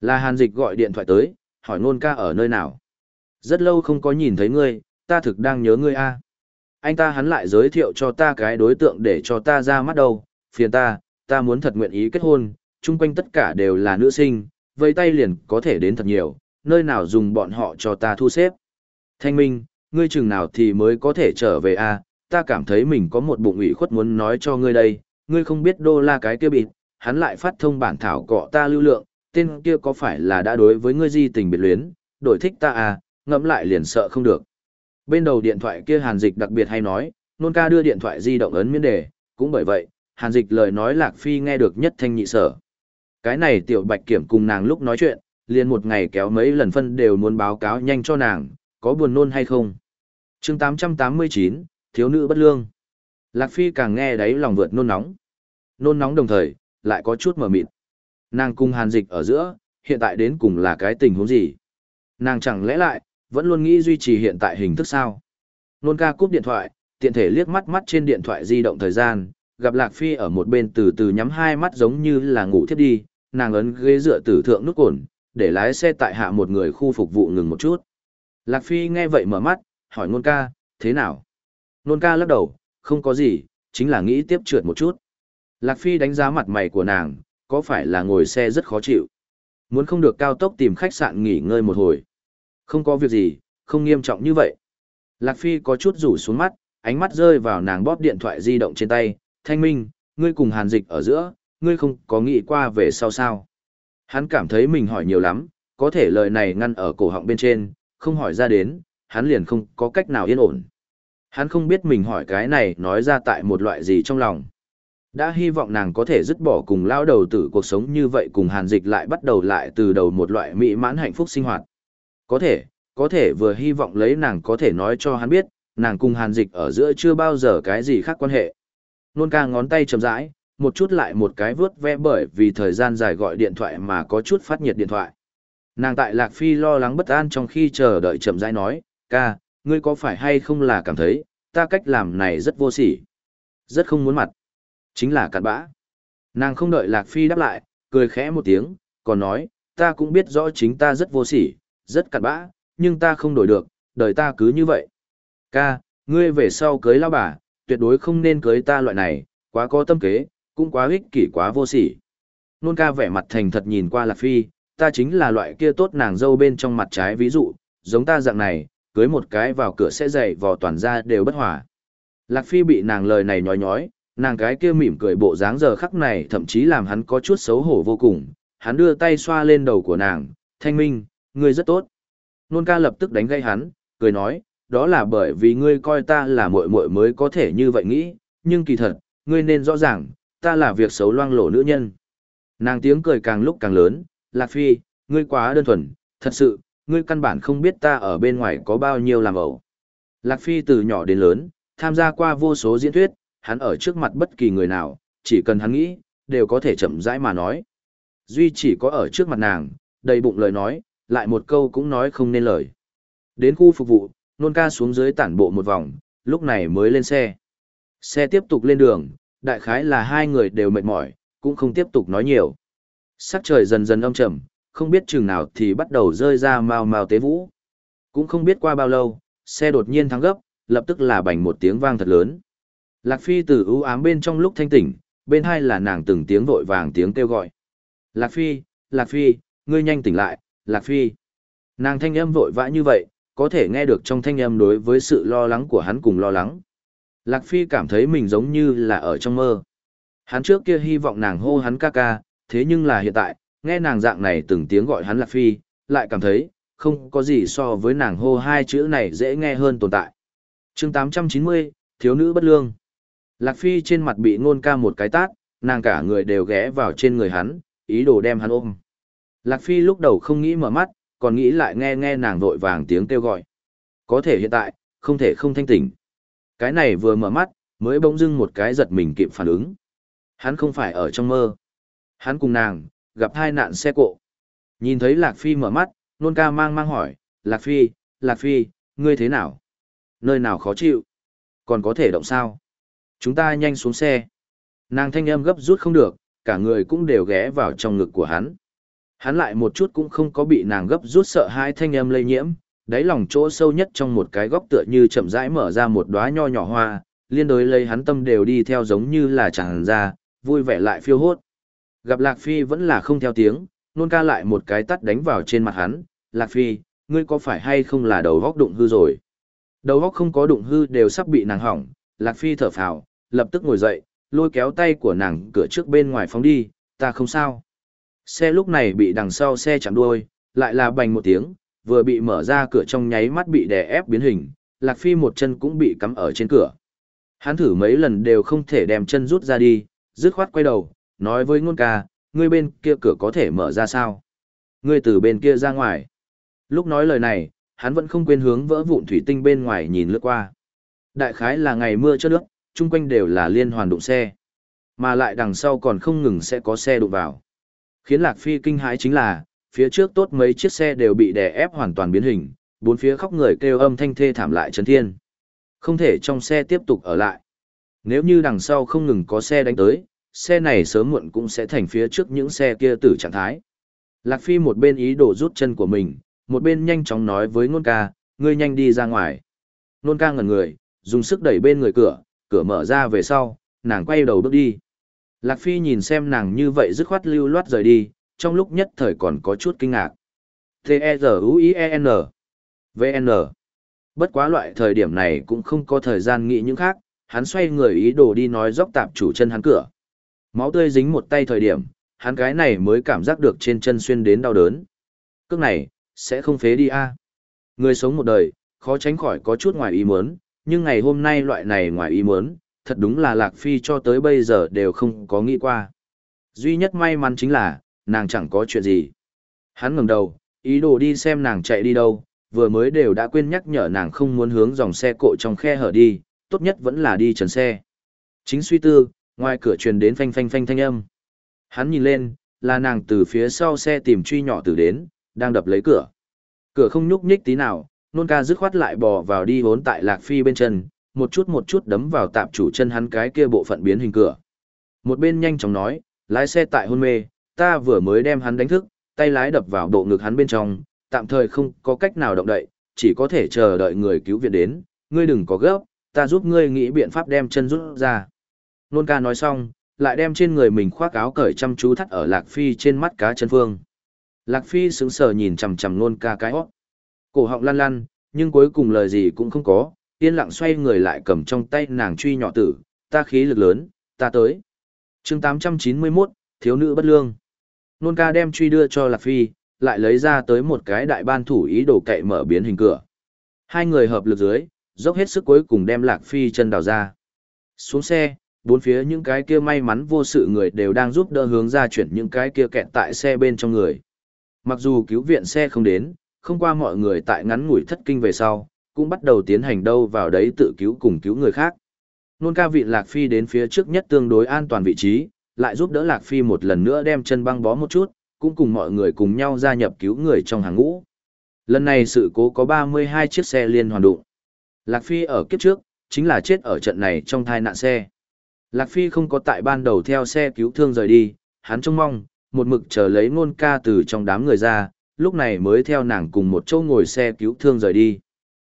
Là Hàn Dịch gọi điện thoại tới, hỏi nôn ca ở nơi nào. Rất lâu không có nhìn thấy ngươi, ta thực đang nhớ ngươi a. Anh ta hắn lại giới thiệu cho ta cái đối tượng để cho ta ra mắt đầu, phiền ta, ta muốn thật nguyện ý kết hôn, chung quanh tất cả đều là nữ sinh, vây tay liền có thể đến thật nhiều, nơi nào dùng bọn họ cho ta thu xếp. Thanh Minh, ngươi chừng nào thì mới có thể trở về a? ta cảm thấy mình có một bụng ủy khuất muốn nói cho ngươi đây, ngươi không biết đô la cái kia bịt, hắn lại phát thông bản thảo cọ ta lưu lượng, tên kia có phải là đã đối với ngươi di tình biệt luyến, đổi thích ta à, ngẫm lại liền sợ không được. Bên đầu điện thoại kia Hàn Dịch đặc biệt hay nói, nôn ca đưa điện thoại di động ấn miễn đề, cũng bởi vậy, Hàn Dịch lời nói Lạc Phi nghe được nhất thanh nhị sở. Cái này tiểu bạch kiểm cùng nàng lúc nói chuyện, liền một ngày kéo mấy lần phân đều muốn báo cáo nhanh cho nàng, có buồn nôn hay không. chương 889, thiếu nữ bất lương. Lạc Phi càng nghe đấy lòng vượt nôn nóng. Nôn nóng đồng thời, lại có chút mở mịt. Nàng cùng hàn dịch ở giữa, hiện tại đến cùng là cái tình huống gì? Nàng chẳng lẽ lại, vẫn luôn nghĩ duy trì hiện tại hình thức sao? Nôn ca cúp điện thoại, tiện thể liếc mắt mắt trên điện thoại di động thời gian, gặp Lạc Phi ở một bên từ từ nhắm hai mắt giống như là ngủ thiếp đi, nàng ấn ghế dựa tử thượng nút cồn, để lái xe tại hạ một người khu phục vụ ngừng một chút. Lạc Phi nghe vậy mở mắt, hỏi Nôn ca, thế nào? Nôn ca lắc đầu, không có gì, chính là nghĩ tiếp trượt một chút. Lạc Phi đánh giá mặt mày của nàng, có phải là ngồi xe rất khó chịu. Muốn không được cao tốc tìm khách sạn nghỉ ngơi một hồi. Không có việc gì, không nghiêm trọng như vậy. Lạc Phi có chút rủ xuống mắt, ánh mắt rơi vào nàng bóp điện thoại di động trên tay. Thanh Minh, ngươi cùng hàn dịch ở giữa, ngươi không có nghĩ qua về sau sao. Hắn cảm thấy mình hỏi nhiều lắm, có thể lời này ngăn ở cổ họng bên trên, không hỏi ra đến, hắn liền không có cách nào yên ổn. Hắn không biết mình hỏi cái này nói ra tại một loại gì trong lòng. Đã hy vọng nàng có thể dứt bỏ cùng lao đầu tử cuộc sống như vậy cùng hàn dịch lại bắt đầu lại từ đầu một loại mỹ mãn hạnh phúc sinh hoạt. Có thể, có thể vừa hy vọng lấy nàng có thể nói cho hắn biết, nàng cùng hàn dịch ở giữa chưa bao giờ cái gì khác quan hệ. Nôn ca ngón tay chậm rãi, một chút lại một cái vớt ve bởi vì thời gian dài gọi điện thoại mà có chút phát nhiệt điện thoại. Nàng tại Lạc Phi lo lắng bất an trong khi chờ đợi chậm rãi nói, ca, ngươi có phải hay không là cảm thấy, ta cách làm này rất vô sỉ. Rất không muốn mặt. Chính là cặn bã. Nàng không đợi Lạc Phi đáp lại, cười khẽ một tiếng, còn nói, ta cũng biết rõ chính ta rất vô sỉ, rất cặn bã, nhưng ta không đổi được, đời ta cứ như vậy. Ca, ngươi về sau cưới lao bà, tuyệt đối không nên cưới ta loại này, quá có tâm kế, cũng quá ích kỷ quá vô sỉ. Nôn ca vẻ mặt thành thật nhìn qua Lạc Phi, ta chính là loại kia tốt nàng dâu bên trong mặt trái ví dụ, giống ta dạng này, cưới một cái vào cửa sẽ dậy vò toàn ra đều bất hòa. Lạc Phi bị nàng lời này nhói nhói, nàng cái kia mỉm cười bộ dáng giờ khắc này thậm chí làm hắn có chút xấu hổ vô cùng, hắn đưa tay xoa lên đầu của nàng, thanh minh, ngươi rất tốt. Nôn ca lập tức đánh gây hắn, cười nói, đó là bởi vì ngươi coi ta là muội muội mới có thể như vậy nghĩ, nhưng kỳ thật, ngươi nên rõ ràng, ta là việc xấu loang lổ nữ nhân. Nàng tiếng cười càng lúc càng lớn, Lạc Phi, ngươi quá đơn thuần, thật sự, ngươi căn bản không biết ta ở bên ngoài có bao nhiêu làm ẩu. Lạc Phi từ nhỏ đến lớn, tham gia qua vô số diễn thuyết, hắn ở trước mặt bất kỳ người nào, chỉ cần hắn nghĩ, đều có thể chậm rãi mà nói. Duy chỉ có ở trước mặt nàng, đầy bụng lời nói, lại một câu cũng nói không nên lời. Đến khu phục vụ, nôn ca xuống dưới tản bộ một vòng, lúc này mới lên xe. Xe tiếp tục lên đường, đại khái là hai người đều mệt mỏi, cũng không tiếp tục nói nhiều. Sắc trời dần dần âm trầm, không biết chừng nào thì bắt đầu rơi ra màu màu tế vũ. Cũng không biết qua bao lâu, xe đột nhiên thắng gấp, lập tức là bành một tiếng vang thật lớn. Lạc Phi từ ưu ám bên trong lúc thanh tỉnh, bên hai là nàng từng tiếng vội vàng tiếng kêu gọi. Lạc Phi, Lạc Phi, ngươi nhanh tỉnh lại, Lạc Phi. Nàng thanh âm vội vã như vậy, có thể nghe được trong thanh âm đối với sự lo lắng của hắn cùng lo lắng. Lạc Phi cảm thấy mình giống như là ở trong mơ. Hắn trước kia hy vọng nàng hô hắn ca ca, thế nhưng là hiện tại, nghe nàng dạng này từng tiếng gọi hắn Lạc Phi, lại cảm thấy, không có gì so với nàng hô hai chữ này dễ nghe hơn tồn tại. chương 890, Thiếu nữ bất lương. Lạc Phi trên mặt bị ngôn ca một cái tát, nàng cả người đều ghé vào trên người hắn, ý đồ đem hắn ôm. Lạc Phi lúc đầu không nghĩ mở mắt, còn nghĩ lại nghe nghe nàng vội vàng tiếng kêu gọi. Có thể hiện tại, không thể không thanh tỉnh. Cái này vừa mở mắt, mới bỗng dưng một cái giật mình kịp phản ứng. Hắn không phải ở trong mơ. Hắn cùng nàng, gặp hai nạn xe cộ. Nhìn thấy Lạc Phi mở mắt, nôn ca mang mang hỏi, Lạc Phi, Lạc Phi, ngươi thế nào? Nơi nào khó chịu? Còn có thể động sao? Chúng ta nhanh xuống xe. Nàng thanh âm gấp rút không được, cả người cũng đều ghé vào trong ngực của hắn. Hắn lại một chút cũng không có bị nàng gấp rút sợ hai thanh âm lây nhiễm, đáy lòng chỗ sâu nhất trong một cái góc tựa như chậm rãi mở ra một đóa nho nhỏ hoa, liên đối lấy hắn tâm đều đi theo giống như là chẳng ra, vui vẻ lại phiêu hốt. Gặp Lạc Phi vẫn là không theo tiếng, nôn ca lại một cái tắt đánh vào trên mặt hắn, Lạc Phi, ngươi có phải hay không là đầu góc đụng hư rồi? Đầu góc không có đụng hư đều sắp bị nàng hỏng, Lạc Phi thở phào, lập tức ngồi dậy, lôi kéo tay của nàng cửa trước bên ngoài phóng đi, ta không sao. Xe lúc này bị đằng sau xe chạm đuôi, lại là bành một tiếng, vừa bị mở ra cửa trong nháy mắt bị đè ép biến hình, Lạc Phi một chân cũng bị cắm ở trên cửa. Hắn thử mấy lần đều không thể đem chân rút ra đi, dứt khoát quay đầu, nói với ngôn ca, ngươi bên kia cửa có thể mở ra sao? Ngươi từ bên kia ra ngoài. Lúc nói lời này, hắn vẫn không quên hướng vỡ vụn thủy tinh bên ngoài nhìn lướt qua. Đại khái là ngày mưa cho nước, chung quanh đều là liên hoàn đụng xe. Mà lại đằng sau còn không ngừng sẽ có xe đụng vào. Khiến Lạc Phi kinh hãi chính là, phía trước tốt mấy chiếc xe đều bị đè ép hoàn toàn biến hình, bốn phía khóc người kêu âm thanh thê thảm lại chấn thiên. Không thể trong xe tiếp tục ở lại. Nếu như đằng sau không ngừng có xe đánh tới, xe này sớm muộn cũng sẽ thành phía trước những xe kia tử trạng thái. Lạc Phi một bên ý đồ rút chân của mình, một bên nhanh chóng nói với Nôn ca, ngươi nhanh đi ra ngoài. Nôn ca ngẩn người, dùng sức đẩy bên người cửa, cửa mở ra về sau, nàng quay đầu bước đi. Lạc Phi nhìn xem nàng như vậy dứt khoát lưu loát rời đi, trong lúc nhất thời còn có chút kinh ngạc. T-E-Z-U-I-E-N V-N Bất quá loại thời điểm này cũng không có thời gian nghĩ những khác, hắn xoay người ý đồ đi nói dốc tạp chủ chân hắn cửa. Máu tươi dính một tay thời điểm, hắn cái này mới cảm giác được trên chân xuyên đến đau đớn. Cước này, sẽ không phế đi a Người sống một đời, khó tránh khỏi có chút ngoài ý muốn, nhưng ngày hôm nay loại này ngoài ý muốn, thật đúng là Lạc Phi cho tới bây giờ đều không có nghĩ qua. Duy nhất may mắn chính là, nàng chẳng có chuyện gì. Hắn ngẩng đầu, ý đồ đi xem nàng chạy đi đâu, vừa mới đều đã quên nhắc nhở nàng không muốn hướng dòng xe cộ trong khe hở đi, tốt nhất vẫn là đi trần xe. Chính suy tư, ngoài cửa truyền đến phanh phanh phanh thanh âm. Hắn nhìn lên, là nàng từ phía sau xe tìm truy nhỏ từ đến, đang đập lấy cửa. Cửa không nhúc nhích tí nào, nôn ca dứt khoát lại bò vào đi vốn tại lạc phi bên chân, một chút một chút đấm vào tạp chủ chân hắn cái kia bộ phận biến hình cửa. Một bên nhanh chóng nói, lái xe tại hôn mê, ta vừa mới đem hắn đánh thức, tay lái đập vào bộ ngực hắn bên trong, tạm thời không có cách nào động đậy, chỉ có thể chờ đợi người cứu viện đến, ngươi đừng có gấp, ta giúp ngươi nghĩ biện pháp đem chân rút ra. Nôn ca nói xong, lại đem trên người mình khoác áo cởi chăm chú thắt ở Lạc Phi trên mắt cá chân phương. Lạc Phi sững sờ nhìn chằm chằm nôn ca cái hót. Cổ họng lăn lăn, nhưng cuối cùng lời gì cũng không có, yên lặng xoay người lại cầm trong tay nàng truy nhỏ tử, ta khí lực lớn, ta tới. chương 891, thiếu nữ bất lương. Nôn ca đem truy đưa cho Lạc Phi, lại lấy ra tới một cái đại ban thủ ý đồ cậy mở biến hình cửa. Hai người hợp lực dưới, dốc hết sức cuối cùng đem Lạc Phi chân đào ra. Xuống xe, bốn phía những cái kia may mắn vô sự người đều đang giúp đỡ hướng ra chuyển những cái kia kẹt tại xe bên trong người. Mặc dù cứu viện xe không đến, không qua mọi người tại ngắn ngủi thất kinh về sau, cũng bắt đầu tiến hành đâu vào đấy tự cứu cùng cứu người khác. Nôn ca vị Lạc Phi đến phía trước nhất tương đối an toàn vị trí, lại giúp đỡ Lạc Phi một lần nữa đem chân băng bó một chút, cũng cùng mọi người cùng nhau gia nhập cứu người trong hàng ngũ. Lần này sự cố có 32 chiếc xe liên hoàn đụng. Lạc Phi ở kiếp trước, chính là chết ở trận này trong thai nạn xe. Lạc Phi không có tại ban đầu theo xe cứu thương rời đi, hắn trông mong, một mực chờ lấy ngôn ca từ trong đám người ra, lúc này mới theo nàng cùng một chỗ ngồi xe cứu thương rời đi.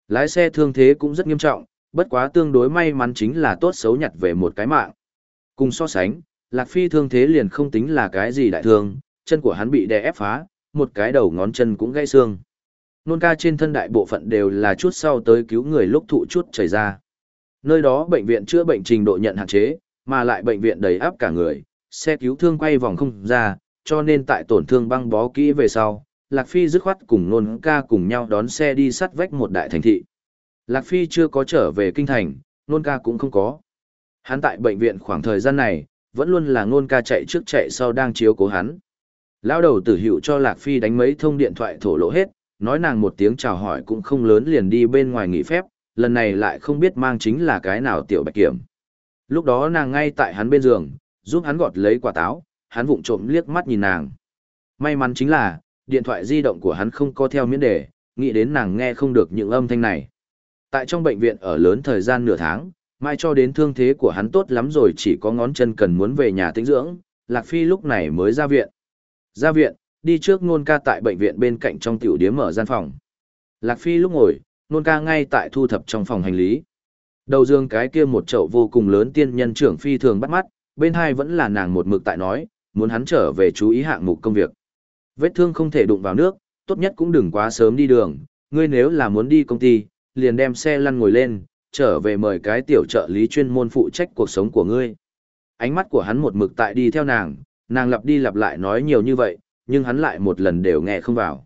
Lái xe thương thế cũng rất nghiêm trọng, bất quá tương đối may mắn chính là tốt xấu nhặt về một cái mạng. Cùng so sánh, Lạc Phi thương thế liền không tính là cái gì đại thương, chân của hắn bị đè ép phá, một cái đầu ngón chân cũng gãy xương. Nôn ca trên thân đại bộ phận đều là chút sau tới cứu người lúc thụ chút chảy ra. Nơi đó bệnh viện chữa bệnh trình độ nhận hạn chế, mà lại bệnh viện đầy áp cả người, xe cứu thương quay vòng không ra, cho nên tại tổn thương băng bó kỹ về sau, Lạc Phi dứt khoát cùng nôn ca cùng nhau đón xe đi sắt vách một đại thành thị. Lạc Phi chưa có trở về kinh thành, nôn ca cũng không có. Hắn tại bệnh viện khoảng thời gian này, vẫn luôn là nôn ca chạy trước chạy sau đang chiếu cố hắn. Lao đầu tử hiệu cho Lạc Phi đánh mấy thông điện thoại thổ lộ hết, nói nàng một tiếng chào hỏi cũng không lớn liền đi bên ngoài nghỉ phép, lần này lại không biết mang chính là cái nào tiểu bạch kiểm. Lúc đó nàng ngay tại hắn bên giường, giúp hắn gọt lấy quả táo, hắn vụng trộm liếc mắt nhìn nàng. May mắn chính là, điện thoại di động của hắn không có theo miễn đề, nghĩ đến nàng nghe không được những âm thanh này. Tại trong bệnh viện ở lớn thời gian nửa tháng, mai cho đến thương thế của hắn tốt lắm rồi chỉ có ngón chân cần muốn về nhà tĩnh dưỡng, Lạc Phi lúc này mới ra viện. Ra viện, đi trước nôn ca tại bệnh viện bên cạnh trong tiểu điếm mở gian phòng. Lạc Phi lúc ngồi, nôn ca ngay tại thu thập trong phòng hành lý. Đầu dương cái kia một chậu vô cùng lớn tiên nhân trưởng phi thường bắt mắt, bên hai vẫn là nàng một mực tại nói, muốn hắn trở về chú ý hạng mục công việc. Vết thương không thể đụng vào nước, tốt nhất cũng đừng quá sớm đi đường, ngươi nếu là muốn đi công ty, liền đem xe lăn ngồi lên, trở về mời cái tiểu trợ lý chuyên môn phụ trách cuộc sống của ngươi. Ánh mắt của hắn một mực tại đi theo nàng, nàng lặp đi lặp lại nói nhiều như vậy, nhưng hắn lại một lần đều nghe không vào.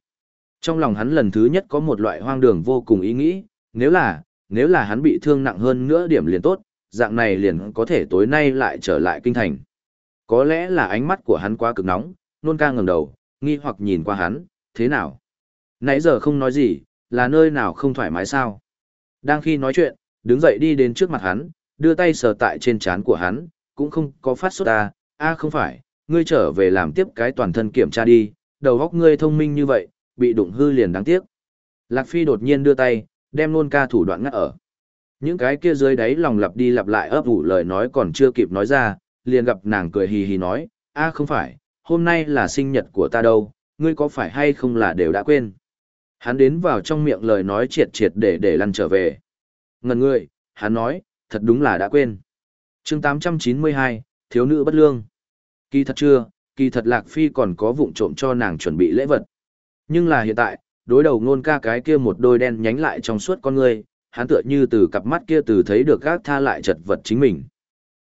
Trong lòng hắn lần thứ nhất có một loại hoang đường vô cùng ý nghĩ, nếu là, nếu là hắn bị thương nặng hơn nữa điểm liền tốt, dạng này liền có thể tối nay lại trở lại kinh thành. Có lẽ là ánh mắt của hắn quá cực nóng, nôn ca ngẩng đầu, nghi hoặc nhìn qua hắn, thế nào? Nãy giờ không nói gì, là nơi nào không thoải mái sao? Đang khi nói chuyện, đứng dậy đi đến trước mặt hắn, đưa tay sờ tại trên trán của hắn, cũng không có phát sốt ta, a không phải, ngươi trở về làm tiếp cái toàn thân kiểm tra đi, đầu óc ngươi thông minh như vậy, bị đụng hư liền đáng tiếc. Lạc Phi đột nhiên đưa tay, đem nôn ca thủ đoạn ngắt ở. Những cái kia dưới đáy lòng lặp đi lặp lại ấp ủ lời nói còn chưa kịp nói ra, liền gặp nàng cười hì hì nói, a không phải, hôm nay là sinh nhật của ta đâu, ngươi có phải hay không là đều đã quên. Hắn đến vào trong miệng lời nói triệt triệt để để lăn trở về. Ngần ngươi, hắn nói, thật đúng là đã quên. chương 892, thiếu nữ bất lương. Kỳ thật chưa, kỳ thật Lạc Phi còn có vụng trộm cho nàng chuẩn bị lễ vật. Nhưng là hiện tại, đối đầu ngôn ca cái kia một đôi đen nhánh lại trong suốt con người, hắn tựa như từ cặp mắt kia từ thấy được gác tha lại chật vật chính mình.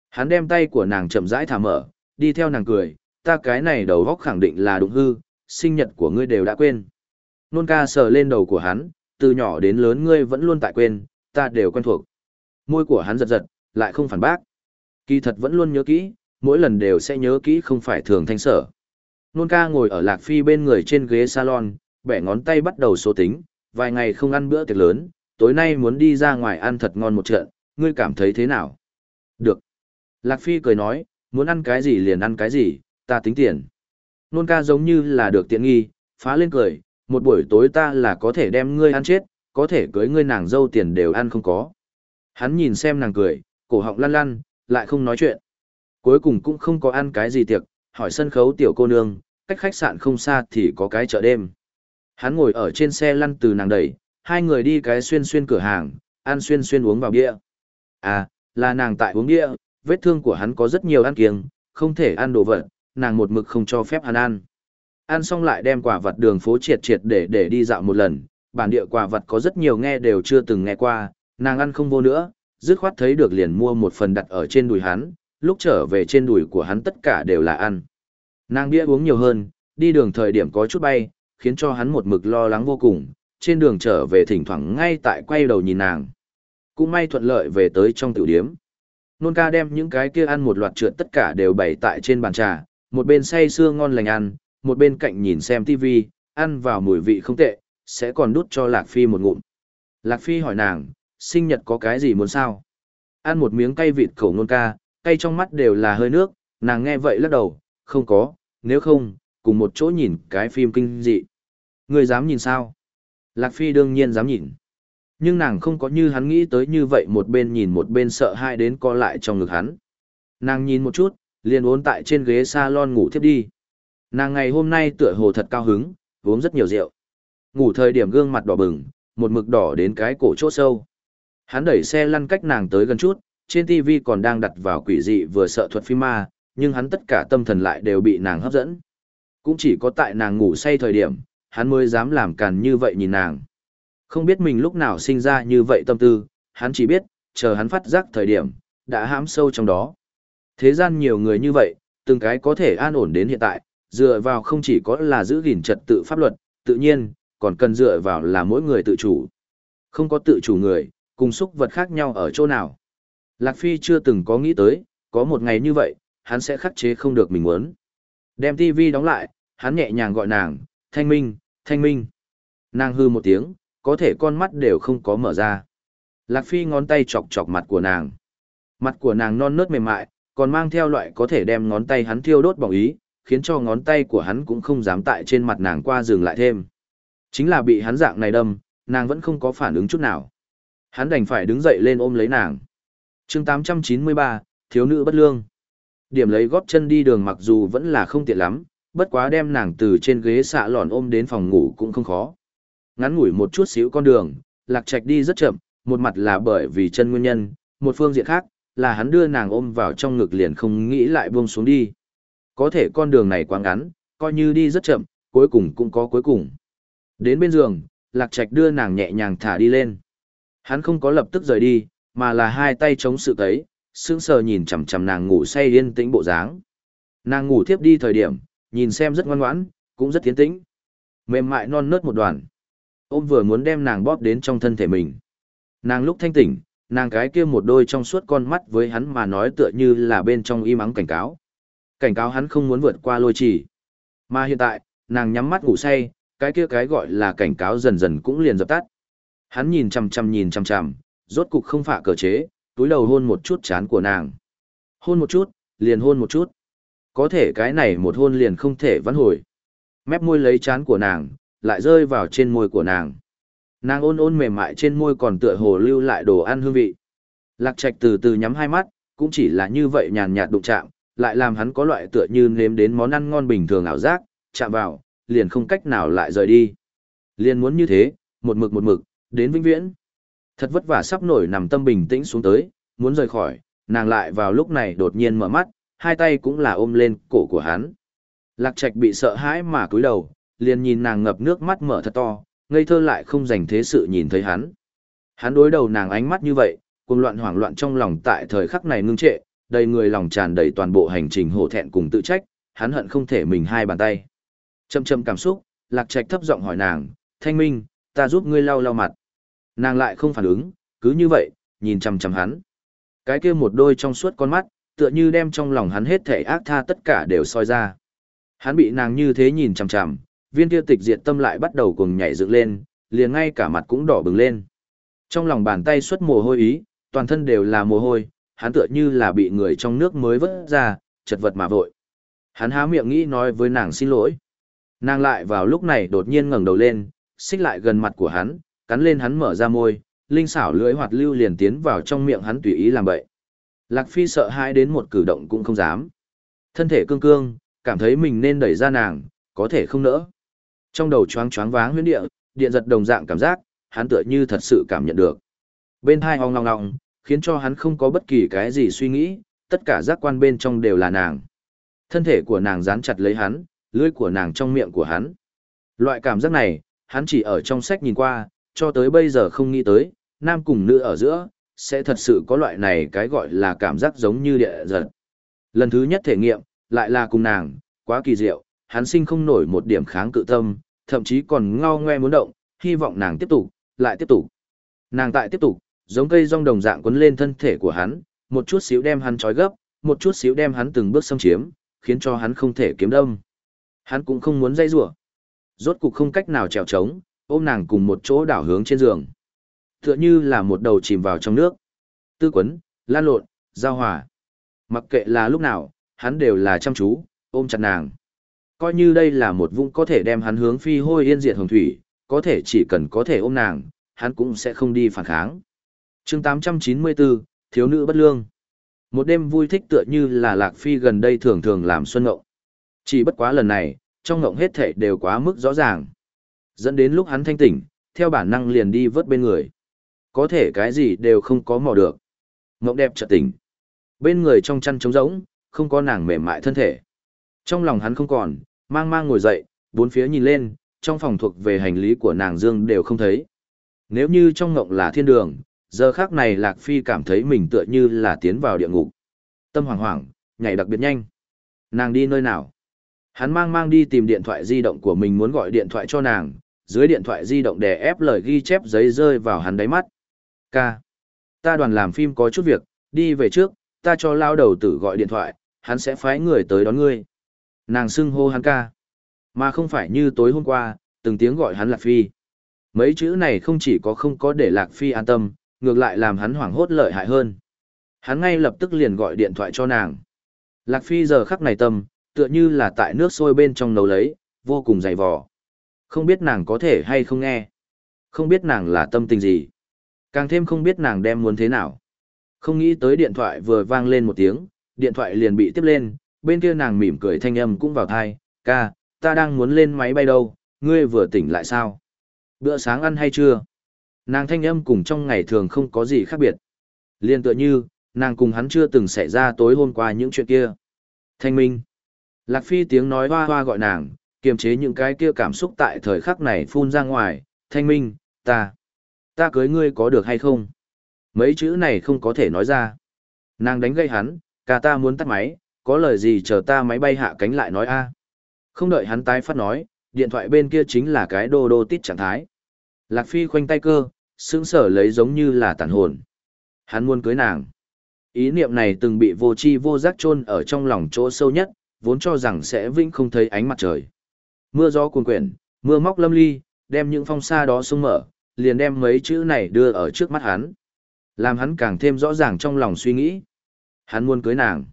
Hắn đem tay của nàng chậm rãi thả mở, đi theo nàng cười, ta cái này đầu góc khẳng định là đúng hư, sinh nhật của ngươi đều đã quên. Nôn ca sờ lên đầu của hắn, từ nhỏ đến lớn ngươi vẫn luôn tại quên, ta đều quen thuộc. Môi của hắn giật giật, lại không phản bác. Kỳ thật vẫn luôn nhớ kỹ, mỗi lần đều sẽ nhớ kỹ không phải thường thanh sở. Nôn ca ngồi ở Lạc Phi bên người trên ghế salon, bẻ ngón tay bắt đầu số tính, vài ngày không ăn bữa tiệc lớn, tối nay muốn đi ra ngoài ăn thật ngon một trận, ngươi cảm thấy thế nào? Được. Lạc Phi cười nói, muốn ăn cái gì liền ăn cái gì, ta tính tiền. Nôn ca giống như là được tiện nghi, phá lên cười, một buổi tối ta là có thể đem ngươi ăn chết, có thể cưới ngươi nàng dâu tiền đều ăn không có. Hắn nhìn xem nàng cười, cổ họng lăn lăn, lại không nói chuyện. Cuối cùng cũng không có ăn cái gì tiệc, hỏi sân khấu tiểu cô nương, cách khách sạn không xa thì có cái chợ đêm. Hắn ngồi ở trên xe lăn từ nàng đẩy, hai người đi cái xuyên xuyên cửa hàng, ăn xuyên xuyên uống vào bia. À, là nàng tại uống bia, vết thương của hắn có rất nhiều ăn kiêng, không thể ăn đồ vật, nàng một mực không cho phép hắn ăn. Ăn xong lại đem quả vật đường phố triệt triệt để để đi dạo một lần, bản địa quả vật có rất nhiều nghe đều chưa từng nghe qua, nàng ăn không vô nữa, dứt khoát thấy được liền mua một phần đặt ở trên đùi hắn, lúc trở về trên đùi của hắn tất cả đều là ăn. Nàng bia uống nhiều hơn, đi đường thời điểm có chút bay, khiến cho hắn một mực lo lắng vô cùng, trên đường trở về thỉnh thoảng ngay tại quay đầu nhìn nàng. Cũng may thuận lợi về tới trong tiểu điếm. Nôn ca đem những cái kia ăn một loạt trượt tất cả đều bày tại trên bàn trà, một bên say sưa ngon lành ăn, một bên cạnh nhìn xem tivi, ăn vào mùi vị không tệ, sẽ còn đút cho Lạc Phi một ngụm. Lạc Phi hỏi nàng, sinh nhật có cái gì muốn sao? Ăn một miếng cay vịt khẩu nôn ca, cay trong mắt đều là hơi nước, nàng nghe vậy lắc đầu, không có, nếu không, cùng một chỗ nhìn cái phim kinh dị. Người dám nhìn sao? Lạc Phi đương nhiên dám nhìn. Nhưng nàng không có như hắn nghĩ tới như vậy một bên nhìn một bên sợ hai đến co lại trong ngực hắn. Nàng nhìn một chút, liền uốn tại trên ghế salon ngủ thiếp đi. Nàng ngày hôm nay tựa hồ thật cao hứng, uống rất nhiều rượu. Ngủ thời điểm gương mặt đỏ bừng, một mực đỏ đến cái cổ chỗ sâu. Hắn đẩy xe lăn cách nàng tới gần chút, trên TV còn đang đặt vào quỷ dị vừa sợ thuật phim ma, nhưng hắn tất cả tâm thần lại đều bị nàng hấp dẫn. Cũng chỉ có tại nàng ngủ say thời điểm, hắn mới dám làm càn như vậy nhìn nàng. Không biết mình lúc nào sinh ra như vậy tâm tư, hắn chỉ biết, chờ hắn phát giác thời điểm, đã hãm sâu trong đó. Thế gian nhiều người như vậy, từng cái có thể an ổn đến hiện tại, dựa vào không chỉ có là giữ gìn trật tự pháp luật, tự nhiên, còn cần dựa vào là mỗi người tự chủ. Không có tự chủ người, cùng xúc vật khác nhau ở chỗ nào. Lạc Phi chưa từng có nghĩ tới, có một ngày như vậy, hắn sẽ khắc chế không được mình muốn. Đem TV đóng lại, hắn nhẹ nhàng gọi nàng, thanh minh, thanh minh. Nàng hư một tiếng, có thể con mắt đều không có mở ra. Lạc Phi ngón tay chọc chọc mặt của nàng. Mặt của nàng non nớt mềm mại, còn mang theo loại có thể đem ngón tay hắn thiêu đốt bỏng ý, khiến cho ngón tay của hắn cũng không dám tại trên mặt nàng qua dừng lại thêm. Chính là bị hắn dạng này đâm, nàng vẫn không có phản ứng chút nào. Hắn đành phải đứng dậy lên ôm lấy nàng. chương 893, thiếu nữ bất lương. Điểm lấy góp chân đi đường mặc dù vẫn là không tiện lắm, bất quá đem nàng từ trên ghế xạ lòn ôm đến phòng ngủ cũng không khó. Ngắn ngủi một chút xíu con đường, lạc trạch đi rất chậm, một mặt là bởi vì chân nguyên nhân, một phương diện khác, là hắn đưa nàng ôm vào trong ngực liền không nghĩ lại buông xuống đi. Có thể con đường này quá ngắn, coi như đi rất chậm, cuối cùng cũng có cuối cùng. Đến bên giường, lạc trạch đưa nàng nhẹ nhàng thả đi lên. Hắn không có lập tức rời đi, mà là hai tay chống sự thấy, sững sờ nhìn chằm chằm nàng ngủ say yên tĩnh bộ dáng. Nàng ngủ thiếp đi thời điểm, nhìn xem rất ngoan ngoãn, cũng rất tiến tĩnh. Mềm mại non nớt một đoàn. Ôm vừa muốn đem nàng bóp đến trong thân thể mình. Nàng lúc thanh tỉnh, nàng cái kia một đôi trong suốt con mắt với hắn mà nói tựa như là bên trong im ắng cảnh cáo. Cảnh cáo hắn không muốn vượt qua lôi chỉ. Mà hiện tại, nàng nhắm mắt ngủ say, cái kia cái gọi là cảnh cáo dần dần cũng liền dập tắt. Hắn nhìn chằm chằm nhìn chằm chằm, rốt cục không phạ cờ chế, túi đầu hôn một chút chán của nàng. Hôn một chút, liền hôn một chút. Có thể cái này một hôn liền không thể vãn hồi. Mép môi lấy chán của nàng, lại rơi vào trên môi của nàng. Nàng ôn ôn mềm mại trên môi còn tựa hồ lưu lại đồ ăn hương vị. Lạc Trạch từ từ nhắm hai mắt, cũng chỉ là như vậy nhàn nhạt đụng chạm, lại làm hắn có loại tựa như nếm đến món ăn ngon bình thường ảo giác, chạm vào, liền không cách nào lại rời đi. Liền muốn như thế, một mực một mực, đến vĩnh viễn. Thật vất vả sắp nổi nằm tâm bình tĩnh xuống tới, muốn rời khỏi, nàng lại vào lúc này đột nhiên mở mắt, hai tay cũng là ôm lên cổ của hắn. Lạc Trạch bị sợ hãi mà cúi đầu, liền nhìn nàng ngập nước mắt mở thật to, ngây thơ lại không dành thế sự nhìn thấy hắn. Hắn đối đầu nàng ánh mắt như vậy, cuồng loạn hoảng loạn trong lòng tại thời khắc này ngưng trệ, đầy người lòng tràn đầy toàn bộ hành trình hổ thẹn cùng tự trách, hắn hận không thể mình hai bàn tay. Chậm chậm cảm xúc, Lạc Trạch thấp giọng hỏi nàng, "Thanh Minh, ta giúp ngươi lau lau mặt." Nàng lại không phản ứng, cứ như vậy, nhìn chằm chằm hắn. Cái kia một đôi trong suốt con mắt, tựa như đem trong lòng hắn hết thể ác tha tất cả đều soi ra. Hắn bị nàng như thế nhìn chằm chằm, viên kia tịch diệt tâm lại bắt đầu cuồng nhảy dựng lên, liền ngay cả mặt cũng đỏ bừng lên. Trong lòng bàn tay xuất mồ hôi ý, toàn thân đều là mồ hôi, hắn tựa như là bị người trong nước mới vớt ra, chật vật mà vội. Hắn há miệng nghĩ nói với nàng xin lỗi. Nàng lại vào lúc này đột nhiên ngẩng đầu lên, xích lại gần mặt của hắn, cắn lên hắn mở ra môi, linh xảo lưỡi hoạt lưu liền tiến vào trong miệng hắn tùy ý làm bậy. Lạc Phi sợ hãi đến một cử động cũng không dám. Thân thể cương cương, cảm thấy mình nên đẩy ra nàng, có thể không nỡ. Trong đầu choáng choáng váng huyễn địa, điện giật đồng dạng cảm giác, hắn tựa như thật sự cảm nhận được. Bên hai ong ngong ngong, khiến cho hắn không có bất kỳ cái gì suy nghĩ, tất cả giác quan bên trong đều là nàng. Thân thể của nàng dán chặt lấy hắn, lưỡi của nàng trong miệng của hắn. Loại cảm giác này, hắn chỉ ở trong sách nhìn qua, cho tới bây giờ không nghĩ tới, nam cùng nữ ở giữa, sẽ thật sự có loại này cái gọi là cảm giác giống như địa giật. Lần thứ nhất thể nghiệm, lại là cùng nàng, quá kỳ diệu, hắn sinh không nổi một điểm kháng cự tâm, thậm chí còn ngao ngoe muốn động, hy vọng nàng tiếp tục, lại tiếp tục. Nàng tại tiếp tục, giống cây rong đồng dạng quấn lên thân thể của hắn, một chút xíu đem hắn trói gấp, một chút xíu đem hắn từng bước xâm chiếm, khiến cho hắn không thể kiếm đâm. Hắn cũng không muốn dây rủa. Rốt cục không cách nào trèo trống, ôm nàng cùng một chỗ đảo hướng trên giường. Tựa như là một đầu chìm vào trong nước. Tư quấn, lan lộn, giao hòa. Mặc kệ là lúc nào, hắn đều là chăm chú, ôm chặt nàng. Coi như đây là một vũng có thể đem hắn hướng phi hôi yên diệt hồng thủy, có thể chỉ cần có thể ôm nàng, hắn cũng sẽ không đi phản kháng. chương 894, Thiếu nữ bất lương. Một đêm vui thích tựa như là Lạc Phi gần đây thường thường làm xuân ngộng. Chỉ bất quá lần này, trong ngộng hết thể đều quá mức rõ ràng. Dẫn đến lúc hắn thanh tỉnh, theo bản năng liền đi vớt bên người. Có thể cái gì đều không có mò được. Ngộng đẹp chợt tỉnh. Bên người trong chăn trống rỗng, không có nàng mềm mại thân thể. Trong lòng hắn không còn, mang mang ngồi dậy, bốn phía nhìn lên, trong phòng thuộc về hành lý của nàng Dương đều không thấy. Nếu như trong ngộng là thiên đường, giờ khác này Lạc Phi cảm thấy mình tựa như là tiến vào địa ngục. Tâm hoảng hoảng, nhảy đặc biệt nhanh. Nàng đi nơi nào? Hắn mang mang đi tìm điện thoại di động của mình muốn gọi điện thoại cho nàng, dưới điện thoại di động đè ép lời ghi chép giấy rơi vào hắn đáy mắt. Ca. Ta đoàn làm phim có chút việc, đi về trước, ta cho lao đầu tử gọi điện thoại, hắn sẽ phái người tới đón ngươi. Nàng xưng hô hắn ca. Mà không phải như tối hôm qua, từng tiếng gọi hắn Lạc Phi. Mấy chữ này không chỉ có không có để Lạc Phi an tâm, ngược lại làm hắn hoảng hốt lợi hại hơn. Hắn ngay lập tức liền gọi điện thoại cho nàng. Lạc Phi giờ khắc này tâm, tựa như là tại nước sôi bên trong nấu lấy, vô cùng dày vò. Không biết nàng có thể hay không nghe. Không biết nàng là tâm tình gì. Càng thêm không biết nàng đem muốn thế nào. Không nghĩ tới điện thoại vừa vang lên một tiếng, điện thoại liền bị tiếp lên, bên kia nàng mỉm cười thanh âm cũng vào thai, Ca, ta đang muốn lên máy bay đâu, ngươi vừa tỉnh lại sao? Bữa sáng ăn hay chưa? Nàng thanh âm cùng trong ngày thường không có gì khác biệt. Liên tựa như, nàng cùng hắn chưa từng xảy ra tối hôm qua những chuyện kia. Thanh minh. Lạc Phi tiếng nói hoa hoa gọi nàng, kiềm chế những cái kia cảm xúc tại thời khắc này phun ra ngoài. Thanh minh, ta, ta cưới ngươi có được hay không? Mấy chữ này không có thể nói ra. Nàng đánh gây hắn, cả ta muốn tắt máy, có lời gì chờ ta máy bay hạ cánh lại nói a Không đợi hắn tái phát nói, điện thoại bên kia chính là cái đô đô tít trạng thái. Lạc Phi khoanh tay cơ, sững sở lấy giống như là tàn hồn. Hắn muốn cưới nàng. Ý niệm này từng bị vô chi vô giác chôn ở trong lòng chỗ sâu nhất, vốn cho rằng sẽ vĩnh không thấy ánh mặt trời. Mưa gió cuồn quyển, mưa móc lâm ly, đem những phong sa đó sung mở, liền đem mấy chữ này đưa ở trước mắt hắn. Làm hắn càng thêm rõ ràng trong lòng suy nghĩ. Hắn muốn cưới nàng.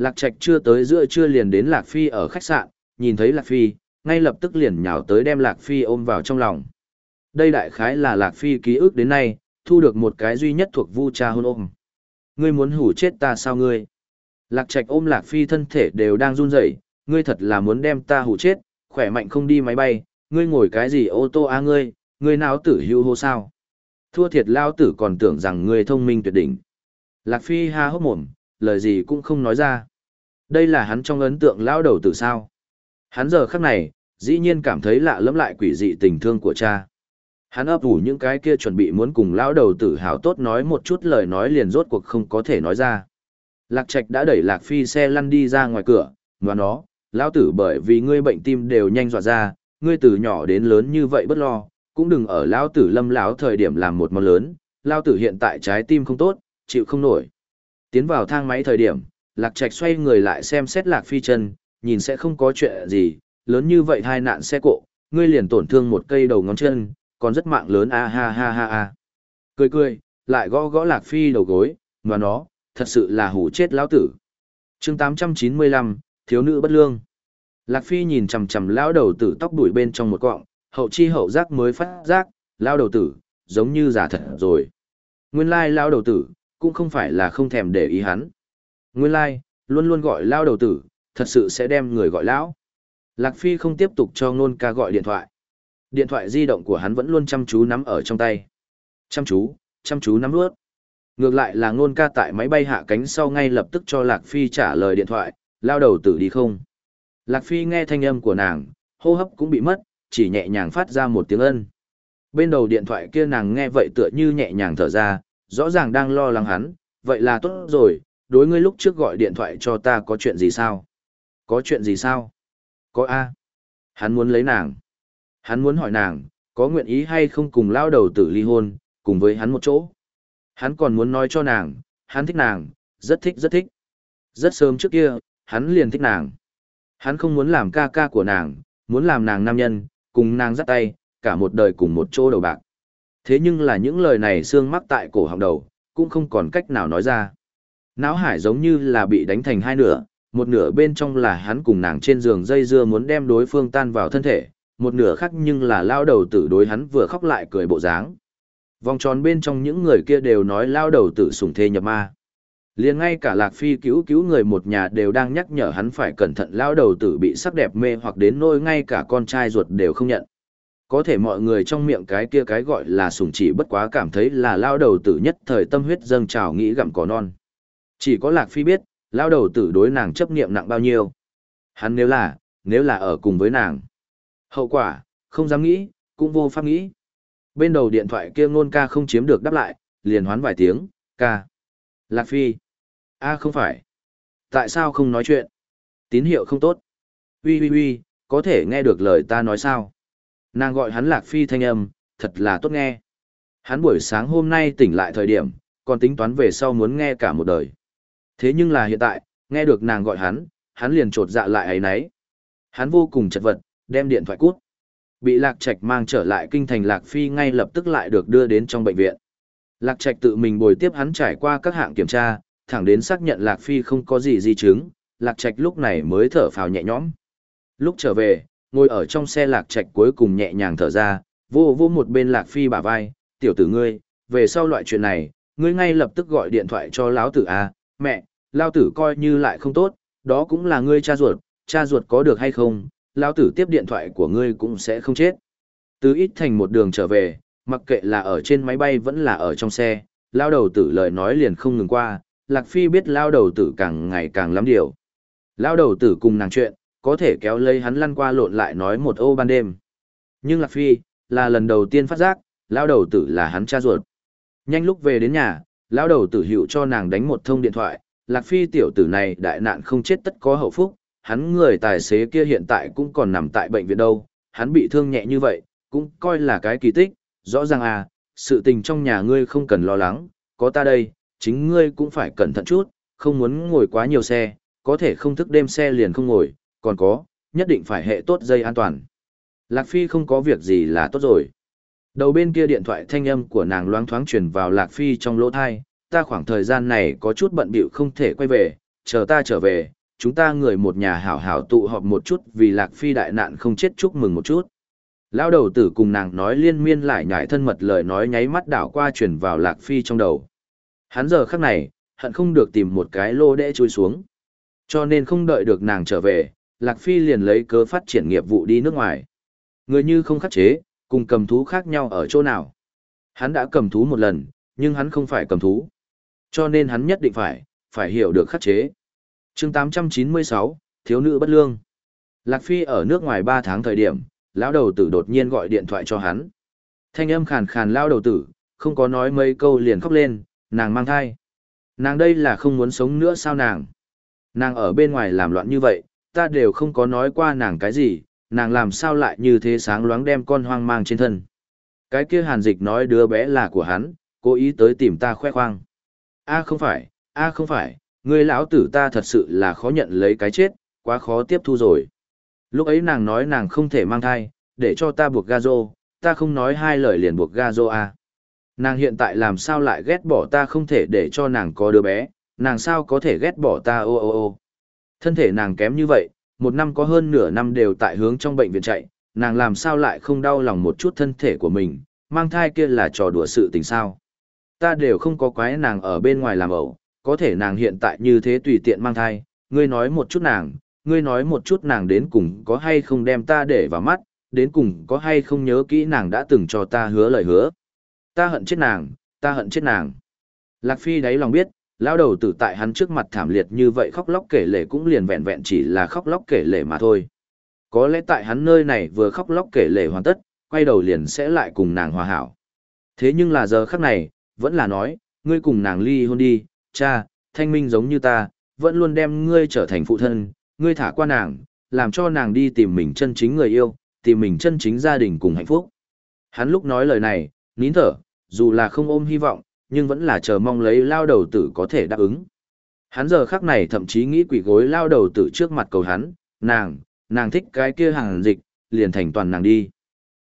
Lạc Trạch chưa tới giữa trưa liền đến Lạc Phi ở khách sạn, nhìn thấy Lạc Phi, ngay lập tức liền nhào tới đem Lạc Phi ôm vào trong lòng. Đây đại khái là Lạc Phi ký ức đến nay, thu được một cái duy nhất thuộc vu cha hôn ôm. Ngươi muốn hủ chết ta sao ngươi? Lạc Trạch ôm Lạc Phi thân thể đều đang run rẩy, ngươi thật là muốn đem ta hủ chết, khỏe mạnh không đi máy bay, ngươi ngồi cái gì ô tô a ngươi, ngươi nào tử hưu hô sao? Thua thiệt lao tử còn tưởng rằng ngươi thông minh tuyệt đỉnh. Lạc Phi ha hốc mồm, lời gì cũng không nói ra. Đây là hắn trong ấn tượng lao đầu tử sao. Hắn giờ khắc này, dĩ nhiên cảm thấy lạ lẫm lại quỷ dị tình thương của cha. Hắn ấp ủ những cái kia chuẩn bị muốn cùng lão đầu tử hào tốt nói một chút lời nói liền rốt cuộc không có thể nói ra. Lạc Trạch đã đẩy Lạc Phi xe lăn đi ra ngoài cửa, và nó, lão tử bởi vì ngươi bệnh tim đều nhanh dọa ra, ngươi từ nhỏ đến lớn như vậy bất lo, cũng đừng ở lão tử lâm lão thời điểm làm một món lớn, lão tử hiện tại trái tim không tốt, chịu không nổi. Tiến vào thang máy thời điểm, Lạc Trạch xoay người lại xem xét Lạc Phi chân, nhìn sẽ không có chuyện gì, lớn như vậy hai nạn xe cộ, ngươi liền tổn thương một cây đầu ngón chân, còn rất mạng lớn a ha ha ha ha. Cười cười, lại gõ gõ Lạc Phi đầu gối, mà nó, thật sự là hủ chết lão tử. chương 895, thiếu nữ bất lương. Lạc Phi nhìn chằm chằm lão đầu tử tóc đuổi bên trong một cọng, hậu chi hậu giác mới phát giác, lão đầu tử, giống như giả thật rồi. Nguyên lai lão đầu tử, cũng không phải là không thèm để ý hắn. Nguyên lai, luôn luôn gọi lao đầu tử, thật sự sẽ đem người gọi lão. Lạc Phi không tiếp tục cho Nôn ca gọi điện thoại. Điện thoại di động của hắn vẫn luôn chăm chú nắm ở trong tay. Chăm chú, chăm chú nắm nuốt. Ngược lại là Nôn ca tại máy bay hạ cánh sau ngay lập tức cho Lạc Phi trả lời điện thoại, lao đầu tử đi không. Lạc Phi nghe thanh âm của nàng, hô hấp cũng bị mất, chỉ nhẹ nhàng phát ra một tiếng ân. Bên đầu điện thoại kia nàng nghe vậy tựa như nhẹ nhàng thở ra, rõ ràng đang lo lắng hắn, vậy là tốt rồi, đối ngươi lúc trước gọi điện thoại cho ta có chuyện gì sao? Có chuyện gì sao? Có A. Hắn muốn lấy nàng. Hắn muốn hỏi nàng, có nguyện ý hay không cùng lao đầu tử ly hôn, cùng với hắn một chỗ. Hắn còn muốn nói cho nàng, hắn thích nàng, rất thích rất thích. Rất sớm trước kia, hắn liền thích nàng. Hắn không muốn làm ca ca của nàng, muốn làm nàng nam nhân, cùng nàng dắt tay, cả một đời cùng một chỗ đầu bạc. Thế nhưng là những lời này xương mắc tại cổ họng đầu, cũng không còn cách nào nói ra. Náo hải giống như là bị đánh thành hai nửa, một nửa bên trong là hắn cùng nàng trên giường dây dưa muốn đem đối phương tan vào thân thể, một nửa khác nhưng là lao đầu tử đối hắn vừa khóc lại cười bộ dáng. Vòng tròn bên trong những người kia đều nói lao đầu tử sủng thê nhập ma. liền ngay cả lạc phi cứu cứu người một nhà đều đang nhắc nhở hắn phải cẩn thận lao đầu tử bị sắc đẹp mê hoặc đến nỗi ngay cả con trai ruột đều không nhận. Có thể mọi người trong miệng cái kia cái gọi là sủng chỉ bất quá cảm thấy là lao đầu tử nhất thời tâm huyết dâng trào nghĩ gặm cỏ non. Chỉ có lạc phi biết, lao đầu tử đối nàng chấp niệm nặng bao nhiêu. Hắn nếu là, nếu là ở cùng với nàng. Hậu quả, không dám nghĩ, cũng vô pháp nghĩ. Bên đầu điện thoại kia ngôn ca không chiếm được đáp lại, liền hoán vài tiếng, ca. Lạc Phi. a không phải. Tại sao không nói chuyện? Tín hiệu không tốt. Ui ui ui, có thể nghe được lời ta nói sao? Nàng gọi hắn Lạc Phi thanh âm, thật là tốt nghe. Hắn buổi sáng hôm nay tỉnh lại thời điểm, còn tính toán về sau muốn nghe cả một đời. Thế nhưng là hiện tại, nghe được nàng gọi hắn, hắn liền trột dạ lại ấy nấy. Hắn vô cùng chật vật, đem điện thoại cút. Bị Lạc Trạch mang trở lại kinh thành Lạc Phi ngay lập tức lại được đưa đến trong bệnh viện. Lạc Trạch tự mình bồi tiếp hắn trải qua các hạng kiểm tra, thẳng đến xác nhận Lạc Phi không có gì di chứng, Lạc Trạch lúc này mới thở phào nhẹ nhõm. Lúc trở về, ngồi ở trong xe Lạc Trạch cuối cùng nhẹ nhàng thở ra, vô vô một bên Lạc Phi bả vai, tiểu tử ngươi, về sau loại chuyện này, ngươi ngay lập tức gọi điện thoại cho lão tử a, mẹ, lao tử coi như lại không tốt, đó cũng là ngươi cha ruột, cha ruột có được hay không, lão tử tiếp điện thoại của ngươi cũng sẽ không chết. Từ ít thành một đường trở về, mặc kệ là ở trên máy bay vẫn là ở trong xe, lao đầu tử lời nói liền không ngừng qua, Lạc Phi biết lao đầu tử càng ngày càng lắm điều. Lao đầu tử cùng nàng chuyện, có thể kéo lấy hắn lăn qua lộn lại nói một ô ban đêm. Nhưng Lạc Phi, là lần đầu tiên phát giác, lao đầu tử là hắn cha ruột. Nhanh lúc về đến nhà, lao đầu tử hiệu cho nàng đánh một thông điện thoại, Lạc Phi tiểu tử này đại nạn không chết tất có hậu phúc, hắn người tài xế kia hiện tại cũng còn nằm tại bệnh viện đâu, hắn bị thương nhẹ như vậy, cũng coi là cái kỳ tích, rõ ràng à, sự tình trong nhà ngươi không cần lo lắng, có ta đây, chính ngươi cũng phải cẩn thận chút, không muốn ngồi quá nhiều xe, có thể không thức đêm xe liền không ngồi, còn có, nhất định phải hệ tốt dây an toàn. Lạc Phi không có việc gì là tốt rồi. Đầu bên kia điện thoại thanh âm của nàng loáng thoáng truyền vào Lạc Phi trong lỗ thai, ta khoảng thời gian này có chút bận bịu không thể quay về, chờ ta trở về, chúng ta người một nhà hảo hảo tụ họp một chút vì Lạc Phi đại nạn không chết chúc mừng một chút. Lão đầu tử cùng nàng nói liên miên lại nhải thân mật lời nói nháy mắt đảo qua truyền vào Lạc Phi trong đầu. Hắn giờ khắc này, hận không được tìm một cái lô đẽ chui xuống. Cho nên không đợi được nàng trở về, Lạc Phi liền lấy cớ phát triển nghiệp vụ đi nước ngoài. Người như không khắc chế, cùng cầm thú khác nhau ở chỗ nào. Hắn đã cầm thú một lần, nhưng hắn không phải cầm thú. Cho nên hắn nhất định phải, phải hiểu được khắc chế. chương 896, Thiếu nữ bất lương. Lạc Phi ở nước ngoài 3 tháng thời điểm, lão đầu tử đột nhiên gọi điện thoại cho hắn. Thanh âm khàn khàn lão đầu tử, không có nói mấy câu liền khóc lên, nàng mang thai. Nàng đây là không muốn sống nữa sao nàng? Nàng ở bên ngoài làm loạn như vậy, ta đều không có nói qua nàng cái gì, nàng làm sao lại như thế sáng loáng đem con hoang mang trên thân. Cái kia hàn dịch nói đứa bé là của hắn, cố ý tới tìm ta khoe khoang a không phải, a không phải, người lão tử ta thật sự là khó nhận lấy cái chết, quá khó tiếp thu rồi. Lúc ấy nàng nói nàng không thể mang thai, để cho ta buộc ga rô, ta không nói hai lời liền buộc ga rô a. Nàng hiện tại làm sao lại ghét bỏ ta không thể để cho nàng có đứa bé, nàng sao có thể ghét bỏ ta ô ô ô. Thân thể nàng kém như vậy, một năm có hơn nửa năm đều tại hướng trong bệnh viện chạy, nàng làm sao lại không đau lòng một chút thân thể của mình, mang thai kia là trò đùa sự tình sao. Ta đều không có quái nàng ở bên ngoài làm ẩu, có thể nàng hiện tại như thế tùy tiện mang thai, ngươi nói một chút nàng, ngươi nói một chút nàng đến cùng có hay không đem ta để vào mắt, đến cùng có hay không nhớ kỹ nàng đã từng cho ta hứa lời hứa. Ta hận chết nàng, ta hận chết nàng. Lạc Phi đáy lòng biết, lão đầu tử tại hắn trước mặt thảm liệt như vậy khóc lóc kể lể cũng liền vẹn vẹn chỉ là khóc lóc kể lể mà thôi. Có lẽ tại hắn nơi này vừa khóc lóc kể lể hoàn tất, quay đầu liền sẽ lại cùng nàng hòa hảo. Thế nhưng là giờ khắc này, vẫn là nói, ngươi cùng nàng ly hôn đi, cha, thanh minh giống như ta, vẫn luôn đem ngươi trở thành phụ thân, ngươi thả qua nàng, làm cho nàng đi tìm mình chân chính người yêu, tìm mình chân chính gia đình cùng hạnh phúc. Hắn lúc nói lời này, nín thở, dù là không ôm hy vọng, nhưng vẫn là chờ mong lấy lao đầu tử có thể đáp ứng. Hắn giờ khắc này thậm chí nghĩ quỷ gối lao đầu tử trước mặt cầu hắn, nàng, nàng thích cái kia hàng dịch, liền thành toàn nàng đi.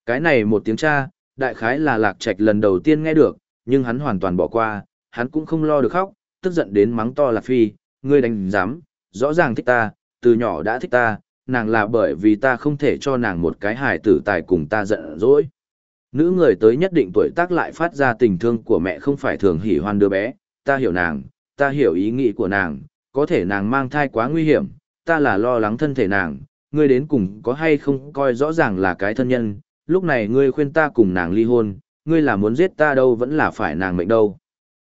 Cái này một tiếng cha, đại khái là lạc trạch lần đầu tiên nghe được, nhưng hắn hoàn toàn bỏ qua, hắn cũng không lo được khóc, tức giận đến mắng to lạc phi, ngươi đánh dám, rõ ràng thích ta, từ nhỏ đã thích ta, nàng là bởi vì ta không thể cho nàng một cái hài tử tài cùng ta giận dỗi. Nữ người tới nhất định tuổi tác lại phát ra tình thương của mẹ không phải thường hỉ hoan đứa bé, ta hiểu nàng, ta hiểu ý nghĩ của nàng, có thể nàng mang thai quá nguy hiểm, ta là lo lắng thân thể nàng, ngươi đến cùng có hay không coi rõ ràng là cái thân nhân, lúc này ngươi khuyên ta cùng nàng ly hôn, ngươi là muốn giết ta đâu vẫn là phải nàng mệnh đâu.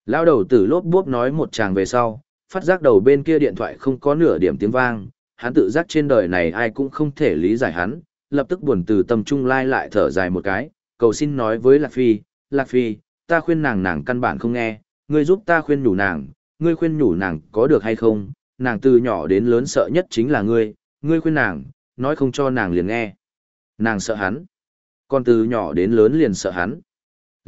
Lao đầu tử lốp bốp nói một chàng về sau, phát giác đầu bên kia điện thoại không có nửa điểm tiếng vang, hắn tự giác trên đời này ai cũng không thể lý giải hắn, lập tức buồn từ tâm trung lai lại thở dài một cái, cầu xin nói với Lạc Phi, Lạc Phi, ta khuyên nàng nàng căn bản không nghe, ngươi giúp ta khuyên nhủ nàng, ngươi khuyên nhủ nàng có được hay không, nàng từ nhỏ đến lớn sợ nhất chính là ngươi, ngươi khuyên nàng, nói không cho nàng liền nghe. Nàng sợ hắn, còn từ nhỏ đến lớn liền sợ hắn.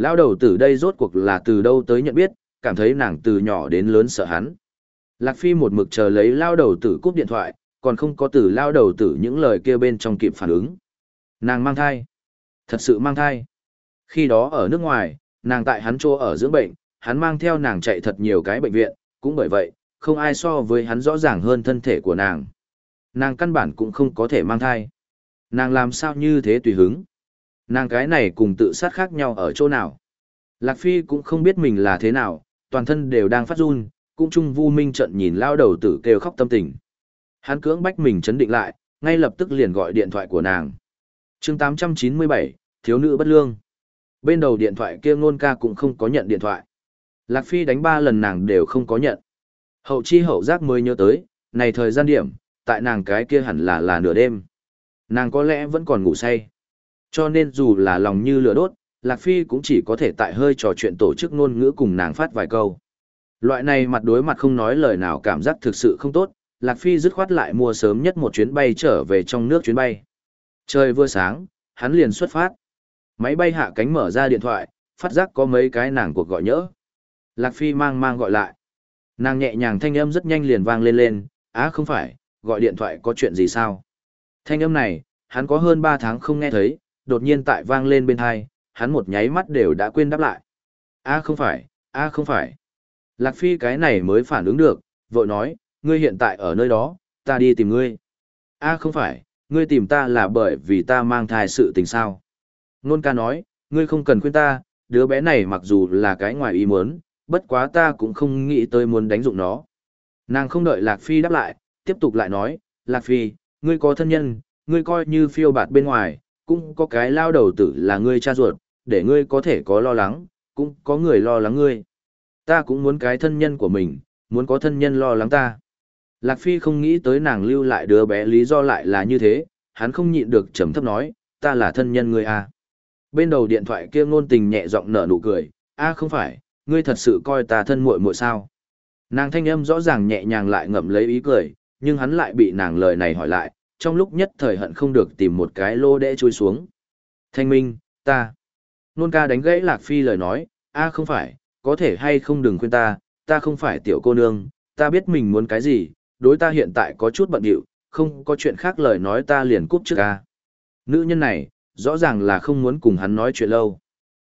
Lao đầu tử đây rốt cuộc là từ đâu tới nhận biết, cảm thấy nàng từ nhỏ đến lớn sợ hắn. Lạc Phi một mực chờ lấy lao đầu tử cúp điện thoại, còn không có từ lao đầu tử những lời kia bên trong kịp phản ứng. Nàng mang thai. Thật sự mang thai. Khi đó ở nước ngoài, nàng tại hắn chỗ ở dưỡng bệnh, hắn mang theo nàng chạy thật nhiều cái bệnh viện, cũng bởi vậy, không ai so với hắn rõ ràng hơn thân thể của nàng. Nàng căn bản cũng không có thể mang thai. Nàng làm sao như thế tùy hứng. Nàng cái này cùng tự sát khác nhau ở chỗ nào. Lạc Phi cũng không biết mình là thế nào, toàn thân đều đang phát run, cũng chung vu minh trận nhìn lao đầu tử kêu khóc tâm tình. Hắn cưỡng bách mình chấn định lại, ngay lập tức liền gọi điện thoại của nàng. chương 897, thiếu nữ bất lương. Bên đầu điện thoại kia ngôn ca cũng không có nhận điện thoại. Lạc Phi đánh ba lần nàng đều không có nhận. Hậu chi hậu giác mới nhớ tới, này thời gian điểm, tại nàng cái kia hẳn là là nửa đêm. Nàng có lẽ vẫn còn ngủ say. Cho nên dù là lòng như lửa đốt, Lạc Phi cũng chỉ có thể tại hơi trò chuyện tổ chức ngôn ngữ cùng nàng phát vài câu. Loại này mặt đối mặt không nói lời nào cảm giác thực sự không tốt, Lạc Phi dứt khoát lại mua sớm nhất một chuyến bay trở về trong nước chuyến bay. Trời vừa sáng, hắn liền xuất phát. Máy bay hạ cánh mở ra điện thoại, phát giác có mấy cái nàng cuộc gọi nhỡ. Lạc Phi mang mang gọi lại. Nàng nhẹ nhàng thanh âm rất nhanh liền vang lên lên, á không phải, gọi điện thoại có chuyện gì sao? Thanh âm này, hắn có hơn 3 tháng không nghe thấy, đột nhiên tại vang lên bên hai, hắn một nháy mắt đều đã quên đáp lại. A không phải, a không phải. Lạc Phi cái này mới phản ứng được, vội nói, ngươi hiện tại ở nơi đó, ta đi tìm ngươi. A không phải, ngươi tìm ta là bởi vì ta mang thai sự tình sao. Nôn ca nói, ngươi không cần khuyên ta, đứa bé này mặc dù là cái ngoài ý muốn, bất quá ta cũng không nghĩ tới muốn đánh dụng nó. Nàng không đợi Lạc Phi đáp lại, tiếp tục lại nói, Lạc Phi, ngươi có thân nhân, ngươi coi như phiêu bạt bên ngoài, cũng có cái lao đầu tử là ngươi cha ruột, để ngươi có thể có lo lắng, cũng có người lo lắng ngươi. Ta cũng muốn cái thân nhân của mình, muốn có thân nhân lo lắng ta. Lạc Phi không nghĩ tới nàng lưu lại đứa bé lý do lại là như thế, hắn không nhịn được trầm thấp nói, ta là thân nhân ngươi à. Bên đầu điện thoại kia ngôn tình nhẹ giọng nở nụ cười, a không phải, ngươi thật sự coi ta thân muội muội sao. Nàng thanh âm rõ ràng nhẹ nhàng lại ngậm lấy ý cười, nhưng hắn lại bị nàng lời này hỏi lại, trong lúc nhất thời hận không được tìm một cái lô đẽ chui xuống. Thanh minh, ta. Nôn ca đánh gãy Lạc Phi lời nói, a không phải, có thể hay không đừng khuyên ta, ta không phải tiểu cô nương, ta biết mình muốn cái gì, đối ta hiện tại có chút bận điệu, không có chuyện khác lời nói ta liền cúp trước ca. Nữ nhân này, rõ ràng là không muốn cùng hắn nói chuyện lâu.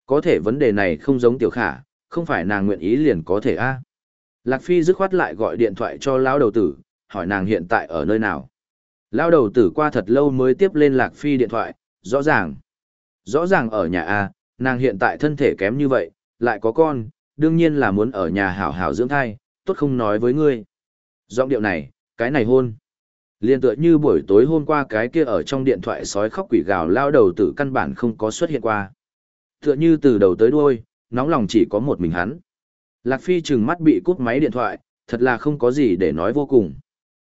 Có thể vấn đề này không giống tiểu khả, không phải nàng nguyện ý liền có thể a. Lạc Phi dứt khoát lại gọi điện thoại cho lão đầu tử, hỏi nàng hiện tại ở nơi nào. Lão đầu tử qua thật lâu mới tiếp lên Lạc Phi điện thoại, rõ ràng. Rõ ràng ở nhà A, nàng hiện tại thân thể kém như vậy, lại có con, đương nhiên là muốn ở nhà hảo hảo dưỡng thai, tốt không nói với ngươi. Giọng điệu này, cái này hôn. Liên tựa như buổi tối hôm qua cái kia ở trong điện thoại sói khóc quỷ gào lao đầu tử căn bản không có xuất hiện qua. Tựa như từ đầu tới đuôi, nóng lòng chỉ có một mình hắn. Lạc Phi trừng mắt bị cút máy điện thoại, thật là không có gì để nói vô cùng.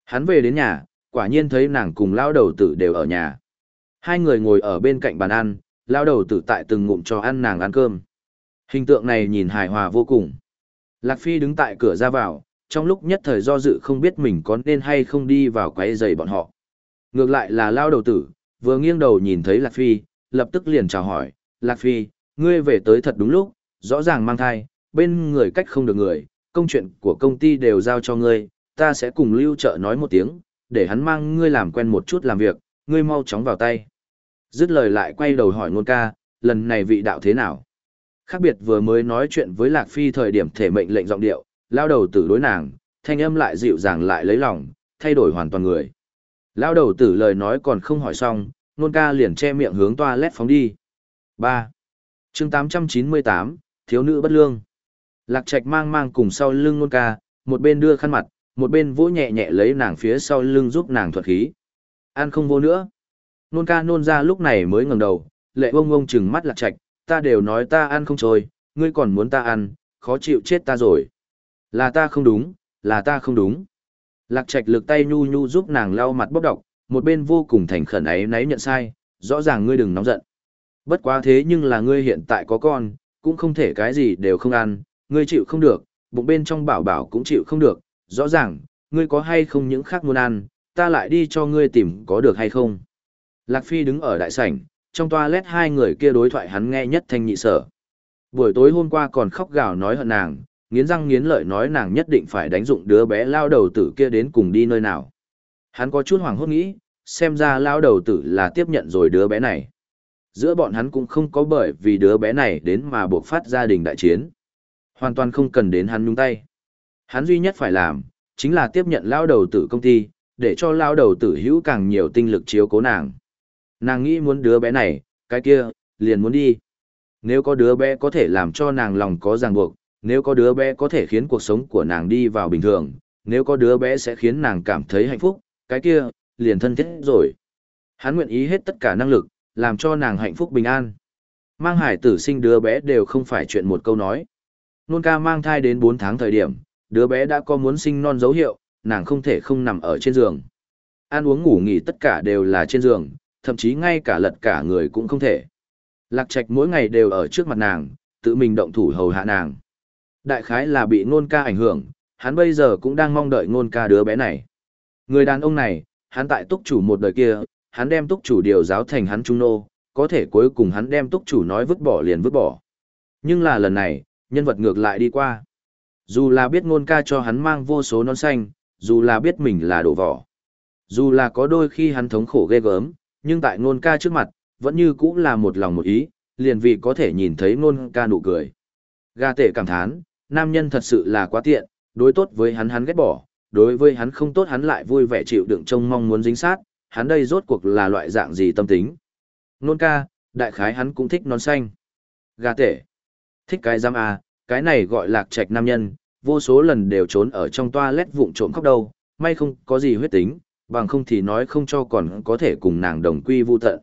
Hắn về đến nhà, quả nhiên thấy nàng cùng lao đầu tử đều ở nhà. Hai người ngồi ở bên cạnh bàn ăn, lao đầu tử tại từng ngụm cho ăn nàng ăn cơm. Hình tượng này nhìn hài hòa vô cùng. Lạc Phi đứng tại cửa ra vào, trong lúc nhất thời do dự không biết mình có nên hay không đi vào quấy giày bọn họ. Ngược lại là lao đầu tử, vừa nghiêng đầu nhìn thấy Lạc Phi, lập tức liền chào hỏi, Lạc Phi, ngươi về tới thật đúng lúc, rõ ràng mang thai, bên người cách không được người, công chuyện của công ty đều giao cho ngươi, ta sẽ cùng lưu trợ nói một tiếng, để hắn mang ngươi làm quen một chút làm việc, ngươi mau chóng vào tay. Dứt lời lại quay đầu hỏi ngôn ca, lần này vị đạo thế nào? Khác biệt vừa mới nói chuyện với Lạc Phi thời điểm thể mệnh lệnh giọng điệu, lao đầu tử đối nàng, thanh âm lại dịu dàng lại lấy lòng, thay đổi hoàn toàn người. Lao đầu tử lời nói còn không hỏi xong, ngôn ca liền che miệng hướng toa lét phóng đi. 3. chương 898, Thiếu nữ bất lương. Lạc Trạch mang mang cùng sau lưng ngôn ca, một bên đưa khăn mặt, một bên vỗ nhẹ nhẹ lấy nàng phía sau lưng giúp nàng thuật khí. Ăn không vô nữa. Nôn ca nôn ra lúc này mới ngẩng đầu, lệ bông bông chừng mắt Lạc Trạch, ta đều nói ta ăn không trôi, ngươi còn muốn ta ăn, khó chịu chết ta rồi. Là ta không đúng, là ta không đúng. Lạc Trạch lực tay nhu nhu giúp nàng lau mặt bốc độc, một bên vô cùng thành khẩn ấy nấy nhận sai, rõ ràng ngươi đừng nóng giận. Bất quá thế nhưng là ngươi hiện tại có con, cũng không thể cái gì đều không ăn, ngươi chịu không được, bụng bên trong bảo bảo cũng chịu không được, rõ ràng, ngươi có hay không những khác muốn ăn, ta lại đi cho ngươi tìm có được hay không. Lạc Phi đứng ở đại sảnh, trong toilet hai người kia đối thoại hắn nghe nhất thanh nhị sở. Buổi tối hôm qua còn khóc gào nói hận nàng, nghiến răng nghiến lợi nói nàng nhất định phải đánh dụng đứa bé lao đầu tử kia đến cùng đi nơi nào. Hắn có chút hoảng hốt nghĩ, xem ra lao đầu tử là tiếp nhận rồi đứa bé này. Giữa bọn hắn cũng không có bởi vì đứa bé này đến mà buộc phát gia đình đại chiến. Hoàn toàn không cần đến hắn nhúng tay. Hắn duy nhất phải làm, chính là tiếp nhận lao đầu tử công ty, để cho lao đầu tử hữu càng nhiều tinh lực chiếu cố nàng. Nàng nghĩ muốn đứa bé này, cái kia, liền muốn đi. Nếu có đứa bé có thể làm cho nàng lòng có ràng buộc, nếu có đứa bé có thể khiến cuộc sống của nàng đi vào bình thường, nếu có đứa bé sẽ khiến nàng cảm thấy hạnh phúc, cái kia, liền thân thiết rồi. Hắn nguyện ý hết tất cả năng lực, làm cho nàng hạnh phúc bình an. Mang hải tử sinh đứa bé đều không phải chuyện một câu nói. Nôn ca mang thai đến 4 tháng thời điểm, đứa bé đã có muốn sinh non dấu hiệu, nàng không thể không nằm ở trên giường. Ăn uống ngủ nghỉ tất cả đều là trên giường, thậm chí ngay cả lật cả người cũng không thể. Lạc Trạch mỗi ngày đều ở trước mặt nàng, tự mình động thủ hầu hạ nàng. Đại khái là bị nôn ca ảnh hưởng, hắn bây giờ cũng đang mong đợi nôn ca đứa bé này. Người đàn ông này, hắn tại túc chủ một đời kia, hắn đem túc chủ điều giáo thành hắn trung nô, có thể cuối cùng hắn đem túc chủ nói vứt bỏ liền vứt bỏ. Nhưng là lần này, nhân vật ngược lại đi qua. Dù là biết ngôn ca cho hắn mang vô số non xanh, dù là biết mình là đổ vỏ. Dù là có đôi khi hắn thống khổ ghê gớm, nhưng tại ngôn ca trước mặt, vẫn như cũng là một lòng một ý, liền vì có thể nhìn thấy ngôn ca nụ cười. Ga tể cảm thán, nam nhân thật sự là quá tiện, đối tốt với hắn hắn ghét bỏ, đối với hắn không tốt hắn lại vui vẻ chịu đựng trông mong muốn dính sát, hắn đây rốt cuộc là loại dạng gì tâm tính. Nôn ca, đại khái hắn cũng thích nón xanh. Gà tể. Thích cái giam à, cái này gọi lạc trạch nam nhân, vô số lần đều trốn ở trong toa lét vụng trộm khóc đâu, may không có gì huyết tính, bằng không thì nói không cho còn có thể cùng nàng đồng quy vu tận.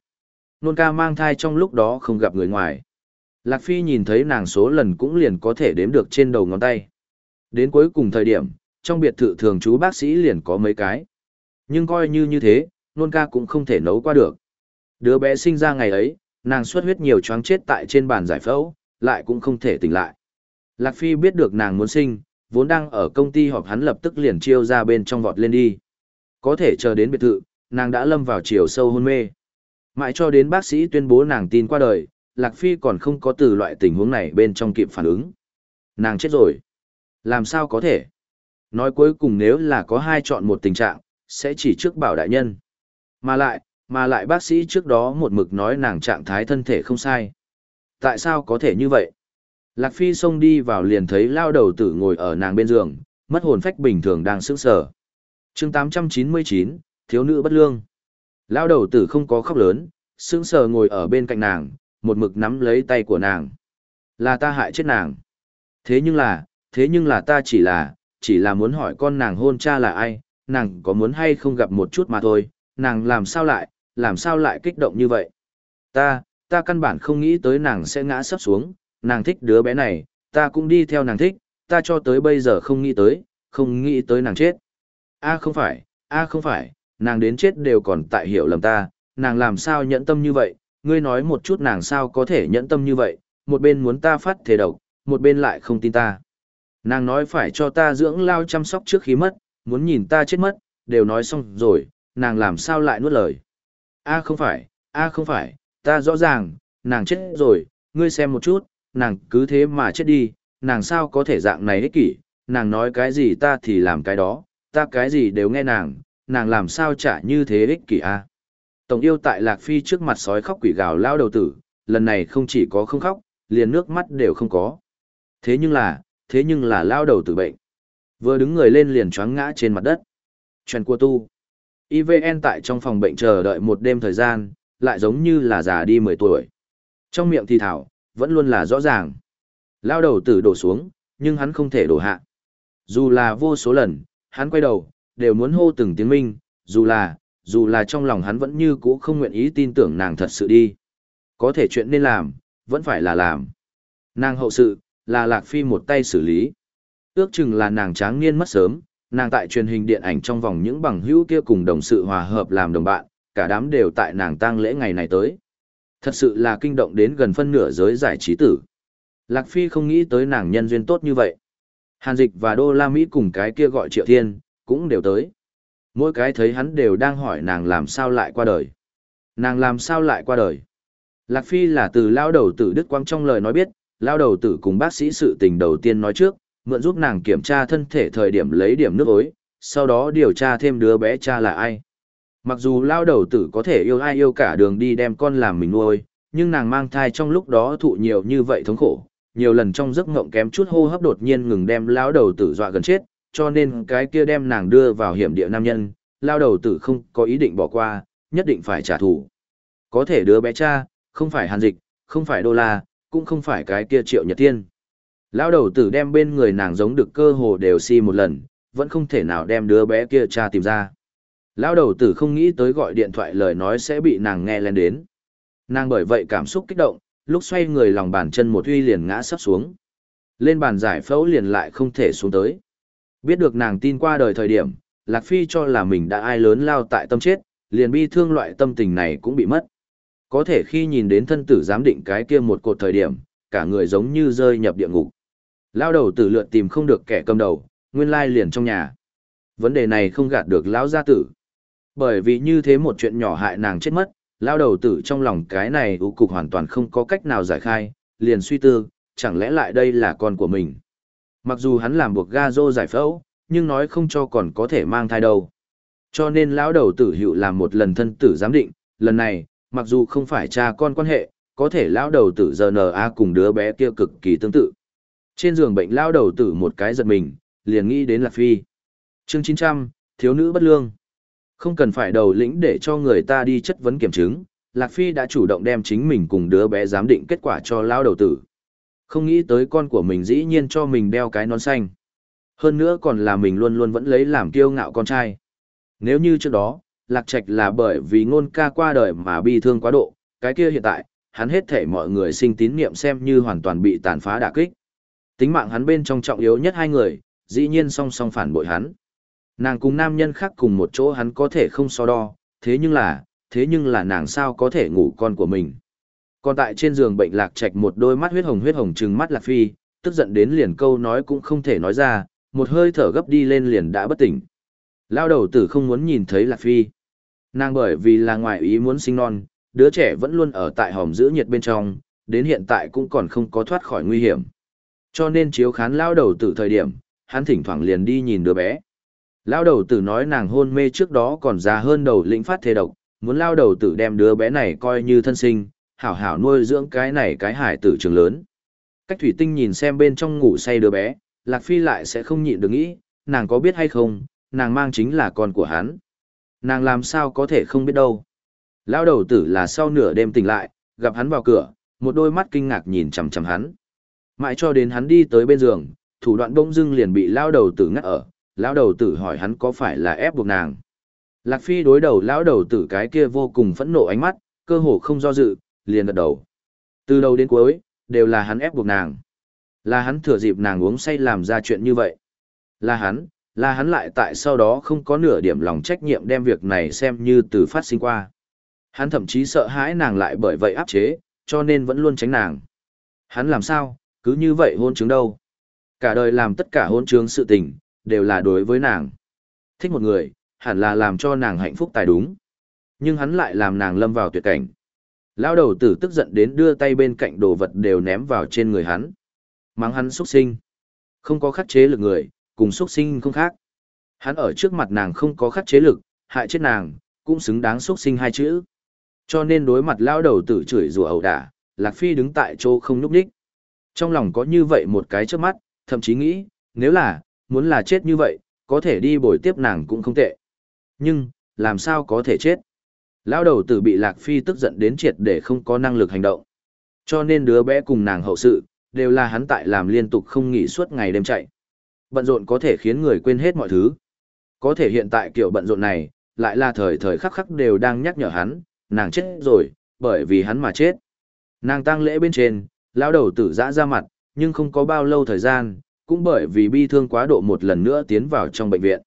Nôn ca mang thai trong lúc đó không gặp người ngoài. Lạc Phi nhìn thấy nàng số lần cũng liền có thể đếm được trên đầu ngón tay. Đến cuối cùng thời điểm, trong biệt thự thường trú bác sĩ liền có mấy cái. Nhưng coi như như thế, nôn ca cũng không thể nấu qua được. Đứa bé sinh ra ngày ấy, nàng xuất huyết nhiều choáng chết tại trên bàn giải phẫu, lại cũng không thể tỉnh lại. Lạc Phi biết được nàng muốn sinh, vốn đang ở công ty họp hắn lập tức liền chiêu ra bên trong vọt lên đi. Có thể chờ đến biệt thự, nàng đã lâm vào chiều sâu hôn mê. Mãi cho đến bác sĩ tuyên bố nàng tin qua đời, Lạc Phi còn không có từ loại tình huống này bên trong kịp phản ứng. Nàng chết rồi. Làm sao có thể? Nói cuối cùng nếu là có hai chọn một tình trạng, sẽ chỉ trước bảo đại nhân. Mà lại, mà lại bác sĩ trước đó một mực nói nàng trạng thái thân thể không sai. Tại sao có thể như vậy? Lạc Phi xông đi vào liền thấy lao đầu tử ngồi ở nàng bên giường, mất hồn phách bình thường đang sững sờ. chương 899, thiếu nữ bất lương. Lao đầu tử không có khóc lớn, sững sờ ngồi ở bên cạnh nàng, một mực nắm lấy tay của nàng. Là ta hại chết nàng. Thế nhưng là, thế nhưng là ta chỉ là, chỉ là muốn hỏi con nàng hôn cha là ai, nàng có muốn hay không gặp một chút mà thôi, nàng làm sao lại, làm sao lại kích động như vậy. Ta, ta căn bản không nghĩ tới nàng sẽ ngã sắp xuống, nàng thích đứa bé này, ta cũng đi theo nàng thích, ta cho tới bây giờ không nghĩ tới, không nghĩ tới nàng chết. A không phải, a không phải, nàng đến chết đều còn tại hiểu lầm ta, nàng làm sao nhẫn tâm như vậy, ngươi nói một chút nàng sao có thể nhẫn tâm như vậy, một bên muốn ta phát thể độc, một bên lại không tin ta. Nàng nói phải cho ta dưỡng lao chăm sóc trước khi mất, muốn nhìn ta chết mất, đều nói xong rồi, nàng làm sao lại nuốt lời. A không phải, a không phải, ta rõ ràng, nàng chết rồi, ngươi xem một chút, nàng cứ thế mà chết đi, nàng sao có thể dạng này ích kỷ, nàng nói cái gì ta thì làm cái đó, ta cái gì đều nghe nàng, nàng làm sao trả như thế ích kỷ a. Tổng yêu tại Lạc Phi trước mặt sói khóc quỷ gào lao đầu tử, lần này không chỉ có không khóc, liền nước mắt đều không có. Thế nhưng là, thế nhưng là lao đầu tử bệnh. Vừa đứng người lên liền choáng ngã trên mặt đất. Chuyện của tu. IVN tại trong phòng bệnh chờ đợi một đêm thời gian, lại giống như là già đi 10 tuổi. Trong miệng thì thảo, vẫn luôn là rõ ràng. Lao đầu tử đổ xuống, nhưng hắn không thể đổ hạ. Dù là vô số lần, hắn quay đầu, đều muốn hô từng tiếng minh, dù là, dù là trong lòng hắn vẫn như cũ không nguyện ý tin tưởng nàng thật sự đi. Có thể chuyện nên làm, vẫn phải là làm. Nàng hậu sự, là Lạc Phi một tay xử lý. Ước chừng là nàng tráng niên mất sớm, nàng tại truyền hình điện ảnh trong vòng những bằng hữu kia cùng đồng sự hòa hợp làm đồng bạn, cả đám đều tại nàng tang lễ ngày này tới. Thật sự là kinh động đến gần phân nửa giới giải trí tử. Lạc Phi không nghĩ tới nàng nhân duyên tốt như vậy. Hàn Dịch và Đô La Mỹ cùng cái kia gọi Triệu Thiên, cũng đều tới. Mỗi cái thấy hắn đều đang hỏi nàng làm sao lại qua đời. Nàng làm sao lại qua đời. Lạc Phi là từ lao đầu tử Đức Quang trong lời nói biết, lao đầu tử cùng bác sĩ sự tình đầu tiên nói trước, mượn giúp nàng kiểm tra thân thể thời điểm lấy điểm nước ối, sau đó điều tra thêm đứa bé cha là ai. Mặc dù lao đầu tử có thể yêu ai yêu cả đường đi đem con làm mình nuôi, nhưng nàng mang thai trong lúc đó thụ nhiều như vậy thống khổ, nhiều lần trong giấc ngộng kém chút hô hấp đột nhiên ngừng đem lao đầu tử dọa gần chết, cho nên cái kia đem nàng đưa vào hiểm địa nam nhân, lao đầu tử không có ý định bỏ qua, nhất định phải trả thù. Có thể đứa bé cha, không phải hàn dịch, không phải đô la, cũng không phải cái kia triệu nhật tiên. Lao đầu tử đem bên người nàng giống được cơ hồ đều si một lần, vẫn không thể nào đem đứa bé kia cha tìm ra. Lão đầu tử không nghĩ tới gọi điện thoại lời nói sẽ bị nàng nghe lên đến. Nàng bởi vậy cảm xúc kích động, lúc xoay người lòng bàn chân một uy liền ngã sắp xuống. Lên bàn giải phẫu liền lại không thể xuống tới. Biết được nàng tin qua đời thời điểm, Lạc Phi cho là mình đã ai lớn lao tại tâm chết, liền bi thương loại tâm tình này cũng bị mất. Có thể khi nhìn đến thân tử giám định cái kia một cột thời điểm, cả người giống như rơi nhập địa ngục. Lao đầu tử lượt tìm không được kẻ cầm đầu, nguyên lai liền trong nhà. Vấn đề này không gạt được lão gia tử. Bởi vì như thế một chuyện nhỏ hại nàng chết mất, lao đầu tử trong lòng cái này ưu cục hoàn toàn không có cách nào giải khai, liền suy tư, chẳng lẽ lại đây là con của mình. Mặc dù hắn làm buộc ga dô giải phẫu, nhưng nói không cho còn có thể mang thai đâu. Cho nên lão đầu tử hiệu làm một lần thân tử giám định, lần này, mặc dù không phải cha con quan hệ, có thể lão đầu tử giờ GNA cùng đứa bé kia cực kỳ tương tự. Trên giường bệnh lão đầu tử một cái giật mình, liền nghĩ đến Lạc Phi. Chương 900, thiếu nữ bất lương. Không cần phải đầu lĩnh để cho người ta đi chất vấn kiểm chứng, Lạc Phi đã chủ động đem chính mình cùng đứa bé giám định kết quả cho lão đầu tử. Không nghĩ tới con của mình dĩ nhiên cho mình đeo cái nón xanh. Hơn nữa còn là mình luôn luôn vẫn lấy làm kiêu ngạo con trai. Nếu như trước đó, Lạc Trạch là bởi vì ngôn ca qua đời mà bi thương quá độ, cái kia hiện tại, hắn hết thể mọi người sinh tín niệm xem như hoàn toàn bị tàn phá đả kích. Tính mạng hắn bên trong trọng yếu nhất hai người, dĩ nhiên song song phản bội hắn. Nàng cùng nam nhân khác cùng một chỗ hắn có thể không so đo, thế nhưng là, thế nhưng là nàng sao có thể ngủ con của mình. Còn tại trên giường bệnh lạc trạch một đôi mắt huyết hồng huyết hồng trừng mắt lạc phi, tức giận đến liền câu nói cũng không thể nói ra, một hơi thở gấp đi lên liền đã bất tỉnh. Lao đầu tử không muốn nhìn thấy lạc phi. Nàng bởi vì là ngoại ý muốn sinh non, đứa trẻ vẫn luôn ở tại hòm giữ nhiệt bên trong, đến hiện tại cũng còn không có thoát khỏi nguy hiểm. Cho nên chiếu khán lao đầu tử thời điểm, hắn thỉnh thoảng liền đi nhìn đứa bé. Lao đầu tử nói nàng hôn mê trước đó còn già hơn đầu lĩnh phát thế độc, muốn lao đầu tử đem đứa bé này coi như thân sinh, hảo hảo nuôi dưỡng cái này cái hải tử trường lớn. Cách thủy tinh nhìn xem bên trong ngủ say đứa bé, Lạc Phi lại sẽ không nhịn được nghĩ, nàng có biết hay không, nàng mang chính là con của hắn. Nàng làm sao có thể không biết đâu. Lao đầu tử là sau nửa đêm tỉnh lại, gặp hắn vào cửa, một đôi mắt kinh ngạc nhìn chằm chằm hắn. Mãi cho đến hắn đi tới bên giường, thủ đoạn bỗng dưng liền bị lao đầu tử ngắt ở, lão đầu tử hỏi hắn có phải là ép buộc nàng. Lạc Phi đối đầu lão đầu tử cái kia vô cùng phẫn nộ ánh mắt, cơ hồ không do dự, liền gật đầu. Từ đầu đến cuối, đều là hắn ép buộc nàng. Là hắn thừa dịp nàng uống say làm ra chuyện như vậy. Là hắn, là hắn lại tại sau đó không có nửa điểm lòng trách nhiệm đem việc này xem như từ phát sinh qua. Hắn thậm chí sợ hãi nàng lại bởi vậy áp chế, cho nên vẫn luôn tránh nàng. Hắn làm sao, cứ như vậy hôn chứng đâu. Cả đời làm tất cả hôn chứng sự tình, đều là đối với nàng. Thích một người, hẳn là làm cho nàng hạnh phúc tài đúng. Nhưng hắn lại làm nàng lâm vào tuyệt cảnh. Lao đầu tử tức giận đến đưa tay bên cạnh đồ vật đều ném vào trên người hắn. Mắng hắn xuất sinh. Không có khắc chế lực người, cùng xuất sinh không khác. Hắn ở trước mặt nàng không có khắc chế lực, hại chết nàng, cũng xứng đáng xuất sinh hai chữ. Cho nên đối mặt lao đầu tử chửi rủa ẩu đả, Lạc Phi đứng tại chỗ không núp đích. Trong lòng có như vậy một cái trước mắt, thậm chí nghĩ, nếu là, muốn là chết như vậy, có thể đi bồi tiếp nàng cũng không tệ. Nhưng, làm sao có thể chết? Lão đầu tử bị Lạc Phi tức giận đến triệt để không có năng lực hành động. Cho nên đứa bé cùng nàng hậu sự, đều là hắn tại làm liên tục không nghỉ suốt ngày đêm chạy. Bận rộn có thể khiến người quên hết mọi thứ. Có thể hiện tại kiểu bận rộn này, lại là thời thời khắc khắc đều đang nhắc nhở hắn, nàng chết rồi, bởi vì hắn mà chết. Nàng tang lễ bên trên, lão đầu tử dã ra mặt, nhưng không có bao lâu thời gian, cũng bởi vì bi thương quá độ một lần nữa tiến vào trong bệnh viện.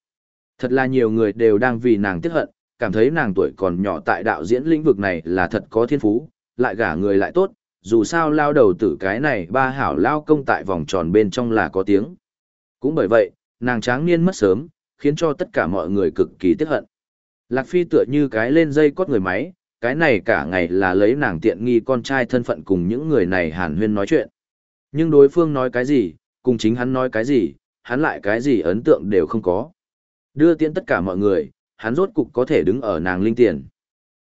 Thật là nhiều người đều đang vì nàng tiếc hận, cảm thấy nàng tuổi còn nhỏ tại đạo diễn lĩnh vực này là thật có thiên phú, lại gả người lại tốt, dù sao lao đầu tử cái này ba hảo lao công tại vòng tròn bên trong là có tiếng. Cũng bởi vậy, nàng tráng niên mất sớm, khiến cho tất cả mọi người cực kỳ tiếc hận. Lạc Phi tựa như cái lên dây cót người máy, cái này cả ngày là lấy nàng tiện nghi con trai thân phận cùng những người này hàn huyên nói chuyện. Nhưng đối phương nói cái gì, cùng chính hắn nói cái gì, hắn lại cái gì ấn tượng đều không có. Đưa tiễn tất cả mọi người, hắn rốt cục có thể đứng ở nàng linh tiền.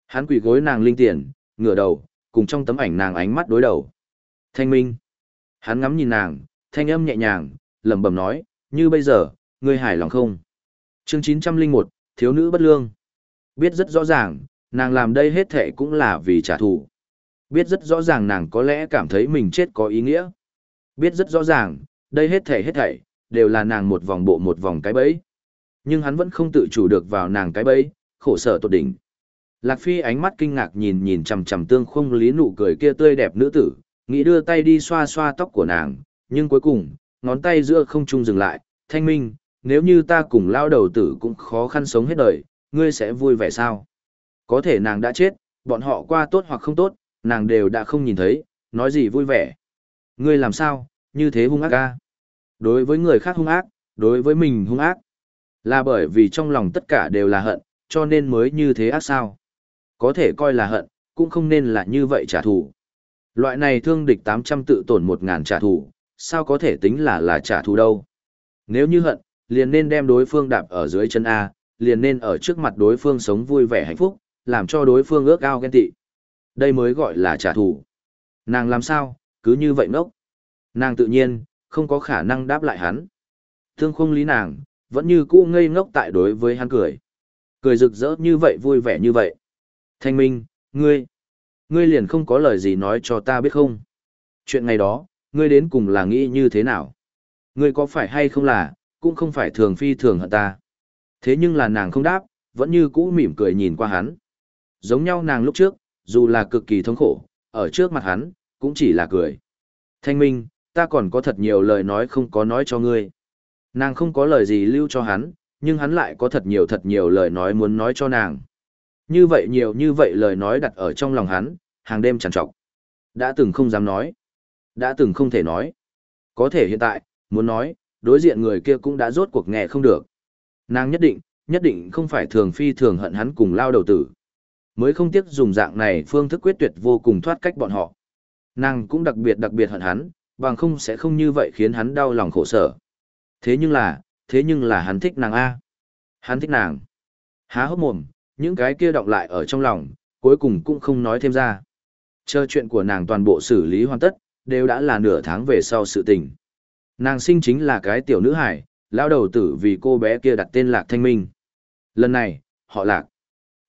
Hắn quỳ gối nàng linh tiền, ngửa đầu, cùng trong tấm ảnh nàng ánh mắt đối đầu. Thanh minh. Hắn ngắm nhìn nàng, thanh âm nhẹ nhàng, lẩm bẩm nói, như bây giờ, ngươi hài lòng không? Chương 901, thiếu nữ bất lương. Biết rất rõ ràng, nàng làm đây hết thệ cũng là vì trả thù. Biết rất rõ ràng nàng có lẽ cảm thấy mình chết có ý nghĩa. Biết rất rõ ràng, đây hết thảy hết thảy, đều là nàng một vòng bộ một vòng cái bẫy. Nhưng hắn vẫn không tự chủ được vào nàng cái bẫy, khổ sở tột đỉnh. Lạc Phi ánh mắt kinh ngạc nhìn nhìn chằm chằm tương khung lý nụ cười kia tươi đẹp nữ tử, nghĩ đưa tay đi xoa xoa tóc của nàng, nhưng cuối cùng, ngón tay giữa không trung dừng lại, thanh minh, nếu như ta cùng lao đầu tử cũng khó khăn sống hết đời, ngươi sẽ vui vẻ sao? Có thể nàng đã chết, bọn họ qua tốt hoặc không tốt, nàng đều đã không nhìn thấy, nói gì vui vẻ. Ngươi làm sao, như thế hung ác ca. Đối với người khác hung ác, đối với mình hung ác. Là bởi vì trong lòng tất cả đều là hận, cho nên mới như thế ác sao. Có thể coi là hận, cũng không nên là như vậy trả thù. Loại này thương địch 800 tự tổn 1000 trả thù, sao có thể tính là là trả thù đâu. Nếu như hận, liền nên đem đối phương đạp ở dưới chân A, liền nên ở trước mặt đối phương sống vui vẻ hạnh phúc, làm cho đối phương ước ao ghen tị. Đây mới gọi là trả thù. Nàng làm sao, cứ như vậy nốc Nàng tự nhiên, không có khả năng đáp lại hắn. Thương không lý nàng, vẫn như cũ ngây ngốc tại đối với hắn cười. Cười rực rỡ như vậy vui vẻ như vậy. Thanh minh, ngươi, ngươi liền không có lời gì nói cho ta biết không? Chuyện ngày đó, ngươi đến cùng là nghĩ như thế nào? Ngươi có phải hay không là, cũng không phải thường phi thường hận ta. Thế nhưng là nàng không đáp, vẫn như cũ mỉm cười nhìn qua hắn. Giống nhau nàng lúc trước, dù là cực kỳ thống khổ, ở trước mặt hắn, cũng chỉ là cười. Thanh minh, ta còn có thật nhiều lời nói không có nói cho ngươi. Nàng không có lời gì lưu cho hắn, nhưng hắn lại có thật nhiều thật nhiều lời nói muốn nói cho nàng. Như vậy nhiều như vậy lời nói đặt ở trong lòng hắn, hàng đêm trằn trọc. Đã từng không dám nói. Đã từng không thể nói. Có thể hiện tại, muốn nói, đối diện người kia cũng đã rốt cuộc nghe không được. Nàng nhất định, nhất định không phải thường phi thường hận hắn cùng lao đầu tử. Mới không tiếc dùng dạng này phương thức quyết tuyệt vô cùng thoát cách bọn họ. Nàng cũng đặc biệt đặc biệt hận hắn, bằng không sẽ không như vậy khiến hắn đau lòng khổ sở. Thế nhưng là, thế nhưng là hắn thích nàng A. Hắn thích nàng. Há hốc mồm, những cái kia đọc lại ở trong lòng, cuối cùng cũng không nói thêm ra. Chờ chuyện của nàng toàn bộ xử lý hoàn tất, đều đã là nửa tháng về sau sự tình. Nàng sinh chính là cái tiểu nữ hải, lao đầu tử vì cô bé kia đặt tên Lạc Thanh Minh. Lần này, họ Lạc.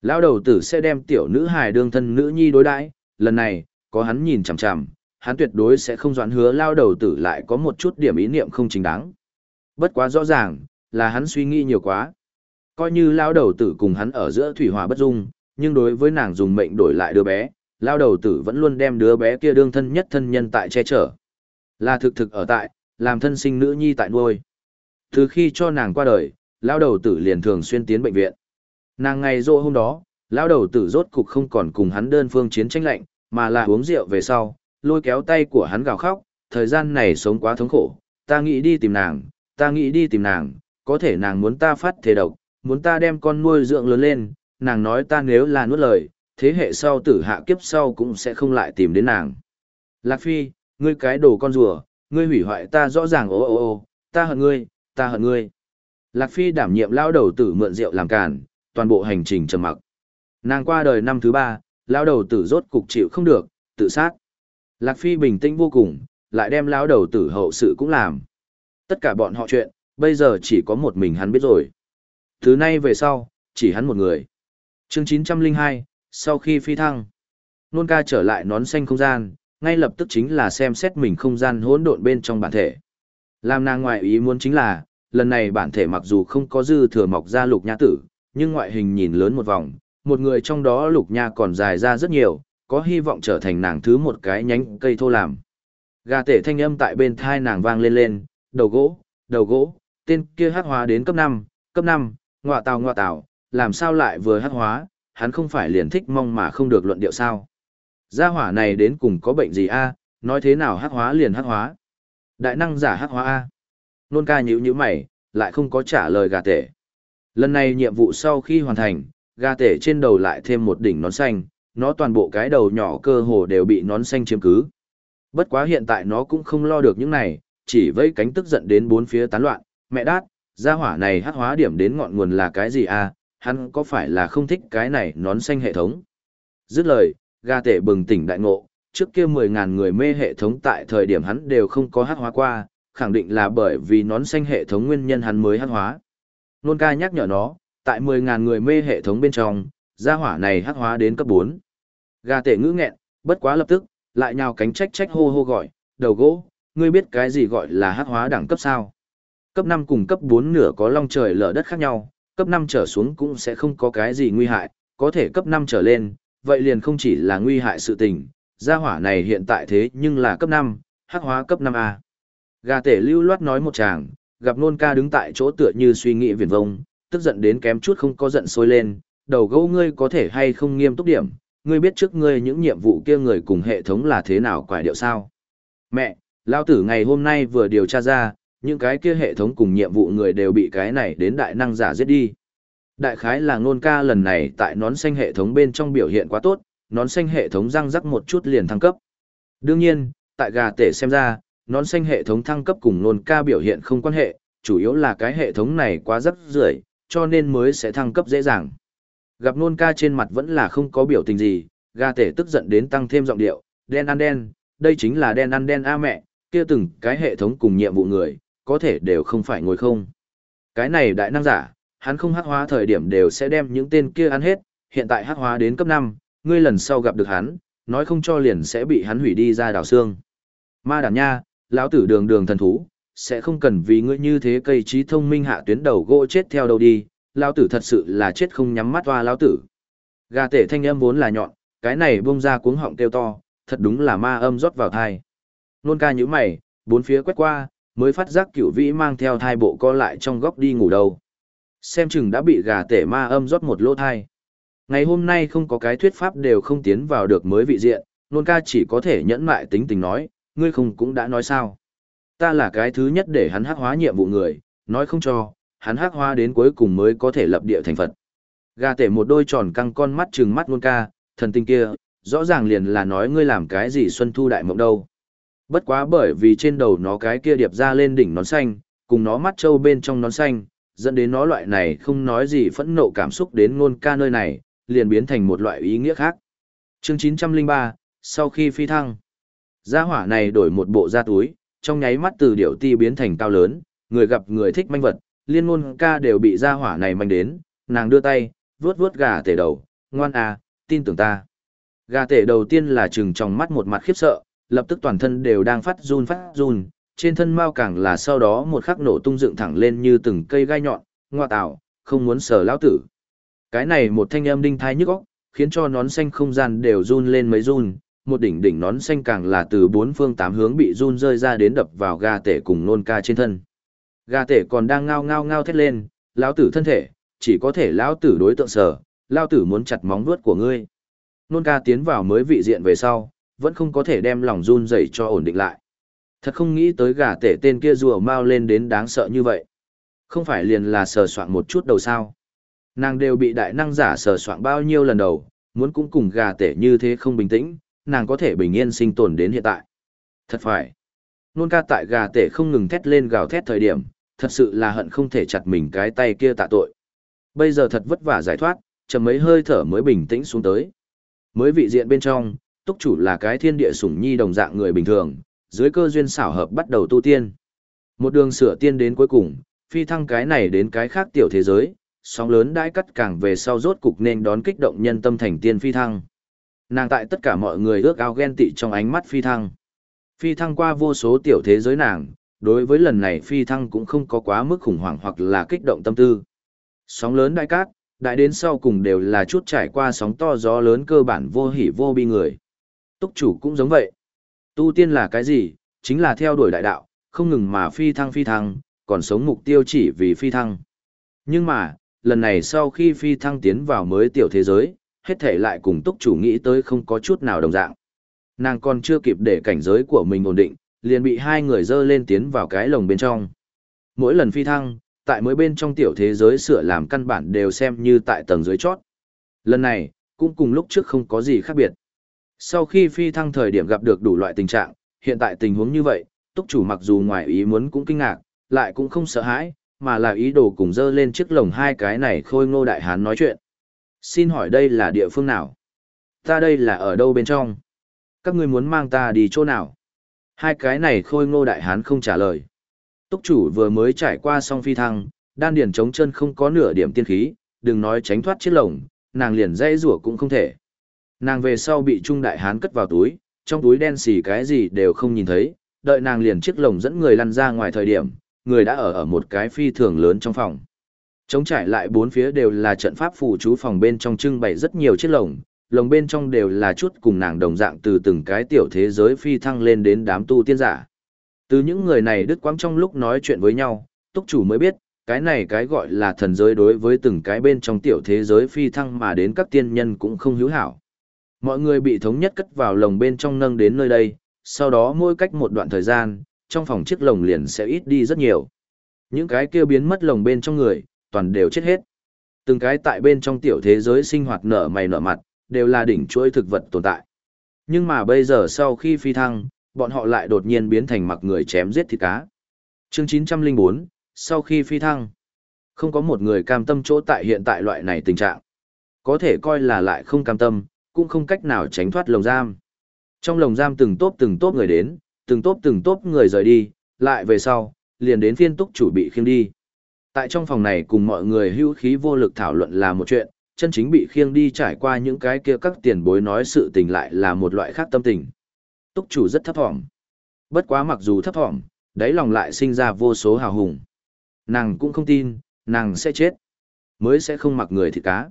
Lao đầu tử sẽ đem tiểu nữ hải đương thân nữ nhi đối đãi lần này, có hắn nhìn chằm chằm, hắn tuyệt đối sẽ không doãn hứa lao đầu tử lại có một chút điểm ý niệm không chính đáng. Bất quá rõ ràng, là hắn suy nghĩ nhiều quá. Coi như lao đầu tử cùng hắn ở giữa thủy hòa bất dung, nhưng đối với nàng dùng mệnh đổi lại đứa bé, lao đầu tử vẫn luôn đem đứa bé kia đương thân nhất thân nhân tại che chở. Là thực thực ở tại, làm thân sinh nữ nhi tại nuôi. Từ khi cho nàng qua đời, lao đầu tử liền thường xuyên tiến bệnh viện. Nàng ngày rộ hôm đó, lao đầu tử rốt cục không còn cùng hắn đơn phương chiến tranh lạnh, mà là uống rượu về sau, lôi kéo tay của hắn gào khóc, thời gian này sống quá thống khổ, ta nghĩ đi tìm nàng, ta nghĩ đi tìm nàng, có thể nàng muốn ta phát thể độc, muốn ta đem con nuôi dưỡng lớn lên, nàng nói ta nếu là nuốt lời, thế hệ sau tử hạ kiếp sau cũng sẽ không lại tìm đến nàng. Lạc Phi, ngươi cái đồ con rùa, ngươi hủy hoại ta rõ ràng ô ô ô, ta hận ngươi, ta hận ngươi. Lạc Phi đảm nhiệm lao đầu tử mượn rượu làm càn, toàn bộ hành trình trầm mặc. Nàng qua đời năm thứ ba, lao đầu tử rốt cục chịu không được, tự sát. Lạc Phi bình tĩnh vô cùng, lại đem lao đầu tử hậu sự cũng làm. Tất cả bọn họ chuyện, bây giờ chỉ có một mình hắn biết rồi. Thứ nay về sau, chỉ hắn một người. chương 902, sau khi phi thăng, nôn ca trở lại nón xanh không gian, ngay lập tức chính là xem xét mình không gian hỗn độn bên trong bản thể. Làm nàng ngoại ý muốn chính là, lần này bản thể mặc dù không có dư thừa mọc ra lục nha tử, nhưng ngoại hình nhìn lớn một vòng, một người trong đó lục nha còn dài ra rất nhiều, có hy vọng trở thành nàng thứ một cái nhánh cây thô làm. Gà tể thanh âm tại bên thai nàng vang lên lên, đầu gỗ, đầu gỗ, tên kia hát hóa đến cấp 5, cấp 5, ngọa tào ngọa tào, làm sao lại vừa hát hóa, hắn không phải liền thích mong mà không được luận điệu sao. Gia hỏa này đến cùng có bệnh gì a? nói thế nào hát hóa liền hát hóa. Đại năng giả hát hóa a. Nôn ca nhữ nhữ mày, lại không có trả lời gà tể. Lần này nhiệm vụ sau khi hoàn thành, gà tể trên đầu lại thêm một đỉnh nón xanh, nó toàn bộ cái đầu nhỏ cơ hồ đều bị nón xanh chiếm cứ. Bất quá hiện tại nó cũng không lo được những này, chỉ vẫy cánh tức giận đến bốn phía tán loạn, mẹ đát, gia hỏa này hát hóa điểm đến ngọn nguồn là cái gì à, hắn có phải là không thích cái này nón xanh hệ thống. Dứt lời, ga tể bừng tỉnh đại ngộ, trước kia 10.000 người mê hệ thống tại thời điểm hắn đều không có hát hóa qua, khẳng định là bởi vì nón xanh hệ thống nguyên nhân hắn mới hát hóa. Nôn ca nhắc nhở nó, tại 10.000 người mê hệ thống bên trong, gia hỏa này hát hóa đến cấp 4. Gà tể ngữ nghẹn, bất quá lập tức, lại nhào cánh trách trách hô hô gọi, đầu gỗ, ngươi biết cái gì gọi là hát hóa đẳng cấp sao? Cấp 5 cùng cấp 4 nửa có long trời lở đất khác nhau, cấp 5 trở xuống cũng sẽ không có cái gì nguy hại, có thể cấp 5 trở lên, vậy liền không chỉ là nguy hại sự tình, gia hỏa này hiện tại thế nhưng là cấp 5, hắc hóa cấp 5A. Gà tể lưu loát nói một chàng, gặp nôn ca đứng tại chỗ tựa như suy nghĩ viển vông, tức giận đến kém chút không có giận sôi lên, đầu gấu ngươi có thể hay không nghiêm túc điểm, ngươi biết trước ngươi những nhiệm vụ kia người cùng hệ thống là thế nào quải điệu sao. Mẹ, lao tử ngày hôm nay vừa điều tra ra, những cái kia hệ thống cùng nhiệm vụ người đều bị cái này đến đại năng giả giết đi. Đại khái là nôn ca lần này tại nón xanh hệ thống bên trong biểu hiện quá tốt, nón xanh hệ thống răng rắc một chút liền thăng cấp. Đương nhiên, tại gà tể xem ra, nón xanh hệ thống thăng cấp cùng nôn ca biểu hiện không quan hệ, chủ yếu là cái hệ thống này quá rất rưởi, cho nên mới sẽ thăng cấp dễ dàng. Gặp nôn ca trên mặt vẫn là không có biểu tình gì, gà tể tức giận đến tăng thêm giọng điệu, đen ăn đen, đây chính là đen ăn đen a mẹ, kia từng cái hệ thống cùng nhiệm vụ người, có thể đều không phải ngồi không. Cái này đại năng giả, hắn không hắc hóa thời điểm đều sẽ đem những tên kia ăn hết, hiện tại hắc hóa đến cấp 5, ngươi lần sau gặp được hắn, nói không cho liền sẽ bị hắn hủy đi ra đào xương. Ma đàn nha, lão tử đường đường thần thú, sẽ không cần vì ngươi như thế cây trí thông minh hạ tuyến đầu gỗ chết theo đâu đi, lão tử thật sự là chết không nhắm mắt toa lão tử. Gà tể thanh âm vốn là nhọn, cái này bông ra cuống họng kêu to, thật đúng là ma âm rót vào thai. Nôn ca như mày, bốn phía quét qua, mới phát giác cửu vĩ mang theo thai bộ co lại trong góc đi ngủ đầu. Xem chừng đã bị gà tể ma âm rót một lỗ thai. Ngày hôm nay không có cái thuyết pháp đều không tiến vào được mới vị diện, nôn ca chỉ có thể nhẫn mại tính tình nói, ngươi không cũng đã nói sao. Ta là cái thứ nhất để hắn hắc hóa nhiệm vụ người, nói không cho, hắn hắc hoa đến cuối cùng mới có thể lập địa thành Phật. Gà tể một đôi tròn căng con mắt trừng mắt nôn ca, thần tinh kia, rõ ràng liền là nói ngươi làm cái gì xuân thu đại mộng đâu. Bất quá bởi vì trên đầu nó cái kia điệp ra lên đỉnh nón xanh, cùng nó mắt trâu bên trong nón xanh, dẫn đến nó loại này không nói gì phẫn nộ cảm xúc đến ngôn ca nơi này, liền biến thành một loại ý nghĩa khác. Chương 903, sau khi phi thăng, gia hỏa này đổi một bộ da túi, trong nháy mắt từ điệu ti biến thành cao lớn, người gặp người thích manh vật, liên ngôn ca đều bị gia hỏa này manh đến, nàng đưa tay, vuốt vuốt gà tể đầu, ngoan à, tin tưởng ta. Gà tể đầu tiên là trừng trong mắt một mặt khiếp sợ, lập tức toàn thân đều đang phát run phát run, trên thân mao càng là sau đó một khắc nổ tung dựng thẳng lên như từng cây gai nhọn, ngoa tạo, không muốn sờ lão tử. Cái này một thanh âm đinh thai nhức óc, khiến cho nón xanh không gian đều run lên mấy run, một đỉnh đỉnh nón xanh càng là từ bốn phương tám hướng bị run rơi ra đến đập vào gà tể cùng nôn ca trên thân. Gà tể còn đang ngao ngao ngao thét lên, lão tử thân thể, chỉ có thể lão tử đối tượng sở, lão tử muốn chặt móng vuốt của ngươi. Nôn ca tiến vào mới vị diện về sau, vẫn không có thể đem lòng run dậy cho ổn định lại. Thật không nghĩ tới gà tể tên kia rùa mau lên đến đáng sợ như vậy. Không phải liền là sờ soạn một chút đầu sao. Nàng đều bị đại năng giả sờ soạn bao nhiêu lần đầu, muốn cũng cùng gà tể như thế không bình tĩnh, nàng có thể bình yên sinh tồn đến hiện tại. Thật phải. Nôn ca tại gà tể không ngừng thét lên gào thét thời điểm, thật sự là hận không thể chặt mình cái tay kia tạ tội. Bây giờ thật vất vả giải thoát, chầm mấy hơi thở mới bình tĩnh xuống tới. Mới vị diện bên trong, túc chủ là cái thiên địa sủng nhi đồng dạng người bình thường, dưới cơ duyên xảo hợp bắt đầu tu tiên. Một đường sửa tiên đến cuối cùng, phi thăng cái này đến cái khác tiểu thế giới, sóng lớn đãi cắt càng về sau rốt cục nên đón kích động nhân tâm thành tiên phi thăng. Nàng tại tất cả mọi người ước ao ghen tị trong ánh mắt phi thăng. Phi thăng qua vô số tiểu thế giới nàng, đối với lần này phi thăng cũng không có quá mức khủng hoảng hoặc là kích động tâm tư. Sóng lớn đại cát, đại đến sau cùng đều là chút trải qua sóng to gió lớn cơ bản vô hỉ vô bi người. Túc chủ cũng giống vậy. Tu tiên là cái gì? Chính là theo đuổi đại đạo, không ngừng mà phi thăng phi thăng, còn sống mục tiêu chỉ vì phi thăng. Nhưng mà, lần này sau khi phi thăng tiến vào mới tiểu thế giới, hết thể lại cùng túc chủ nghĩ tới không có chút nào đồng dạng. Nàng còn chưa kịp để cảnh giới của mình ổn định, liền bị hai người dơ lên tiến vào cái lồng bên trong. Mỗi lần phi thăng, tại mỗi bên trong tiểu thế giới sửa làm căn bản đều xem như tại tầng dưới chót. Lần này, cũng cùng lúc trước không có gì khác biệt. Sau khi phi thăng thời điểm gặp được đủ loại tình trạng, hiện tại tình huống như vậy, túc chủ mặc dù ngoài ý muốn cũng kinh ngạc, lại cũng không sợ hãi, mà là ý đồ cùng dơ lên chiếc lồng hai cái này khôi ngô đại hán nói chuyện. Xin hỏi đây là địa phương nào? Ta đây là ở đâu bên trong? Các ngươi muốn mang ta đi chỗ nào? Hai cái này khôi ngô đại hán không trả lời. Túc chủ vừa mới trải qua xong phi thăng, đan điền chống chân không có nửa điểm tiên khí, đừng nói tránh thoát chiếc lồng, nàng liền dây rủa cũng không thể. Nàng về sau bị Trung Đại Hán cất vào túi, trong túi đen xì cái gì đều không nhìn thấy, đợi nàng liền chiếc lồng dẫn người lăn ra ngoài thời điểm, người đã ở ở một cái phi thường lớn trong phòng. Trống trải lại bốn phía đều là trận pháp phù chú phòng bên trong trưng bày rất nhiều chiếc lồng, lồng bên trong đều là chút cùng nàng đồng dạng từ từng cái tiểu thế giới phi thăng lên đến đám tu tiên giả. Từ những người này đứt quãng trong lúc nói chuyện với nhau, túc chủ mới biết, cái này cái gọi là thần giới đối với từng cái bên trong tiểu thế giới phi thăng mà đến các tiên nhân cũng không hữu hảo. Mọi người bị thống nhất cất vào lồng bên trong nâng đến nơi đây, sau đó mỗi cách một đoạn thời gian, trong phòng chiếc lồng liền sẽ ít đi rất nhiều. Những cái kia biến mất lồng bên trong người, toàn đều chết hết. Từng cái tại bên trong tiểu thế giới sinh hoạt nở mày nở mặt, đều là đỉnh chuỗi thực vật tồn tại. Nhưng mà bây giờ sau khi phi thăng, bọn họ lại đột nhiên biến thành mặc người chém giết thịt cá. Chương 904, sau khi phi thăng, không có một người cam tâm chỗ tại hiện tại loại này tình trạng. Có thể coi là lại không cam tâm, cũng không cách nào tránh thoát lồng giam. Trong lồng giam từng tốp từng tốp người đến, từng tốp từng tốp người rời đi, lại về sau, liền đến phiên túc chủ bị khiêng đi. Tại trong phòng này cùng mọi người hữu khí vô lực thảo luận là một chuyện, chân chính bị khiêng đi trải qua những cái kia các tiền bối nói sự tình lại là một loại khác tâm tình. Túc chủ rất thấp thỏm. Bất quá mặc dù thấp thỏm, đáy lòng lại sinh ra vô số hào hùng. Nàng cũng không tin, nàng sẽ chết. Mới sẽ không mặc người thịt cá.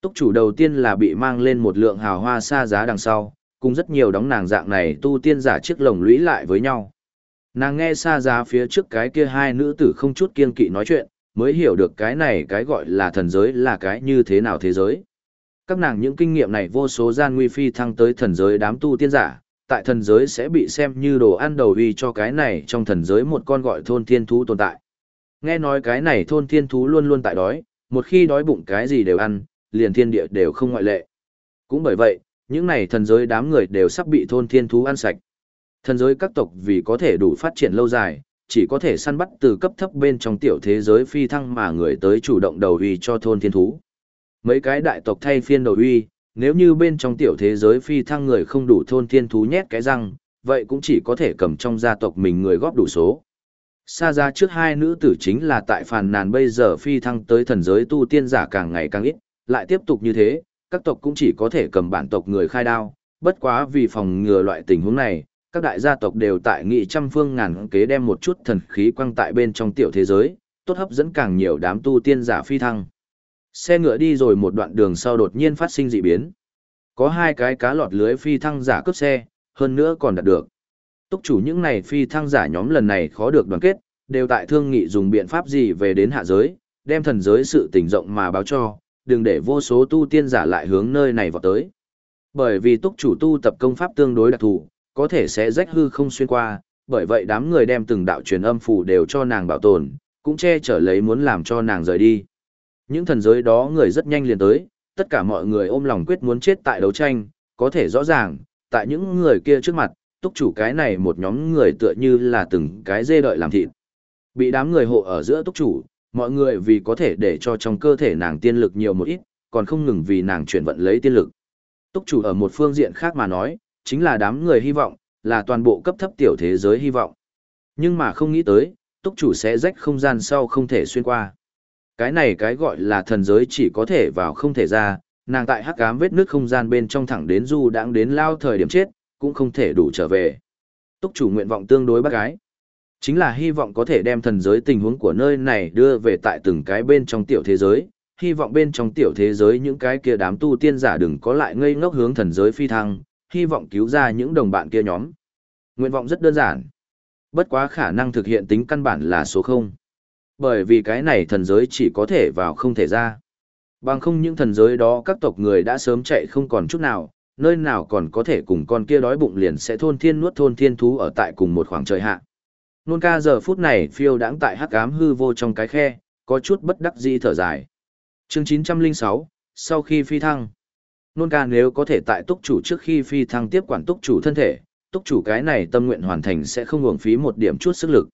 Túc chủ đầu tiên là bị mang lên một lượng hào hoa xa giá đằng sau, cùng rất nhiều đóng nàng dạng này tu tiên giả chiếc lồng lũy lại với nhau. Nàng nghe xa giá phía trước cái kia hai nữ tử không chút kiên kỵ nói chuyện, mới hiểu được cái này cái gọi là thần giới là cái như thế nào thế giới. Các nàng những kinh nghiệm này vô số gian nguy phi thăng tới thần giới đám tu tiên giả, tại thần giới sẽ bị xem như đồ ăn đầu uy cho cái này trong thần giới một con gọi thôn thiên thú tồn tại. Nghe nói cái này thôn thiên thú luôn luôn tại đói, một khi đói bụng cái gì đều ăn, liền thiên địa đều không ngoại lệ. Cũng bởi vậy, những này thần giới đám người đều sắp bị thôn thiên thú ăn sạch. Thần giới các tộc vì có thể đủ phát triển lâu dài, chỉ có thể săn bắt từ cấp thấp bên trong tiểu thế giới phi thăng mà người tới chủ động đầu uy cho thôn thiên thú. Mấy cái đại tộc thay phiên đầu uy, nếu như bên trong tiểu thế giới phi thăng người không đủ thôn thiên thú nhét cái răng, vậy cũng chỉ có thể cầm trong gia tộc mình người góp đủ số. Xa ra trước hai nữ tử chính là tại phàn nàn bây giờ phi thăng tới thần giới tu tiên giả càng ngày càng ít, lại tiếp tục như thế, các tộc cũng chỉ có thể cầm bản tộc người khai đao, bất quá vì phòng ngừa loại tình huống này, các đại gia tộc đều tại nghị trăm phương ngàn kế đem một chút thần khí quăng tại bên trong tiểu thế giới, tốt hấp dẫn càng nhiều đám tu tiên giả phi thăng. Xe ngựa đi rồi một đoạn đường sau đột nhiên phát sinh dị biến. Có hai cái cá lọt lưới phi thăng giả cướp xe, hơn nữa còn đạt được. Túc chủ những này phi thăng giả nhóm lần này khó được đoàn kết, đều tại thương nghị dùng biện pháp gì về đến hạ giới, đem thần giới sự tình rộng mà báo cho, đừng để vô số tu tiên giả lại hướng nơi này vào tới. Bởi vì túc chủ tu tập công pháp tương đối đặc thù, có thể sẽ rách hư không xuyên qua, bởi vậy đám người đem từng đạo truyền âm phù đều cho nàng bảo tồn, cũng che chở lấy muốn làm cho nàng rời đi. Những thần giới đó người rất nhanh liền tới, tất cả mọi người ôm lòng quyết muốn chết tại đấu tranh, có thể rõ ràng, tại những người kia trước mặt, túc chủ cái này một nhóm người tựa như là từng cái dê đợi làm thịt. Bị đám người hộ ở giữa túc chủ, mọi người vì có thể để cho trong cơ thể nàng tiên lực nhiều một ít, còn không ngừng vì nàng chuyển vận lấy tiên lực. Túc chủ ở một phương diện khác mà nói, chính là đám người hy vọng, là toàn bộ cấp thấp tiểu thế giới hy vọng. Nhưng mà không nghĩ tới, túc chủ sẽ rách không gian sau không thể xuyên qua. Cái này cái gọi là thần giới chỉ có thể vào không thể ra, nàng tại hắc ám vết nước không gian bên trong thẳng đến du đãng đến lao thời điểm chết, cũng không thể đủ trở về. Túc chủ nguyện vọng tương đối bác gái. Chính là hy vọng có thể đem thần giới tình huống của nơi này đưa về tại từng cái bên trong tiểu thế giới, hy vọng bên trong tiểu thế giới những cái kia đám tu tiên giả đừng có lại ngây ngốc hướng thần giới phi thăng, hy vọng cứu ra những đồng bạn kia nhóm. Nguyện vọng rất đơn giản. Bất quá khả năng thực hiện tính căn bản là số 0. Bởi vì cái này thần giới chỉ có thể vào không thể ra. Bằng không những thần giới đó các tộc người đã sớm chạy không còn chút nào, nơi nào còn có thể cùng con kia đói bụng liền sẽ thôn thiên nuốt thôn thiên thú ở tại cùng một khoảng trời hạ. Nôn ca giờ phút này phiêu đáng tại hắc ám hư vô trong cái khe, có chút bất đắc dĩ thở dài. Chương 906, sau khi phi thăng. Nôn ca nếu có thể tại túc chủ trước khi phi thăng tiếp quản túc chủ thân thể, túc chủ cái này tâm nguyện hoàn thành sẽ không uổng phí một điểm chút sức lực.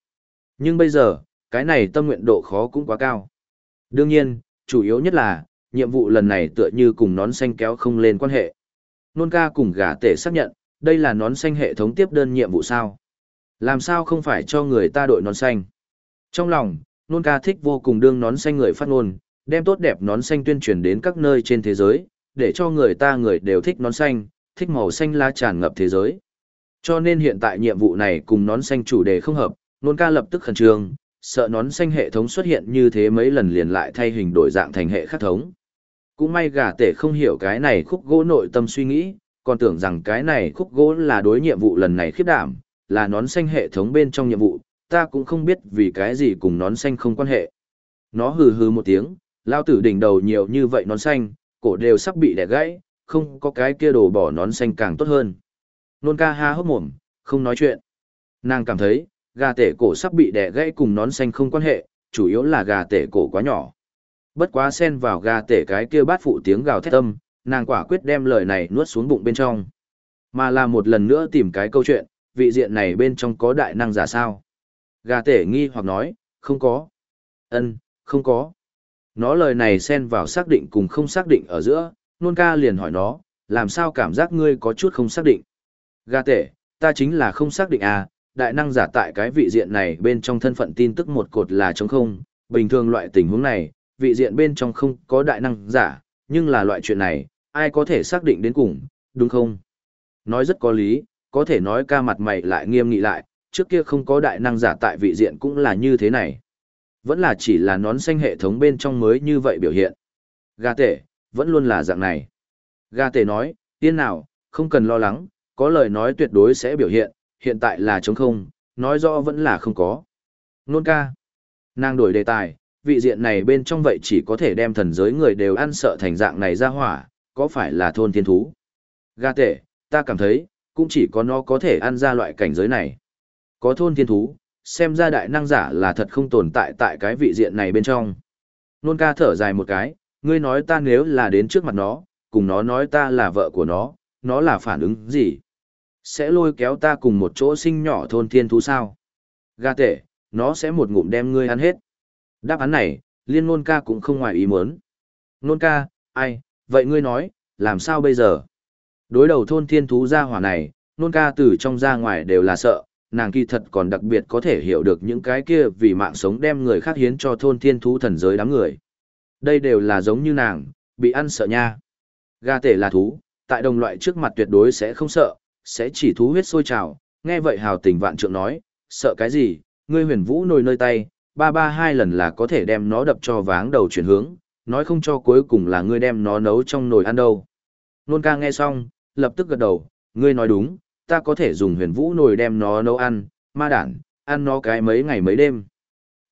Nhưng bây giờ, cái này tâm nguyện độ khó cũng quá cao. Đương nhiên, chủ yếu nhất là, nhiệm vụ lần này tựa như cùng nón xanh kéo không lên quan hệ. Nôn ca cùng gả tể xác nhận, đây là nón xanh hệ thống tiếp đơn nhiệm vụ sao. Làm sao không phải cho người ta đội nón xanh? Trong lòng, nôn ca thích vô cùng đương nón xanh người phát ngôn, đem tốt đẹp nón xanh tuyên truyền đến các nơi trên thế giới, để cho người ta người đều thích nón xanh, thích màu xanh lá tràn ngập thế giới. Cho nên hiện tại nhiệm vụ này cùng nón xanh chủ đề không hợp, nôn ca lập tức khẩn trương, sợ nón xanh hệ thống xuất hiện như thế mấy lần liền lại thay hình đổi dạng thành hệ khác thống. Cũng may gà tể không hiểu cái này khúc gỗ nội tâm suy nghĩ, còn tưởng rằng cái này khúc gỗ là đối nhiệm vụ lần này khiếp đảm, là nón xanh hệ thống bên trong nhiệm vụ, ta cũng không biết vì cái gì cùng nón xanh không quan hệ. Nó hừ hừ một tiếng, lao tử đỉnh đầu nhiều như vậy nón xanh, cổ đều sắp bị đẻ gãy, không có cái kia đồ bỏ nón xanh càng tốt hơn. Nôn ca ha hốc mồm, không nói chuyện. Nàng cảm thấy, gà tể cổ sắp bị đẻ gãy cùng nón xanh không quan hệ, chủ yếu là gà tể cổ quá nhỏ. Bất quá xen vào gà tể cái kia bát phụ tiếng gào thét tâm, nàng quả quyết đem lời này nuốt xuống bụng bên trong. Mà là một lần nữa tìm cái câu chuyện, vị diện này bên trong có đại năng giả sao? Gà tể nghi hoặc nói, không có. ân không có. Nó lời này xen vào xác định cùng không xác định ở giữa, nôn ca liền hỏi nó, làm sao cảm giác ngươi có chút không xác định? Gà tể, ta chính là không xác định à, đại năng giả tại cái vị diện này bên trong thân phận tin tức một cột là trống không, bình thường loại tình huống này, vị diện bên trong không có đại năng giả, nhưng là loại chuyện này, ai có thể xác định đến cùng, đúng không? Nói rất có lý, có thể nói ca mặt mày lại nghiêm nghị lại, trước kia không có đại năng giả tại vị diện cũng là như thế này. Vẫn là chỉ là nón xanh hệ thống bên trong mới như vậy biểu hiện. Gà tể, vẫn luôn là dạng này. Gà tể nói, tiên nào, không cần lo lắng, có lời nói tuyệt đối sẽ biểu hiện, hiện tại là trống không, nói rõ vẫn là không có. Nôn ca. Nàng đổi đề tài, vị diện này bên trong vậy chỉ có thể đem thần giới người đều ăn sợ thành dạng này ra hỏa, có phải là thôn thiên thú? Gà tể, ta cảm thấy, cũng chỉ có nó có thể ăn ra loại cảnh giới này. Có thôn thiên thú, xem ra đại năng giả là thật không tồn tại tại cái vị diện này bên trong. Nôn ca thở dài một cái, ngươi nói ta nếu là đến trước mặt nó, cùng nó nói ta là vợ của nó, nó là phản ứng gì? Sẽ lôi kéo ta cùng một chỗ sinh nhỏ thôn thiên thú sao? Ga tệ, nó sẽ một ngụm đem ngươi ăn hết. Đáp án này, liên nôn ca cũng không ngoài ý muốn. Nôn ca, ai, vậy ngươi nói, làm sao bây giờ? Đối đầu thôn thiên thú ra hỏa này, nôn ca từ trong ra ngoài đều là sợ, nàng kỳ thật còn đặc biệt có thể hiểu được những cái kia vì mạng sống đem người khác hiến cho thôn thiên thú thần giới đám người. Đây đều là giống như nàng, bị ăn sợ nha. Gà tể là thú, tại đồng loại trước mặt tuyệt đối sẽ không sợ, sẽ chỉ thú huyết sôi trào. Nghe vậy hào tình vạn trượng nói, sợ cái gì, ngươi huyền vũ nồi nơi tay, ba ba hai lần là có thể đem nó đập cho váng đầu chuyển hướng, nói không cho cuối cùng là ngươi đem nó nấu trong nồi ăn đâu. Nôn ca nghe xong, lập tức gật đầu, ngươi nói đúng, ta có thể dùng huyền vũ nồi đem nó nấu ăn, ma đản, ăn nó cái mấy ngày mấy đêm.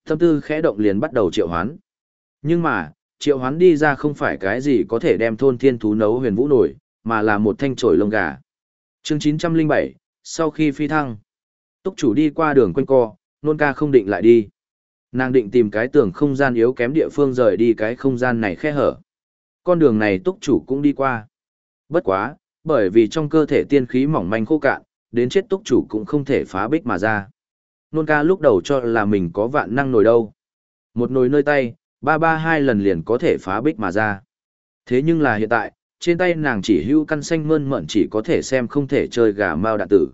Tâm tư khẽ động liền bắt đầu triệu hoán. Nhưng mà, triệu hoán đi ra không phải cái gì có thể đem thôn thiên thú nấu huyền vũ nồi, mà là một thanh trổi lông gà. chương 907, sau khi phi thăng, túc chủ đi qua đường quanh co, nôn ca không định lại đi. Nàng định tìm cái tường không gian yếu kém địa phương rời đi cái không gian này khe hở. Con đường này túc chủ cũng đi qua. Bất quá, bởi vì trong cơ thể tiên khí mỏng manh khô cạn, đến chết túc chủ cũng không thể phá bích mà ra. Nôn ca lúc đầu cho là mình có vạn năng nổi đâu. Một nồi nơi tay, ba ba hai lần liền có thể phá bích mà ra. Thế nhưng là hiện tại, trên tay nàng chỉ hưu căn xanh mơn mận chỉ có thể xem không thể chơi gà mao đạn tử.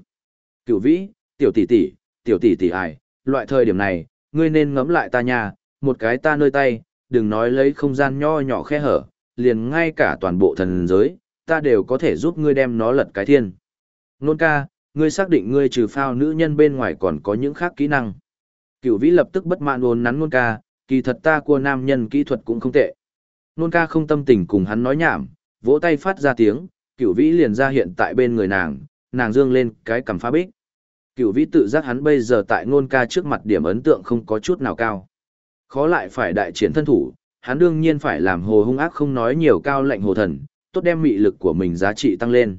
Cựu vĩ, tiểu tỷ tỷ, tiểu tỷ tỷ ải, loại thời điểm này, ngươi nên ngẫm lại ta nha, một cái ta nơi tay, đừng nói lấy không gian nho nhỏ khe hở, liền ngay cả toàn bộ thần giới, ta đều có thể giúp ngươi đem nó lật cái thiên. Nôn ca, ngươi xác định ngươi trừ phao nữ nhân bên ngoài còn có những khác kỹ năng. Cửu vĩ lập tức bất mãn ôn nắn nôn ca, kỳ thật ta của nam nhân kỹ thuật cũng không tệ. Nôn ca không tâm tình cùng hắn nói nhảm, vỗ tay phát ra tiếng, cửu vĩ liền ra hiện tại bên người nàng, nàng dương lên cái cầm phá bích. Cửu vĩ tự giác hắn bây giờ tại nôn ca trước mặt điểm ấn tượng không có chút nào cao. Khó lại phải đại triển thân thủ, hắn đương nhiên phải làm hồ hung ác không nói nhiều cao lệnh hồ thần, tốt đem mị lực của mình giá trị tăng lên.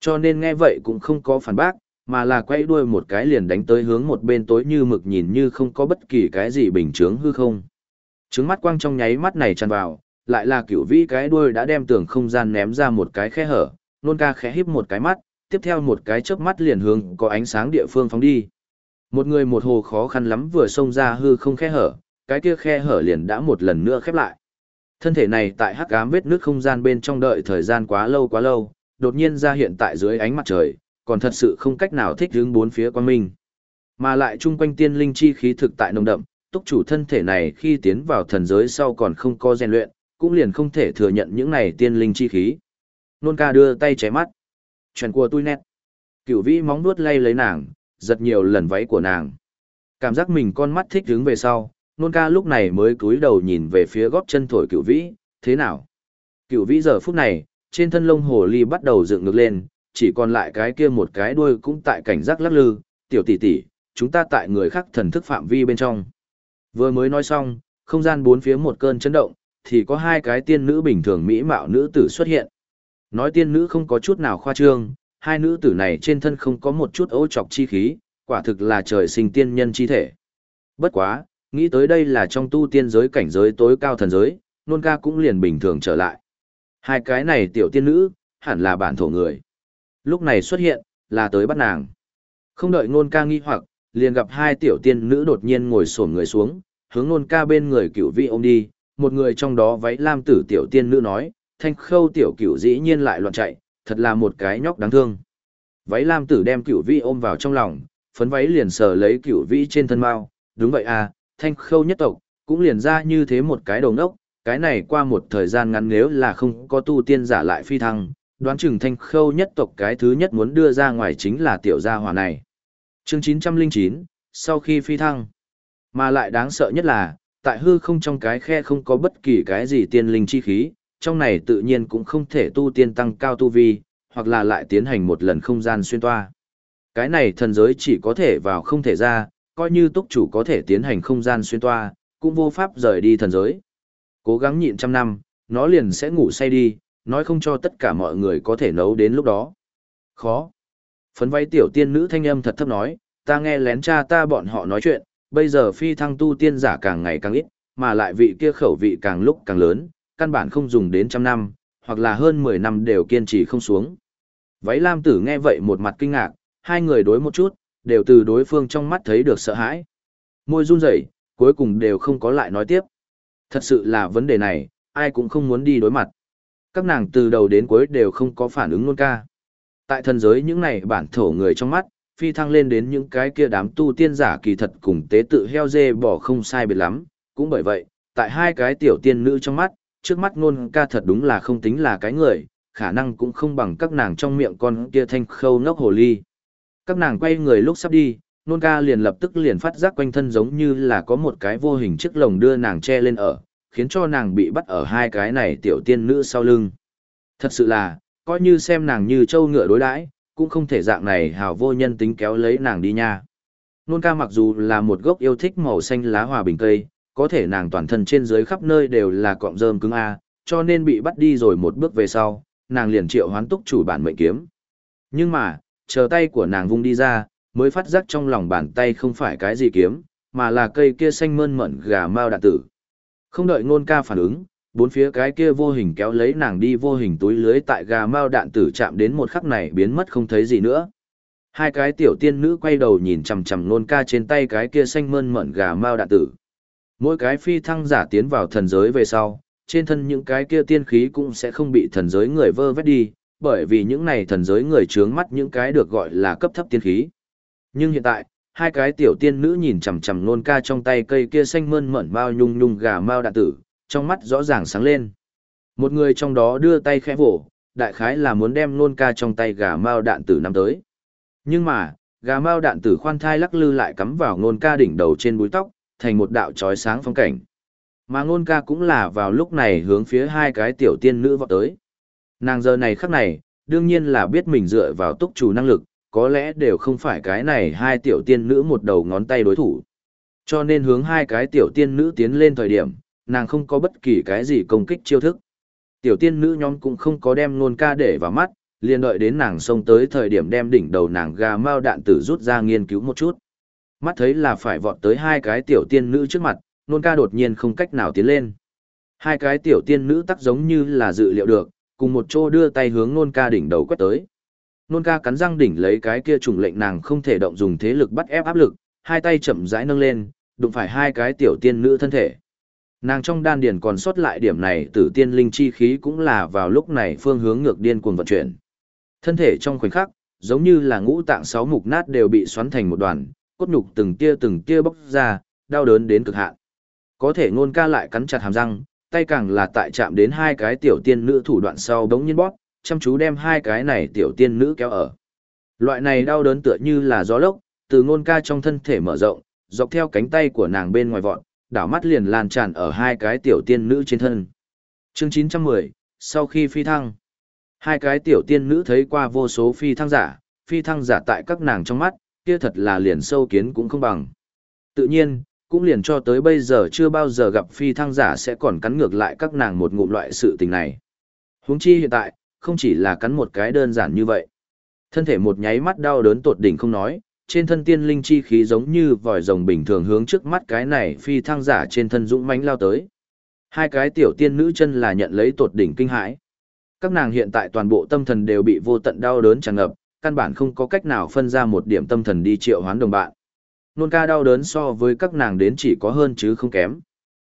Cho nên nghe vậy cũng không có phản bác, mà là quay đuôi một cái liền đánh tới hướng một bên tối như mực nhìn như không có bất kỳ cái gì bình chướng hư không. Trứng mắt quang trong nháy mắt này tràn vào, lại là kiểu vĩ cái đuôi đã đem tường không gian ném ra một cái khe hở, nôn ca khẽ híp một cái mắt, tiếp theo một cái chớp mắt liền hướng có ánh sáng địa phương phóng đi. Một người một hồ khó khăn lắm vừa xông ra hư không khe hở, cái kia khe hở liền đã một lần nữa khép lại. Thân thể này tại hắc ám vết nước không gian bên trong đợi thời gian quá lâu quá lâu, đột nhiên ra hiện tại dưới ánh mặt trời, còn thật sự không cách nào thích hướng bốn phía quan minh. Mà lại chung quanh tiên linh chi khí thực tại nồng đậm, túc chủ thân thể này khi tiến vào thần giới sau còn không có rèn luyện, cũng liền không thể thừa nhận những này tiên linh chi khí. Nôn ca đưa tay cháy mắt. Chuyện của tôi nét. Cửu vĩ móng nuốt lay lấy nàng, giật nhiều lần váy của nàng. Cảm giác mình con mắt thích đứng về sau, nôn ca lúc này mới cúi đầu nhìn về phía góp chân thổi cửu vĩ, thế nào? Cửu vĩ giờ phút này, trên thân lông hồ ly bắt đầu dựng ngược lên, chỉ còn lại cái kia một cái đuôi cũng tại cảnh giác lắc lư, tiểu tỷ tỷ, chúng ta tại người khác thần thức phạm vi bên trong. Vừa mới nói xong, không gian bốn phía một cơn chấn động, thì có hai cái tiên nữ bình thường mỹ mạo nữ tử xuất hiện. Nói tiên nữ không có chút nào khoa trương, hai nữ tử này trên thân không có một chút ấu trọc chi khí, quả thực là trời sinh tiên nhân chi thể. Bất quá, nghĩ tới đây là trong tu tiên giới cảnh giới tối cao thần giới, nôn ca cũng liền bình thường trở lại. Hai cái này tiểu tiên nữ, hẳn là bản thổ người. Lúc này xuất hiện, là tới bắt nàng. Không đợi nôn ca nghi hoặc, liền gặp hai tiểu tiên nữ đột nhiên ngồi xổm người xuống, hướng nôn ca bên người cửu vị ôm đi, một người trong đó váy lam tử tiểu tiên nữ nói, thanh khâu tiểu cửu dĩ nhiên lại loạn chạy, thật là một cái nhóc đáng thương. Váy lam tử đem cửu vị ôm vào trong lòng, phấn váy liền sờ lấy cửu vị trên thân mao, đúng vậy à, thanh khâu nhất tộc, cũng liền ra như thế một cái đầu ngốc, cái này qua một thời gian ngắn nếu là không có tu tiên giả lại phi thăng, đoán chừng thanh khâu nhất tộc cái thứ nhất muốn đưa ra ngoài chính là tiểu gia hỏa này. Chương 909, sau khi phi thăng, mà lại đáng sợ nhất là, tại hư không trong cái khe không có bất kỳ cái gì tiên linh chi khí, trong này tự nhiên cũng không thể tu tiên tăng cao tu vi, hoặc là lại tiến hành một lần không gian xuyên toa. Cái này thần giới chỉ có thể vào không thể ra, coi như túc chủ có thể tiến hành không gian xuyên toa, cũng vô pháp rời đi thần giới. Cố gắng nhịn trăm năm, nó liền sẽ ngủ say đi, nói không cho tất cả mọi người có thể nấu đến lúc đó. Khó. Phấn váy tiểu tiên nữ thanh âm thật thấp nói, ta nghe lén cha ta bọn họ nói chuyện, bây giờ phi thăng tu tiên giả càng ngày càng ít, mà lại vị kia khẩu vị càng lúc càng lớn, căn bản không dùng đến trăm năm, hoặc là hơn 10 năm đều kiên trì không xuống. Váy lam tử nghe vậy một mặt kinh ngạc, hai người đối một chút, đều từ đối phương trong mắt thấy được sợ hãi. Môi run rẩy, cuối cùng đều không có lại nói tiếp. Thật sự là vấn đề này, ai cũng không muốn đi đối mặt. Các nàng từ đầu đến cuối đều không có phản ứng luôn ca. Tại thần giới những này bản thổ người trong mắt, phi thăng lên đến những cái kia đám tu tiên giả kỳ thật cùng tế tự heo dê bỏ không sai biệt lắm. Cũng bởi vậy, tại hai cái tiểu tiên nữ trong mắt, trước mắt ngôn ca thật đúng là không tính là cái người, khả năng cũng không bằng các nàng trong miệng con kia thanh khâu ngốc hồ ly. Các nàng quay người lúc sắp đi, nôn ca liền lập tức liền phát giác quanh thân giống như là có một cái vô hình chiếc lồng đưa nàng che lên ở, khiến cho nàng bị bắt ở hai cái này tiểu tiên nữ sau lưng. Thật sự là, coi như xem nàng như trâu ngựa đối đãi, cũng không thể dạng này hào vô nhân tính kéo lấy nàng đi nha. Nôn ca mặc dù là một gốc yêu thích màu xanh lá hòa bình cây, có thể nàng toàn thân trên dưới khắp nơi đều là cọng rơm cứng A, cho nên bị bắt đi rồi một bước về sau, nàng liền triệu hoán túc chủ bản mệnh kiếm. Nhưng mà, chờ tay của nàng vung đi ra, mới phát giác trong lòng bàn tay không phải cái gì kiếm, mà là cây kia xanh mơn mận gà mao đạn tử. Không đợi ngôn ca phản ứng, bốn phía cái kia vô hình kéo lấy nàng đi vô hình túi lưới tại gà mao đạn tử chạm đến một khắc này biến mất không thấy gì nữa. Hai cái tiểu tiên nữ quay đầu nhìn chằm chằm nôn ca trên tay cái kia xanh mơn mận gà mao đạn tử. Mỗi cái phi thăng giả tiến vào thần giới về sau, trên thân những cái kia tiên khí cũng sẽ không bị thần giới người vơ vét đi, bởi vì những này thần giới người trướng mắt những cái được gọi là cấp thấp tiên khí. Nhưng hiện tại, hai cái tiểu tiên nữ nhìn chằm chằm nôn ca trong tay cây kia xanh mơn mởn bao nhung nhung gà mao đạn tử, trong mắt rõ ràng sáng lên. Một người trong đó đưa tay khẽ vỗ, đại khái là muốn đem nôn ca trong tay gà mao đạn tử năm tới. Nhưng mà, gà mao đạn tử khoan thai lắc lư lại cắm vào nôn ca đỉnh đầu trên búi tóc, thành một đạo trói sáng phong cảnh. Mà nôn ca cũng là vào lúc này hướng phía hai cái tiểu tiên nữ vọt tới. Nàng giờ này khắc này, đương nhiên là biết mình dựa vào túc chủ năng lực, có lẽ đều không phải cái này hai tiểu tiên nữ một đầu ngón tay đối thủ. Cho nên hướng hai cái tiểu tiên nữ tiến lên thời điểm, nàng không có bất kỳ cái gì công kích chiêu thức. Tiểu tiên nữ nhóm cũng không có đem nôn ca để vào mắt, liền đợi đến nàng xông tới thời điểm đem đỉnh đầu nàng gà mao đạn tử rút ra nghiên cứu một chút. Mắt thấy là phải vọt tới hai cái tiểu tiên nữ trước mặt, nôn ca đột nhiên không cách nào tiến lên. Hai cái tiểu tiên nữ tắc giống như là dự liệu được, cùng một chỗ đưa tay hướng nôn ca đỉnh đầu quét tới. Nôn ca cắn răng đỉnh lấy cái kia trùng lệnh nàng không thể động dùng thế lực bắt ép áp lực, hai tay chậm rãi nâng lên, đụng phải hai cái tiểu tiên nữ thân thể. Nàng trong đan điền còn sót lại điểm này tử tiên linh chi khí cũng là vào lúc này phương hướng ngược điên cuồng vận chuyển. Thân thể trong khoảnh khắc, giống như là ngũ tạng sáu mục nát đều bị xoắn thành một đoàn, cốt nhục từng tia từng tia bốc ra, đau đớn đến cực hạn. Có thể ngôn ca lại cắn chặt hàm răng, tay càng là tại chạm đến hai cái tiểu tiên nữ thủ đoạn sau đống nhiên bóp, chăm chú đem hai cái này tiểu tiên nữ kéo ở. Loại này đau đớn tựa như là gió lốc, từ ngôn ca trong thân thể mở rộng, dọc theo cánh tay của nàng bên ngoài vọt, đảo mắt liền lan tràn ở hai cái tiểu tiên nữ trên thân. Chương 910, sau khi phi thăng, hai cái tiểu tiên nữ thấy qua vô số phi thăng giả, phi thăng giả tại các nàng trong mắt, kia thật là liền sâu kiến cũng không bằng. Tự nhiên, cũng liền cho tới bây giờ chưa bao giờ gặp phi thăng giả sẽ còn cắn ngược lại các nàng một ngụm loại sự tình này. Huống chi hiện tại, không chỉ là cắn một cái đơn giản như vậy. Thân thể một nháy mắt đau đớn tột đỉnh không nói, trên thân tiên linh chi khí giống như vòi rồng bình thường hướng trước mắt cái này phi thăng giả trên thân dũng mãnh lao tới. Hai cái tiểu tiên nữ chân là nhận lấy tột đỉnh kinh hãi. Các nàng hiện tại toàn bộ tâm thần đều bị vô tận đau đớn tràn ngập, căn bản không có cách nào phân ra một điểm tâm thần đi triệu hoán đồng bạn. Nôn ca đau đớn so với các nàng đến chỉ có hơn chứ không kém.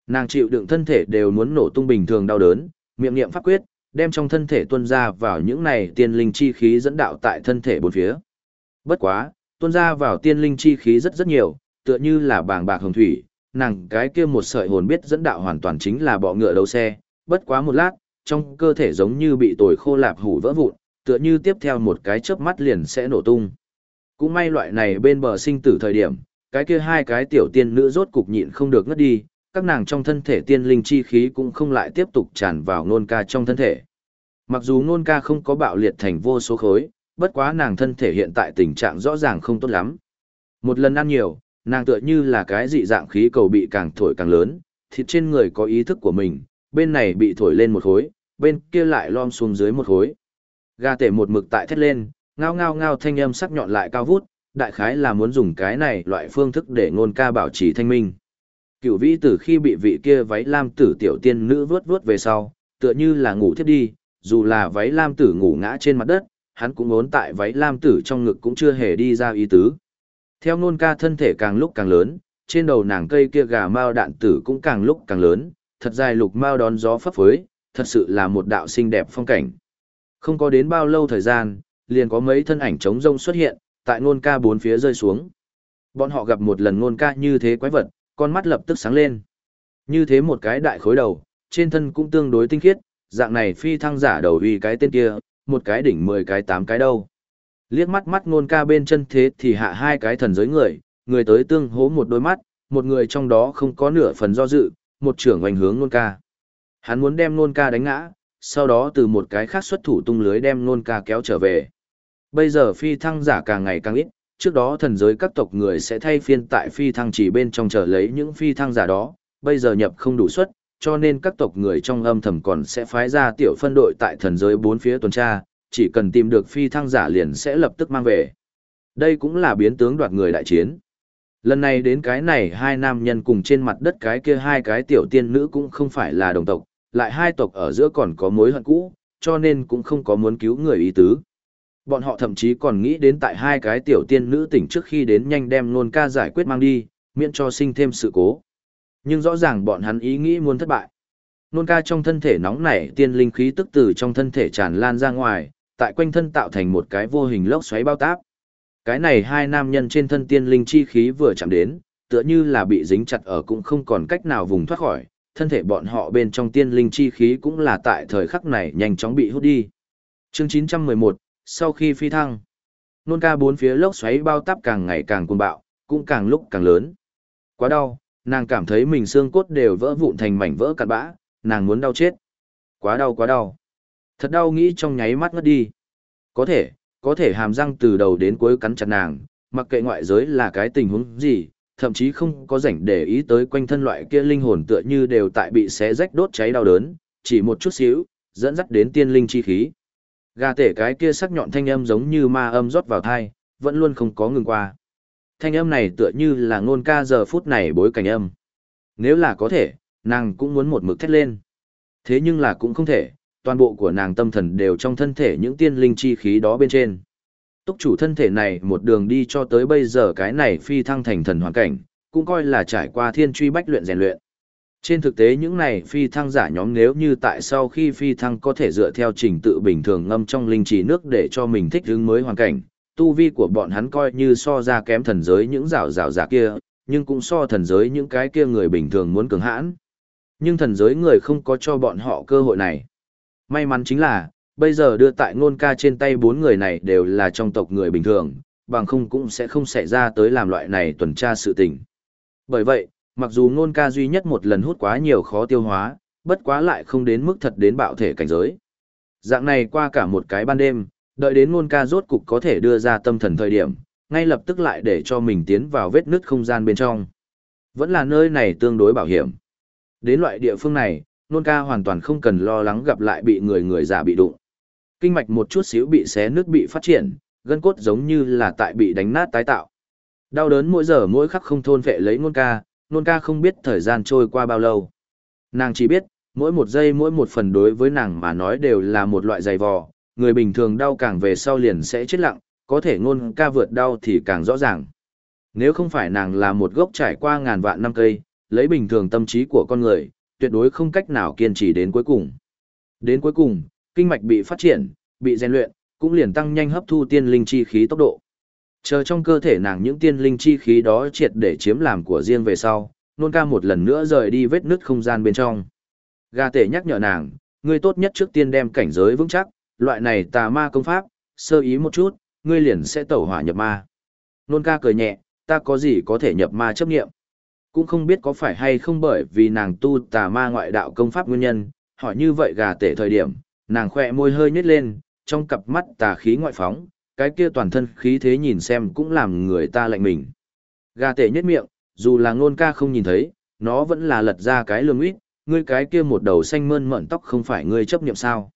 Nàng chịu đựng thân thể đều muốn nổ tung bình thường đau đớn, miệng niệm pháp quyết, đem trong thân thể tuân ra vào những này tiên linh chi khí dẫn đạo tại thân thể bốn phía. Bất quá, tuân ra vào tiên linh chi khí rất rất nhiều, tựa như là bàng bạc hồng thủy, nàng cái kia một sợi hồn biết dẫn đạo hoàn toàn chính là bọ ngựa đấu xe, bất quá một lát, trong cơ thể giống như bị tồi khô lạp hủ vỡ vụn, tựa như tiếp theo một cái chớp mắt liền sẽ nổ tung. Cũng may loại này bên bờ sinh tử thời điểm, cái kia hai cái tiểu tiên nữ rốt cục nhịn không được ngất đi, các nàng trong thân thể tiên linh chi khí cũng không lại tiếp tục tràn vào nôn ca trong thân thể. Mặc dù nôn ca không có bạo liệt thành vô số khối, bất quá nàng thân thể hiện tại tình trạng rõ ràng không tốt lắm. Một lần ăn nhiều, nàng tựa như là cái dị dạng khí cầu bị càng thổi càng lớn, thịt trên người có ý thức của mình, bên này bị thổi lên một khối, bên kia lại lom xuống dưới một khối. Gà tể một mực tại thét lên, ngao ngao ngao thanh âm sắc nhọn lại cao vút, đại khái là muốn dùng cái này loại phương thức để ngôn ca bảo trì thanh minh. Cửu vĩ từ khi bị vị kia váy lam tử tiểu tiên nữ vướt vướt về sau, tựa như là ngủ thiết đi, dù là váy lam tử ngủ ngã trên mặt đất, hắn cũng ốn tại váy lam tử trong ngực cũng chưa hề đi ra ý tứ. Theo ngôn ca thân thể càng lúc càng lớn, trên đầu nàng cây kia gà mao đạn tử cũng càng lúc càng lớn, thật dài lục mao đón gió phấp phới, thật sự là một đạo xinh đẹp phong cảnh. Không có đến bao lâu thời gian, liền có mấy thân ảnh trống rông xuất hiện, tại ngôn ca bốn phía rơi xuống. Bọn họ gặp một lần ngôn ca như thế quái vật, con mắt lập tức sáng lên. Như thế một cái đại khối đầu, trên thân cũng tương đối tinh khiết, dạng này phi thăng giả đầu uy cái tên kia, một cái đỉnh mười cái tám cái đâu. Liếc mắt mắt ngôn ca bên chân thế thì hạ hai cái thần giới người, người tới tương hố một đôi mắt, một người trong đó không có nửa phần do dự, một trưởng ảnh hướng ngôn ca. Hắn muốn đem ngôn ca đánh ngã, sau đó từ một cái khác xuất thủ tung lưới đem nôn ca kéo trở về. Bây giờ phi thăng giả càng ngày càng ít, trước đó thần giới các tộc người sẽ thay phiên tại phi thăng chỉ bên trong chờ lấy những phi thăng giả đó, bây giờ nhập không đủ suất, cho nên các tộc người trong âm thầm còn sẽ phái ra tiểu phân đội tại thần giới bốn phía tuần tra, chỉ cần tìm được phi thăng giả liền sẽ lập tức mang về. Đây cũng là biến tướng đoạt người đại chiến. Lần này đến cái này hai nam nhân cùng trên mặt đất cái kia hai cái tiểu tiên nữ cũng không phải là đồng tộc, lại hai tộc ở giữa còn có mối hận cũ, cho nên cũng không có muốn cứu người ý tứ. Bọn họ thậm chí còn nghĩ đến tại hai cái tiểu tiên nữ tỉnh trước khi đến nhanh đem nôn ca giải quyết mang đi, miễn cho sinh thêm sự cố. Nhưng rõ ràng bọn hắn ý nghĩ muốn thất bại. Nôn ca trong thân thể nóng nảy tiên linh khí tức từ trong thân thể tràn lan ra ngoài, tại quanh thân tạo thành một cái vô hình lốc xoáy bao táp. Cái này hai nam nhân trên thân tiên linh chi khí vừa chạm đến, tựa như là bị dính chặt ở cũng không còn cách nào vùng thoát khỏi, thân thể bọn họ bên trong tiên linh chi khí cũng là tại thời khắc này nhanh chóng bị hút đi. Chương 911, sau khi phi thăng, nôn ca bốn phía lốc xoáy bao táp càng ngày càng cuồng bạo, cũng càng lúc càng lớn. Quá đau, nàng cảm thấy mình xương cốt đều vỡ vụn thành mảnh vỡ cặn bã, nàng muốn đau chết. Quá đau quá đau. Thật đau nghĩ trong nháy mắt ngất đi. Có thể, có thể hàm răng từ đầu đến cuối cắn chặt nàng, mặc kệ ngoại giới là cái tình huống gì, thậm chí không có rảnh để ý tới quanh thân loại kia linh hồn tựa như đều tại bị xé rách đốt cháy đau đớn, chỉ một chút xíu, dẫn dắt đến tiên linh chi khí. Gà tể cái kia sắc nhọn thanh âm giống như ma âm rót vào thai, vẫn luôn không có ngừng qua. Thanh âm này tựa như là ngôn ca giờ phút này bối cảnh âm. Nếu là có thể, nàng cũng muốn một mực thét lên. Thế nhưng là cũng không thể, toàn bộ của nàng tâm thần đều trong thân thể những tiên linh chi khí đó bên trên. Túc chủ thân thể này một đường đi cho tới bây giờ cái này phi thăng thành thần hoàn cảnh, cũng coi là trải qua thiên truy bách luyện rèn luyện. Trên thực tế những này phi thăng giả nhóm nếu như tại sau khi phi thăng có thể dựa theo trình tự bình thường ngâm trong linh trì nước để cho mình thích ứng mới hoàn cảnh, tu vi của bọn hắn coi như so ra kém thần giới những rào rào giả kia, nhưng cũng so thần giới những cái kia người bình thường muốn cường hãn. Nhưng thần giới người không có cho bọn họ cơ hội này. May mắn chính là, bây giờ đưa tại ngôn ca trên tay bốn người này đều là trong tộc người bình thường, bằng không cũng sẽ không xảy ra tới làm loại này tuần tra sự tình. Bởi vậy, mặc dù nôn ca duy nhất một lần hút quá nhiều khó tiêu hóa, bất quá lại không đến mức thật đến bạo thể cảnh giới. Dạng này qua cả một cái ban đêm, đợi đến nôn ca rốt cục có thể đưa ra tâm thần thời điểm, ngay lập tức lại để cho mình tiến vào vết nứt không gian bên trong. Vẫn là nơi này tương đối bảo hiểm. Đến loại địa phương này, nôn ca hoàn toàn không cần lo lắng gặp lại bị người người già bị đụng. Kinh mạch một chút xíu bị xé nước bị phát triển, gân cốt giống như là tại bị đánh nát tái tạo. Đau đớn mỗi giờ mỗi khắc không thôn phệ lấy nôn ca, nôn ca không biết thời gian trôi qua bao lâu. Nàng chỉ biết, mỗi một giây mỗi một phần đối với nàng mà nói đều là một loại dày vò, người bình thường đau càng về sau liền sẽ chết lặng, có thể nôn ca vượt đau thì càng rõ ràng. Nếu không phải nàng là một gốc trải qua ngàn vạn năm cây, lấy bình thường tâm trí của con người, tuyệt đối không cách nào kiên trì đến cuối cùng. Đến cuối cùng, kinh mạch bị phát triển, bị rèn luyện, cũng liền tăng nhanh hấp thu tiên linh chi khí tốc độ. Chờ trong cơ thể nàng những tiên linh chi khí đó triệt để chiếm làm của riêng về sau, nôn ca một lần nữa rời đi vết nứt không gian bên trong. Gà tể nhắc nhở nàng, ngươi tốt nhất trước tiên đem cảnh giới vững chắc, loại này tà ma công pháp, sơ ý một chút, ngươi liền sẽ tẩu hỏa nhập ma. Nôn ca cười nhẹ, ta có gì có thể nhập ma chấp nghiệm. Cũng không biết có phải hay không bởi vì nàng tu tà ma ngoại đạo công pháp nguyên nhân, hỏi như vậy gà tể thời điểm, nàng khỏe môi hơi nhếch lên, trong cặp mắt tà khí ngoại phóng, cái kia toàn thân khí thế nhìn xem cũng làm người ta lạnh mình. Gà tể nhất miệng, dù là ngôn ca không nhìn thấy, nó vẫn là lật ra cái lương ít, ngươi cái kia một đầu xanh mơn mận tóc không phải ngươi chấp niệm sao.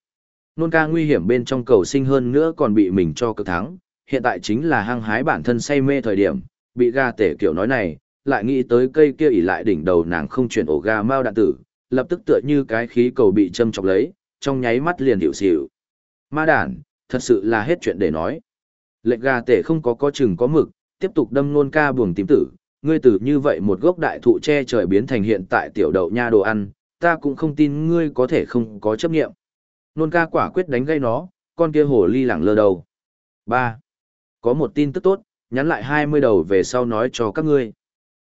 Nôn ca nguy hiểm bên trong cầu sinh hơn nữa còn bị mình cho cực thắng, hiện tại chính là hăng hái bản thân say mê thời điểm, bị gà tể kiểu nói này, lại nghĩ tới cây kia ỉ lại đỉnh đầu nàng không chuyển ổ gà mau đạn tử, lập tức tựa như cái khí cầu bị châm chọc lấy, trong nháy mắt liền hiệu xỉu. Ma đản, thật sự là hết chuyện để nói. Lệnh gà tể không có có chừng có mực, tiếp tục đâm nôn ca buồng tím tử, ngươi tử như vậy một gốc đại thụ che trời biến thành hiện tại tiểu đậu nha đồ ăn, ta cũng không tin ngươi có thể không có chấp nghiệm. Nôn ca quả quyết đánh gây nó, con kia hồ ly lẳng lơ đầu. 3. Có một tin tức tốt, nhắn lại 20 đầu về sau nói cho các ngươi.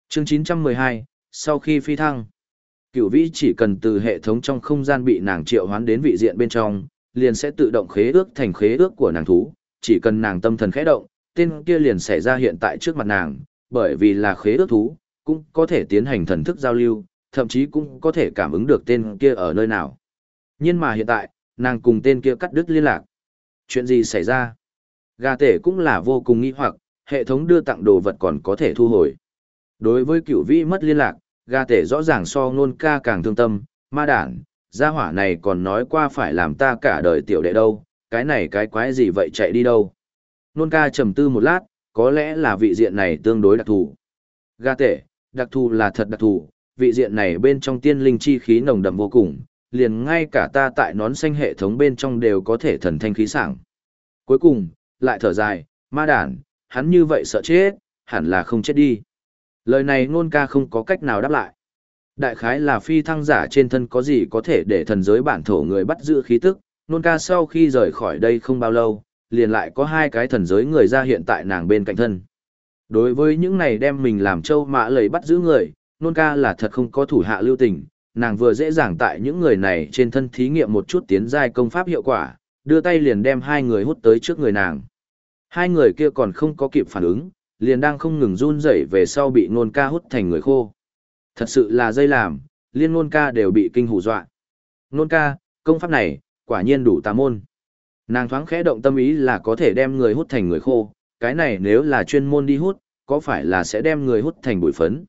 Chương 912, sau khi phi thăng, cửu vĩ chỉ cần từ hệ thống trong không gian bị nàng triệu hoán đến vị diện bên trong, liền sẽ tự động khế ước thành khế ước của nàng thú, chỉ cần nàng tâm thần khẽ động, tên kia liền sẽ ra hiện tại trước mặt nàng, bởi vì là khế ước thú, cũng có thể tiến hành thần thức giao lưu, thậm chí cũng có thể cảm ứng được tên kia ở nơi nào. Nhưng mà hiện tại, nàng cùng tên kia cắt đứt liên lạc. Chuyện gì xảy ra? Gà tể cũng là vô cùng nghi hoặc, hệ thống đưa tặng đồ vật còn có thể thu hồi. Đối với cửu vĩ mất liên lạc, Ga tể rõ ràng so ngôn ca càng thương tâm, ma đản, gia hỏa này còn nói qua phải làm ta cả đời tiểu đệ đâu, cái này cái quái gì vậy chạy đi đâu. Nôn ca trầm tư một lát, có lẽ là vị diện này tương đối đặc thù. Ga tể, đặc thù là thật đặc thù, vị diện này bên trong tiên linh chi khí nồng đậm vô cùng, liền ngay cả ta tại nón xanh hệ thống bên trong đều có thể thần thanh khí sảng. Cuối cùng, lại thở dài, ma đản, hắn như vậy sợ chết, hẳn là không chết đi. Lời này ngôn ca không có cách nào đáp lại. Đại khái là phi thăng giả trên thân có gì có thể để thần giới bản thổ người bắt giữ khí tức, nôn ca sau khi rời khỏi đây không bao lâu, liền lại có hai cái thần giới người ra hiện tại nàng bên cạnh thân. Đối với những này đem mình làm châu mã lầy bắt giữ người, nôn ca là thật không có thủ hạ lưu tình, nàng vừa dễ dàng tại những người này trên thân thí nghiệm một chút tiến giai công pháp hiệu quả, đưa tay liền đem hai người hút tới trước người nàng. Hai người kia còn không có kịp phản ứng, liền đang không ngừng run rẩy về sau bị nôn ca hút thành người khô. Thật sự là dây làm, liên nôn ca đều bị kinh hù dọa. Nôn ca, công pháp này, quả nhiên đủ tà môn. Nàng thoáng khẽ động tâm ý là có thể đem người hút thành người khô, cái này nếu là chuyên môn đi hút, có phải là sẽ đem người hút thành bụi phấn.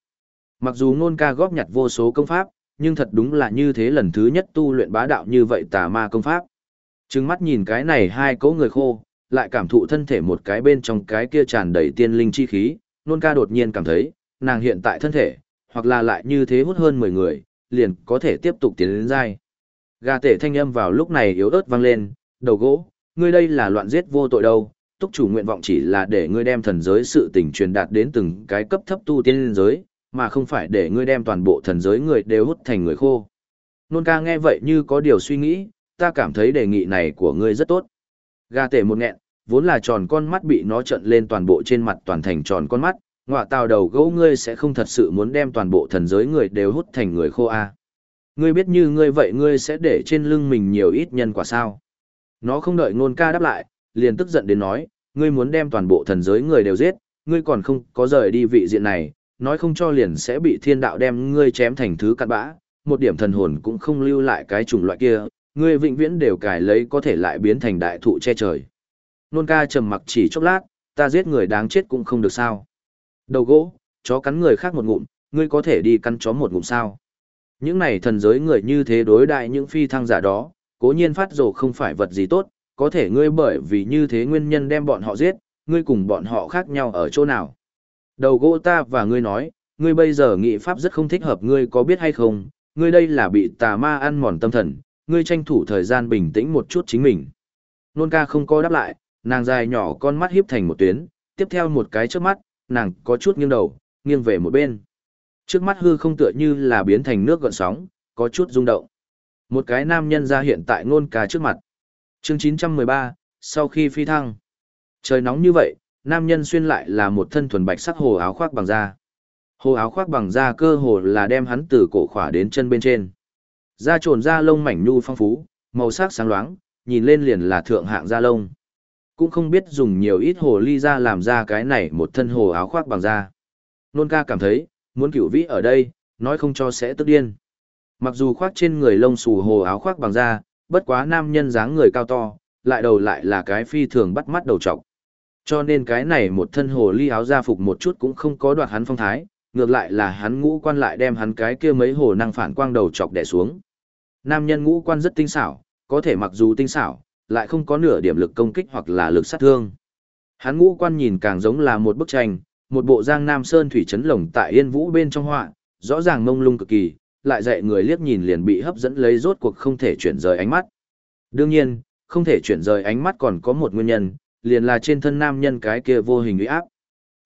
Mặc dù nôn ca góp nhặt vô số công pháp, nhưng thật đúng là như thế lần thứ nhất tu luyện bá đạo như vậy tà ma công pháp. Trừng mắt nhìn cái này hai cỗ người khô, lại cảm thụ thân thể một cái bên trong cái kia tràn đầy tiên linh chi khí, nôn ca đột nhiên cảm thấy, nàng hiện tại thân thể, hoặc là lại như thế hút hơn 10 người, liền có thể tiếp tục tiến đến dai. Gà tể thanh âm vào lúc này yếu ớt vang lên, đầu gỗ, ngươi đây là loạn giết vô tội đâu, túc chủ nguyện vọng chỉ là để ngươi đem thần giới sự tình truyền đạt đến từng cái cấp thấp tu tiên linh giới, mà không phải để ngươi đem toàn bộ thần giới người đều hút thành người khô. Nôn ca nghe vậy như có điều suy nghĩ, ta cảm thấy đề nghị này của ngươi rất tốt. Gà tể một nghẹn, vốn là tròn con mắt bị nó trận lên toàn bộ trên mặt toàn thành tròn con mắt, ngọa tào đầu gấu ngươi sẽ không thật sự muốn đem toàn bộ thần giới người đều hút thành người khô à. Ngươi biết như ngươi vậy ngươi sẽ để trên lưng mình nhiều ít nhân quả sao. Nó không đợi ngôn ca đáp lại, liền tức giận đến nói, ngươi muốn đem toàn bộ thần giới người đều giết, ngươi còn không có rời đi vị diện này, nói không cho liền sẽ bị thiên đạo đem ngươi chém thành thứ cặn bã, một điểm thần hồn cũng không lưu lại cái chủng loại kia, ngươi vĩnh viễn đều cải lấy có thể lại biến thành đại thụ che trời. Nôn ca trầm mặc chỉ chốc lát, ta giết người đáng chết cũng không được sao. Đầu gỗ, chó cắn người khác một ngụm, ngươi có thể đi cắn chó một ngụm sao. Những này thần giới người như thế đối đại những phi thăng giả đó, cố nhiên phát rồ không phải vật gì tốt, có thể ngươi bởi vì như thế nguyên nhân đem bọn họ giết, ngươi cùng bọn họ khác nhau ở chỗ nào. Đầu gỗ ta và ngươi nói, ngươi bây giờ nghị pháp rất không thích hợp ngươi có biết hay không, ngươi đây là bị tà ma ăn mòn tâm thần, ngươi tranh thủ thời gian bình tĩnh một chút chính mình. Nôn ca không có đáp lại, nàng dài nhỏ con mắt hiếp thành một tuyến, tiếp theo một cái trước mắt, nàng có chút nghiêng đầu, nghiêng về một bên. Trước mắt hư không tựa như là biến thành nước gợn sóng, có chút rung động. Một cái nam nhân ra hiện tại nôn ca trước mặt. Chương 913, sau khi phi thăng. Trời nóng như vậy, nam nhân xuyên lại là một thân thuần bạch sắc hồ áo khoác bằng da. Hồ áo khoác bằng da cơ hồ là đem hắn từ cổ khỏa đến chân bên trên. Da trồn da lông mảnh nhu phong phú, màu sắc sáng loáng, nhìn lên liền là thượng hạng da lông. Cũng không biết dùng nhiều ít hồ ly da làm ra cái này một thân hồ áo khoác bằng da. Nôn ca cảm thấy, muốn cửu vĩ ở đây, nói không cho sẽ tức điên. Mặc dù khoác trên người lông xù hồ áo khoác bằng da, bất quá nam nhân dáng người cao to, lại đầu lại là cái phi thường bắt mắt đầu trọc. Cho nên cái này một thân hồ ly áo da phục một chút cũng không có đoạt hắn phong thái, ngược lại là hắn ngũ quan lại đem hắn cái kia mấy hồ năng phản quang đầu chọc đè xuống. Nam nhân ngũ quan rất tinh xảo, có thể mặc dù tinh xảo, lại không có nửa điểm lực công kích hoặc là lực sát thương. Hắn ngũ quan nhìn càng giống là một bức tranh, một bộ giang nam sơn thủy trấn lồng tại yên vũ bên trong họa, rõ ràng mông lung cực kỳ, lại dạy người liếc nhìn liền bị hấp dẫn lấy rốt cuộc không thể chuyển rời ánh mắt. Đương nhiên, không thể chuyển rời ánh mắt còn có một nguyên nhân, liền là trên thân nam nhân cái kia vô hình uy áp.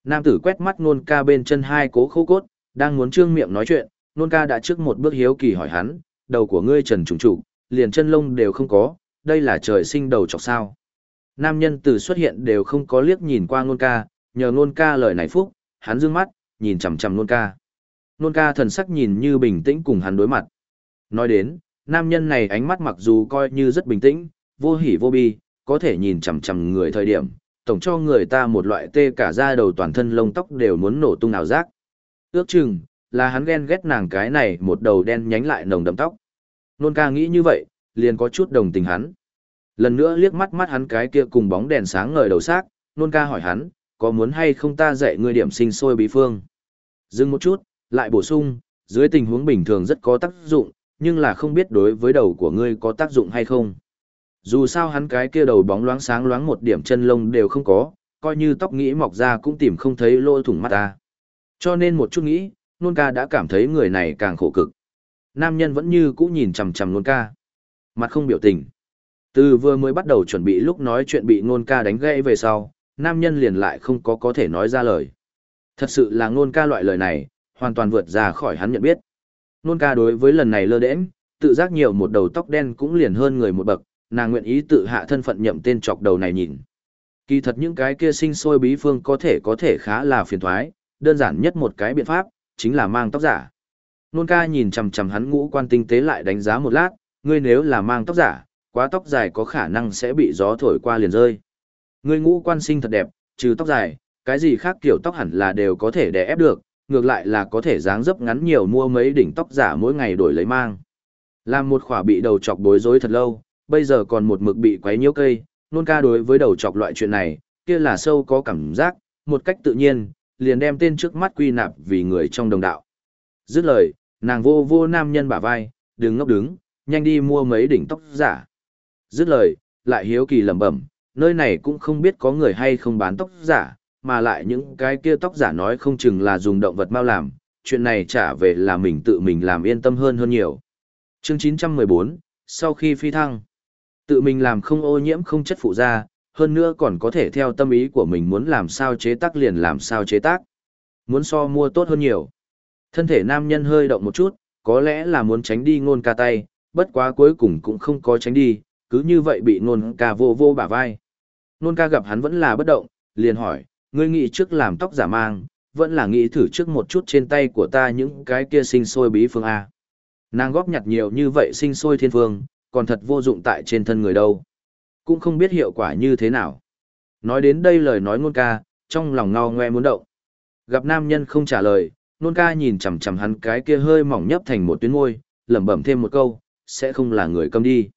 Nam tử quét mắt nôn ca bên chân hai cố khô cốt, đang muốn trương miệng nói chuyện, nôn ca đã trước một bước hiếu kỳ hỏi hắn, đầu của ngươi trần trùng trụ, liền chân lông đều không có, đây là trời sinh đầu chọc sao. Nam nhân từ xuất hiện đều không có liếc nhìn qua nôn ca, nhờ nôn ca lời này phúc, hắn dương mắt, nhìn chằm chằm nôn ca. Nôn ca thần sắc nhìn như bình tĩnh cùng hắn đối mặt. Nói đến, nam nhân này ánh mắt mặc dù coi như rất bình tĩnh, vô hỉ vô bi, có thể nhìn chằm chằm người thời điểm, tổng cho người ta một loại tê cả da đầu toàn thân lông tóc đều muốn nổ tung nào giác Ước chừng, là hắn ghen ghét nàng cái này một đầu đen nhánh lại nồng đậm tóc. Nôn ca nghĩ như vậy, liền có chút đồng tình hắn. Lần nữa liếc mắt mắt hắn cái kia cùng bóng đèn sáng ngời đầu xác, nôn ca hỏi hắn, có muốn hay không ta dạy ngươi điểm sinh sôi bí phương. Dừng một chút, lại bổ sung, dưới tình huống bình thường rất có tác dụng, nhưng là không biết đối với đầu của ngươi có tác dụng hay không. Dù sao hắn cái kia đầu bóng loáng sáng loáng một điểm chân lông đều không có, coi như tóc nghĩ mọc ra cũng tìm không thấy lỗ thủng mắt ta. Cho nên một chút nghĩ, nôn ca đã cảm thấy người này càng khổ cực. Nam nhân vẫn như cũ nhìn chằm chằm nôn ca. Mặt không biểu tình. Từ vừa mới bắt đầu chuẩn bị lúc nói chuyện bị nôn ca đánh gãy về sau, nam nhân liền lại không có có thể nói ra lời. Thật sự là nôn ca loại lời này, hoàn toàn vượt ra khỏi hắn nhận biết. Nôn ca đối với lần này lơ đễnh, tự giác nhiều một đầu tóc đen cũng liền hơn người một bậc, nàng nguyện ý tự hạ thân phận nhậm tên chọc đầu này nhìn. Kỳ thật những cái kia sinh sôi bí phương có thể có thể khá là phiền thoái, đơn giản nhất một cái biện pháp, chính là mang tóc giả. Nôn ca nhìn chằm chằm hắn ngũ quan tinh tế lại đánh giá một lát, ngươi nếu là mang tóc giả, quá tóc dài có khả năng sẽ bị gió thổi qua liền rơi. Ngươi ngũ quan sinh thật đẹp, trừ tóc dài, cái gì khác kiểu tóc hẳn là đều có thể đè ép được, ngược lại là có thể dáng dấp ngắn nhiều mua mấy đỉnh tóc giả mỗi ngày đổi lấy mang. Làm một khỏa bị đầu chọc bối rối thật lâu, bây giờ còn một mực bị quấy nhiễu cây, nôn ca đối với đầu chọc loại chuyện này, kia là sâu có cảm giác, một cách tự nhiên, liền đem tên trước mắt quy nạp vì người trong đồng đạo. Dứt lời, nàng vô vô nam nhân bả vai, đứng ngốc đứng, nhanh đi mua mấy đỉnh tóc giả. Dứt lời, lại hiếu kỳ lẩm bẩm, nơi này cũng không biết có người hay không bán tóc giả, mà lại những cái kia tóc giả nói không chừng là dùng động vật mau làm, chuyện này trả về là mình tự mình làm yên tâm hơn hơn nhiều. Chương 914, sau khi phi thăng, tự mình làm không ô nhiễm không chất phụ ra, hơn nữa còn có thể theo tâm ý của mình muốn làm sao chế tác liền làm sao chế tác. Muốn so mua tốt hơn nhiều. Thân thể nam nhân hơi động một chút, có lẽ là muốn tránh đi ngôn ca tay, bất quá cuối cùng cũng không có tránh đi, cứ như vậy bị ngôn ca vô vô bả vai. Ngôn ca gặp hắn vẫn là bất động, liền hỏi, ngươi nghĩ trước làm tóc giả mang, vẫn là nghĩ thử trước một chút trên tay của ta những cái kia sinh sôi bí phương A. Nàng góp nhặt nhiều như vậy sinh sôi thiên phương, còn thật vô dụng tại trên thân người đâu. Cũng không biết hiệu quả như thế nào. Nói đến đây lời nói ngôn ca, trong lòng ngao ngoe muốn động. Gặp nam nhân không trả lời, nôn ca nhìn chằm chằm hắn cái kia hơi mỏng nhấp thành một tuyến môi, lẩm bẩm thêm một câu, sẽ không là người câm đi.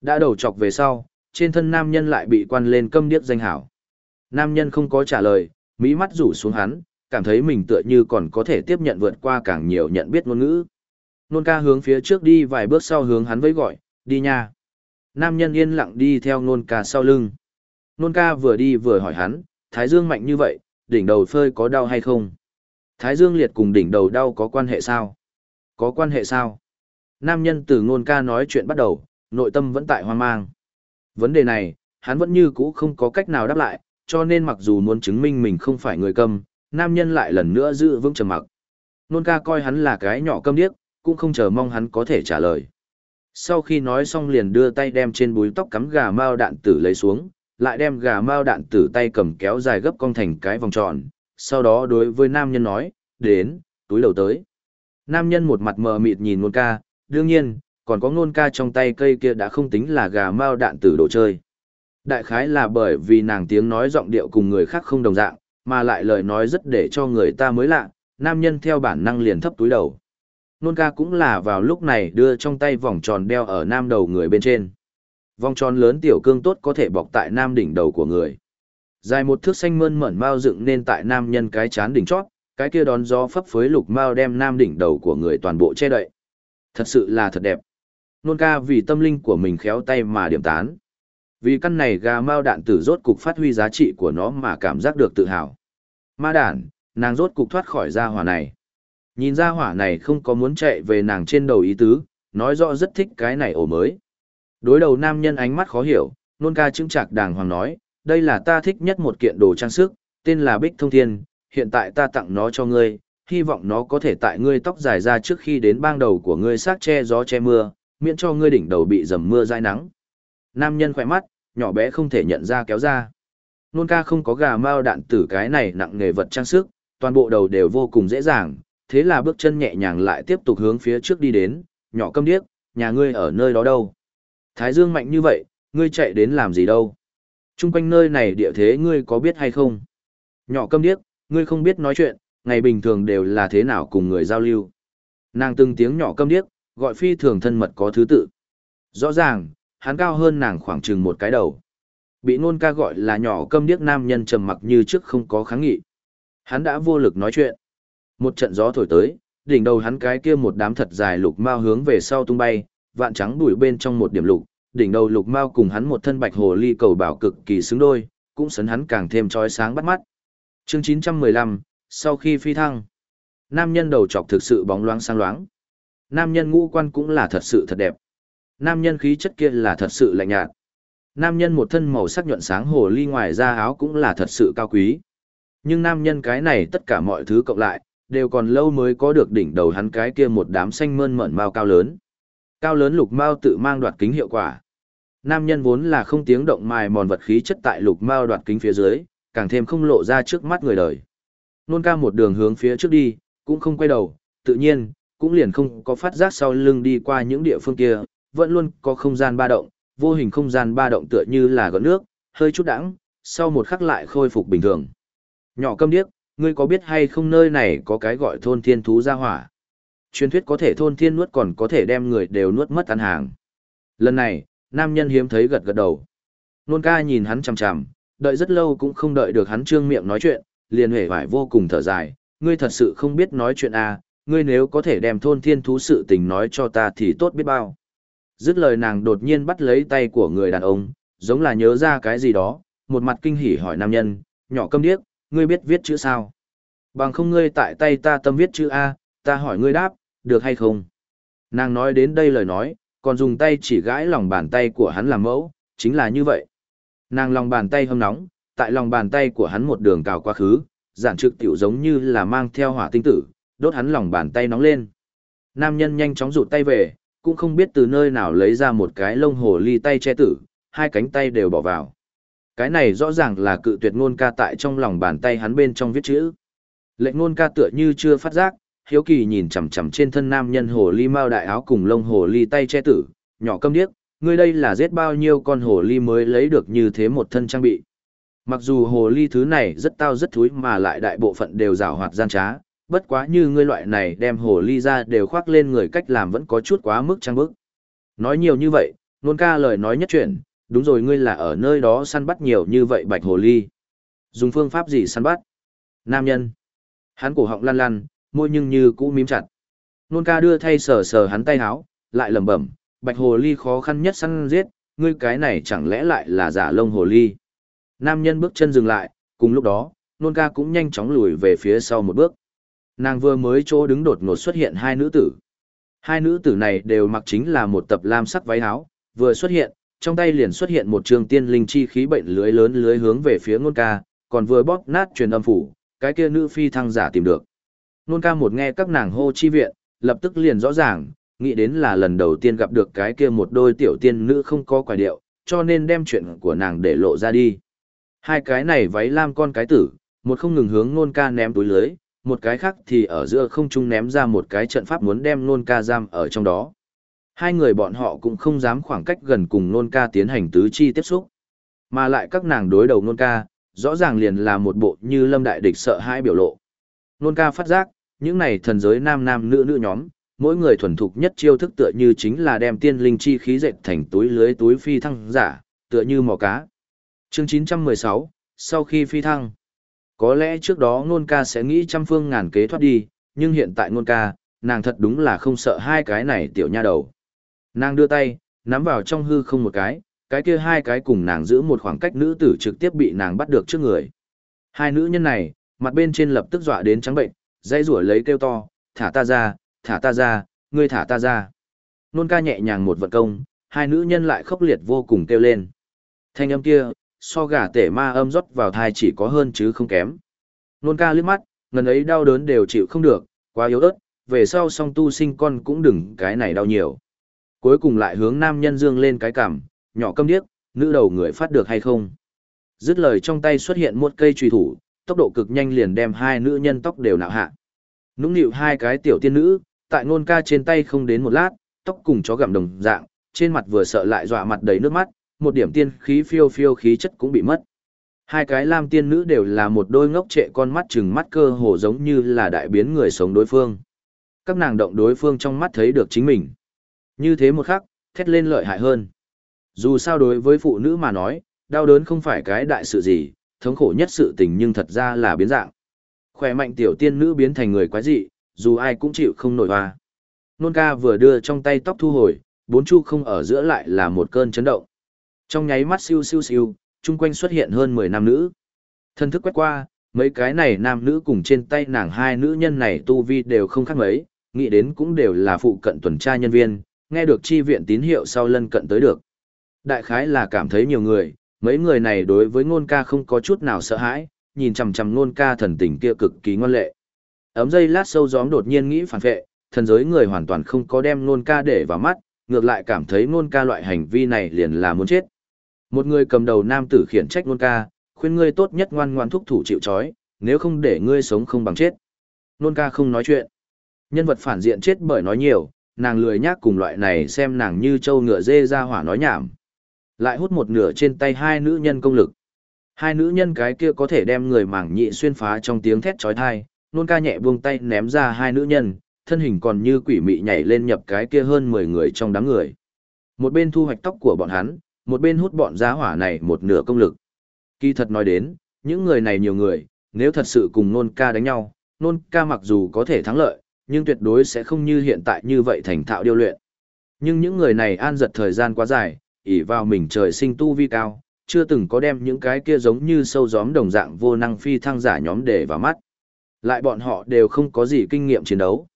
Đã đầu chọc về sau, trên thân nam nhân lại bị quan lên câm điếc danh hảo. Nam nhân không có trả lời, mỹ mắt rủ xuống hắn, cảm thấy mình tựa như còn có thể tiếp nhận vượt qua càng nhiều nhận biết ngôn ngữ. Nôn ca hướng phía trước đi vài bước sau hướng hắn với gọi, đi nha. Nam nhân yên lặng đi theo nôn ca sau lưng. Nôn ca vừa đi vừa hỏi hắn, thái dương mạnh như vậy, đỉnh đầu phơi có đau hay không? Thái dương liệt cùng đỉnh đầu đau có quan hệ sao? Có quan hệ sao? Nam nhân từ nôn ca nói chuyện bắt đầu, nội tâm vẫn tại hoang mang. Vấn đề này, hắn vẫn như cũ không có cách nào đáp lại, cho nên mặc dù muốn chứng minh mình không phải người câm, nam nhân lại lần nữa giữ vững trầm mặc. Nôn ca coi hắn là cái nhỏ câm điếc, cũng không chờ mong hắn có thể trả lời. Sau khi nói xong liền đưa tay đem trên búi tóc cắm gà mao đạn tử lấy xuống, lại đem gà mao đạn tử tay cầm kéo dài gấp cong thành cái vòng tròn, sau đó đối với nam nhân nói, đến, túi đầu tới. Nam nhân một mặt mờ mịt nhìn nôn ca, đương nhiên, còn có nôn ca trong tay cây kia đã không tính là gà mao đạn tử đồ chơi. Đại khái là bởi vì nàng tiếng nói giọng điệu cùng người khác không đồng dạng, mà lại lời nói rất để cho người ta mới lạ, nam nhân theo bản năng liền thấp túi đầu. Nôn ca cũng là vào lúc này đưa trong tay vòng tròn đeo ở nam đầu người bên trên. Vòng tròn lớn tiểu cương tốt có thể bọc tại nam đỉnh đầu của người. Dài một thước xanh mơn mởn mao dựng nên tại nam nhân cái chán đỉnh chót, cái kia đón gió phấp phới lục mao đem nam đỉnh đầu của người toàn bộ che đậy. Thật sự là thật đẹp. Nôn ca vì tâm linh của mình khéo tay mà điểm tán. Vì căn này gà mao đạn tử rốt cục phát huy giá trị của nó mà cảm giác được tự hào. Ma đản, nàng rốt cục thoát khỏi gia hỏa này. Nhìn ra hỏa này không có muốn chạy về nàng trên đầu ý tứ, nói rõ rất thích cái này ổ mới. Đối đầu nam nhân ánh mắt khó hiểu, nôn ca chứng chạc đàng hoàng nói, đây là ta thích nhất một kiện đồ trang sức, tên là Bích Thông Thiên, hiện tại ta tặng nó cho ngươi, hy vọng nó có thể tại ngươi tóc dài ra trước khi đến bang đầu của ngươi sát che gió che mưa, miễn cho ngươi đỉnh đầu bị dầm mưa dai nắng. Nam nhân khỏe mắt, nhỏ bé không thể nhận ra kéo ra. Nôn ca không có gà mao đạn tử cái này nặng nghề vật trang sức, toàn bộ đầu đều vô cùng dễ dàng, thế là bước chân nhẹ nhàng lại tiếp tục hướng phía trước đi đến, nhỏ câm điếc, nhà ngươi ở nơi đó đâu. Thái dương mạnh như vậy, ngươi chạy đến làm gì đâu. Trung quanh nơi này địa thế ngươi có biết hay không? Nhỏ câm điếc, ngươi không biết nói chuyện, ngày bình thường đều là thế nào cùng người giao lưu. Nàng từng tiếng nhỏ câm điếc, gọi phi thường thân mật có thứ tự. Rõ ràng, hắn cao hơn nàng khoảng chừng một cái đầu. Bị nôn ca gọi là nhỏ câm điếc nam nhân trầm mặc như trước không có kháng nghị. Hắn đã vô lực nói chuyện. Một trận gió thổi tới, đỉnh đầu hắn cái kia một đám thật dài lục mao hướng về sau tung bay, vạn trắng đuổi bên trong một điểm lục, đỉnh đầu lục mao cùng hắn một thân bạch hồ ly cầu bảo cực kỳ xứng đôi, cũng sấn hắn càng thêm trói sáng bắt mắt. Chương 915, sau khi phi thăng, nam nhân đầu trọc thực sự bóng loáng sang loáng. Nam nhân ngũ quan cũng là thật sự thật đẹp. Nam nhân khí chất kia là thật sự lạnh nhạt. Nam nhân một thân màu sắc nhuận sáng hồ ly ngoài ra áo cũng là thật sự cao quý. Nhưng nam nhân cái này tất cả mọi thứ cộng lại, đều còn lâu mới có được đỉnh đầu hắn cái kia một đám xanh mơn mởn mao cao lớn. Cao lớn lục mao tự mang đoạt kính hiệu quả. Nam nhân vốn là không tiếng động mài mòn vật khí chất tại lục mao đoạt kính phía dưới, càng thêm không lộ ra trước mắt người đời. Nôn ca một đường hướng phía trước đi, cũng không quay đầu, tự nhiên, cũng liền không có phát giác sau lưng đi qua những địa phương kia, vẫn luôn có không gian ba động, vô hình không gian ba động tựa như là gợn nước, hơi chút đãng, sau một khắc lại khôi phục bình thường. Nhỏ câm điếc, ngươi có biết hay không nơi này có cái gọi thôn thiên thú gia hỏa? Truyền thuyết có thể thôn thiên nuốt còn có thể đem người đều nuốt mất ăn hàng. Lần này, nam nhân hiếm thấy gật gật đầu. Nôn ca nhìn hắn chằm chằm, đợi rất lâu cũng không đợi được hắn trương miệng nói chuyện, liền hề vải vô cùng thở dài, ngươi thật sự không biết nói chuyện à, ngươi nếu có thể đem thôn thiên thú sự tình nói cho ta thì tốt biết bao. Dứt lời nàng đột nhiên bắt lấy tay của người đàn ông, giống là nhớ ra cái gì đó, một mặt kinh hỉ hỏi nam nhân, nhỏ câm điếc, ngươi biết viết chữ sao? Bằng không ngươi tại tay ta tâm viết chữ A, ta hỏi ngươi đáp, được hay không? Nàng nói đến đây lời nói, còn dùng tay chỉ gãi lòng bàn tay của hắn làm mẫu, chính là như vậy. Nàng lòng bàn tay hâm nóng, tại lòng bàn tay của hắn một đường cào quá khứ, giản trực tiểu giống như là mang theo hỏa tinh tử, đốt hắn lòng bàn tay nóng lên. Nam nhân nhanh chóng rụt tay về, cũng không biết từ nơi nào lấy ra một cái lông hồ ly tay che tử, hai cánh tay đều bỏ vào. Cái này rõ ràng là cự tuyệt ngôn ca tại trong lòng bàn tay hắn bên trong viết chữ. Lệnh ngôn ca tựa như chưa phát giác, hiếu kỳ nhìn chằm chằm trên thân nam nhân hồ ly mao đại áo cùng lông hồ ly tay che tử, nhỏ câm điếc, ngươi đây là giết bao nhiêu con hồ ly mới lấy được như thế một thân trang bị. Mặc dù hồ ly thứ này rất tao rất thúi mà lại đại bộ phận đều rào hoạt gian trá, bất quá như ngươi loại này đem hồ ly ra đều khoác lên người cách làm vẫn có chút quá mức trang bức. Nói nhiều như vậy, nôn ca lời nói nhất chuyện, đúng rồi ngươi là ở nơi đó săn bắt nhiều như vậy bạch hồ ly. Dùng phương pháp gì săn bắt? Nam nhân. Hắn cổ họng lăn lăn, môi nhưng như cũ mím chặt. Nôn ca đưa thay sờ sờ hắn tay háo, lại lẩm bẩm, bạch hồ ly khó khăn nhất săn giết, ngươi cái này chẳng lẽ lại là giả lông hồ ly. Nam nhân bước chân dừng lại, cùng lúc đó, nôn ca cũng nhanh chóng lùi về phía sau một bước. Nàng vừa mới chỗ đứng đột ngột xuất hiện hai nữ tử. Hai nữ tử này đều mặc chính là một tập lam sắc váy áo, vừa xuất hiện, trong tay liền xuất hiện một trường tiên linh chi khí bệnh lưới lớn lưới hướng về phía ngôn ca, còn vừa bóp nát truyền âm phủ, cái kia nữ phi thăng giả tìm được. Nôn ca một nghe các nàng hô chi viện, lập tức liền rõ ràng, nghĩ đến là lần đầu tiên gặp được cái kia một đôi tiểu tiên nữ không có quả điệu, cho nên đem chuyện của nàng để lộ ra đi. Hai cái này váy lam con cái tử, một không ngừng hướng nôn ca ném túi lưới, một cái khác thì ở giữa không trung ném ra một cái trận pháp muốn đem nôn ca giam ở trong đó. Hai người bọn họ cũng không dám khoảng cách gần cùng nôn ca tiến hành tứ chi tiếp xúc. Mà lại các nàng đối đầu nôn ca, rõ ràng liền là một bộ như lâm đại địch sợ hãi biểu lộ. Nôn ca phát giác, những này thần giới nam nam nữ nữ nhóm, mỗi người thuần thục nhất chiêu thức tựa như chính là đem tiên linh chi khí dệt thành túi lưới túi phi thăng giả, tựa như mò cá. Chương 916, sau khi phi thăng, có lẽ trước đó nôn ca sẽ nghĩ trăm phương ngàn kế thoát đi, nhưng hiện tại nôn ca, nàng thật đúng là không sợ hai cái này tiểu nha đầu. Nàng đưa tay, nắm vào trong hư không một cái, cái kia hai cái cùng nàng giữ một khoảng cách nữ tử trực tiếp bị nàng bắt được trước người. Hai nữ nhân này, mặt bên trên lập tức dọa đến trắng bệnh, dây rủa lấy kêu to, thả ta ra, thả ta ra, ngươi thả ta ra. Nôn ca nhẹ nhàng một vận công, hai nữ nhân lại khốc liệt vô cùng kêu lên. Thanh âm kia, so gà tể ma âm rót vào thai chỉ có hơn chứ không kém. Nôn ca liếc mắt, ngần ấy đau đớn đều chịu không được, quá yếu ớt, về sau song tu sinh con cũng đừng cái này đau nhiều. Cuối cùng lại hướng nam nhân dương lên cái cằm, nhỏ câm điếc, nữ đầu người phát được hay không. Dứt lời trong tay xuất hiện một cây trùy thủ, tốc độ cực nhanh liền đem hai nữ nhân tóc đều nạo hạ. Nũng nịu hai cái tiểu tiên nữ, tại nôn ca trên tay không đến một lát, tóc cùng chó gặm đồng dạng, trên mặt vừa sợ lại dọa mặt đầy nước mắt, một điểm tiên khí phiêu phiêu khí chất cũng bị mất. Hai cái lam tiên nữ đều là một đôi ngốc trệ con mắt chừng mắt cơ hồ giống như là đại biến người sống đối phương. Các nàng động đối phương trong mắt thấy được chính mình. Như thế một khắc, thét lên lợi hại hơn. Dù sao đối với phụ nữ mà nói, đau đớn không phải cái đại sự gì, thống khổ nhất sự tình nhưng thật ra là biến dạng. Khỏe mạnh tiểu tiên nữ biến thành người quái dị, dù ai cũng chịu không nổi hoa. Nôn ca vừa đưa trong tay tóc thu hồi, bốn chu không ở giữa lại là một cơn chấn động. Trong nháy mắt siêu siêu siêu, chung quanh xuất hiện hơn 10 nam nữ. Thân thức quét qua, mấy cái này nam nữ cùng trên tay nàng hai nữ nhân này tu vi đều không khác mấy, nghĩ đến cũng đều là phụ cận tuần tra nhân viên, nghe được chi viện tín hiệu sau lân cận tới được. Đại khái là cảm thấy nhiều người, mấy người này đối với ngôn ca không có chút nào sợ hãi, nhìn chằm chằm ngôn ca thần tình kia cực kỳ ngoan lệ. Ấm dây lát sâu gióm đột nhiên nghĩ phản vệ, thần giới người hoàn toàn không có đem ngôn ca để vào mắt, ngược lại cảm thấy ngôn ca loại hành vi này liền là muốn chết. Một người cầm đầu nam tử khiển trách ngôn ca, khuyên ngươi tốt nhất ngoan ngoan thúc thủ chịu trói, nếu không để ngươi sống không bằng chết. Ngôn ca không nói chuyện. Nhân vật phản diện chết bởi nói nhiều, nàng lười nhác cùng loại này xem nàng như trâu ngựa dê ra hỏa nói nhảm. Lại hút một nửa trên tay hai nữ nhân công lực. Hai nữ nhân cái kia có thể đem người mảng nhị xuyên phá trong tiếng thét chói tai nôn ca nhẹ buông tay ném ra hai nữ nhân, thân hình còn như quỷ mị nhảy lên nhập cái kia hơn 10 người trong đám người. Một bên thu hoạch tóc của bọn hắn, một bên hút bọn giá hỏa này một nửa công lực. Kỳ thật nói đến, những người này nhiều người, nếu thật sự cùng nôn ca đánh nhau, nôn ca mặc dù có thể thắng lợi, nhưng tuyệt đối sẽ không như hiện tại như vậy thành thạo điêu luyện. Nhưng những người này an giật thời gian quá dài, ỷ vào mình trời sinh tu vi cao, chưa từng có đem những cái kia giống như sâu gióm đồng dạng vô năng phi thăng giả nhóm để vào mắt. Lại bọn họ đều không có gì kinh nghiệm chiến đấu.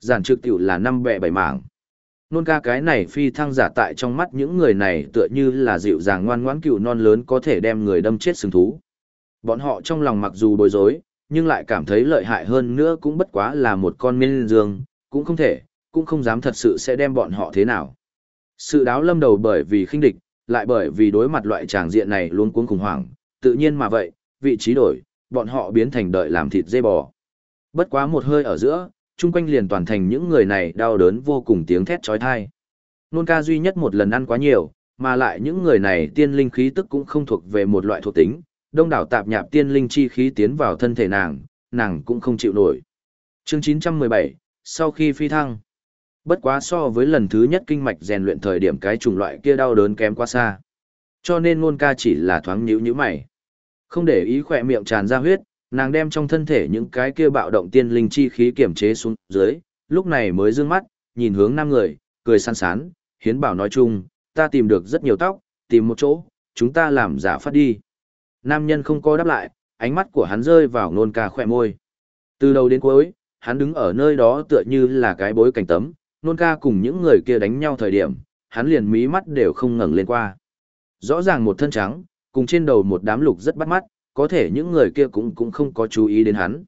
Giản trực tiểu là năm bẹ bảy mảng. Nôn ca cái này phi thăng giả tại trong mắt những người này tựa như là dịu dàng ngoan ngoãn cựu non lớn có thể đem người đâm chết sừng thú. Bọn họ trong lòng mặc dù bối rối, nhưng lại cảm thấy lợi hại hơn nữa cũng bất quá là một con minh dương, cũng không thể, cũng không dám thật sự sẽ đem bọn họ thế nào. Sự đáo lâm đầu bởi vì khinh địch, lại bởi vì đối mặt loại tràng diện này luôn cuống khủng hoảng, tự nhiên mà vậy, vị trí đổi, bọn họ biến thành đợi làm thịt dê bò. Bất quá một hơi ở giữa, chung quanh liền toàn thành những người này đau đớn vô cùng tiếng thét trói thai. Nôn ca duy nhất một lần ăn quá nhiều, mà lại những người này tiên linh khí tức cũng không thuộc về một loại thuộc tính, đông đảo tạp nhạp tiên linh chi khí tiến vào thân thể nàng, nàng cũng không chịu nổi. Chương 917, sau khi phi thăng. Bất quá so với lần thứ nhất kinh mạch rèn luyện thời điểm cái chủng loại kia đau đớn kém quá xa. Cho nên ngôn ca chỉ là thoáng nhíu nhíu mày. Không để ý khỏe miệng tràn ra huyết, nàng đem trong thân thể những cái kia bạo động tiên linh chi khí kiểm chế xuống dưới, lúc này mới dương mắt, nhìn hướng năm người, cười san sán, hiến bảo nói chung, ta tìm được rất nhiều tóc, tìm một chỗ, chúng ta làm giả phát đi. Nam nhân không có đáp lại, ánh mắt của hắn rơi vào nôn ca khỏe môi. Từ đầu đến cuối, hắn đứng ở nơi đó tựa như là cái bối cảnh tấm, nôn ca cùng những người kia đánh nhau thời điểm, hắn liền mí mắt đều không ngẩng lên qua. Rõ ràng một thân trắng, cùng trên đầu một đám lục rất bắt mắt, có thể những người kia cũng cũng không có chú ý đến hắn.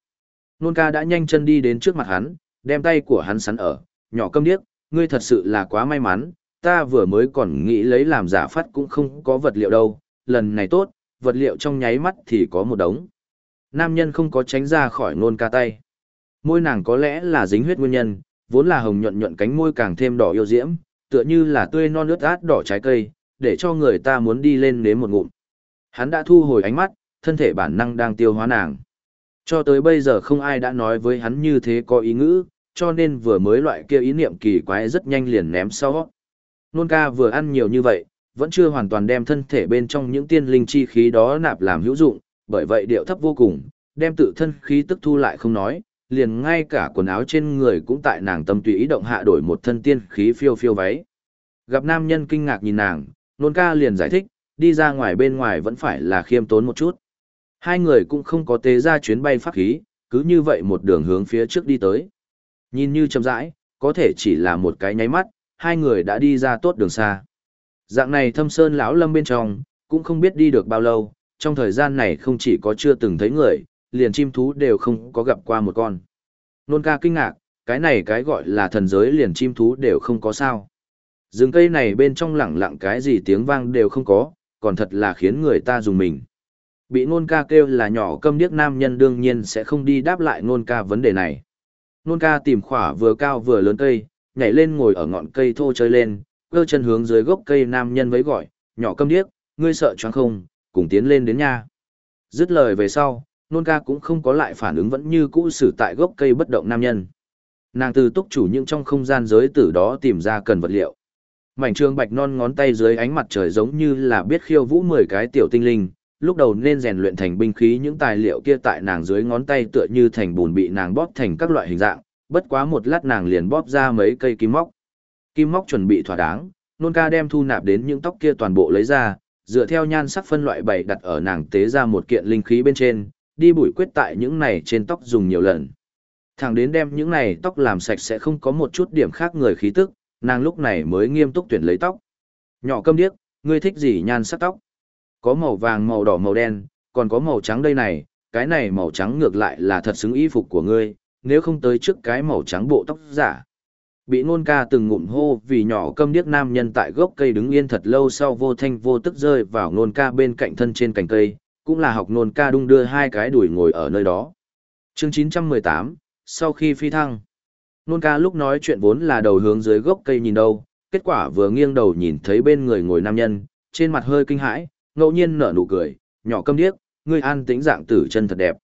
Nôn ca đã nhanh chân đi đến trước mặt hắn, đem tay của hắn sắn ở, nhỏ câm điếc, ngươi thật sự là quá may mắn, ta vừa mới còn nghĩ lấy làm giả phát cũng không có vật liệu đâu, lần này tốt, vật liệu trong nháy mắt thì có một đống. Nam nhân không có tránh ra khỏi nôn ca tay. Môi nàng có lẽ là dính huyết nguyên nhân, vốn là hồng nhuận nhuận cánh môi càng thêm đỏ yêu diễm, tựa như là tươi non nước át đỏ trái cây, để cho người ta muốn đi lên nếm một ngụm. Hắn đã thu hồi ánh mắt, thân thể bản năng đang tiêu hóa nàng. Cho tới bây giờ không ai đã nói với hắn như thế có ý ngữ, cho nên vừa mới loại kia ý niệm kỳ quái rất nhanh liền ném sau. Nôn ca vừa ăn nhiều như vậy, vẫn chưa hoàn toàn đem thân thể bên trong những tiên linh chi khí đó nạp làm hữu dụng, bởi vậy điệu thấp vô cùng, đem tự thân khí tức thu lại không nói, liền ngay cả quần áo trên người cũng tại nàng tâm tùy ý động hạ đổi một thân tiên khí phiêu phiêu váy. Gặp nam nhân kinh ngạc nhìn nàng, nôn ca liền giải thích, đi ra ngoài bên ngoài vẫn phải là khiêm tốn một chút. Hai người cũng không có tế ra chuyến bay pháp khí, cứ như vậy một đường hướng phía trước đi tới. Nhìn như chậm rãi, có thể chỉ là một cái nháy mắt, hai người đã đi ra tốt đường xa. Dạng này thâm sơn lão lâm bên trong, cũng không biết đi được bao lâu, trong thời gian này không chỉ có chưa từng thấy người, liền chim thú đều không có gặp qua một con. Nôn ca kinh ngạc, cái này cái gọi là thần giới liền chim thú đều không có sao. Rừng cây này bên trong lặng lặng cái gì tiếng vang đều không có, còn thật là khiến người ta dùng mình. Bị nôn ca kêu là nhỏ câm điếc nam nhân đương nhiên sẽ không đi đáp lại nôn ca vấn đề này. Nôn ca tìm khỏa vừa cao vừa lớn cây, nhảy lên ngồi ở ngọn cây thô chơi lên, cơ chân hướng dưới gốc cây nam nhân với gọi, nhỏ câm điếc, ngươi sợ choáng không, cùng tiến lên đến nha. Dứt lời về sau, nôn ca cũng không có lại phản ứng vẫn như cũ xử tại gốc cây bất động nam nhân. Nàng từ túc chủ những trong không gian giới tử đó tìm ra cần vật liệu. Mảnh trường bạch non ngón tay dưới ánh mặt trời giống như là biết khiêu vũ mười cái tiểu tinh linh, lúc đầu nên rèn luyện thành binh khí những tài liệu kia tại nàng dưới ngón tay tựa như thành bùn bị nàng bóp thành các loại hình dạng, bất quá một lát nàng liền bóp ra mấy cây kim móc. Kim móc chuẩn bị thỏa đáng, nôn ca đem thu nạp đến những tóc kia toàn bộ lấy ra, dựa theo nhan sắc phân loại bảy đặt ở nàng tế ra một kiện linh khí bên trên, đi bụi quyết tại những này trên tóc dùng nhiều lần. Thẳng đến đem những này tóc làm sạch sẽ không có một chút điểm khác người khí tức, nàng lúc này mới nghiêm túc tuyển lấy tóc. Nhỏ câm điếc, ngươi thích gì nhan sắc tóc? Có màu vàng màu đỏ màu đen, còn có màu trắng đây này, cái này màu trắng ngược lại là thật xứng y phục của ngươi, nếu không tới trước cái màu trắng bộ tóc giả. Bị nôn ca từng ngụm hô vì nhỏ câm điếc nam nhân tại gốc cây đứng yên thật lâu sau vô thanh vô tức rơi vào nôn ca bên cạnh thân trên cành cây, cũng là học nôn ca đung đưa hai cái đuổi ngồi ở nơi đó. Chương 918, sau khi phi thăng, nôn ca lúc nói chuyện vốn là đầu hướng dưới gốc cây nhìn đâu, kết quả vừa nghiêng đầu nhìn thấy bên người ngồi nam nhân, trên mặt hơi kinh hãi, ngẫu nhiên nở nụ cười, nhỏ câm điếc, ngươi an tĩnh dạng tử chân thật đẹp.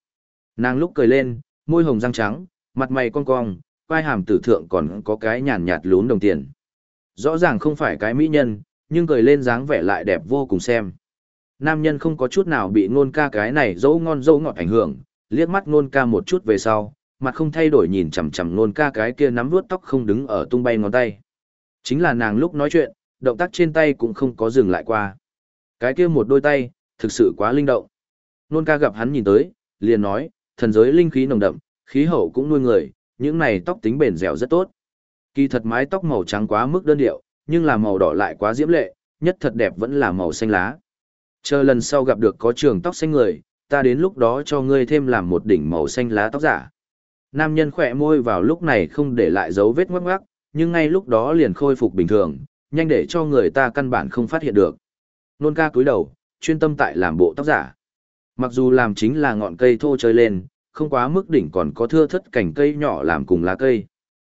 Nàng lúc cười lên, môi hồng răng trắng, mặt mày cong cong, vai hàm tử thượng còn có cái nhàn nhạt lún đồng tiền. Rõ ràng không phải cái mỹ nhân, nhưng cười lên dáng vẻ lại đẹp vô cùng xem. Nam nhân không có chút nào bị ngôn ca cái này dấu ngon dấu ngọt ảnh hưởng, liếc mắt ngôn ca một chút về sau, mặt không thay đổi nhìn chằm chằm ngôn ca cái kia nắm vuốt tóc không đứng ở tung bay ngón tay. Chính là nàng lúc nói chuyện, động tác trên tay cũng không có dừng lại qua. Cái kia một đôi tay, thực sự quá linh động. Nôn ca gặp hắn nhìn tới, liền nói, thần giới linh khí nồng đậm, khí hậu cũng nuôi người, những này tóc tính bền dẻo rất tốt. Kỳ thật mái tóc màu trắng quá mức đơn điệu, nhưng là màu đỏ lại quá diễm lệ, nhất thật đẹp vẫn là màu xanh lá. Chờ lần sau gặp được có trường tóc xanh người, ta đến lúc đó cho ngươi thêm làm một đỉnh màu xanh lá tóc giả. Nam nhân khỏe môi vào lúc này không để lại dấu vết ngoắc ngoắc, nhưng ngay lúc đó liền khôi phục bình thường, nhanh để cho người ta căn bản không phát hiện được. Nôn ca cúi đầu, chuyên tâm tại làm bộ tóc giả. Mặc dù làm chính là ngọn cây thô chơi lên, không quá mức đỉnh còn có thưa thất cảnh cây nhỏ làm cùng lá cây.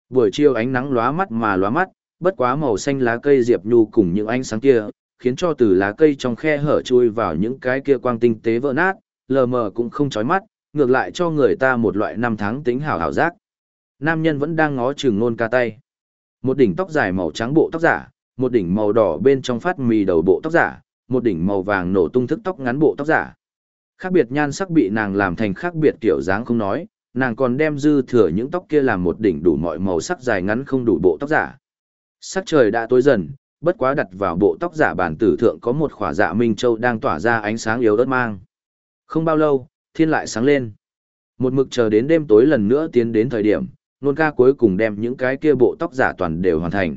Buổi chiều ánh nắng lóa mắt mà lóa mắt, bất quá màu xanh lá cây diệp nhu cùng những ánh sáng kia, khiến cho từ lá cây trong khe hở chui vào những cái kia quang tinh tế vỡ nát, lờ mờ cũng không chói mắt, ngược lại cho người ta một loại năm tháng tính hảo hảo giác. nam nhân vẫn đang ngó chừng nôn ca tay. Một đỉnh tóc dài màu trắng bộ tóc giả, một đỉnh màu đỏ bên trong phát mì đầu bộ tóc giả, một đỉnh màu vàng nổ tung thức tóc ngắn bộ tóc giả. Khác biệt nhan sắc bị nàng làm thành khác biệt kiểu dáng không nói, nàng còn đem dư thừa những tóc kia làm một đỉnh đủ mọi màu sắc dài ngắn không đủ bộ tóc giả. Sắc trời đã tối dần, bất quá đặt vào bộ tóc giả bản tử thượng có một khỏa dạ minh châu đang tỏa ra ánh sáng yếu ớt mang. Không bao lâu, thiên lại sáng lên. Một mực chờ đến đêm tối lần nữa tiến đến thời điểm, nôn ca cuối cùng đem những cái kia bộ tóc giả toàn đều hoàn thành.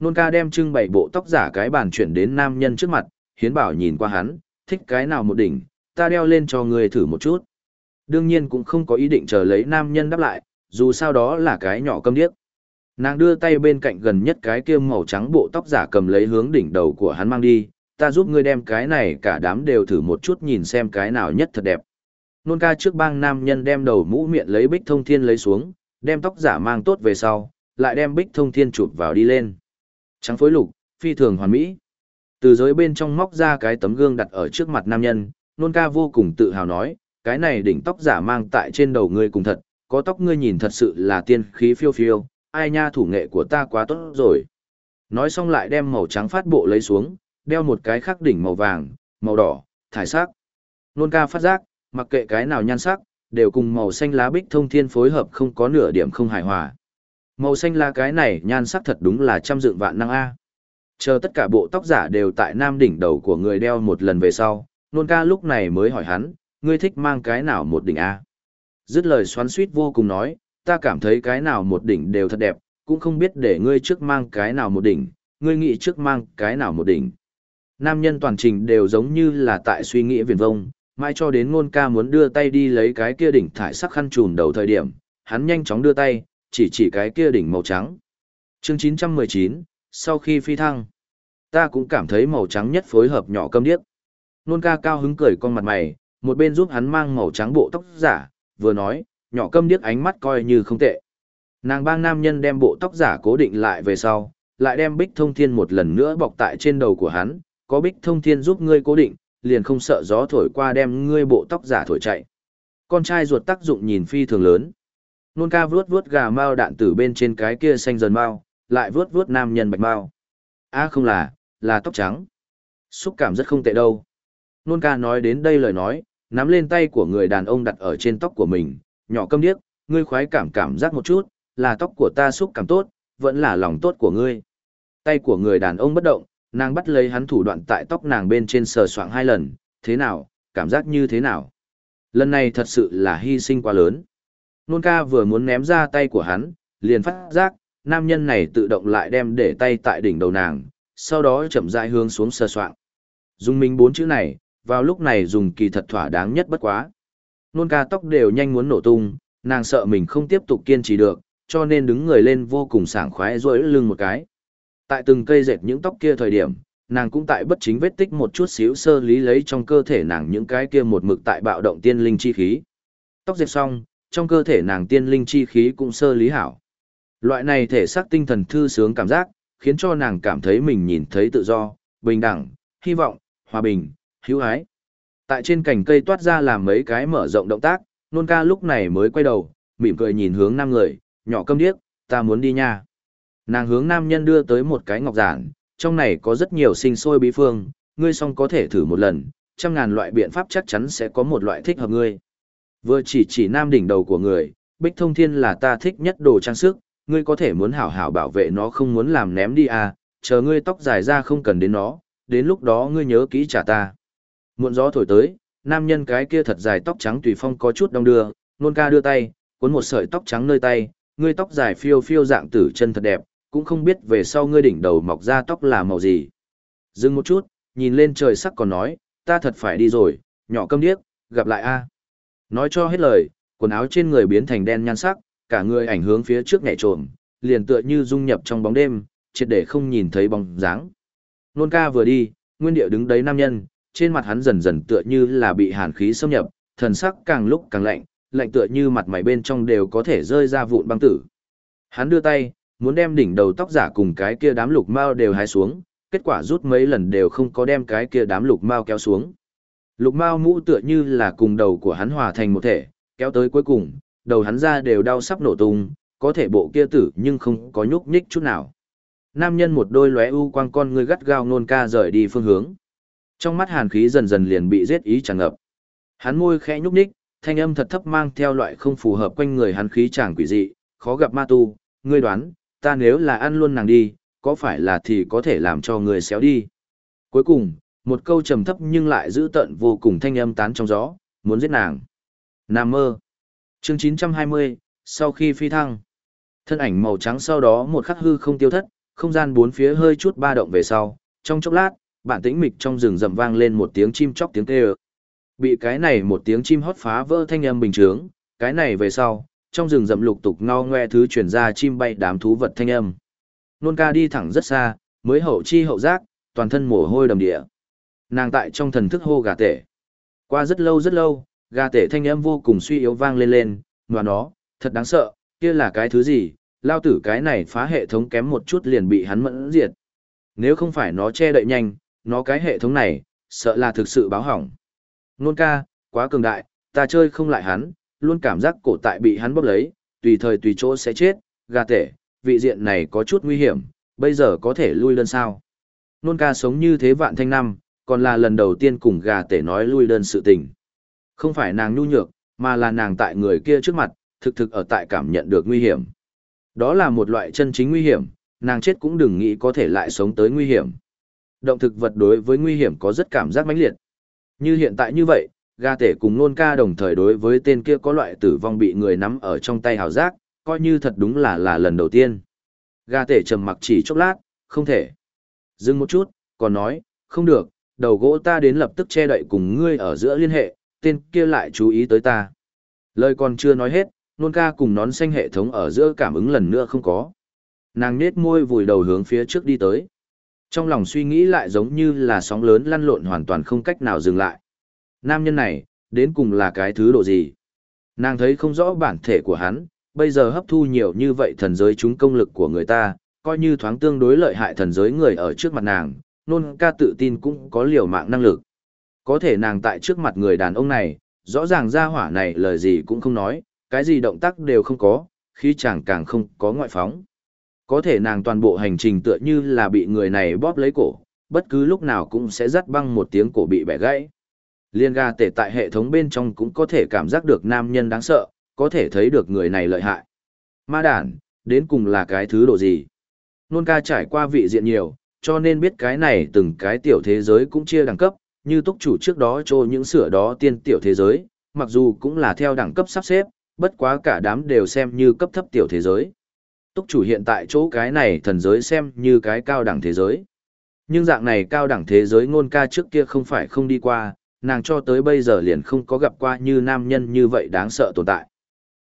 Nôn ca đem trưng bày bộ tóc giả cái bàn chuyển đến nam nhân trước mặt, hiến bảo nhìn qua hắn, thích cái nào một đỉnh, ta đeo lên cho người thử một chút. Đương nhiên cũng không có ý định chờ lấy nam nhân đáp lại, dù sao đó là cái nhỏ câm điếc. Nàng đưa tay bên cạnh gần nhất cái kia màu trắng bộ tóc giả cầm lấy hướng đỉnh đầu của hắn mang đi, ta giúp ngươi đem cái này cả đám đều thử một chút nhìn xem cái nào nhất thật đẹp. Nôn ca trước bang nam nhân đem đầu mũ miệng lấy bích thông thiên lấy xuống, đem tóc giả mang tốt về sau, lại đem bích thông thiên chụp vào đi lên. Trắng phối lục, phi thường hoàn mỹ. Từ giới bên trong móc ra cái tấm gương đặt ở trước mặt nam nhân, nôn ca vô cùng tự hào nói, cái này đỉnh tóc giả mang tại trên đầu ngươi cùng thật, có tóc ngươi nhìn thật sự là tiên khí phiêu phiêu, ai nha thủ nghệ của ta quá tốt rồi. Nói xong lại đem màu trắng phát bộ lấy xuống, đeo một cái khắc đỉnh màu vàng, màu đỏ, thải sắc. Nôn ca phát giác, mặc kệ cái nào nhan sắc, đều cùng màu xanh lá bích thông thiên phối hợp không có nửa điểm không hài hòa. Màu xanh lá cái này nhan sắc thật đúng là trăm dựng vạn năng A. Chờ tất cả bộ tóc giả đều tại nam đỉnh đầu của người đeo một lần về sau, nôn ca lúc này mới hỏi hắn, ngươi thích mang cái nào một đỉnh A. Dứt lời xoắn suýt vô cùng nói, ta cảm thấy cái nào một đỉnh đều thật đẹp, cũng không biết để ngươi trước mang cái nào một đỉnh, ngươi nghĩ trước mang cái nào một đỉnh. Nam nhân toàn trình đều giống như là tại suy nghĩ viền vông, mai cho đến ngôn ca muốn đưa tay đi lấy cái kia đỉnh thải sắc khăn trùm đầu thời điểm, hắn nhanh chóng đưa tay, chỉ chỉ cái kia đỉnh màu trắng. Chương 919, sau khi phi thăng, ta cũng cảm thấy màu trắng nhất phối hợp nhỏ câm điếc. Nôn ca cao hứng cười con mặt mày, một bên giúp hắn mang màu trắng bộ tóc giả, vừa nói, nhỏ câm điếc ánh mắt coi như không tệ. Nàng bang nam nhân đem bộ tóc giả cố định lại về sau, lại đem bích thông thiên một lần nữa bọc tại trên đầu của hắn, có bích thông thiên giúp ngươi cố định, liền không sợ gió thổi qua đem ngươi bộ tóc giả thổi chạy. Con trai ruột tác dụng nhìn phi thường lớn. Nôn ca vuốt vuốt gà mao đạn tử bên trên cái kia xanh dần mao, lại vuốt vuốt nam nhân bạch mao. a không là, là tóc trắng. Xúc cảm rất không tệ đâu. Nôn ca nói đến đây lời nói, nắm lên tay của người đàn ông đặt ở trên tóc của mình, nhỏ câm điếc, ngươi khoái cảm cảm giác một chút, là tóc của ta xúc cảm tốt, vẫn là lòng tốt của ngươi. Tay của người đàn ông bất động, nàng bắt lấy hắn thủ đoạn tại tóc nàng bên trên sờ soạng hai lần, thế nào, cảm giác như thế nào. Lần này thật sự là hy sinh quá lớn. Nôn ca vừa muốn ném ra tay của hắn, liền phát giác, nam nhân này tự động lại đem để tay tại đỉnh đầu nàng, sau đó chậm rãi hướng xuống sờ soạng. Dùng mình bốn chữ này, vào lúc này dùng kỳ thật thỏa đáng nhất bất quá. Nôn ca tóc đều nhanh muốn nổ tung, nàng sợ mình không tiếp tục kiên trì được, cho nên đứng người lên vô cùng sảng khoái rỗi lưng một cái. Tại từng cây dệt những tóc kia thời điểm, nàng cũng tại bất chính vết tích một chút xíu sơ lý lấy trong cơ thể nàng những cái kia một mực tại bạo động tiên linh chi khí. Tóc dệt xong, trong cơ thể nàng tiên linh chi khí cũng sơ lý hảo. Loại này thể xác tinh thần thư sướng cảm giác, khiến cho nàng cảm thấy mình nhìn thấy tự do, bình đẳng, hy vọng, hòa bình, hữu hái. Tại trên cành cây toát ra làm mấy cái mở rộng động tác, nôn ca lúc này mới quay đầu, mỉm cười nhìn hướng nam người, nhỏ câm điếc, ta muốn đi nha. Nàng hướng nam nhân đưa tới một cái ngọc giản, trong này có rất nhiều sinh sôi bí phương, ngươi xong có thể thử một lần, trăm ngàn loại biện pháp chắc chắn sẽ có một loại thích hợp ngươi. Vừa chỉ chỉ nam đỉnh đầu của người, bích thông thiên là ta thích nhất đồ trang sức, ngươi có thể muốn hảo hảo bảo vệ nó không muốn làm ném đi à, chờ ngươi tóc dài ra không cần đến nó, đến lúc đó ngươi nhớ kỹ trả ta. Muộn gió thổi tới, nam nhân cái kia thật dài tóc trắng tùy phong có chút đông đưa, nôn ca đưa tay, cuốn một sợi tóc trắng nơi tay, ngươi tóc dài phiêu phiêu dạng tử chân thật đẹp, cũng không biết về sau ngươi đỉnh đầu mọc ra tóc là màu gì. Dừng một chút, nhìn lên trời sắc còn nói, ta thật phải đi rồi, nhỏ câm điếc, gặp lại a. Nói cho hết lời, quần áo trên người biến thành đen nhan sắc, cả người ảnh hướng phía trước nhảy trộm, liền tựa như dung nhập trong bóng đêm, triệt để không nhìn thấy bóng dáng. Nôn ca vừa đi, nguyên địa đứng đấy nam nhân, trên mặt hắn dần dần tựa như là bị hàn khí xâm nhập, thần sắc càng lúc càng lạnh, lạnh tựa như mặt mày bên trong đều có thể rơi ra vụn băng tử. Hắn đưa tay, muốn đem đỉnh đầu tóc giả cùng cái kia đám lục mao đều hái xuống, kết quả rút mấy lần đều không có đem cái kia đám lục mao kéo xuống. Lục mao mũ tựa như là cùng đầu của hắn hòa thành một thể, kéo tới cuối cùng, đầu hắn ra đều đau sắp nổ tung, có thể bộ kia tử nhưng không có nhúc nhích chút nào. Nam nhân một đôi lóe u quang con người gắt gao nôn ca rời đi phương hướng. Trong mắt hàn khí dần dần liền bị giết ý tràn ngập. Hắn môi khẽ nhúc nhích, thanh âm thật thấp mang theo loại không phù hợp quanh người hắn khí chàng quỷ dị, khó gặp ma tu, ngươi đoán, ta nếu là ăn luôn nàng đi, có phải là thì có thể làm cho người xéo đi. Cuối cùng, một câu trầm thấp nhưng lại giữ tận vô cùng thanh âm tán trong gió, muốn giết nàng. Nam mơ. Chương 920, sau khi phi thăng. Thân ảnh màu trắng sau đó một khắc hư không tiêu thất, không gian bốn phía hơi chút ba động về sau, trong chốc lát, bản tĩnh mịch trong rừng rậm vang lên một tiếng chim chóc tiếng kêu. Bị cái này một tiếng chim hót phá vỡ thanh âm bình thường, cái này về sau, trong rừng rậm lục tục ngo ngoe thứ truyền ra chim bay đám thú vật thanh âm. Nôn ca đi thẳng rất xa, mới hậu chi hậu giác, toàn thân mồ hôi đầm địa. Nàng tại trong thần thức hô gà tể. Qua rất lâu rất lâu, gà tể thanh âm vô cùng suy yếu vang lên lên, mà nó, thật đáng sợ, kia là cái thứ gì, lao tử cái này phá hệ thống kém một chút liền bị hắn mẫn diệt. Nếu không phải nó che đậy nhanh, nó cái hệ thống này, sợ là thực sự báo hỏng. Nôn ca, quá cường đại, ta chơi không lại hắn, luôn cảm giác cổ tại bị hắn bóp lấy, tùy thời tùy chỗ sẽ chết, gà tể, vị diện này có chút nguy hiểm, bây giờ có thể lui đơn sao. Nôn ca sống như thế vạn thanh năm, còn là lần đầu tiên cùng gà tể nói lui đơn sự tình. Không phải nàng nhu nhược, mà là nàng tại người kia trước mặt, thực thực ở tại cảm nhận được nguy hiểm. Đó là một loại chân chính nguy hiểm, nàng chết cũng đừng nghĩ có thể lại sống tới nguy hiểm. Động thực vật đối với nguy hiểm có rất cảm giác mãnh liệt. Như hiện tại như vậy, gà tể cùng nôn ca đồng thời đối với tên kia có loại tử vong bị người nắm ở trong tay hào giác, coi như thật đúng là là lần đầu tiên. Gà tể trầm mặc chỉ chốc lát, không thể. Dừng một chút, còn nói, không được, đầu gỗ ta đến lập tức che đậy cùng ngươi ở giữa liên hệ, tên kia lại chú ý tới ta. Lời còn chưa nói hết, nôn ca cùng nón xanh hệ thống ở giữa cảm ứng lần nữa không có. Nàng nết môi vùi đầu hướng phía trước đi tới. Trong lòng suy nghĩ lại giống như là sóng lớn lăn lộn hoàn toàn không cách nào dừng lại. Nam nhân này, đến cùng là cái thứ độ gì? Nàng thấy không rõ bản thể của hắn, bây giờ hấp thu nhiều như vậy thần giới chúng công lực của người ta, coi như thoáng tương đối lợi hại thần giới người ở trước mặt nàng, nôn ca tự tin cũng có liều mạng năng lực. Có thể nàng tại trước mặt người đàn ông này, rõ ràng ra hỏa này lời gì cũng không nói, cái gì động tác đều không có, khí chàng càng không có ngoại phóng. Có thể nàng toàn bộ hành trình tựa như là bị người này bóp lấy cổ, bất cứ lúc nào cũng sẽ rắt băng một tiếng cổ bị bẻ gãy. Liên ga tể tại hệ thống bên trong cũng có thể cảm giác được nam nhân đáng sợ, có thể thấy được người này lợi hại. Ma đản, đến cùng là cái thứ độ gì? Nôn ca trải qua vị diện nhiều, cho nên biết cái này từng cái tiểu thế giới cũng chia đẳng cấp, như túc chủ trước đó cho những sửa đó tiên tiểu thế giới, mặc dù cũng là theo đẳng cấp sắp xếp, bất quá cả đám đều xem như cấp thấp tiểu thế giới. Túc chủ hiện tại chỗ cái này thần giới xem như cái cao đẳng thế giới. Nhưng dạng này cao đẳng thế giới ngôn ca trước kia không phải không đi qua, nàng cho tới bây giờ liền không có gặp qua như nam nhân như vậy đáng sợ tồn tại.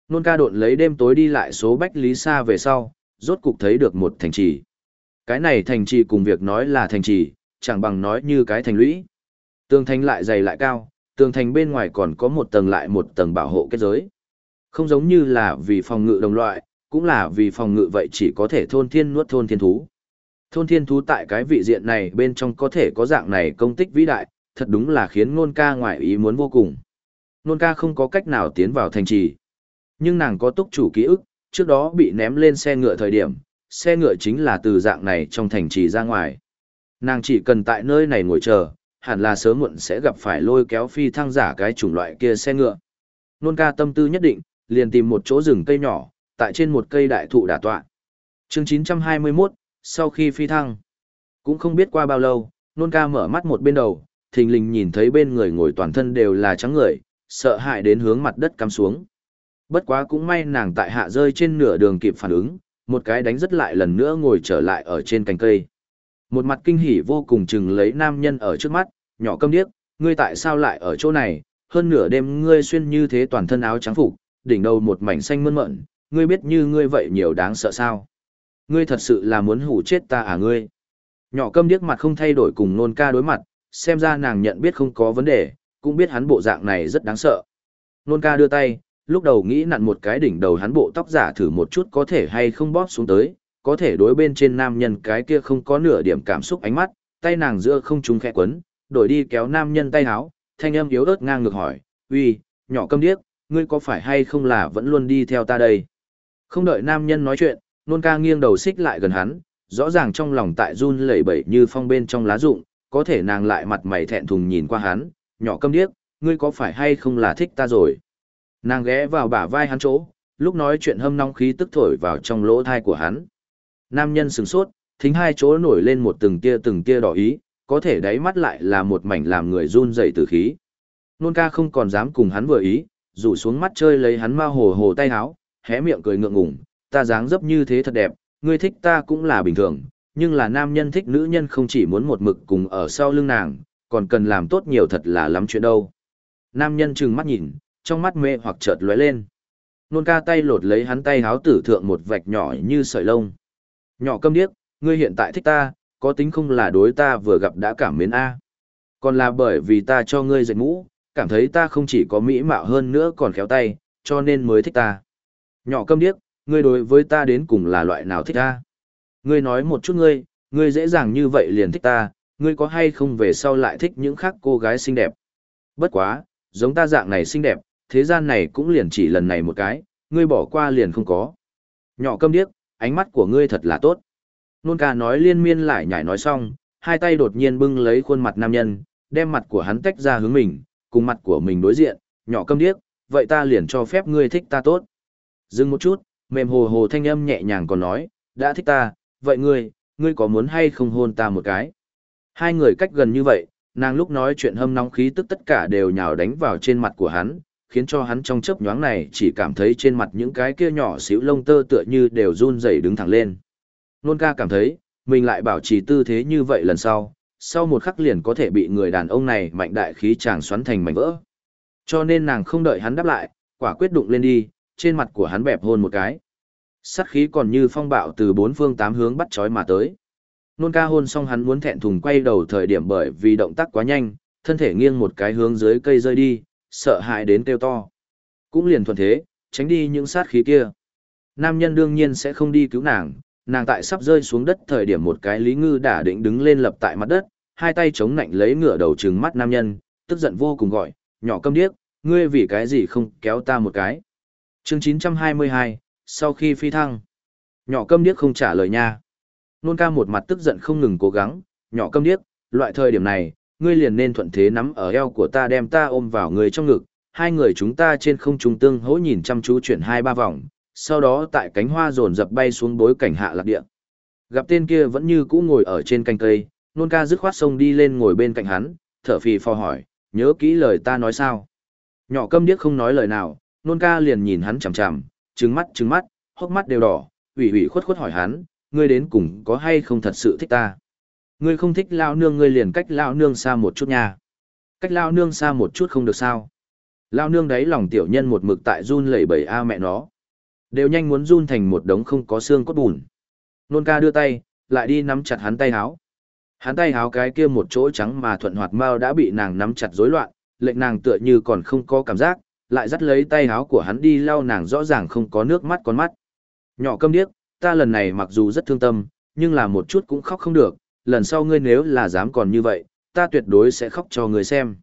Nôn ca độn lấy đêm tối đi lại số bách lý xa về sau, rốt cục thấy được một thành trì. Cái này thành trì cùng việc nói là thành trì, chẳng bằng nói như cái thành lũy. Tường thành lại dày lại cao, tường thành bên ngoài còn có một tầng lại một tầng bảo hộ kết giới. Không giống như là vì phòng ngự đồng loại, cũng là vì phòng ngự vậy chỉ có thể thôn thiên nuốt thôn thiên thú. Thôn thiên thú tại cái vị diện này bên trong có thể có dạng này công tích vĩ đại, thật đúng là khiến nôn ca ngoại ý muốn vô cùng. Nôn ca không có cách nào tiến vào thành trì. Nhưng nàng có túc chủ ký ức, trước đó bị ném lên xe ngựa thời điểm, xe ngựa chính là từ dạng này trong thành trì ra ngoài. Nàng chỉ cần tại nơi này ngồi chờ, hẳn là sớm muộn sẽ gặp phải lôi kéo phi thăng giả cái chủng loại kia xe ngựa. Nôn ca tâm tư nhất định, liền tìm một chỗ rừng cây nhỏ, tại trên một cây đại thụ đả tọa. Chương 921, sau khi phi thăng, cũng không biết qua bao lâu, nôn ca mở mắt một bên đầu, thình lình nhìn thấy bên người ngồi toàn thân đều là trắng người, sợ hãi đến hướng mặt đất cắm xuống. Bất quá cũng may nàng tại hạ rơi trên nửa đường kịp phản ứng, một cái đánh rất lại lần nữa ngồi trở lại ở trên cành cây. Một mặt kinh hỉ vô cùng chừng lấy nam nhân ở trước mắt, nhỏ câm điếc, ngươi tại sao lại ở chỗ này, hơn nửa đêm ngươi xuyên như thế toàn thân áo trắng phục, đỉnh đầu một mảnh xanh mơn mận, ngươi biết như ngươi vậy nhiều đáng sợ sao. Ngươi thật sự là muốn hủ chết ta à ngươi. Nhỏ câm điếc mặt không thay đổi cùng nôn ca đối mặt, xem ra nàng nhận biết không có vấn đề, cũng biết hắn bộ dạng này rất đáng sợ. Nôn ca đưa tay, lúc đầu nghĩ nặn một cái đỉnh đầu hắn bộ tóc giả thử một chút có thể hay không bóp xuống tới, có thể đối bên trên nam nhân cái kia không có nửa điểm cảm xúc ánh mắt, tay nàng giữa không trung khẽ quấn, đổi đi kéo nam nhân tay háo, thanh âm yếu ớt ngang ngược hỏi, uy, nhỏ câm điếc, ngươi có phải hay không là vẫn luôn đi theo ta đây? Không đợi nam nhân nói chuyện, nôn ca nghiêng đầu xích lại gần hắn, rõ ràng trong lòng tại run lẩy bẩy như phong bên trong lá rụng, có thể nàng lại mặt mày thẹn thùng nhìn qua hắn, nhỏ câm điếc, ngươi có phải hay không là thích ta rồi. Nàng ghé vào bả vai hắn chỗ, lúc nói chuyện hâm nóng khí tức thổi vào trong lỗ thai của hắn. Nam nhân sừng sốt, thính hai chỗ nổi lên một từng tia từng tia đỏ ý, có thể đáy mắt lại là một mảnh làm người run dậy từ khí. Nôn ca không còn dám cùng hắn vừa ý, rủ xuống mắt chơi lấy hắn ma hồ hồ tay háo, hé miệng cười ngượng ngùng, ta dáng dấp như thế thật đẹp, ngươi thích ta cũng là bình thường, nhưng là nam nhân thích nữ nhân không chỉ muốn một mực cùng ở sau lưng nàng, còn cần làm tốt nhiều thật là lắm chuyện đâu. Nam nhân trừng mắt nhìn, trong mắt mê hoặc chợt lóe lên. Nôn ca tay lột lấy hắn tay háo tử thượng một vạch nhỏ như sợi lông. Nhỏ câm điếc, ngươi hiện tại thích ta, có tính không là đối ta vừa gặp đã cảm mến A. Còn là bởi vì ta cho ngươi dạy mũ, cảm thấy ta không chỉ có mỹ mạo hơn nữa còn khéo tay, cho nên mới thích ta. Nhỏ câm điếc, ngươi đối với ta đến cùng là loại nào thích ta? Ngươi nói một chút ngươi, ngươi dễ dàng như vậy liền thích ta, ngươi có hay không về sau lại thích những khác cô gái xinh đẹp? Bất quá, giống ta dạng này xinh đẹp, thế gian này cũng liền chỉ lần này một cái, ngươi bỏ qua liền không có. Nhỏ câm điếc, ánh mắt của ngươi thật là tốt. Nôn ca nói liên miên lại nhảy nói xong, hai tay đột nhiên bưng lấy khuôn mặt nam nhân, đem mặt của hắn tách ra hướng mình, cùng mặt của mình đối diện, nhỏ câm điếc, vậy ta liền cho phép ngươi thích ta tốt. Dừng một chút, mềm hồ hồ thanh âm nhẹ nhàng còn nói, đã thích ta, vậy ngươi, ngươi có muốn hay không hôn ta một cái? Hai người cách gần như vậy, nàng lúc nói chuyện hâm nóng khí tức tất cả đều nhào đánh vào trên mặt của hắn, khiến cho hắn trong chớp nhoáng này chỉ cảm thấy trên mặt những cái kia nhỏ xíu lông tơ tựa như đều run rẩy đứng thẳng lên. Nôn ca cảm thấy, mình lại bảo trì tư thế như vậy lần sau, sau một khắc liền có thể bị người đàn ông này mạnh đại khí chàng xoắn thành mảnh vỡ. Cho nên nàng không đợi hắn đáp lại, quả quyết đụng lên đi, trên mặt của hắn bẹp hôn một cái. Sát khí còn như phong bạo từ bốn phương tám hướng bắt chói mà tới. Nôn ca hôn xong hắn muốn thẹn thùng quay đầu thời điểm bởi vì động tác quá nhanh, thân thể nghiêng một cái hướng dưới cây rơi đi, sợ hãi đến kêu to. Cũng liền thuận thế, tránh đi những sát khí kia. Nam nhân đương nhiên sẽ không đi cứu nàng, nàng tại sắp rơi xuống đất thời điểm một cái lý ngư đã định đứng lên lập tại mặt đất, hai tay chống nạnh lấy ngửa đầu trừng mắt nam nhân, tức giận vô cùng gọi, nhỏ câm điếc, ngươi vì cái gì không kéo ta một cái. Chương 922, sau khi phi thăng, nhỏ câm điếc không trả lời nha. Nôn ca một mặt tức giận không ngừng cố gắng, nhỏ câm điếc, loại thời điểm này, ngươi liền nên thuận thế nắm ở eo của ta đem ta ôm vào người trong ngực, hai người chúng ta trên không trung tương hỗ nhìn chăm chú chuyển hai ba vòng, sau đó tại cánh hoa rồn dập bay xuống bối cảnh hạ lạc địa. Gặp tên kia vẫn như cũ ngồi ở trên canh cây, nôn ca dứt khoát sông đi lên ngồi bên cạnh hắn, thở phì phò hỏi, nhớ kỹ lời ta nói sao. Nhỏ câm điếc không nói lời nào, nôn ca liền nhìn hắn chằm chằm, trừng mắt trừng mắt, hốc mắt đều đỏ, ủy ủy khuất khuất hỏi hắn, ngươi đến cùng có hay không thật sự thích ta. Ngươi không thích lao nương ngươi liền cách lao nương xa một chút nha. Cách lao nương xa một chút không được sao. Lao nương đấy lòng tiểu nhân một mực tại run lẩy bẩy a mẹ nó. Đều nhanh muốn run thành một đống không có xương cốt bùn. Nôn ca đưa tay, lại đi nắm chặt hắn tay háo. Hắn tay háo cái kia một chỗ trắng mà thuận hoạt mau đã bị nàng nắm chặt rối loạn, lệnh nàng tựa như còn không có cảm giác, lại dắt lấy tay áo của hắn đi lau nàng rõ ràng không có nước mắt con mắt. Nhỏ câm điếc, ta lần này mặc dù rất thương tâm, nhưng là một chút cũng khóc không được, lần sau ngươi nếu là dám còn như vậy, ta tuyệt đối sẽ khóc cho ngươi xem.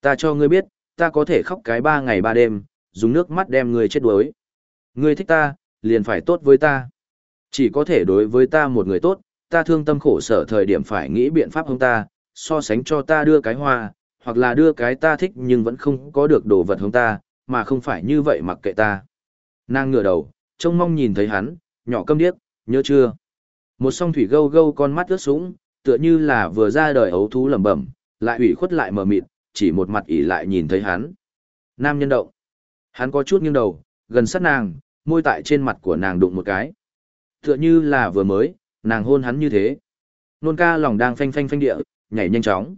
Ta cho ngươi biết, ta có thể khóc cái ba ngày ba đêm, dùng nước mắt đem ngươi chết đuối. Ngươi thích ta, liền phải tốt với ta. Chỉ có thể đối với ta một người tốt, ta thương tâm khổ sở thời điểm phải nghĩ biện pháp hông ta, so sánh cho ta đưa cái hoa, hoặc là đưa cái ta thích nhưng vẫn không có được đồ vật hông ta, mà không phải như vậy mặc kệ ta. Nàng ngửa đầu, trông mong nhìn thấy hắn, nhỏ câm điếc, nhớ chưa? Một song thủy gâu gâu con mắt ướt sũng, tựa như là vừa ra đời ấu thú lẩm bẩm, lại ủy khuất lại mờ mịt, chỉ một mặt ỉ lại nhìn thấy hắn. Nam nhân động. Hắn có chút nghiêng đầu, gần sát nàng, môi tại trên mặt của nàng đụng một cái. Tựa như là vừa mới, nàng hôn hắn như thế. Nôn ca lòng đang phanh phanh phanh địa, nhảy nhanh chóng.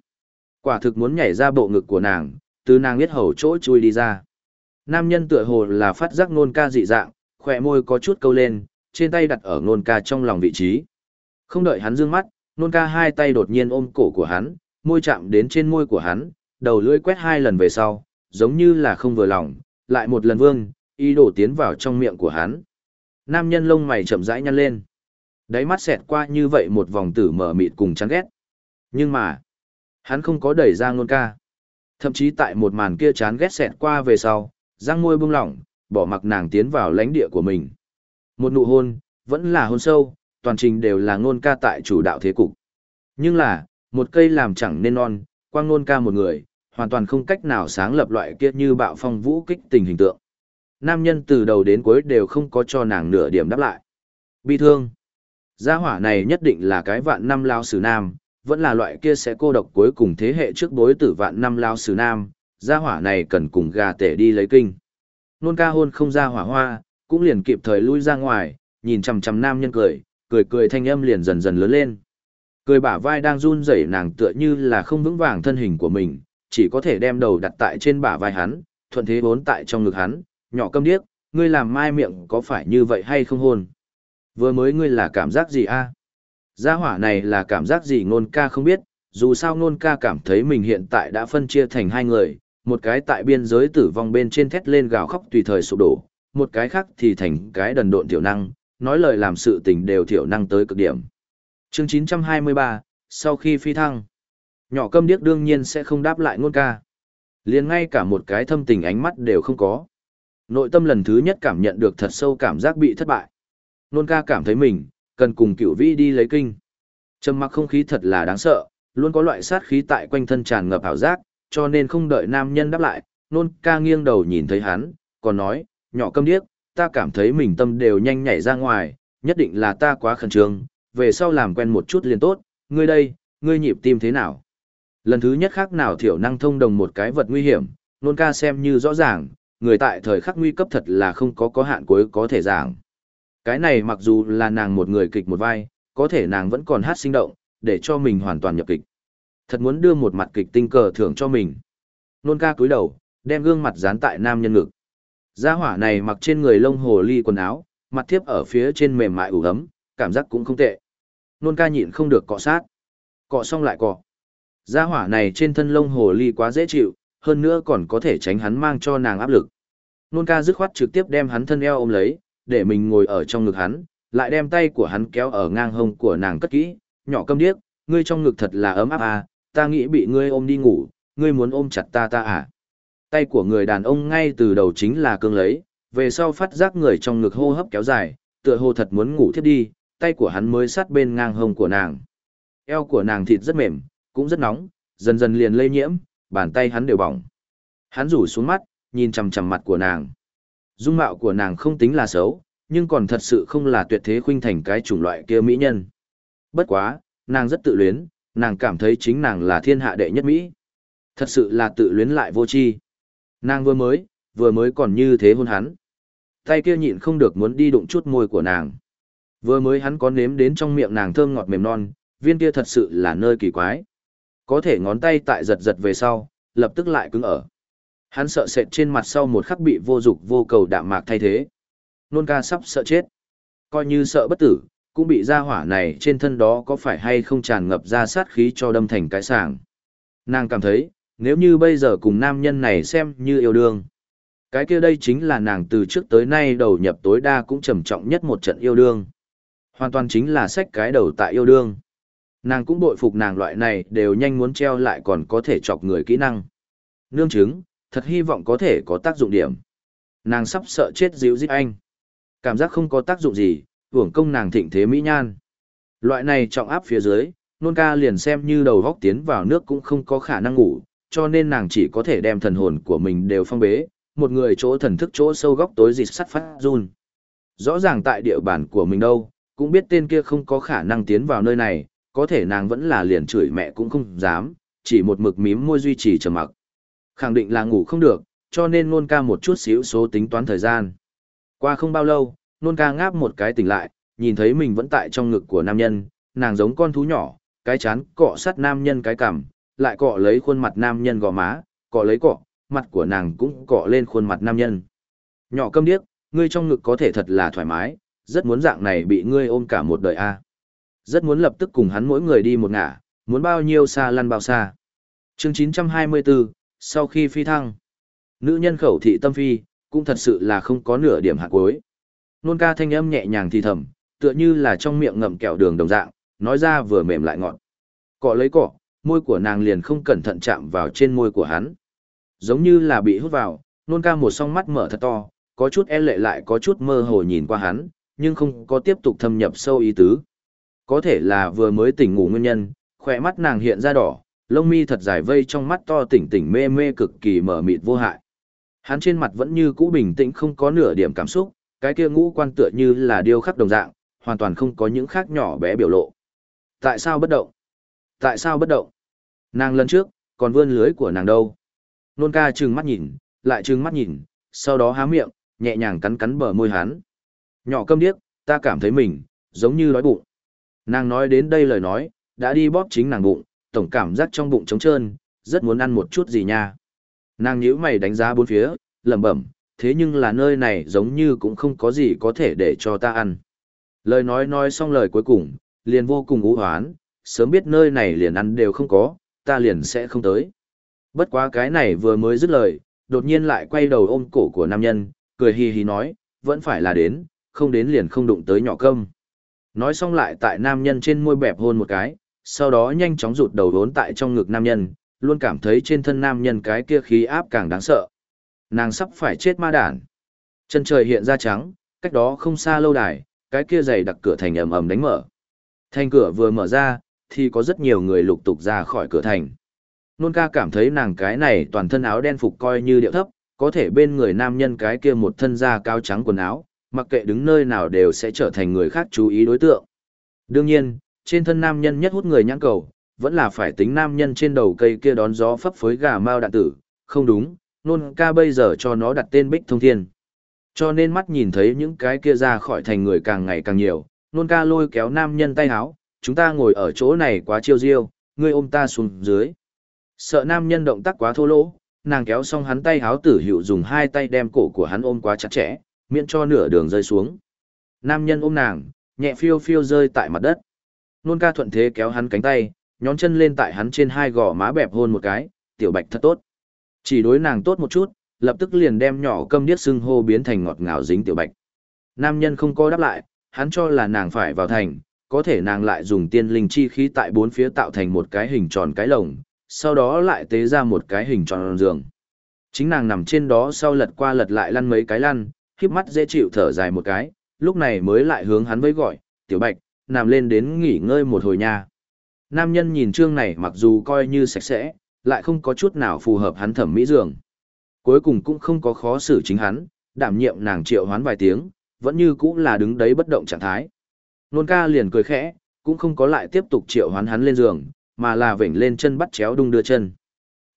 Quả thực muốn nhảy ra bộ ngực của nàng, từ nàng biết hầu chỗ chui đi ra. Nam nhân tựa hồ là phát giác nôn ca dị dạng, khỏe môi có chút câu lên, trên tay đặt ở nôn ca trong lòng vị trí. Không đợi hắn dương mắt, nôn ca hai tay đột nhiên ôm cổ của hắn, môi chạm đến trên môi của hắn, đầu lưỡi quét hai lần về sau, giống như là không vừa lòng, lại một lần vương, ý đổ tiến vào trong miệng của hắn. Nam nhân lông mày chậm rãi nhăn lên. Đáy mắt xẹt qua như vậy một vòng tử mở mịt cùng chán ghét. Nhưng mà, hắn không có đẩy ra nôn ca. Thậm chí tại một màn kia chán ghét xẹt qua về sau, răng môi bung lỏng, bỏ mặc nàng tiến vào lãnh địa của mình. Một nụ hôn, vẫn là hôn sâu, toàn trình đều là ngôn ca tại chủ đạo thế cục. Nhưng là, một cây làm chẳng nên non, quang ngôn ca một người, hoàn toàn không cách nào sáng lập loại kia như bạo phong vũ kích tình hình tượng. Nam nhân từ đầu đến cuối đều không có cho nàng nửa điểm đáp lại. Bi thương. Gia hỏa này nhất định là cái vạn năm lao sử nam, vẫn là loại kia sẽ cô độc cuối cùng thế hệ trước bối tử vạn năm lao sử nam, gia hỏa này cần cùng gà tể đi lấy kinh. Nôn ca hôn không ra hỏa hoa, cũng liền kịp thời lui ra ngoài, nhìn chằm chằm nam nhân cười, cười cười thanh âm liền dần dần lớn lên. Cười bả vai đang run rẩy nàng tựa như là không vững vàng thân hình của mình, chỉ có thể đem đầu đặt tại trên bả vai hắn, thuận thế bốn tại trong ngực hắn, nhỏ câm điếc, ngươi làm mai miệng có phải như vậy hay không hôn? Vừa mới ngươi là cảm giác gì a? Gia hỏa này là cảm giác gì ngôn ca không biết, dù sao ngôn ca cảm thấy mình hiện tại đã phân chia thành hai người, một cái tại biên giới tử vong bên trên thét lên gào khóc tùy thời sụp đổ, một cái khác thì thành cái đần độn tiểu năng, nói lời làm sự tình đều tiểu năng tới cực điểm. Chương 923, sau khi phi thăng, nhỏ câm điếc đương nhiên sẽ không đáp lại ngôn ca. liền ngay cả một cái thâm tình ánh mắt đều không có. Nội tâm lần thứ nhất cảm nhận được thật sâu cảm giác bị thất bại. Nôn ca cảm thấy mình, cần cùng cửu vĩ đi lấy kinh. Trầm mặc không khí thật là đáng sợ, luôn có loại sát khí tại quanh thân tràn ngập ảo giác, cho nên không đợi nam nhân đáp lại, nôn ca nghiêng đầu nhìn thấy hắn, còn nói, nhỏ câm điếc, ta cảm thấy mình tâm đều nhanh nhảy ra ngoài, nhất định là ta quá khẩn trương, về sau làm quen một chút liền tốt, ngươi đây, ngươi nhịp tim thế nào? Lần thứ nhất khác nào thiểu năng thông đồng một cái vật nguy hiểm, nôn ca xem như rõ ràng, người tại thời khắc nguy cấp thật là không có có hạn cuối có thể giảng. Cái này mặc dù là nàng một người kịch một vai, có thể nàng vẫn còn hát sinh động, để cho mình hoàn toàn nhập kịch. Thật muốn đưa một mặt kịch tinh cờ thưởng cho mình. Nôn ca cúi đầu, đem gương mặt dán tại nam nhân ngực. Gia hỏa này mặc trên người lông hồ ly quần áo, mặt thiếp ở phía trên mềm mại ủ ấm, cảm giác cũng không tệ. Nôn ca nhịn không được cọ sát. Cọ xong lại cọ. Gia hỏa này trên thân lông hồ ly quá dễ chịu, hơn nữa còn có thể tránh hắn mang cho nàng áp lực. Nôn ca dứt khoát trực tiếp đem hắn thân eo ôm lấy, để mình ngồi ở trong ngực hắn, lại đem tay của hắn kéo ở ngang hông của nàng cất kỹ, nhỏ câm điếc, ngươi trong ngực thật là ấm áp à, ta nghĩ bị ngươi ôm đi ngủ, ngươi muốn ôm chặt ta ta à. Tay của người đàn ông ngay từ đầu chính là cương lấy, về sau phát giác người trong ngực hô hấp kéo dài, tựa hồ thật muốn ngủ thiếp đi, tay của hắn mới sát bên ngang hông của nàng. Eo của nàng thịt rất mềm, cũng rất nóng, dần dần liền lây nhiễm, bàn tay hắn đều bỏng. Hắn rủ xuống mắt, nhìn chằm chằm mặt của nàng. Dung mạo của nàng không tính là xấu, nhưng còn thật sự không là tuyệt thế khuynh thành cái chủng loại kia mỹ nhân. Bất quá, nàng rất tự luyến, nàng cảm thấy chính nàng là thiên hạ đệ nhất Mỹ. Thật sự là tự luyến lại vô tri. Nàng vừa mới, vừa mới còn như thế hôn hắn. Tay kia nhịn không được muốn đi đụng chút môi của nàng. Vừa mới hắn có nếm đến trong miệng nàng thơm ngọt mềm non, viên kia thật sự là nơi kỳ quái. Có thể ngón tay tại giật giật về sau, lập tức lại cứng ở. Hắn sợ sệt trên mặt sau một khắc bị vô dục vô cầu đạm mạc thay thế. Nôn ca sắp sợ chết. Coi như sợ bất tử, cũng bị ra hỏa này trên thân đó có phải hay không tràn ngập ra sát khí cho đâm thành cái sàng. Nàng cảm thấy, nếu như bây giờ cùng nam nhân này xem như yêu đương. Cái kia đây chính là nàng từ trước tới nay đầu nhập tối đa cũng trầm trọng nhất một trận yêu đương. Hoàn toàn chính là sách cái đầu tại yêu đương. Nàng cũng bội phục nàng loại này đều nhanh muốn treo lại còn có thể chọc người kỹ năng. Nương chứng, thật hy vọng có thể có tác dụng điểm. Nàng sắp sợ chết dịu dít anh. Cảm giác không có tác dụng gì, hưởng công nàng thịnh thế mỹ nhan. Loại này trọng áp phía dưới, nôn ca liền xem như đầu góc tiến vào nước cũng không có khả năng ngủ, cho nên nàng chỉ có thể đem thần hồn của mình đều phong bế, một người chỗ thần thức chỗ sâu góc tối dịt sắt phát run. Rõ ràng tại địa bàn của mình đâu, cũng biết tên kia không có khả năng tiến vào nơi này, có thể nàng vẫn là liền chửi mẹ cũng không dám, chỉ một mực mím môi duy trì trầm mặc. Khẳng định là ngủ không được, cho nên nôn ca một chút xíu số tính toán thời gian. Qua không bao lâu, nôn ca ngáp một cái tỉnh lại, nhìn thấy mình vẫn tại trong ngực của nam nhân, nàng giống con thú nhỏ, cái chán cọ sát nam nhân cái cằm, lại cọ lấy khuôn mặt nam nhân gò má, cọ lấy cọ, mặt của nàng cũng cọ lên khuôn mặt nam nhân. Nhỏ câm điếc, ngươi trong ngực có thể thật là thoải mái, rất muốn dạng này bị ngươi ôm cả một đời a. Rất muốn lập tức cùng hắn mỗi người đi một ngả, muốn bao nhiêu xa lăn bao xa. Chương 924, sau khi phi thăng, nữ nhân khẩu thị tâm phi, cũng thật sự là không có nửa điểm hạ cuối. Nôn ca thanh âm nhẹ nhàng thì thầm, tựa như là trong miệng ngậm kẹo đường đồng dạng, nói ra vừa mềm lại ngọt. Cọ lấy cọ, môi của nàng liền không cẩn thận chạm vào trên môi của hắn. Giống như là bị hút vào, nôn ca một song mắt mở thật to, có chút e lệ lại có chút mơ hồ nhìn qua hắn, nhưng không có tiếp tục thâm nhập sâu ý tứ. Có thể là vừa mới tỉnh ngủ nguyên nhân, khỏe mắt nàng hiện ra đỏ, lông mi thật dài vây trong mắt to tỉnh tỉnh mê mê cực kỳ mở mịt vô hại. Hắn trên mặt vẫn như cũ bình tĩnh không có nửa điểm cảm xúc, cái kia ngũ quan tựa như là điêu khắc đồng dạng, hoàn toàn không có những khác nhỏ bé biểu lộ. Tại sao bất động? Tại sao bất động? Nàng lần trước, còn vươn lưới của nàng đâu? Nôn ca trừng mắt nhìn, lại trừng mắt nhìn, sau đó há miệng, nhẹ nhàng cắn cắn bờ môi hắn. Nhỏ câm điếc, ta cảm thấy mình, giống như đói bụng. Nàng nói đến đây lời nói, đã đi bóp chính nàng bụng, tổng cảm giác trong bụng trống trơn, rất muốn ăn một chút gì nha. Nàng nhíu mày đánh giá bốn phía, lẩm bẩm, thế nhưng là nơi này giống như cũng không có gì có thể để cho ta ăn. Lời nói nói xong lời cuối cùng, liền vô cùng ú hoán, sớm biết nơi này liền ăn đều không có, ta liền sẽ không tới. Bất quá cái này vừa mới dứt lời, đột nhiên lại quay đầu ôm cổ của nam nhân, cười hì hì nói, vẫn phải là đến, không đến liền không đụng tới nhỏ cơm. Nói xong lại tại nam nhân trên môi bẹp hôn một cái, sau đó nhanh chóng rụt đầu vốn tại trong ngực nam nhân, luôn cảm thấy trên thân nam nhân cái kia khí áp càng đáng sợ. Nàng sắp phải chết ma đản. Chân trời hiện ra trắng, cách đó không xa lâu đài, cái kia dày đặc cửa thành ầm ầm đánh mở. Thành cửa vừa mở ra, thì có rất nhiều người lục tục ra khỏi cửa thành. Nôn ca cảm thấy nàng cái này toàn thân áo đen phục coi như điệu thấp, có thể bên người nam nhân cái kia một thân da cao trắng quần áo, mặc kệ đứng nơi nào đều sẽ trở thành người khác chú ý đối tượng. Đương nhiên, trên thân nam nhân nhất hút người nhãn cầu, vẫn là phải tính nam nhân trên đầu cây kia đón gió phấp phới gà mao đạn tử, không đúng, nôn ca bây giờ cho nó đặt tên bích thông thiên. Cho nên mắt nhìn thấy những cái kia ra khỏi thành người càng ngày càng nhiều, nôn ca lôi kéo nam nhân tay háo, chúng ta ngồi ở chỗ này quá chiêu diêu, ngươi ôm ta xuống dưới. Sợ nam nhân động tác quá thô lỗ, nàng kéo xong hắn tay háo tử hiệu dùng hai tay đem cổ của hắn ôm quá chặt chẽ, miễn cho nửa đường rơi xuống. Nam nhân ôm nàng, nhẹ phiêu phiêu rơi tại mặt đất. Nôn ca thuận thế kéo hắn cánh tay, nhón chân lên tại hắn trên hai gò má bẹp hôn một cái, tiểu bạch thật tốt. Chỉ đối nàng tốt một chút, lập tức liền đem nhỏ câm điếc xưng hô biến thành ngọt ngào dính tiểu bạch. Nam nhân không có đáp lại, hắn cho là nàng phải vào thành, có thể nàng lại dùng tiên linh chi khí tại bốn phía tạo thành một cái hình tròn cái lồng, sau đó lại tế ra một cái hình tròn giường. Chính nàng nằm trên đó sau lật qua lật lại lăn mấy cái lăn, khiếp mắt dễ chịu thở dài một cái, lúc này mới lại hướng hắn với gọi, tiểu bạch, nằm lên đến nghỉ ngơi một hồi nha. Nam nhân nhìn trương này mặc dù coi như sạch sẽ, lại không có chút nào phù hợp hắn thẩm mỹ giường. Cuối cùng cũng không có khó xử chính hắn, đảm nhiệm nàng triệu hoán vài tiếng, vẫn như cũng là đứng đấy bất động trạng thái. Nôn ca liền cười khẽ, cũng không có lại tiếp tục triệu hoán hắn lên giường, mà là vểnh lên chân bắt chéo đung đưa chân.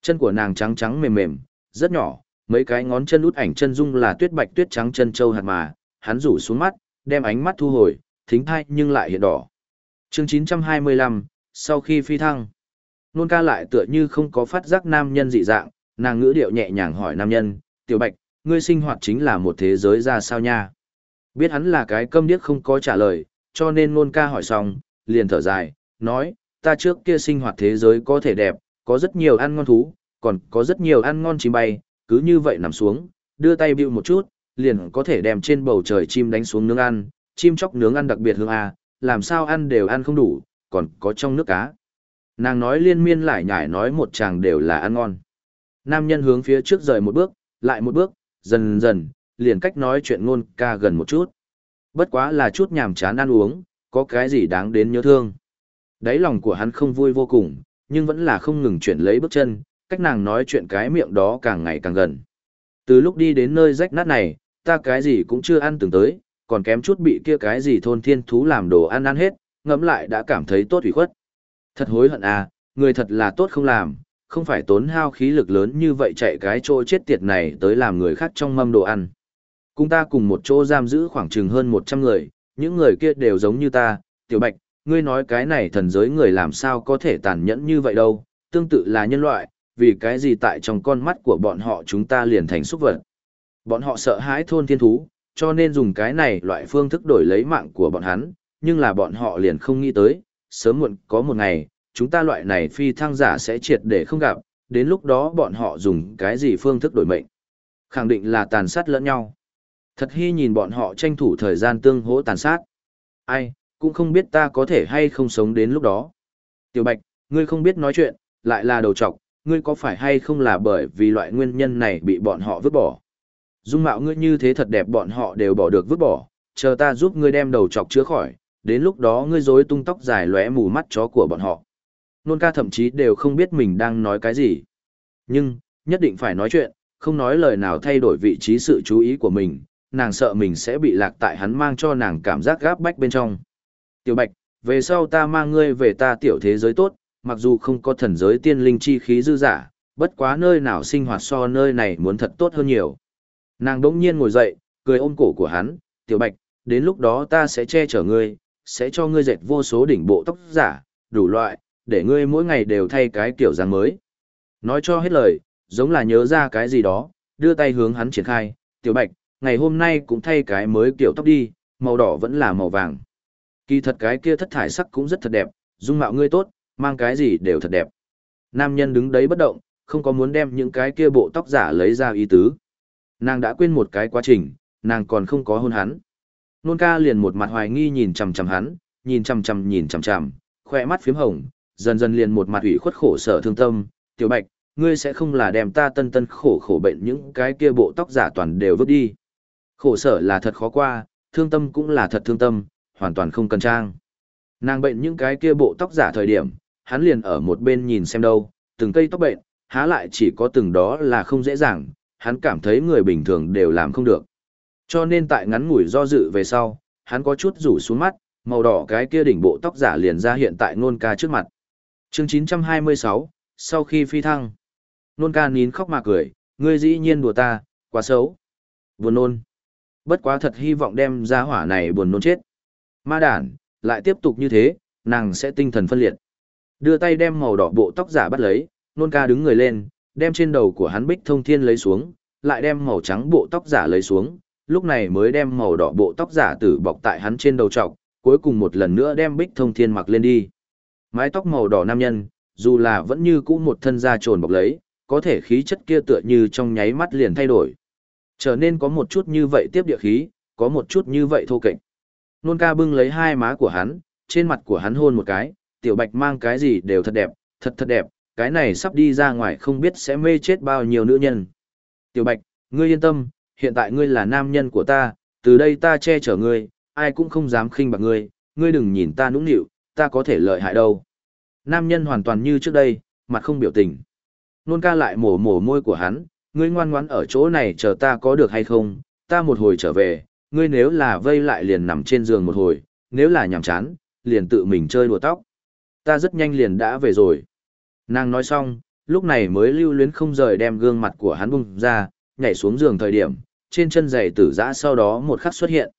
Chân của nàng trắng trắng mềm mềm, rất nhỏ, mấy cái ngón chân út ảnh chân dung là tuyết bạch tuyết trắng chân châu hạt mà, hắn rủ xuống mắt, đem ánh mắt thu hồi, thính thai nhưng lại hiện đỏ. Chương 925, sau khi phi thăng, nôn ca lại tựa như không có phát giác nam nhân dị dạng, nàng ngữ điệu nhẹ nhàng hỏi nam nhân, tiểu bạch, ngươi sinh hoạt chính là một thế giới ra sao nha? Biết hắn là cái câm điếc không có trả lời, cho nên nôn ca hỏi xong, liền thở dài, nói, ta trước kia sinh hoạt thế giới có thể đẹp, có rất nhiều ăn ngon thú, còn có rất nhiều ăn ngon chim bay, cứ như vậy nằm xuống, đưa tay bịu một chút, liền có thể đem trên bầu trời chim đánh xuống nướng ăn, chim chóc nướng ăn đặc biệt hương a, làm sao ăn đều ăn không đủ, còn có trong nước cá. Nàng nói liên miên lại nhải nói một chàng đều là ăn ngon. Nam nhân hướng phía trước rời một bước, lại một bước, dần dần, liền cách nói chuyện ngôn ca gần một chút. Bất quá là chút nhàm chán ăn uống, có cái gì đáng đến nhớ thương. Đáy lòng của hắn không vui vô cùng, nhưng vẫn là không ngừng chuyển lấy bước chân, cách nàng nói chuyện cái miệng đó càng ngày càng gần. Từ lúc đi đến nơi rách nát này, ta cái gì cũng chưa ăn từng tới, còn kém chút bị kia cái gì thôn thiên thú làm đồ ăn ăn hết, ngẫm lại đã cảm thấy tốt ủy khuất. Thật hối hận à, người thật là tốt không làm, không phải tốn hao khí lực lớn như vậy chạy cái chỗ chết tiệt này tới làm người khác trong mâm đồ ăn. Cùng ta cùng một chỗ giam giữ khoảng chừng hơn 100 người, những người kia đều giống như ta, tiểu bạch, ngươi nói cái này thần giới người làm sao có thể tàn nhẫn như vậy đâu, tương tự là nhân loại, vì cái gì tại trong con mắt của bọn họ chúng ta liền thành xúc vật. Bọn họ sợ hãi thôn thiên thú, cho nên dùng cái này loại phương thức đổi lấy mạng của bọn hắn, nhưng là bọn họ liền không nghĩ tới, sớm muộn có một ngày, chúng ta loại này phi thăng giả sẽ triệt để không gặp, đến lúc đó bọn họ dùng cái gì phương thức đổi mệnh. Khẳng định là tàn sát lẫn nhau. Thật hy nhìn bọn họ tranh thủ thời gian tương hỗ tàn sát. Ai, cũng không biết ta có thể hay không sống đến lúc đó. Tiểu Bạch, ngươi không biết nói chuyện, lại là đầu trọc, ngươi có phải hay không là bởi vì loại nguyên nhân này bị bọn họ vứt bỏ. Dung mạo ngươi như thế thật đẹp bọn họ đều bỏ được vứt bỏ, chờ ta giúp ngươi đem đầu chọc chữa khỏi, đến lúc đó ngươi rối tung tóc dài lóe mù mắt chó của bọn họ. Nôn ca thậm chí đều không biết mình đang nói cái gì. Nhưng, nhất định phải nói chuyện, không nói lời nào thay đổi vị trí sự chú ý của mình, nàng sợ mình sẽ bị lạc tại hắn mang cho nàng cảm giác gáp bách bên trong. Tiểu Bạch, về sau ta mang ngươi về ta tiểu thế giới tốt, mặc dù không có thần giới tiên linh chi khí dư giả, bất quá nơi nào sinh hoạt so nơi này muốn thật tốt hơn nhiều. Nàng đỗng nhiên ngồi dậy, cười ôm cổ của hắn, Tiểu Bạch, đến lúc đó ta sẽ che chở ngươi, sẽ cho ngươi dệt vô số đỉnh bộ tóc giả, đủ loại, để ngươi mỗi ngày đều thay cái kiểu dáng mới. Nói cho hết lời, giống là nhớ ra cái gì đó, đưa tay hướng hắn triển khai, tiểu bạch, ngày hôm nay cũng thay cái mới kiểu tóc đi, màu đỏ vẫn là màu vàng. Kỳ thật cái kia thất thải sắc cũng rất thật đẹp, dung mạo ngươi tốt, mang cái gì đều thật đẹp. Nam nhân đứng đấy bất động, không có muốn đem những cái kia bộ tóc giả lấy ra ý tứ. Nàng đã quên một cái quá trình, nàng còn không có hôn hắn. Nôn ca liền một mặt hoài nghi nhìn chằm chằm hắn, nhìn chằm chằm nhìn chằm chằm, khoe mắt phím hồng, dần dần liền một mặt ủy khuất khổ sở thương tâm, tiểu bạch, ngươi sẽ không là đem ta tân tân khổ khổ bệnh những cái kia bộ tóc giả toàn đều vứt đi. Khổ sở là thật khó qua, thương tâm cũng là thật thương tâm, hoàn toàn không cần trang. Nàng bệnh những cái kia bộ tóc giả thời điểm, hắn liền ở một bên nhìn xem đâu, từng cây tóc bệnh, há lại chỉ có từng đó là không dễ dàng, hắn cảm thấy người bình thường đều làm không được. Cho nên tại ngắn ngủi do dự về sau, hắn có chút rủ xuống mắt, màu đỏ cái kia đỉnh bộ tóc giả liền ra hiện tại nôn ca trước mặt. Chương 926, sau khi phi thăng, nôn ca nín khóc mà cười, ngươi dĩ nhiên đùa ta, quá xấu. Buồn nôn. Bất quá thật hy vọng đem ra hỏa này buồn nôn chết. Ma đản, lại tiếp tục như thế, nàng sẽ tinh thần phân liệt. Đưa tay đem màu đỏ bộ tóc giả bắt lấy, nôn ca đứng người lên, đem trên đầu của hắn bích thông thiên lấy xuống, lại đem màu trắng bộ tóc giả lấy xuống, lúc này mới đem màu đỏ bộ tóc giả tử bọc tại hắn trên đầu trọc, cuối cùng một lần nữa đem bích thông thiên mặc lên đi. Mái tóc màu đỏ nam nhân, dù là vẫn như cũ một thân da trồn bọc lấy, có thể khí chất kia tựa như trong nháy mắt liền thay đổi. Trở nên có một chút như vậy tiếp địa khí, có một chút như vậy thô kệch. Nôn ca bưng lấy hai má của hắn, trên mặt của hắn hôn một cái, tiểu bạch mang cái gì đều thật đẹp, thật thật đẹp, cái này sắp đi ra ngoài không biết sẽ mê chết bao nhiêu nữ nhân. Tiểu bạch, ngươi yên tâm, hiện tại ngươi là nam nhân của ta, từ đây ta che chở ngươi, ai cũng không dám khinh bạc ngươi, ngươi đừng nhìn ta nũng nịu, ta có thể lợi hại đâu. Nam nhân hoàn toàn như trước đây, mặt không biểu tình. Nôn ca lại mổ mổ môi của hắn, ngươi ngoan ngoãn ở chỗ này chờ ta có được hay không, ta một hồi trở về, ngươi nếu là vây lại liền nằm trên giường một hồi, nếu là nhàm chán, liền tự mình chơi đùa tóc. Ta rất nhanh liền đã về rồi. Nàng nói xong, lúc này mới lưu luyến không rời đem gương mặt của hắn bung ra, nhảy xuống giường thời điểm, trên chân giày tử giã sau đó một khắc xuất hiện.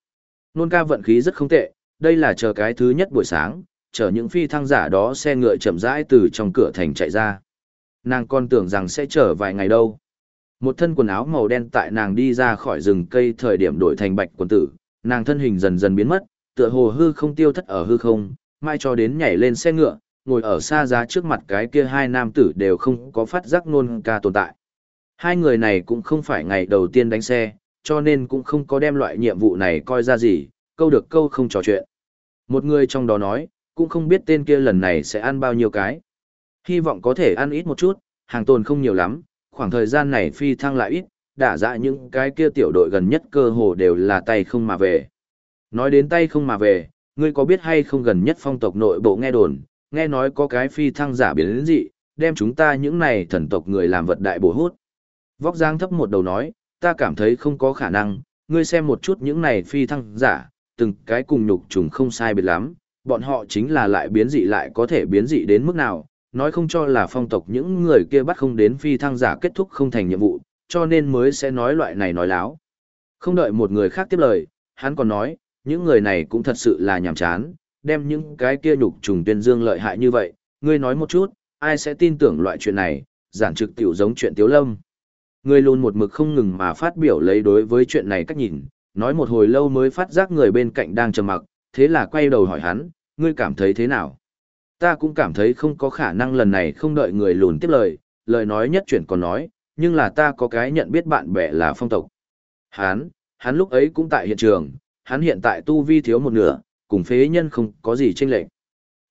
Nôn ca vận khí rất không tệ, đây là chờ cái thứ nhất buổi sáng, chờ những phi thăng giả đó xe ngựa chậm rãi từ trong cửa thành chạy ra. Nàng còn tưởng rằng sẽ chờ vài ngày đâu. Một thân quần áo màu đen tại nàng đi ra khỏi rừng cây thời điểm đổi thành bạch quần tử, nàng thân hình dần dần biến mất, tựa hồ hư không tiêu thất ở hư không, mai cho đến nhảy lên xe ngựa, ngồi ở xa giá trước mặt cái kia hai nam tử đều không có phát giác nôn ca tồn tại. Hai người này cũng không phải ngày đầu tiên đánh xe, cho nên cũng không có đem loại nhiệm vụ này coi ra gì, câu được câu không trò chuyện. Một người trong đó nói, cũng không biết tên kia lần này sẽ ăn bao nhiêu cái. Hy vọng có thể ăn ít một chút, hàng tồn không nhiều lắm, khoảng thời gian này phi thăng lại ít, đã dạ những cái kia tiểu đội gần nhất cơ hồ đều là tay không mà về. Nói đến tay không mà về, ngươi có biết hay không gần nhất phong tộc nội bộ nghe đồn, nghe nói có cái phi thăng giả biến đến dị, đem chúng ta những này thần tộc người làm vật đại bổ hút. Vóc dáng thấp một đầu nói, ta cảm thấy không có khả năng, ngươi xem một chút những này phi thăng giả, từng cái cùng nhục trùng không sai biệt lắm, bọn họ chính là lại biến dị lại có thể biến dị đến mức nào, nói không cho là phong tộc những người kia bắt không đến phi thăng giả kết thúc không thành nhiệm vụ, cho nên mới sẽ nói loại này nói láo. Không đợi một người khác tiếp lời, hắn còn nói, những người này cũng thật sự là nhàm chán, đem những cái kia nhục trùng tuyên dương lợi hại như vậy, ngươi nói một chút, ai sẽ tin tưởng loại chuyện này, giản trực tiểu giống chuyện tiếu lâm. Người luôn một mực không ngừng mà phát biểu lấy đối với chuyện này cách nhìn, nói một hồi lâu mới phát giác người bên cạnh đang trầm mặc, thế là quay đầu hỏi hắn, ngươi cảm thấy thế nào? Ta cũng cảm thấy không có khả năng lần này không đợi người lùn tiếp lời, lời nói nhất chuyển còn nói, nhưng là ta có cái nhận biết bạn bè là phong tộc. Hắn, hắn lúc ấy cũng tại hiện trường, hắn hiện tại tu vi thiếu một nửa, cùng phế nhân không có gì chênh lệch.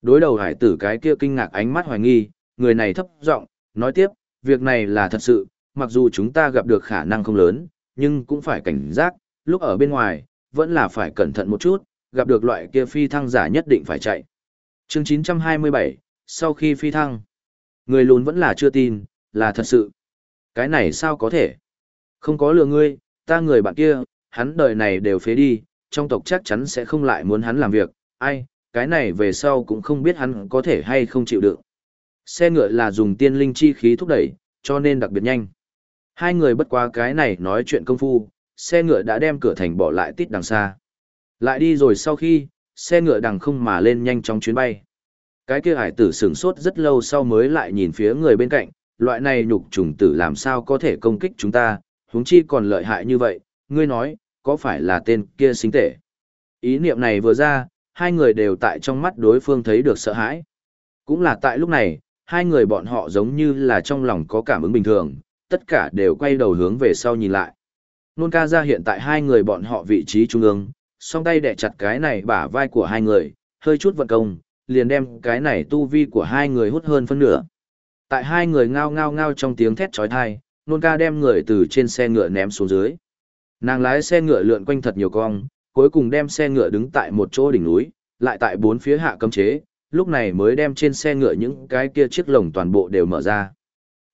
Đối đầu hải tử cái kia kinh ngạc ánh mắt hoài nghi, người này thấp giọng nói tiếp, việc này là thật sự, mặc dù chúng ta gặp được khả năng không lớn, nhưng cũng phải cảnh giác, lúc ở bên ngoài, vẫn là phải cẩn thận một chút, gặp được loại kia phi thăng giả nhất định phải chạy. Chương 927, sau khi phi thăng, người lùn vẫn là chưa tin, là thật sự. Cái này sao có thể? Không có lừa ngươi, ta người bạn kia, hắn đời này đều phế đi, trong tộc chắc chắn sẽ không lại muốn hắn làm việc, ai, cái này về sau cũng không biết hắn có thể hay không chịu đựng. Xe ngựa là dùng tiên linh chi khí thúc đẩy, cho nên đặc biệt nhanh. Hai người bất quá cái này nói chuyện công phu, xe ngựa đã đem cửa thành bỏ lại tít đằng xa. Lại đi rồi sau khi, xe ngựa đằng không mà lên nhanh trong chuyến bay. Cái kia hải tử sửng sốt rất lâu sau mới lại nhìn phía người bên cạnh, loại này nhục trùng tử làm sao có thể công kích chúng ta, huống chi còn lợi hại như vậy, ngươi nói, có phải là tên kia sinh tể. Ý niệm này vừa ra, hai người đều tại trong mắt đối phương thấy được sợ hãi. Cũng là tại lúc này, hai người bọn họ giống như là trong lòng có cảm ứng bình thường, tất cả đều quay đầu hướng về sau nhìn lại. Nôn ca ra hiện tại hai người bọn họ vị trí trung ương, song tay đẻ chặt cái này bả vai của hai người, hơi chút vận công, liền đem cái này tu vi của hai người hút hơn phân nửa. Tại hai người ngao ngao ngao trong tiếng thét trói thai, nôn ca đem người từ trên xe ngựa ném xuống dưới. Nàng lái xe ngựa lượn quanh thật nhiều cong, cuối cùng đem xe ngựa đứng tại một chỗ đỉnh núi, lại tại bốn phía hạ cấm chế, lúc này mới đem trên xe ngựa những cái kia chiếc lồng toàn bộ đều mở ra.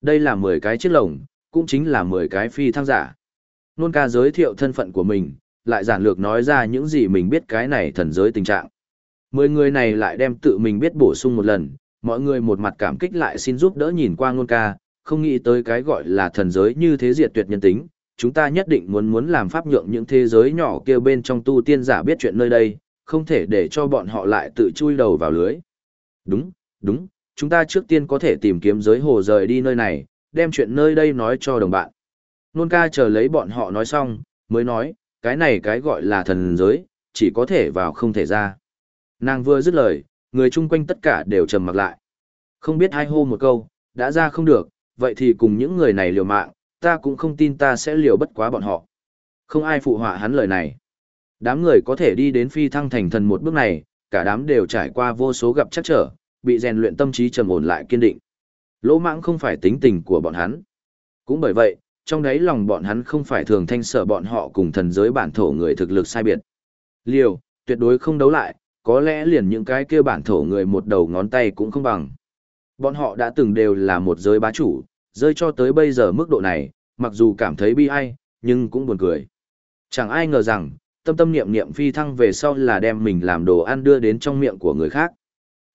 Đây là 10 cái chiếc lồng, cũng chính là 10 cái phi thăng giả. Nôn ca giới thiệu thân phận của mình, lại giản lược nói ra những gì mình biết cái này thần giới tình trạng. Mười người này lại đem tự mình biết bổ sung một lần, mọi người một mặt cảm kích lại xin giúp đỡ nhìn qua nôn ca, không nghĩ tới cái gọi là thần giới như thế diệt tuyệt nhân tính, chúng ta nhất định muốn muốn làm pháp nhượng những thế giới nhỏ kia bên trong tu tiên giả biết chuyện nơi đây, không thể để cho bọn họ lại tự chui đầu vào lưới. Đúng, đúng, chúng ta trước tiên có thể tìm kiếm giới hồ rời đi nơi này, đem chuyện nơi đây nói cho đồng bạn. Nôn ca chờ lấy bọn họ nói xong, mới nói, cái này cái gọi là thần giới, chỉ có thể vào không thể ra. Nàng vừa dứt lời, người chung quanh tất cả đều trầm mặc lại. Không biết hai hô một câu, đã ra không được, vậy thì cùng những người này liều mạng, ta cũng không tin ta sẽ liều bất quá bọn họ. Không ai phụ họa hắn lời này. Đám người có thể đi đến phi thăng thành thần một bước này, cả đám đều trải qua vô số gặp chắc trở, bị rèn luyện tâm trí trầm ổn lại kiên định. Lỗ mãng không phải tính tình của bọn hắn. Cũng bởi vậy, trong đấy lòng bọn hắn không phải thường thanh sợ bọn họ cùng thần giới bản thổ người thực lực sai biệt. Liều, tuyệt đối không đấu lại, có lẽ liền những cái kia bản thổ người một đầu ngón tay cũng không bằng. Bọn họ đã từng đều là một giới bá chủ, rơi cho tới bây giờ mức độ này, mặc dù cảm thấy bi ai, nhưng cũng buồn cười. Chẳng ai ngờ rằng, tâm tâm niệm niệm phi thăng về sau là đem mình làm đồ ăn đưa đến trong miệng của người khác.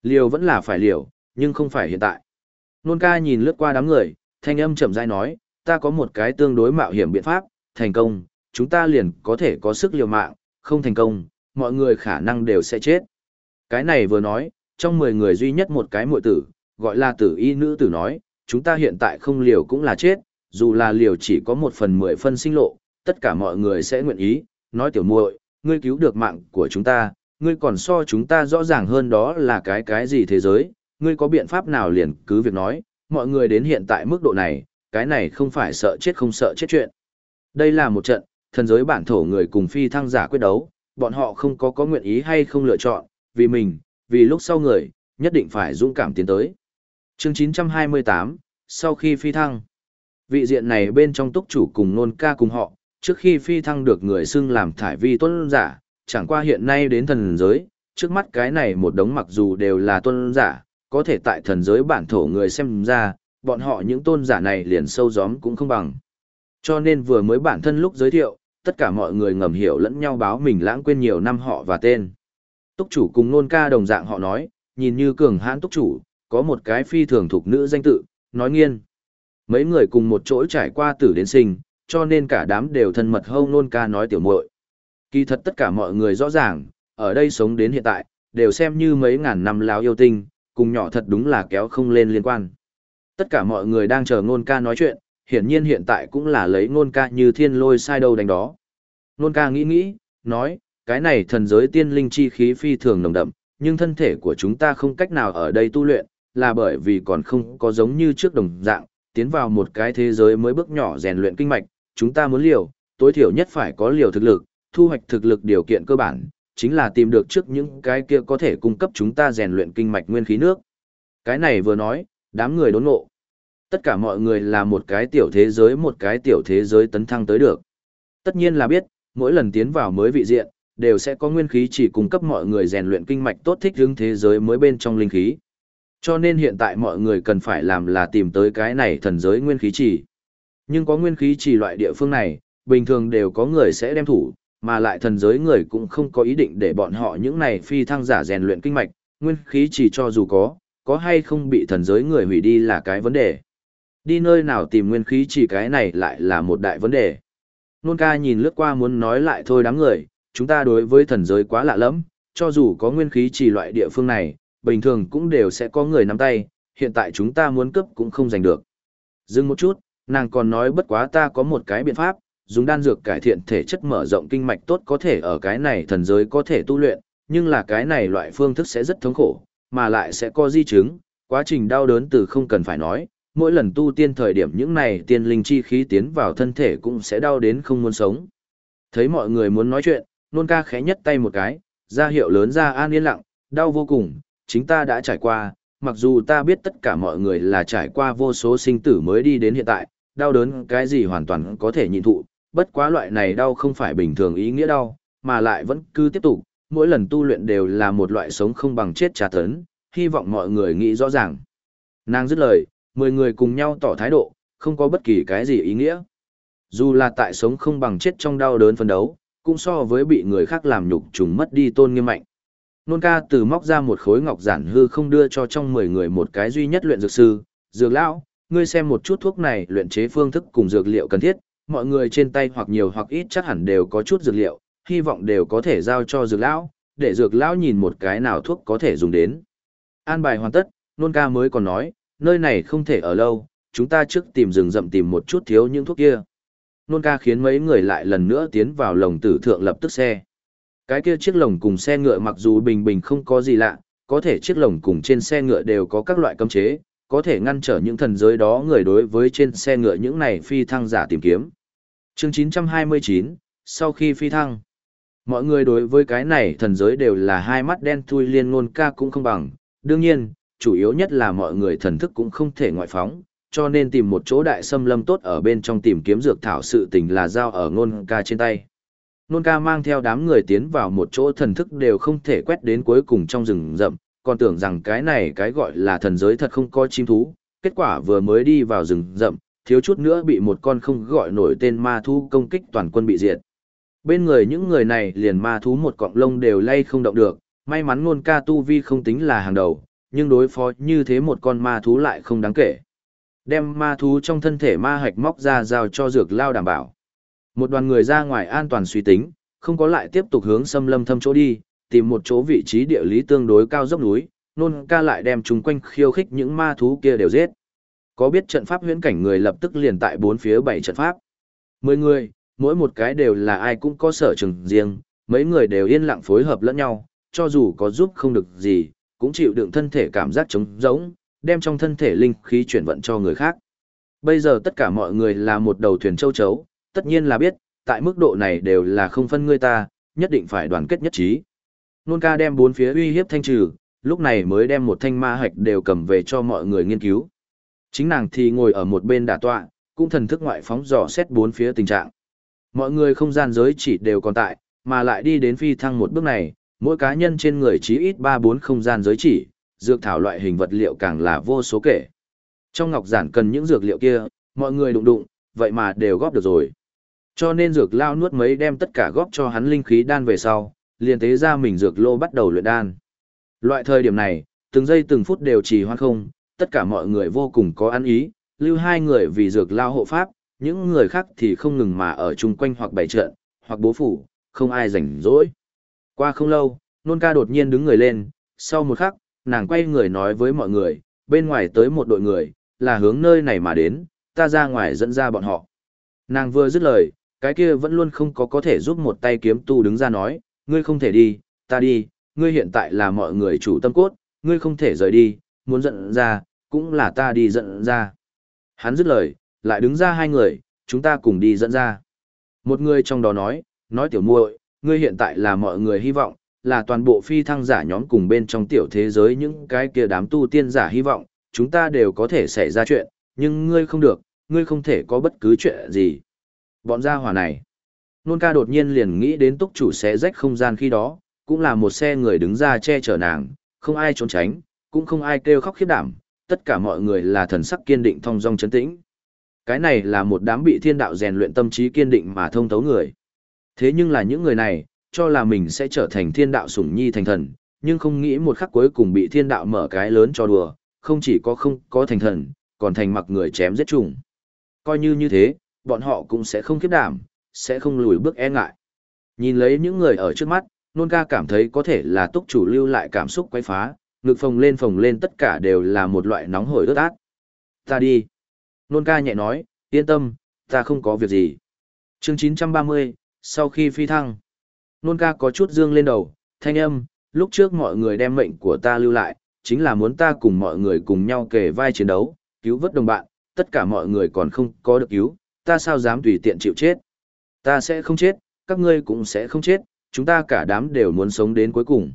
Liều vẫn là phải liều, nhưng không phải hiện tại. Nôn ca nhìn lướt qua đám người, thanh âm chậm rãi nói, ta có một cái tương đối mạo hiểm biện pháp, thành công, chúng ta liền có thể có sức liều mạng, không thành công, mọi người khả năng đều sẽ chết. Cái này vừa nói, trong 10 người duy nhất một cái muội tử, gọi là tử y nữ tử nói, chúng ta hiện tại không liều cũng là chết, dù là liều chỉ có một phần mười phân sinh lộ, tất cả mọi người sẽ nguyện ý, nói tiểu muội, ngươi cứu được mạng của chúng ta, ngươi còn so chúng ta rõ ràng hơn đó là cái cái gì thế giới, ngươi có biện pháp nào liền cứ việc nói, mọi người đến hiện tại mức độ này, cái này không phải sợ chết không sợ chết chuyện. Đây là một trận, thần giới bản thổ người cùng phi thăng giả quyết đấu, bọn họ không có có nguyện ý hay không lựa chọn, vì mình, vì lúc sau người, nhất định phải dũng cảm tiến tới. Chương 928, sau khi phi thăng, vị diện này bên trong túc chủ cùng nôn ca cùng họ, trước khi phi thăng được người xưng làm thải vi tuân giả, chẳng qua hiện nay đến thần giới, trước mắt cái này một đống mặc dù đều là tuân giả, có thể tại thần giới bản thổ người xem ra, bọn họ những tôn giả này liền sâu gióm cũng không bằng. Cho nên vừa mới bản thân lúc giới thiệu, tất cả mọi người ngầm hiểu lẫn nhau báo mình lãng quên nhiều năm họ và tên. Túc chủ cùng nôn ca đồng dạng họ nói, nhìn như cường hãn túc chủ, có một cái phi thường thuộc nữ danh tự, nói nghiên. Mấy người cùng một chỗ trải qua tử đến sinh, cho nên cả đám đều thân mật hâu nôn ca nói tiểu muội. Kỳ thật tất cả mọi người rõ ràng, ở đây sống đến hiện tại, đều xem như mấy ngàn năm láo yêu tinh, cùng nhỏ thật đúng là kéo không lên liên quan. Tất cả mọi người đang chờ nôn ca nói chuyện, hiển nhiên hiện tại cũng là lấy nôn ca như thiên lôi sai đầu đánh đó. Nôn ca nghĩ nghĩ, nói, cái này thần giới tiên linh chi khí phi thường nồng đậm, nhưng thân thể của chúng ta không cách nào ở đây tu luyện, là bởi vì còn không có giống như trước đồng dạng, tiến vào một cái thế giới mới bước nhỏ rèn luyện kinh mạch, chúng ta muốn liều, tối thiểu nhất phải có liều thực lực, thu hoạch thực lực điều kiện cơ bản, chính là tìm được trước những cái kia có thể cung cấp chúng ta rèn luyện kinh mạch nguyên khí nước. Cái này vừa nói, đám người đốn ngộ. Tất cả mọi người là một cái tiểu thế giới một cái tiểu thế giới tấn thăng tới được. Tất nhiên là biết, mỗi lần tiến vào mới vị diện, đều sẽ có nguyên khí chỉ cung cấp mọi người rèn luyện kinh mạch tốt thích hướng thế giới mới bên trong linh khí. Cho nên hiện tại mọi người cần phải làm là tìm tới cái này thần giới nguyên khí chỉ. Nhưng có nguyên khí chỉ loại địa phương này, bình thường đều có người sẽ đem thủ, mà lại thần giới người cũng không có ý định để bọn họ những này phi thăng giả rèn luyện kinh mạch, nguyên khí chỉ cho dù có, có hay không bị thần giới người hủy đi là cái vấn đề. Đi nơi nào tìm nguyên khí chỉ cái này lại là một đại vấn đề. Nôn ca nhìn lướt qua muốn nói lại thôi đám người, chúng ta đối với thần giới quá lạ lắm, cho dù có nguyên khí chỉ loại địa phương này, bình thường cũng đều sẽ có người nắm tay, hiện tại chúng ta muốn cướp cũng không giành được. Dừng một chút, nàng còn nói bất quá ta có một cái biện pháp, dùng đan dược cải thiện thể chất mở rộng kinh mạch tốt có thể ở cái này thần giới có thể tu luyện, nhưng là cái này loại phương thức sẽ rất thống khổ, mà lại sẽ có di chứng, quá trình đau đớn từ không cần phải nói, mỗi lần tu tiên thời điểm những này tiên linh chi khí tiến vào thân thể cũng sẽ đau đến không muốn sống. Thấy mọi người muốn nói chuyện, nôn ca khẽ nhất tay một cái, ra hiệu lớn ra an yên lặng, đau vô cùng, chính ta đã trải qua, mặc dù ta biết tất cả mọi người là trải qua vô số sinh tử mới đi đến hiện tại, đau đớn cái gì hoàn toàn có thể nhịn thụ, bất quá loại này đau không phải bình thường ý nghĩa đau, mà lại vẫn cứ tiếp tục, mỗi lần tu luyện đều là một loại sống không bằng chết trà tấn, hy vọng mọi người nghĩ rõ ràng. Nàng dứt lời, mười người cùng nhau tỏ thái độ, không có bất kỳ cái gì ý nghĩa. Dù là tại sống không bằng chết trong đau đớn phân đấu, cũng so với bị người khác làm nhục trùng mất đi tôn nghiêm mạnh. Nôn ca từ móc ra một khối ngọc giản hư không đưa cho trong 10 người một cái duy nhất luyện dược sư, dược lão, ngươi xem một chút thuốc này luyện chế phương thức cùng dược liệu cần thiết, mọi người trên tay hoặc nhiều hoặc ít chắc hẳn đều có chút dược liệu, hy vọng đều có thể giao cho dược lão, để dược lão nhìn một cái nào thuốc có thể dùng đến. An bài hoàn tất, nôn ca mới còn nói, nơi này không thể ở lâu, chúng ta trước tìm rừng rậm tìm một chút thiếu những thuốc kia. Nôn ca khiến mấy người lại lần nữa tiến vào lồng tử thượng lập tức xe. Cái kia chiếc lồng cùng xe ngựa mặc dù bình bình không có gì lạ, có thể chiếc lồng cùng trên xe ngựa đều có các loại cấm chế, có thể ngăn trở những thần giới đó người đối với trên xe ngựa những này phi thăng giả tìm kiếm. Chương 929, sau khi phi thăng, mọi người đối với cái này thần giới đều là hai mắt đen thui liên ngôn ca cũng không bằng, đương nhiên, chủ yếu nhất là mọi người thần thức cũng không thể ngoại phóng, cho nên tìm một chỗ đại xâm lâm tốt ở bên trong tìm kiếm dược thảo sự tình là giao ở ngôn ca trên tay. Nôn ca mang theo đám người tiến vào một chỗ thần thức đều không thể quét đến cuối cùng trong rừng rậm, còn tưởng rằng cái này cái gọi là thần giới thật không có chim thú, kết quả vừa mới đi vào rừng rậm, thiếu chút nữa bị một con không gọi nổi tên ma thú công kích toàn quân bị diệt. Bên người những người này liền ma thú một cọng lông đều lay không động được, may mắn nôn ca tu vi không tính là hàng đầu, nhưng đối phó như thế một con ma thú lại không đáng kể. Đem ma thú trong thân thể ma hạch móc ra giao cho dược lao đảm bảo. Một đoàn người ra ngoài an toàn suy tính, không có lại tiếp tục hướng xâm lâm thâm chỗ đi, tìm một chỗ vị trí địa lý tương đối cao dốc núi, nôn ca lại đem chúng quanh khiêu khích những ma thú kia đều giết. Có biết trận pháp huyễn cảnh người lập tức liền tại bốn phía bảy trận pháp. Mười người, mỗi một cái đều là ai cũng có sở trường riêng, mấy người đều yên lặng phối hợp lẫn nhau, cho dù có giúp không được gì, cũng chịu đựng thân thể cảm giác trống rỗng, đem trong thân thể linh khí chuyển vận cho người khác. Bây giờ tất cả mọi người là một đầu thuyền châu chấu, tất nhiên là biết, tại mức độ này đều là không phân ngươi ta, nhất định phải đoàn kết nhất trí. Nôn ca đem bốn phía uy hiếp thanh trừ, lúc này mới đem một thanh ma hạch đều cầm về cho mọi người nghiên cứu. Chính nàng thì ngồi ở một bên đả tọa, cũng thần thức ngoại phóng dò xét bốn phía tình trạng. Mọi người không gian giới chỉ đều còn tại, mà lại đi đến phi thăng một bước này, mỗi cá nhân trên người chí ít 3-4 không gian giới chỉ, dược thảo loại hình vật liệu càng là vô số kể. Trong ngọc giản cần những dược liệu kia, mọi người đụng đụng, vậy mà đều góp được rồi. Cho nên dược lao nuốt mấy đem tất cả góp cho hắn linh khí đan về sau, liền tế ra mình dược lô bắt đầu luyện đan. Loại thời điểm này, từng giây từng phút đều trì hoãn không, tất cả mọi người vô cùng có ăn ý, lưu hai người vì dược lao hộ pháp, những người khác thì không ngừng mà ở chung quanh hoặc bày trận, hoặc bố phủ, không ai rảnh rỗi. Qua không lâu, nôn ca đột nhiên đứng người lên, sau một khắc, nàng quay người nói với mọi người, bên ngoài tới một đội người, là hướng nơi này mà đến, ta ra ngoài dẫn ra bọn họ. Nàng vừa dứt lời, cái kia vẫn luôn không có có thể giúp một tay kiếm tu đứng ra nói, ngươi không thể đi, ta đi, ngươi hiện tại là mọi người chủ tâm cốt, ngươi không thể rời đi, muốn giận ra, cũng là ta đi giận ra. Hắn dứt lời, lại đứng ra hai người, chúng ta cùng đi dẫn ra. Một người trong đó nói, nói tiểu muội, ngươi hiện tại là mọi người hy vọng, là toàn bộ phi thăng giả nhóm cùng bên trong tiểu thế giới những cái kia đám tu tiên giả hy vọng, chúng ta đều có thể xảy ra chuyện, nhưng ngươi không được, ngươi không thể có bất cứ chuyện gì. Bọn gia hỏa này. Nôn ca đột nhiên liền nghĩ đến túc chủ sẽ rách không gian khi đó, cũng là một xe người đứng ra che chở nàng, không ai trốn tránh, cũng không ai kêu khóc khiếp đảm, tất cả mọi người là thần sắc kiên định thong dong chấn tĩnh. Cái này là một đám bị thiên đạo rèn luyện tâm trí kiên định mà thông thấu người. Thế nhưng là những người này, cho là mình sẽ trở thành thiên đạo sủng nhi thành thần, nhưng không nghĩ một khắc cuối cùng bị thiên đạo mở cái lớn cho đùa, không chỉ có không có thành thần, còn thành mặc người chém giết trùng. Coi như như thế, bọn họ cũng sẽ không kiếp đảm, sẽ không lùi bước e ngại. Nhìn lấy những người ở trước mắt, nôn ca cảm thấy có thể là túc chủ lưu lại cảm xúc quấy phá, ngực phồng lên phồng lên tất cả đều là một loại nóng hổi ướt át. Ta đi. Nôn ca nhẹ nói, yên tâm, ta không có việc gì. chương 930, sau khi phi thăng. Nôn ca có chút dương lên đầu, thanh âm, lúc trước mọi người đem mệnh của ta lưu lại, chính là muốn ta cùng mọi người cùng nhau kề vai chiến đấu, cứu vớt đồng bạn, tất cả mọi người còn không có được cứu, ta sao dám tùy tiện chịu chết. Ta sẽ không chết, các ngươi cũng sẽ không chết, chúng ta cả đám đều muốn sống đến cuối cùng.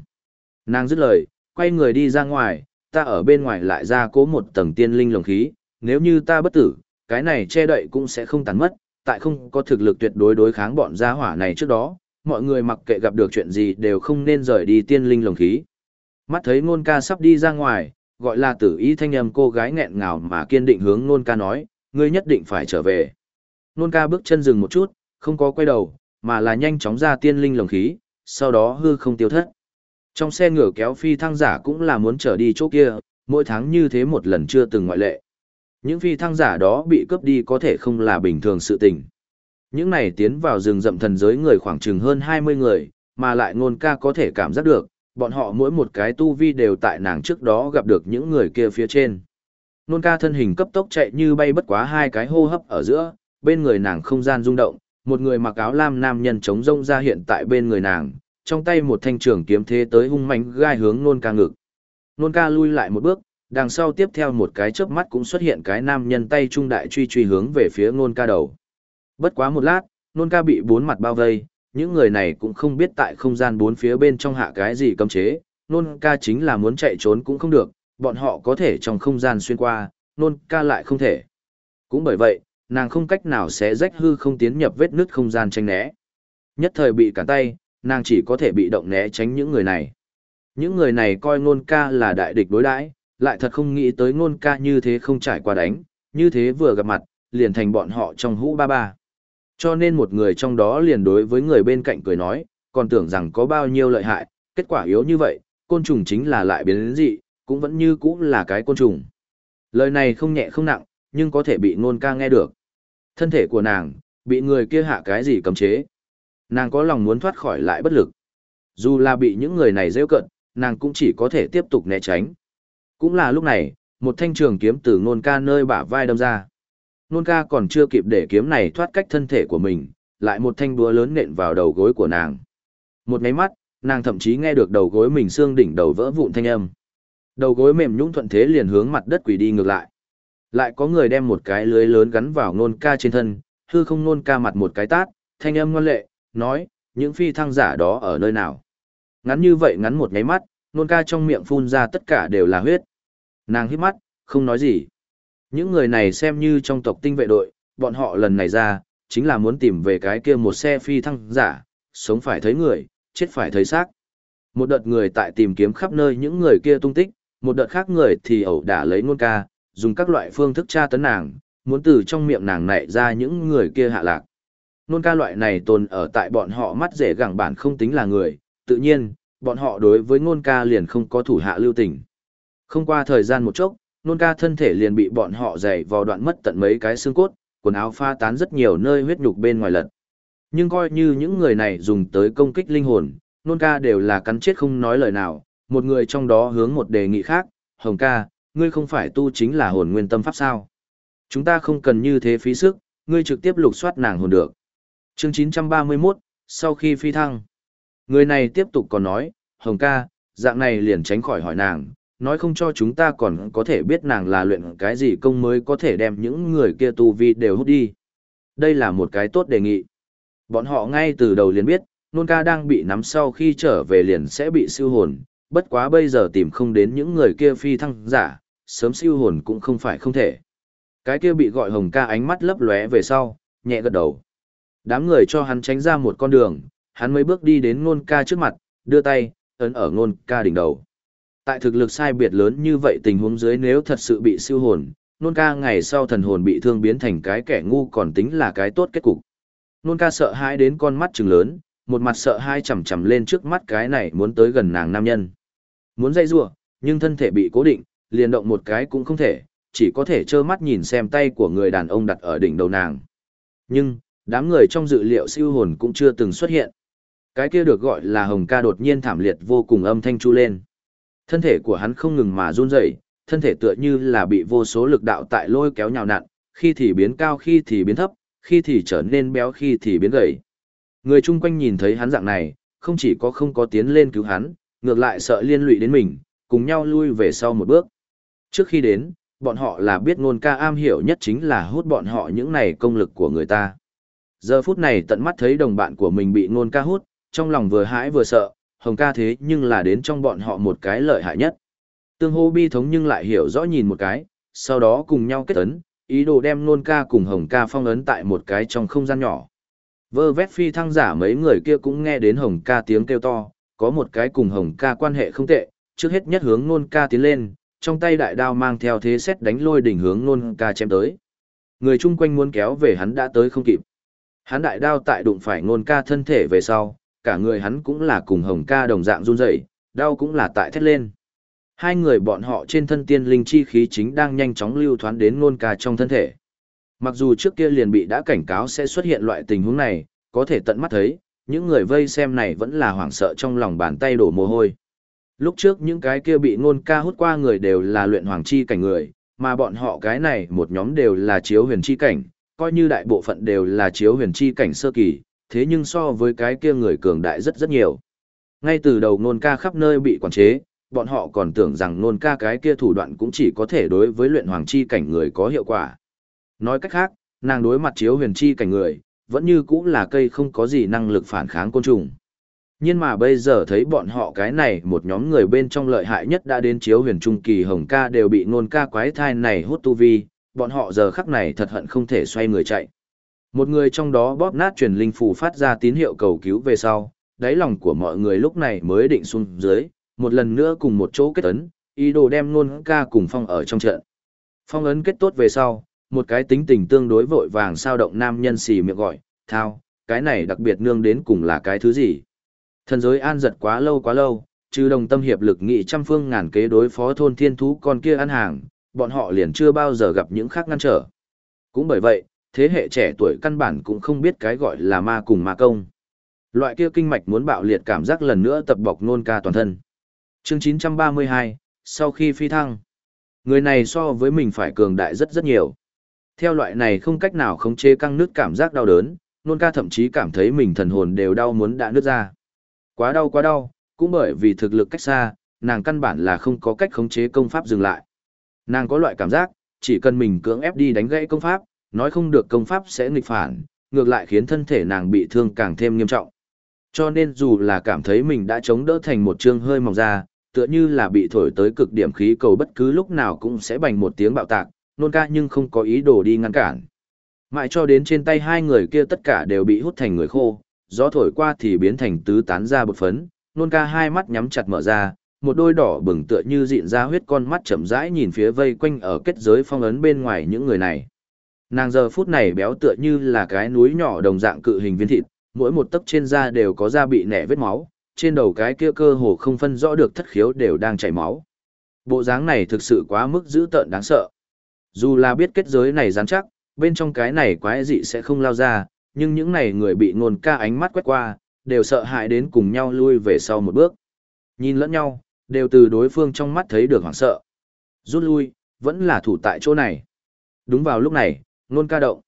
Nàng dứt lời, quay người đi ra ngoài, ta ở bên ngoài lại ra cố một tầng tiên linh lồng khí, nếu như ta bất tử, cái này che đậy cũng sẽ không tàn mất, tại không có thực lực tuyệt đối đối kháng bọn gia hỏa này trước đó, mọi người mặc kệ gặp được chuyện gì đều không nên rời đi tiên linh lồng khí. Mắt thấy ngôn ca sắp đi ra ngoài, gọi là tử ý thanh âm cô gái nghẹn ngào mà kiên định hướng ngôn ca nói, ngươi nhất định phải trở về nôn ca bước chân dừng một chút, không có quay đầu, mà là nhanh chóng ra tiên linh lồng khí, sau đó hư không tiêu thất. Trong xe ngựa kéo phi thăng giả cũng là muốn trở đi chỗ kia, mỗi tháng như thế một lần chưa từng ngoại lệ. Những phi thăng giả đó bị cướp đi có thể không là bình thường sự tình. Những này tiến vào rừng rậm thần giới người khoảng chừng hơn 20 người, mà lại ngôn ca có thể cảm giác được, bọn họ mỗi một cái tu vi đều tại nàng trước đó gặp được những người kia phía trên. Nôn ca thân hình cấp tốc chạy như bay bất quá hai cái hô hấp ở giữa, bên người nàng không gian rung động, một người mặc áo lam nam nhân chống rông ra hiện tại bên người nàng, trong tay một thanh trường kiếm thế tới hung mãnh gai hướng nôn ca ngực. Nôn ca lui lại một bước, đằng sau tiếp theo một cái chớp mắt cũng xuất hiện cái nam nhân tay trung đại truy truy hướng về phía nôn ca đầu. Bất quá một lát, nôn ca bị bốn mặt bao vây, những người này cũng không biết tại không gian bốn phía bên trong hạ cái gì cấm chế, nôn ca chính là muốn chạy trốn cũng không được, bọn họ có thể trong không gian xuyên qua, nôn ca lại không thể. Cũng bởi vậy, nàng không cách nào sẽ rách hư không tiến nhập vết nứt không gian tranh né. Nhất thời bị cản tay, nàng chỉ có thể bị động né tránh những người này. Những người này coi nôn ca là đại địch đối đãi, lại thật không nghĩ tới nôn ca như thế không trải qua đánh, như thế vừa gặp mặt, liền thành bọn họ trong hũ ba ba. Cho nên một người trong đó liền đối với người bên cạnh cười nói, còn tưởng rằng có bao nhiêu lợi hại, kết quả yếu như vậy, côn trùng chính là lại biến đến dị, cũng vẫn như cũng là cái côn trùng. Lời này không nhẹ không nặng, nhưng có thể bị ngôn ca nghe được. Thân thể của nàng, bị người kia hạ cái gì cấm chế. Nàng có lòng muốn thoát khỏi lại bất lực. Dù là bị những người này rêu cận, nàng cũng chỉ có thể tiếp tục né tránh. Cũng là lúc này, một thanh trường kiếm từ ngôn ca nơi bả vai đâm ra. Nôn ca còn chưa kịp để kiếm này thoát cách thân thể của mình, lại một thanh búa lớn nện vào đầu gối của nàng. Một ngáy mắt, nàng thậm chí nghe được đầu gối mình xương đỉnh đầu vỡ vụn thanh âm. Đầu gối mềm nhũn thuận thế liền hướng mặt đất quỳ đi ngược lại. Lại có người đem một cái lưới lớn gắn vào nôn ca trên thân, hư không nôn ca mặt một cái tát, thanh âm ngoan lệ, nói, những phi thăng giả đó ở nơi nào. Ngắn như vậy ngắn một nháy mắt, nôn ca trong miệng phun ra tất cả đều là huyết. Nàng hít mắt, không nói gì. Những người này xem như trong tộc tinh vệ đội, bọn họ lần này ra, chính là muốn tìm về cái kia một xe phi thăng giả, sống phải thấy người, chết phải thấy xác. Một đợt người tại tìm kiếm khắp nơi những người kia tung tích, một đợt khác người thì ẩu đả lấy nôn ca, dùng các loại phương thức tra tấn nàng, muốn từ trong miệng nàng nảy ra những người kia hạ lạc. Nôn ca loại này tồn ở tại bọn họ mắt rể gẳng bản không tính là người, tự nhiên, bọn họ đối với ngôn ca liền không có thủ hạ lưu tình. Không qua thời gian một chốc, nôn ca thân thể liền bị bọn họ dày vào đoạn mất tận mấy cái xương cốt, quần áo pha tán rất nhiều nơi huyết nhục bên ngoài lật. Nhưng coi như những người này dùng tới công kích linh hồn, nôn ca đều là cắn chết không nói lời nào, một người trong đó hướng một đề nghị khác, Hồng ca, ngươi không phải tu chính là hồn nguyên tâm pháp sao. Chúng ta không cần như thế phí sức, ngươi trực tiếp lục soát nàng hồn được. Chương 931, sau khi phi thăng, người này tiếp tục còn nói, Hồng ca, dạng này liền tránh khỏi hỏi nàng, nói không cho chúng ta còn có thể biết nàng là luyện cái gì công mới có thể đem những người kia tu vi đều hút đi. Đây là một cái tốt đề nghị. Bọn họ ngay từ đầu liền biết, nôn ca đang bị nắm sau khi trở về liền sẽ bị siêu hồn, bất quá bây giờ tìm không đến những người kia phi thăng giả, sớm siêu hồn cũng không phải không thể. Cái kia bị gọi hồng ca ánh mắt lấp lóe về sau, nhẹ gật đầu. Đám người cho hắn tránh ra một con đường, hắn mới bước đi đến ngôn ca trước mặt, đưa tay, ấn ở ngôn ca đỉnh đầu. Tại thực lực sai biệt lớn như vậy tình huống dưới nếu thật sự bị siêu hồn, ngôn ca ngày sau thần hồn bị thương biến thành cái kẻ ngu còn tính là cái tốt kết cục. Ngôn ca sợ hãi đến con mắt trừng lớn, một mặt sợ hãi chầm chầm lên trước mắt cái này muốn tới gần nàng nam nhân. Muốn dây rua, nhưng thân thể bị cố định, liền động một cái cũng không thể, chỉ có thể trơ mắt nhìn xem tay của người đàn ông đặt ở đỉnh đầu nàng. Nhưng, đám người trong dự liệu siêu hồn cũng chưa từng xuất hiện. Cái kia được gọi là hồng ca đột nhiên thảm liệt vô cùng âm thanh chu lên. Thân thể của hắn không ngừng mà run rẩy, thân thể tựa như là bị vô số lực đạo tại lôi kéo nhào nặn, khi thì biến cao khi thì biến thấp, khi thì trở nên béo khi thì biến gầy. Người chung quanh nhìn thấy hắn dạng này, không chỉ có không có tiến lên cứu hắn, ngược lại sợ liên lụy đến mình, cùng nhau lui về sau một bước. Trước khi đến, bọn họ là biết ngôn ca am hiểu nhất chính là hút bọn họ những này công lực của người ta. Giờ phút này tận mắt thấy đồng bạn của mình bị ngôn ca hút, trong lòng vừa hãi vừa sợ, hồng ca thế nhưng là đến trong bọn họ một cái lợi hại nhất. Tương hô bi thống nhưng lại hiểu rõ nhìn một cái, sau đó cùng nhau kết ấn, ý đồ đem ngôn ca cùng hồng ca phong ấn tại một cái trong không gian nhỏ. Vơ vét phi thăng giả mấy người kia cũng nghe đến hồng ca tiếng kêu to, có một cái cùng hồng ca quan hệ không tệ, trước hết nhất hướng ngôn ca tiến lên, trong tay đại đao mang theo thế xét đánh lôi đỉnh hướng nôn ca chém tới. Người chung quanh muốn kéo về hắn đã tới không kịp. Hắn đại đao tại đụng phải nôn ca thân thể về sau, cả người hắn cũng là cùng hồng ca đồng dạng run rẩy, đau cũng là tại thét lên. Hai người bọn họ trên thân tiên linh chi khí chính đang nhanh chóng lưu thoán đến nôn ca trong thân thể. Mặc dù trước kia liền bị đã cảnh cáo sẽ xuất hiện loại tình huống này, có thể tận mắt thấy, những người vây xem này vẫn là hoảng sợ trong lòng bàn tay đổ mồ hôi. Lúc trước những cái kia bị ngôn ca hút qua người đều là luyện hoàng chi cảnh người, mà bọn họ cái này một nhóm đều là chiếu huyền chi cảnh, coi như đại bộ phận đều là chiếu huyền chi cảnh sơ kỳ, thế nhưng so với cái kia người cường đại rất rất nhiều. Ngay từ đầu ngôn ca khắp nơi bị quản chế, bọn họ còn tưởng rằng ngôn ca cái kia thủ đoạn cũng chỉ có thể đối với luyện hoàng chi cảnh người có hiệu quả. Nói cách khác, nàng đối mặt chiếu huyền chi cảnh người, vẫn như cũng là cây không có gì năng lực phản kháng côn trùng. Nhưng mà bây giờ thấy bọn họ cái này một nhóm người bên trong lợi hại nhất đã đến chiếu huyền trung kỳ hồng ca đều bị ngôn ca quái thai này hút tu vi, bọn họ giờ khắc này thật hận không thể xoay người chạy. Một người trong đó bóp nát truyền linh phù phát ra tín hiệu cầu cứu về sau, đáy lòng của mọi người lúc này mới định xuống dưới, một lần nữa cùng một chỗ kết ấn, ý đồ đem ngôn ca cùng phong ở trong trận. Phong ấn kết tốt về sau, một cái tính tình tương đối vội vàng sao động nam nhân xì miệng gọi, thao, cái này đặc biệt nương đến cùng là cái thứ gì. Thần giới an giật quá lâu quá lâu, trừ đồng tâm hiệp lực nghị trăm phương ngàn kế đối phó thôn thiên thú con kia ăn hàng, bọn họ liền chưa bao giờ gặp những khác ngăn trở. Cũng bởi vậy, thế hệ trẻ tuổi căn bản cũng không biết cái gọi là ma cùng ma công. Loại kia kinh mạch muốn bạo liệt cảm giác lần nữa tập bọc nôn ca toàn thân. Chương 932, sau khi phi thăng, người này so với mình phải cường đại rất rất nhiều. Theo loại này không cách nào khống chế căng nứt cảm giác đau đớn, nôn ca thậm chí cảm thấy mình thần hồn đều đau muốn đã nứt ra. Quá đau quá đau, cũng bởi vì thực lực cách xa, nàng căn bản là không có cách khống chế công pháp dừng lại. Nàng có loại cảm giác, chỉ cần mình cưỡng ép đi đánh gãy công pháp, nói không được công pháp sẽ nghịch phản, ngược lại khiến thân thể nàng bị thương càng thêm nghiêm trọng. Cho nên dù là cảm thấy mình đã chống đỡ thành một chương hơi mỏng ra, tựa như là bị thổi tới cực điểm khí cầu bất cứ lúc nào cũng sẽ bành một tiếng bạo tạc, nôn ca nhưng không có ý đồ đi ngăn cản. Mãi cho đến trên tay hai người kia tất cả đều bị hút thành người khô, gió thổi qua thì biến thành tứ tán ra bột phấn, nôn ca hai mắt nhắm chặt mở ra, một đôi đỏ bừng tựa như dịn ra huyết con mắt chậm rãi nhìn phía vây quanh ở kết giới phong ấn bên ngoài những người này. Nàng giờ phút này béo tựa như là cái núi nhỏ đồng dạng cự hình viên thịt, mỗi một tấc trên da đều có da bị nẻ vết máu, trên đầu cái kia cơ hồ không phân rõ được thất khiếu đều đang chảy máu. Bộ dáng này thực sự quá mức dữ tợn đáng sợ. Dù là biết kết giới này rắn chắc, bên trong cái này quái dị sẽ không lao ra, nhưng những này người bị ngôn ca ánh mắt quét qua, đều sợ hãi đến cùng nhau lui về sau một bước. Nhìn lẫn nhau, đều từ đối phương trong mắt thấy được hoảng sợ. Rút lui, vẫn là thủ tại chỗ này. Đúng vào lúc này, ngôn ca động.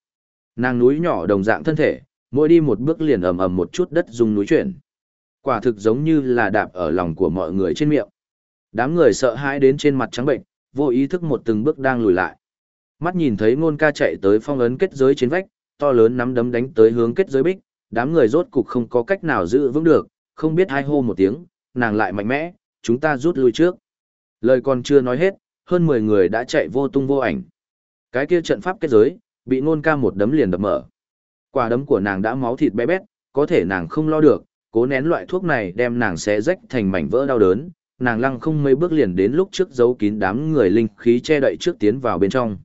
Nàng núi nhỏ đồng dạng thân thể, mỗi đi một bước liền ầm ầm một chút đất dùng núi chuyển. Quả thực giống như là đạp ở lòng của mọi người trên miệng. Đám người sợ hãi đến trên mặt trắng bệnh, vô ý thức một từng bước đang lùi lại. Mắt nhìn thấy ngôn ca chạy tới phong ấn kết giới trên vách, to lớn nắm đấm đánh tới hướng kết giới bích, đám người rốt cục không có cách nào giữ vững được, không biết hai hô một tiếng, nàng lại mạnh mẽ, chúng ta rút lui trước. Lời còn chưa nói hết, hơn 10 người đã chạy vô tung vô ảnh. Cái kia trận pháp kết giới, bị ngôn ca một đấm liền đập mở. Quả đấm của nàng đã máu thịt bé bét, có thể nàng không lo được, cố nén loại thuốc này đem nàng xé rách thành mảnh vỡ đau đớn, nàng lăng không mấy bước liền đến lúc trước giấu kín đám người linh khí che đậy trước tiến vào bên trong.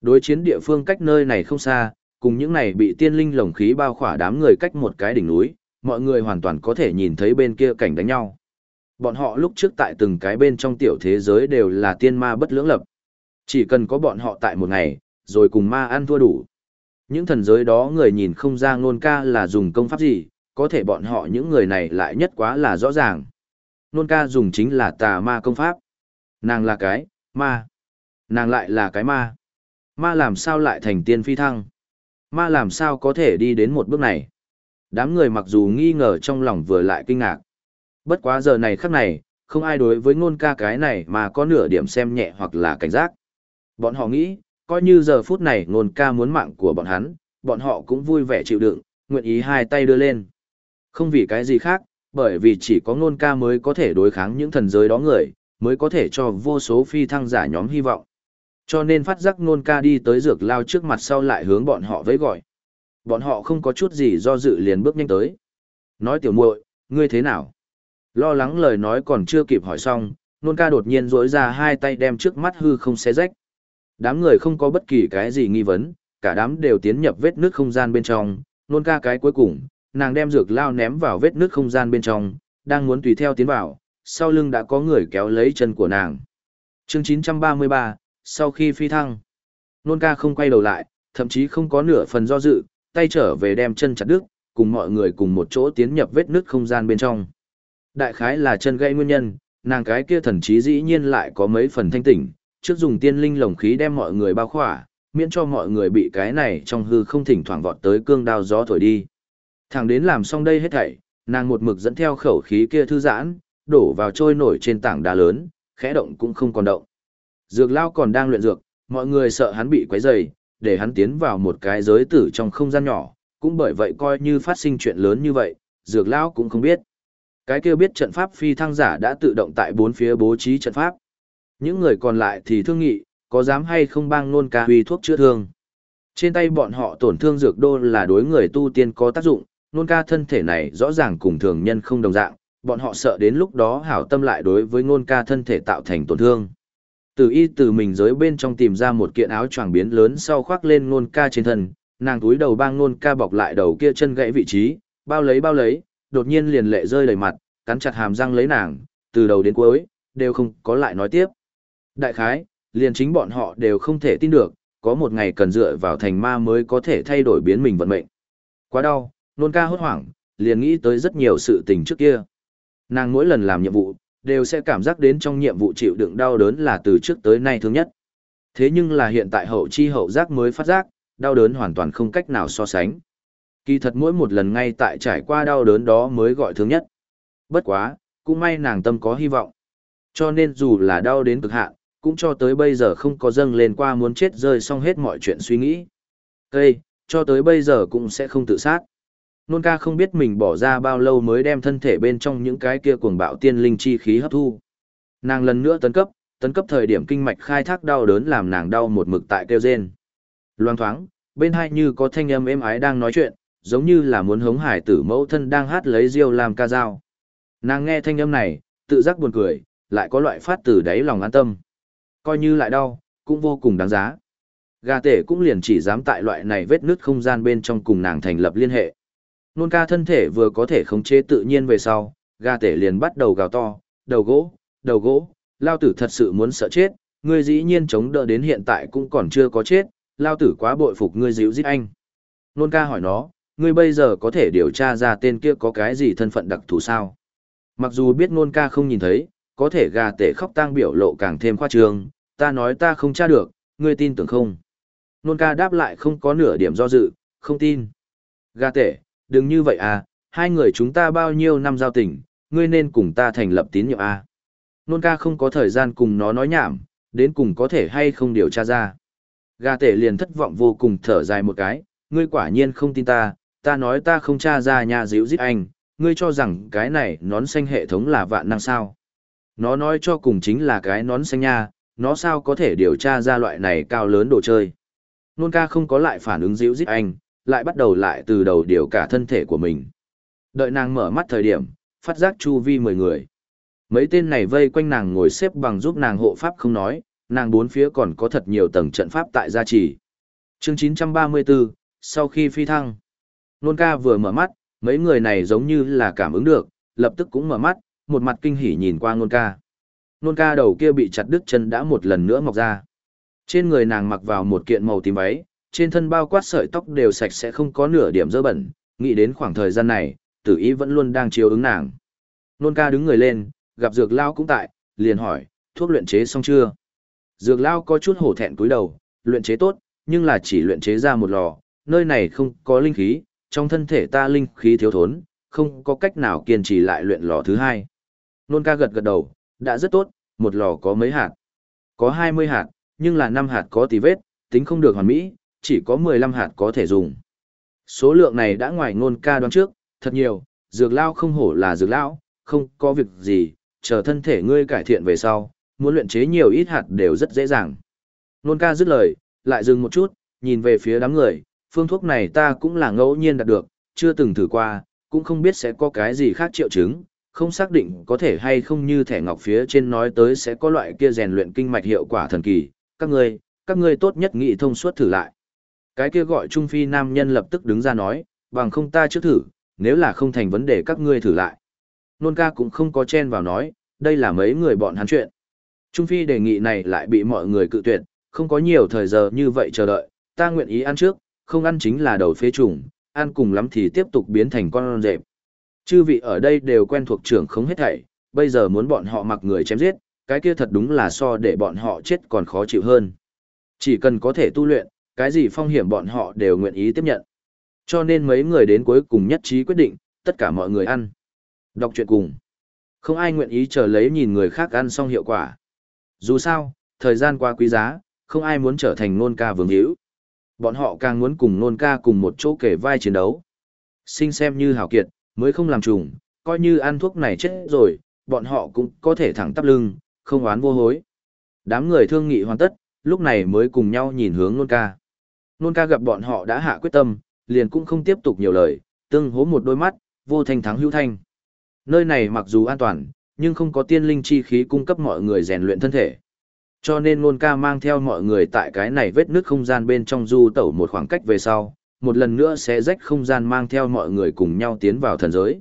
Đối chiến địa phương cách nơi này không xa, cùng những này bị tiên linh lồng khí bao khỏa đám người cách một cái đỉnh núi, mọi người hoàn toàn có thể nhìn thấy bên kia cảnh đánh nhau. Bọn họ lúc trước tại từng cái bên trong tiểu thế giới đều là tiên ma bất lưỡng lập. Chỉ cần có bọn họ tại một ngày, rồi cùng ma ăn thua đủ. Những thần giới đó người nhìn không ra ngôn ca là dùng công pháp gì, có thể bọn họ những người này lại nhất quá là rõ ràng. Nôn ca dùng chính là tà ma công pháp. Nàng là cái, ma. Nàng lại là cái ma. Ma làm sao lại thành tiên phi thăng? Ma làm sao có thể đi đến một bước này? Đám người mặc dù nghi ngờ trong lòng vừa lại kinh ngạc. Bất quá giờ này khắc này, không ai đối với ngôn ca cái này mà có nửa điểm xem nhẹ hoặc là cảnh giác. Bọn họ nghĩ, coi như giờ phút này ngôn ca muốn mạng của bọn hắn, bọn họ cũng vui vẻ chịu đựng, nguyện ý hai tay đưa lên. Không vì cái gì khác, bởi vì chỉ có ngôn ca mới có thể đối kháng những thần giới đó người, mới có thể cho vô số phi thăng giả nhóm hy vọng. Cho nên phát giác Nôn ca đi tới dược lao trước mặt sau lại hướng bọn họ với gọi. Bọn họ không có chút gì do dự liền bước nhanh tới. Nói tiểu muội, ngươi thế nào? Lo lắng lời nói còn chưa kịp hỏi xong, nôn ca đột nhiên rỗi ra hai tay đem trước mắt hư không xé rách. Đám người không có bất kỳ cái gì nghi vấn, cả đám đều tiến nhập vết nước không gian bên trong, nôn ca cái cuối cùng, nàng đem dược lao ném vào vết nước không gian bên trong, đang muốn tùy theo tiến vào, sau lưng đã có người kéo lấy chân của nàng. Chương 933, sau khi phi thăng, nôn ca không quay đầu lại, thậm chí không có nửa phần do dự, tay trở về đem chân chặt đứt, cùng mọi người cùng một chỗ tiến nhập vết nước không gian bên trong. Đại khái là chân gây nguyên nhân, nàng cái kia thần trí dĩ nhiên lại có mấy phần thanh tỉnh, trước dùng tiên linh lồng khí đem mọi người bao khỏa, miễn cho mọi người bị cái này trong hư không thỉnh thoảng vọt tới cương đao gió thổi đi. Thẳng đến làm xong đây hết thảy, nàng một mực dẫn theo khẩu khí kia thư giãn, đổ vào trôi nổi trên tảng đá lớn, khẽ động cũng không còn động. Dược lao còn đang luyện dược, mọi người sợ hắn bị quấy rầy, để hắn tiến vào một cái giới tử trong không gian nhỏ, cũng bởi vậy coi như phát sinh chuyện lớn như vậy, dược lao cũng không biết. Cái kia biết trận pháp phi thăng giả đã tự động tại bốn phía bố trí trận pháp. Những người còn lại thì thương nghị, có dám hay không bang nôn ca huy thuốc chữa thương. Trên tay bọn họ tổn thương dược đô là đối người tu tiên có tác dụng, nôn ca thân thể này rõ ràng cùng thường nhân không đồng dạng, bọn họ sợ đến lúc đó hảo tâm lại đối với nôn ca thân thể tạo thành tổn thương. Từ y từ mình giới bên trong tìm ra một kiện áo choàng biến lớn sau khoác lên nôn ca trên thân, nàng túi đầu bang nôn ca bọc lại đầu kia chân gãy vị trí, bao lấy bao lấy, đột nhiên liền lệ rơi đầy mặt, cắn chặt hàm răng lấy nàng, từ đầu đến cuối, đều không có lại nói tiếp. Đại khái, liền chính bọn họ đều không thể tin được, có một ngày cần dựa vào thành ma mới có thể thay đổi biến mình vận mệnh. Quá đau, nôn ca hốt hoảng, liền nghĩ tới rất nhiều sự tình trước kia. Nàng mỗi lần làm nhiệm vụ, đều sẽ cảm giác đến trong nhiệm vụ chịu đựng đau đớn là từ trước tới nay thương nhất. Thế nhưng là hiện tại hậu chi hậu giác mới phát giác, đau đớn hoàn toàn không cách nào so sánh. Kỳ thật mỗi một lần ngay tại trải qua đau đớn đó mới gọi thương nhất. Bất quá, cũng may nàng tâm có hy vọng. Cho nên dù là đau đến cực hạn, cũng cho tới bây giờ không có dâng lên qua muốn chết rơi xong hết mọi chuyện suy nghĩ. Cây, cho tới bây giờ cũng sẽ không tự sát. Nôn ca không biết mình bỏ ra bao lâu mới đem thân thể bên trong những cái kia cuồng bạo tiên linh chi khí hấp thu. Nàng lần nữa tấn cấp, tấn cấp thời điểm kinh mạch khai thác đau đớn làm nàng đau một mực tại kêu rên. Loan thoáng, bên hai như có thanh âm êm ái đang nói chuyện, giống như là muốn hống hải tử mẫu thân đang hát lấy diêu làm ca dao. Nàng nghe thanh âm này, tự giác buồn cười, lại có loại phát từ đáy lòng an tâm. Coi như lại đau, cũng vô cùng đáng giá. Gà tể cũng liền chỉ dám tại loại này vết nứt không gian bên trong cùng nàng thành lập liên hệ. Nôn ca thân thể vừa có thể khống chế tự nhiên về sau, gà tể liền bắt đầu gào to, đầu gỗ, đầu gỗ, lao tử thật sự muốn sợ chết, ngươi dĩ nhiên chống đỡ đến hiện tại cũng còn chưa có chết, lao tử quá bội phục ngươi dịu giết anh. Nôn ca hỏi nó, ngươi bây giờ có thể điều tra ra tên kia có cái gì thân phận đặc thù sao? Mặc dù biết nôn ca không nhìn thấy, có thể gà tể khóc tang biểu lộ càng thêm khoa trương, ta nói ta không tra được, ngươi tin tưởng không? Nôn ca đáp lại không có nửa điểm do dự, không tin. Gà tể, đừng như vậy à, hai người chúng ta bao nhiêu năm giao tình, ngươi nên cùng ta thành lập tín nhiệm à. Nôn ca không có thời gian cùng nó nói nhảm, đến cùng có thể hay không điều tra ra. Gà tể liền thất vọng vô cùng thở dài một cái, ngươi quả nhiên không tin ta, ta nói ta không tra ra nhà dịu giết anh, ngươi cho rằng cái này nón xanh hệ thống là vạn năng sao. Nó nói cho cùng chính là cái nón xanh nha, nó sao có thể điều tra ra loại này cao lớn đồ chơi. Nôn ca không có lại phản ứng dịu giết anh, lại bắt đầu lại từ đầu điều cả thân thể của mình. Đợi nàng mở mắt thời điểm, phát giác chu vi mười người. Mấy tên này vây quanh nàng ngồi xếp bằng giúp nàng hộ pháp không nói, nàng bốn phía còn có thật nhiều tầng trận pháp tại gia trì. Chương 934, sau khi phi thăng, Nôn ca vừa mở mắt, mấy người này giống như là cảm ứng được, lập tức cũng mở mắt, một mặt kinh hỉ nhìn qua nôn ca. Nôn ca đầu kia bị chặt đứt chân đã một lần nữa mọc ra. Trên người nàng mặc vào một kiện màu tím váy, trên thân bao quát sợi tóc đều sạch sẽ không có nửa điểm dơ bẩn, nghĩ đến khoảng thời gian này, tử ý vẫn luôn đang chiếu ứng nàng. Nôn ca đứng người lên, gặp dược lao cũng tại, liền hỏi, thuốc luyện chế xong chưa? Dược lao có chút hổ thẹn cúi đầu, luyện chế tốt, nhưng là chỉ luyện chế ra một lò, nơi này không có linh khí, trong thân thể ta linh khí thiếu thốn, không có cách nào kiên trì lại luyện lò thứ hai. Nôn ca gật gật đầu, đã rất tốt, một lò có mấy hạt. Có 20 hạt, nhưng là 5 hạt có tí vết, tính không được hoàn mỹ, chỉ có 15 hạt có thể dùng. Số lượng này đã ngoài nôn ca đoán trước, thật nhiều, dược lao không hổ là dược lao, không có việc gì, chờ thân thể ngươi cải thiện về sau, muốn luyện chế nhiều ít hạt đều rất dễ dàng. Nôn ca dứt lời, lại dừng một chút, nhìn về phía đám người, phương thuốc này ta cũng là ngẫu nhiên đạt được, chưa từng thử qua, cũng không biết sẽ có cái gì khác triệu chứng, không xác định có thể hay không như thẻ ngọc phía trên nói tới sẽ có loại kia rèn luyện kinh mạch hiệu quả thần kỳ, các ngươi, các ngươi tốt nhất nghĩ thông suốt thử lại. Cái kia gọi Trung Phi nam nhân lập tức đứng ra nói, bằng không ta chưa thử, nếu là không thành vấn đề các ngươi thử lại. Nôn ca cũng không có chen vào nói, đây là mấy người bọn hắn chuyện. Trung Phi đề nghị này lại bị mọi người cự tuyệt, không có nhiều thời giờ như vậy chờ đợi, ta nguyện ý ăn trước, không ăn chính là đầu phế trùng, ăn cùng lắm thì tiếp tục biến thành con rệp. Chư vị ở đây đều quen thuộc trưởng không hết thảy, bây giờ muốn bọn họ mặc người chém giết, cái kia thật đúng là so để bọn họ chết còn khó chịu hơn. Chỉ cần có thể tu luyện, cái gì phong hiểm bọn họ đều nguyện ý tiếp nhận. Cho nên mấy người đến cuối cùng nhất trí quyết định, tất cả mọi người ăn. Đọc chuyện cùng. Không ai nguyện ý chờ lấy nhìn người khác ăn xong hiệu quả. Dù sao, thời gian qua quý giá, không ai muốn trở thành nôn ca vương hữu. Bọn họ càng muốn cùng nôn ca cùng một chỗ kể vai chiến đấu. Sinh xem như hảo kiệt, mới không làm trùng, coi như ăn thuốc này chết rồi, bọn họ cũng có thể thẳng tắp lưng, không oán vô hối. Đám người thương nghị hoàn tất, lúc này mới cùng nhau nhìn hướng nôn ca. Nôn ca gặp bọn họ đã hạ quyết tâm, liền cũng không tiếp tục nhiều lời, tương hố một đôi mắt, vô thanh thắng hữu thanh. Nơi này mặc dù an toàn, nhưng không có tiên linh chi khí cung cấp mọi người rèn luyện thân thể. Cho nên Nôn ca mang theo mọi người tại cái này vết nước không gian bên trong du tẩu một khoảng cách về sau, một lần nữa sẽ rách không gian mang theo mọi người cùng nhau tiến vào thần giới.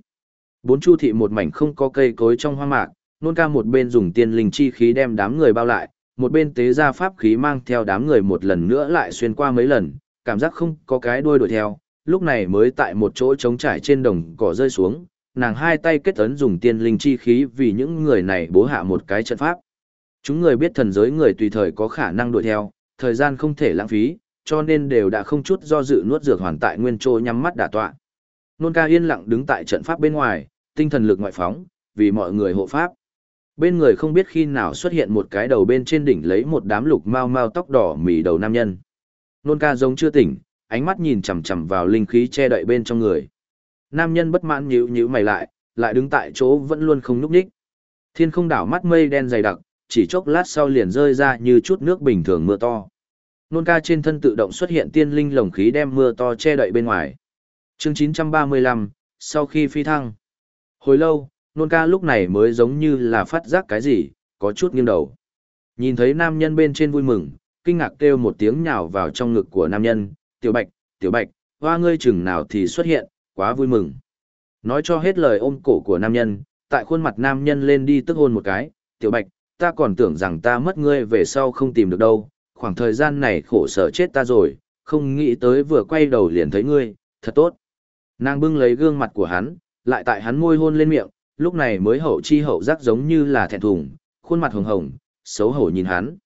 Bốn chu thị một mảnh không có cây cối trong hoang mạc, Nôn ca một bên dùng tiên linh chi khí đem đám người bao lại, một bên tế ra pháp khí mang theo đám người một lần nữa lại xuyên qua mấy lần, cảm giác không có cái đuôi đuổi theo, lúc này mới tại một chỗ trống trải trên đồng cỏ rơi xuống, nàng hai tay kết ấn dùng tiên linh chi khí vì những người này bố hạ một cái trận pháp. Chúng người biết thần giới người tùy thời có khả năng đuổi theo, thời gian không thể lãng phí, cho nên đều đã không chút do dự nuốt dược hoàn tại nguyên trô nhắm mắt đả tọa. Nôn ca yên lặng đứng tại trận pháp bên ngoài, tinh thần lực ngoại phóng, vì mọi người hộ pháp. Bên người không biết khi nào xuất hiện một cái đầu bên trên đỉnh lấy một đám lục mau mau tóc đỏ mì đầu nam nhân. Nôn ca giống chưa tỉnh, ánh mắt nhìn chằm chằm vào linh khí che đậy bên trong người. Nam nhân bất mãn nhíu nhíu mày lại, lại đứng tại chỗ vẫn luôn không nhúc nhích. Thiên không đảo mắt mây đen dày đặc, chỉ chốc lát sau liền rơi ra như chút nước bình thường mưa to. Nôn ca trên thân tự động xuất hiện tiên linh lồng khí đem mưa to che đậy bên ngoài. Chương 935, sau khi phi thăng. Hồi lâu, nôn ca lúc này mới giống như là phát giác cái gì, có chút nghiêng đầu. Nhìn thấy nam nhân bên trên vui mừng, kinh ngạc kêu một tiếng nhào vào trong ngực của nam nhân, tiểu bạch, tiểu bạch, hoa ngươi chừng nào thì xuất hiện, quá vui mừng. Nói cho hết lời ôm cổ của nam nhân, tại khuôn mặt nam nhân lên đi tức hôn một cái, tiểu bạch, ta còn tưởng rằng ta mất ngươi về sau không tìm được đâu, khoảng thời gian này khổ sở chết ta rồi, không nghĩ tới vừa quay đầu liền thấy ngươi, thật tốt. Nàng bưng lấy gương mặt của hắn, lại tại hắn môi hôn lên miệng, lúc này mới hậu chi hậu giác giống như là thẹn thùng, khuôn mặt hồng hồng, xấu hổ nhìn hắn.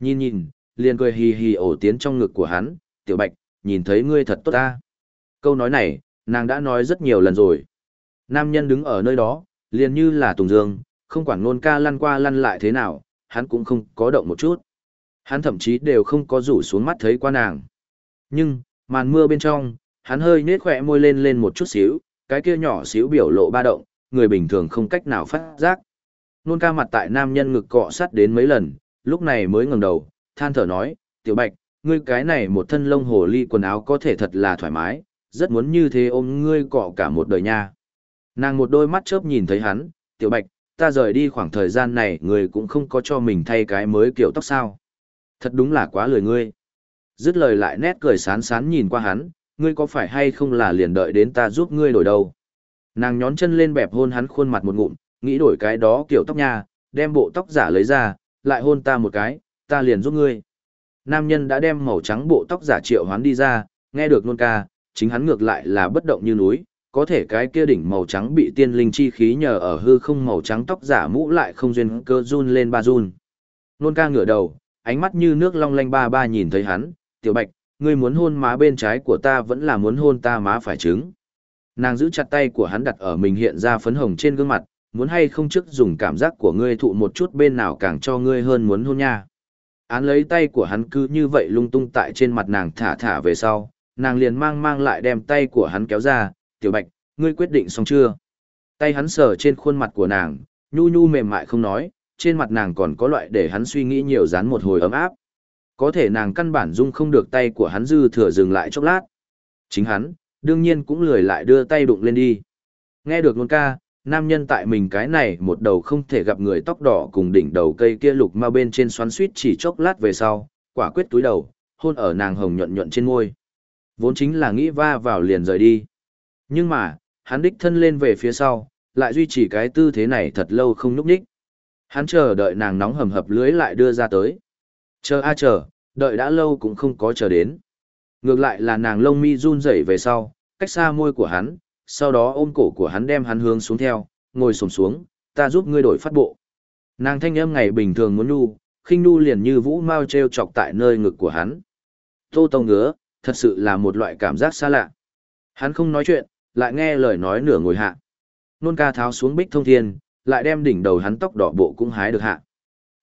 Nhìn nhìn, liền cười hì hì ổ tiến trong ngực của hắn, tiểu bạch, nhìn thấy ngươi thật tốt ta. Câu nói này, nàng đã nói rất nhiều lần rồi. Nam nhân đứng ở nơi đó, liền như là Tùng Dương, không quản nôn ca lăn qua lăn lại thế nào, hắn cũng không có động một chút. Hắn thậm chí đều không có rủ xuống mắt thấy qua nàng. Nhưng, màn mưa bên trong, hắn hơi nết khỏe môi lên lên một chút xíu, cái kia nhỏ xíu biểu lộ ba động, người bình thường không cách nào phát giác. Nôn ca mặt tại nam nhân ngực cọ sát đến mấy lần, lúc này mới ngẩng đầu, than thở nói, tiểu bạch, ngươi cái này một thân lông hồ ly quần áo có thể thật là thoải mái, rất muốn như thế ôm ngươi cọ cả một đời nha. Nàng một đôi mắt chớp nhìn thấy hắn, tiểu bạch, ta rời đi khoảng thời gian này người cũng không có cho mình thay cái mới kiểu tóc sao. Thật đúng là quá lười ngươi. Dứt lời lại nét cười sán sán nhìn qua hắn, ngươi có phải hay không là liền đợi đến ta giúp ngươi đổi đầu? Nàng nhón chân lên bẹp hôn hắn khuôn mặt một ngụm, nghĩ đổi cái đó kiểu tóc nha, đem bộ tóc giả lấy ra, lại hôn ta một cái, ta liền giúp ngươi. Nam nhân đã đem màu trắng bộ tóc giả triệu hoán đi ra, nghe được nôn ca, chính hắn ngược lại là bất động như núi, có thể cái kia đỉnh màu trắng bị tiên linh chi khí nhờ ở hư không màu trắng tóc giả mũ lại không duyên cơ run lên ba run. Nôn ca ngửa đầu, ánh mắt như nước long lanh ba ba nhìn thấy hắn, tiểu bạch, ngươi muốn hôn má bên trái của ta vẫn là muốn hôn ta má phải trứng. Nàng giữ chặt tay của hắn đặt ở mình hiện ra phấn hồng trên gương mặt, muốn hay không trước dùng cảm giác của ngươi thụ một chút bên nào càng cho ngươi hơn muốn hôn nha. Án lấy tay của hắn cứ như vậy lung tung tại trên mặt nàng thả thả về sau, nàng liền mang mang lại đem tay của hắn kéo ra, tiểu bạch, ngươi quyết định xong chưa? Tay hắn sờ trên khuôn mặt của nàng, nhu nhu mềm mại không nói, trên mặt nàng còn có loại để hắn suy nghĩ nhiều dán một hồi ấm áp. Có thể nàng căn bản dung không được tay của hắn dư thừa dừng lại chốc lát. Chính hắn, đương nhiên cũng lười lại đưa tay đụng lên đi. Nghe được nôn ca, nam nhân tại mình cái này một đầu không thể gặp người tóc đỏ cùng đỉnh đầu cây kia lục ma bên trên xoắn suýt chỉ chốc lát về sau, quả quyết túi đầu, hôn ở nàng hồng nhuận nhuận trên môi. Vốn chính là nghĩ va vào liền rời đi. Nhưng mà, hắn đích thân lên về phía sau, lại duy trì cái tư thế này thật lâu không núp đích. Hắn chờ đợi nàng nóng hầm hập lưới lại đưa ra tới. Chờ a à chờ, đợi đã lâu cũng không có chờ đến. Ngược lại là nàng lông mi run rẩy về sau, cách xa môi của hắn, sau đó ôm cổ của hắn đem hắn hướng xuống theo, ngồi xổm xuống, ta giúp ngươi đổi phát bộ. Nàng thanh âm ngày bình thường muốn nu, khinh nu liền như vũ mau treo chọc tại nơi ngực của hắn. Tô Tông ngứa, thật sự là một loại cảm giác xa lạ. Hắn không nói chuyện, lại nghe lời nói nửa ngồi hạ. Nôn ca tháo xuống bích thông thiên, lại đem đỉnh đầu hắn tóc đỏ bộ cũng hái được hạ.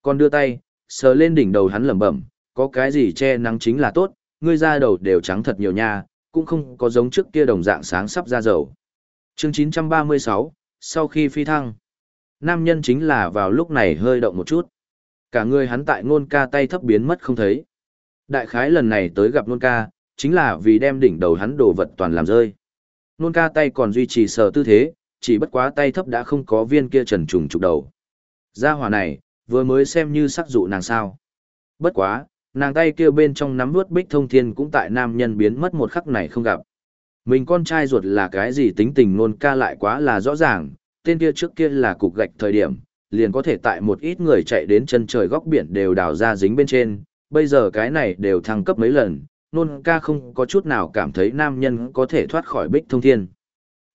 Còn đưa tay, sờ lên đỉnh đầu hắn lẩm bẩm, có cái gì che nắng chính là tốt, ngươi da đầu đều trắng thật nhiều nha, cũng không có giống trước kia đồng dạng sáng sắp ra dầu. Chương 936, sau khi phi thăng, nam nhân chính là vào lúc này hơi động một chút. Cả người hắn tại ngôn ca tay thấp biến mất không thấy. Đại khái lần này tới gặp ngôn ca, chính là vì đem đỉnh đầu hắn đồ vật toàn làm rơi. Ngôn ca tay còn duy trì sờ tư thế, chỉ bất quá tay thấp đã không có viên kia trần trùng trục đầu. Gia hỏa này, vừa mới xem như sắc dụ nàng sao. Bất quá, nàng tay kia bên trong nắm vuốt bích thông thiên cũng tại nam nhân biến mất một khắc này không gặp. Mình con trai ruột là cái gì tính tình nôn ca lại quá là rõ ràng, tên kia trước kia là cục gạch thời điểm, liền có thể tại một ít người chạy đến chân trời góc biển đều đào ra dính bên trên, bây giờ cái này đều thăng cấp mấy lần, nôn ca không có chút nào cảm thấy nam nhân có thể thoát khỏi bích thông thiên.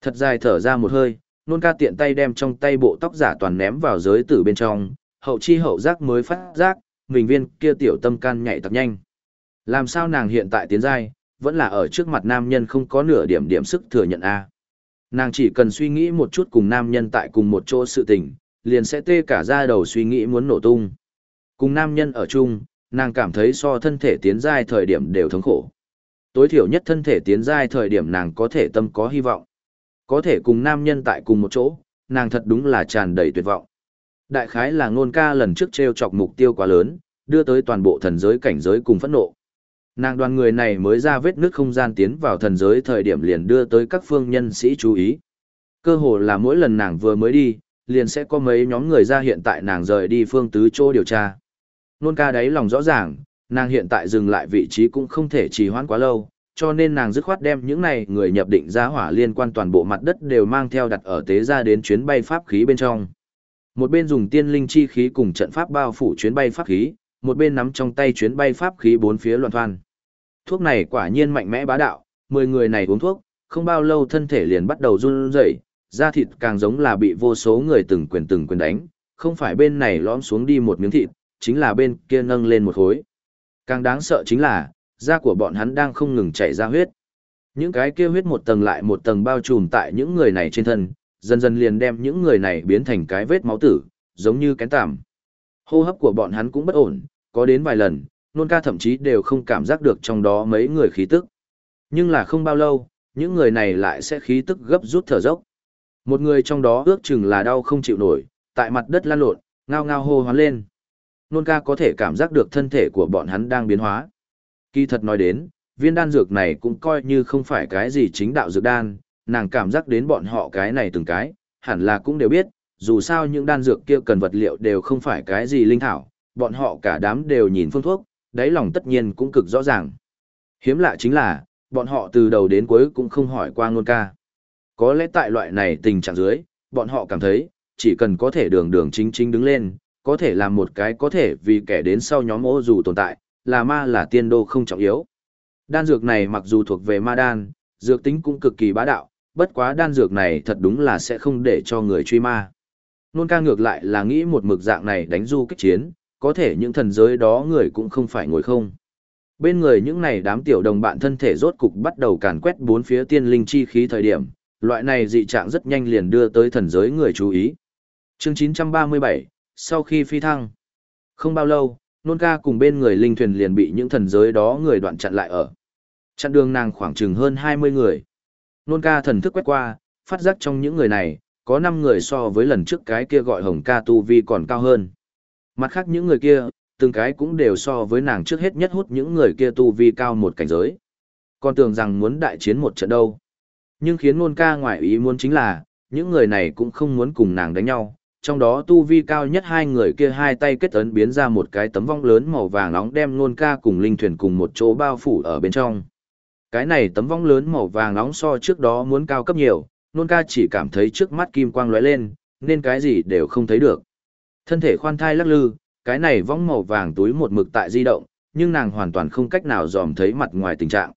Thật dài thở ra một hơi, nôn ca tiện tay đem trong tay bộ tóc giả toàn ném vào giới tử bên trong, hậu chi hậu giác mới phát giác, mình viên kia tiểu tâm can nhạy tập nhanh. Làm sao nàng hiện tại tiến giai, vẫn là ở trước mặt nam nhân không có nửa điểm điểm sức thừa nhận a. Nàng chỉ cần suy nghĩ một chút cùng nam nhân tại cùng một chỗ sự tình, liền sẽ tê cả da đầu suy nghĩ muốn nổ tung. Cùng nam nhân ở chung, nàng cảm thấy so thân thể tiến giai thời điểm đều thống khổ. Tối thiểu nhất thân thể tiến giai thời điểm nàng có thể tâm có hy vọng. Có thể cùng nam nhân tại cùng một chỗ, nàng thật đúng là tràn đầy tuyệt vọng. Đại khái là ngôn ca lần trước treo chọc mục tiêu quá lớn, đưa tới toàn bộ thần giới cảnh giới cùng phẫn nộ. Nàng đoàn người này mới ra vết nước không gian tiến vào thần giới thời điểm liền đưa tới các phương nhân sĩ chú ý. Cơ hồ là mỗi lần nàng vừa mới đi, liền sẽ có mấy nhóm người ra hiện tại nàng rời đi phương tứ chỗ điều tra. Nôn ca đáy lòng rõ ràng, nàng hiện tại dừng lại vị trí cũng không thể trì hoãn quá lâu, cho nên nàng dứt khoát đem những này người nhập định giá hỏa liên quan toàn bộ mặt đất đều mang theo đặt ở tế ra đến chuyến bay pháp khí bên trong. Một bên dùng tiên linh chi khí cùng trận pháp bao phủ chuyến bay pháp khí, một bên nắm trong tay chuyến bay pháp khí bốn phía loạn thoan. Thuốc này quả nhiên mạnh mẽ bá đạo, mười người này uống thuốc, không bao lâu thân thể liền bắt đầu run rẩy, da thịt càng giống là bị vô số người từng quyền từng quyền đánh, không phải bên này lõm xuống đi một miếng thịt, chính là bên kia nâng lên một khối. Càng đáng sợ chính là, da của bọn hắn đang không ngừng chảy ra huyết. Những cái kia huyết một tầng lại một tầng bao trùm tại những người này trên thân, dần dần liền đem những người này biến thành cái vết máu tử, giống như kén tằm. Hô hấp của bọn hắn cũng bất ổn, có đến vài lần, nôn ca thậm chí đều không cảm giác được trong đó mấy người khí tức. Nhưng là không bao lâu, những người này lại sẽ khí tức gấp rút thở dốc. Một người trong đó ước chừng là đau không chịu nổi, tại mặt đất lan lộn, ngao ngao hô hoán lên. Nôn ca có thể cảm giác được thân thể của bọn hắn đang biến hóa. Kỳ thật nói đến, viên đan dược này cũng coi như không phải cái gì chính đạo dược đan, nàng cảm giác đến bọn họ cái này từng cái, hẳn là cũng đều biết, dù sao những đan dược kia cần vật liệu đều không phải cái gì linh thảo, bọn họ cả đám đều nhìn phương thuốc, đáy lòng tất nhiên cũng cực rõ ràng. Hiếm lạ chính là, bọn họ từ đầu đến cuối cũng không hỏi qua ngôn ca. Có lẽ tại loại này tình trạng dưới, bọn họ cảm thấy, chỉ cần có thể đường đường chính chính đứng lên, có thể làm một cái có thể vì kẻ đến sau nhóm ô dù tồn tại, là ma là tiên đô không trọng yếu. Đan dược này mặc dù thuộc về ma đan, dược tính cũng cực kỳ bá đạo, bất quá đan dược này thật đúng là sẽ không để cho người truy ma. Nôn ca ngược lại là nghĩ một mực dạng này đánh du kích chiến, có thể những thần giới đó người cũng không phải ngồi không. Bên người những này đám tiểu đồng bạn thân thể rốt cục bắt đầu càn quét bốn phía tiên linh chi khí thời điểm, loại này dị trạng rất nhanh liền đưa tới thần giới người chú ý. Chương 937, sau khi phi thăng. Không bao lâu, nôn ca cùng bên người linh thuyền liền bị những thần giới đó người đoạn chặn lại ở. Chặn đường nàng khoảng chừng hơn 20 người. Nôn ca thần thức quét qua, phát giác trong những người này, có 5 người so với lần trước cái kia gọi hồng ca tu vi còn cao hơn. Mặt khác những người kia, từng cái cũng đều so với nàng trước hết nhất hút những người kia tu vi cao một cảnh giới. Còn tưởng rằng muốn đại chiến một trận đâu. Nhưng khiến nôn ca ngoại ý muốn chính là, những người này cũng không muốn cùng nàng đánh nhau. Trong đó tu vi cao nhất hai người kia hai tay kết ấn biến ra một cái tấm vong lớn màu vàng nóng đem nôn ca cùng linh thuyền cùng một chỗ bao phủ ở bên trong. Cái này tấm vong lớn màu vàng nóng so trước đó muốn cao cấp nhiều, nôn ca chỉ cảm thấy trước mắt kim quang lóe lên, nên cái gì đều không thấy được. Thân thể khoan thai lắc lư, cái này vong màu vàng túi một mực tại di động, nhưng nàng hoàn toàn không cách nào dòm thấy mặt ngoài tình trạng.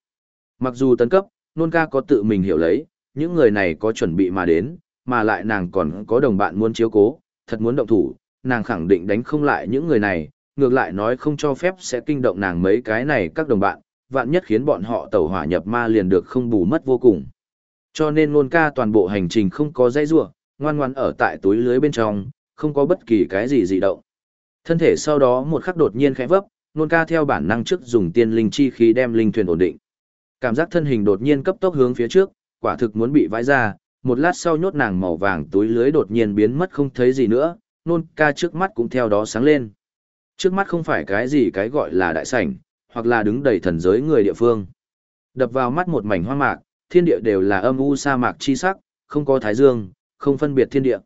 Mặc dù tấn cấp, nôn ca có tự mình hiểu lấy, những người này có chuẩn bị mà đến, mà lại nàng còn có đồng bạn muốn chiếu cố, thật muốn động thủ, nàng khẳng định đánh không lại những người này, ngược lại nói không cho phép sẽ kinh động nàng mấy cái này các đồng bạn, vạn nhất khiến bọn họ tẩu hỏa nhập ma liền được không bù mất vô cùng. Cho nên nôn ca toàn bộ hành trình không có dây rua, ngoan ngoan ở tại túi lưới bên trong, không có bất kỳ cái gì dị động. Thân thể sau đó một khắc đột nhiên khẽ vấp, nôn ca theo bản năng trước dùng tiên linh chi khí đem linh thuyền ổn định. Cảm giác thân hình đột nhiên cấp tốc hướng phía trước, quả thực muốn bị vãi ra, một lát sau nhốt nàng màu vàng túi lưới đột nhiên biến mất không thấy gì nữa, nôn ca trước mắt cũng theo đó sáng lên. Trước mắt không phải cái gì cái gọi là đại sảnh, hoặc là đứng đầy thần giới người địa phương. Đập vào mắt một mảnh hoang mạc, thiên địa đều là âm u sa mạc chi sắc, không có thái dương, không phân biệt thiên địa.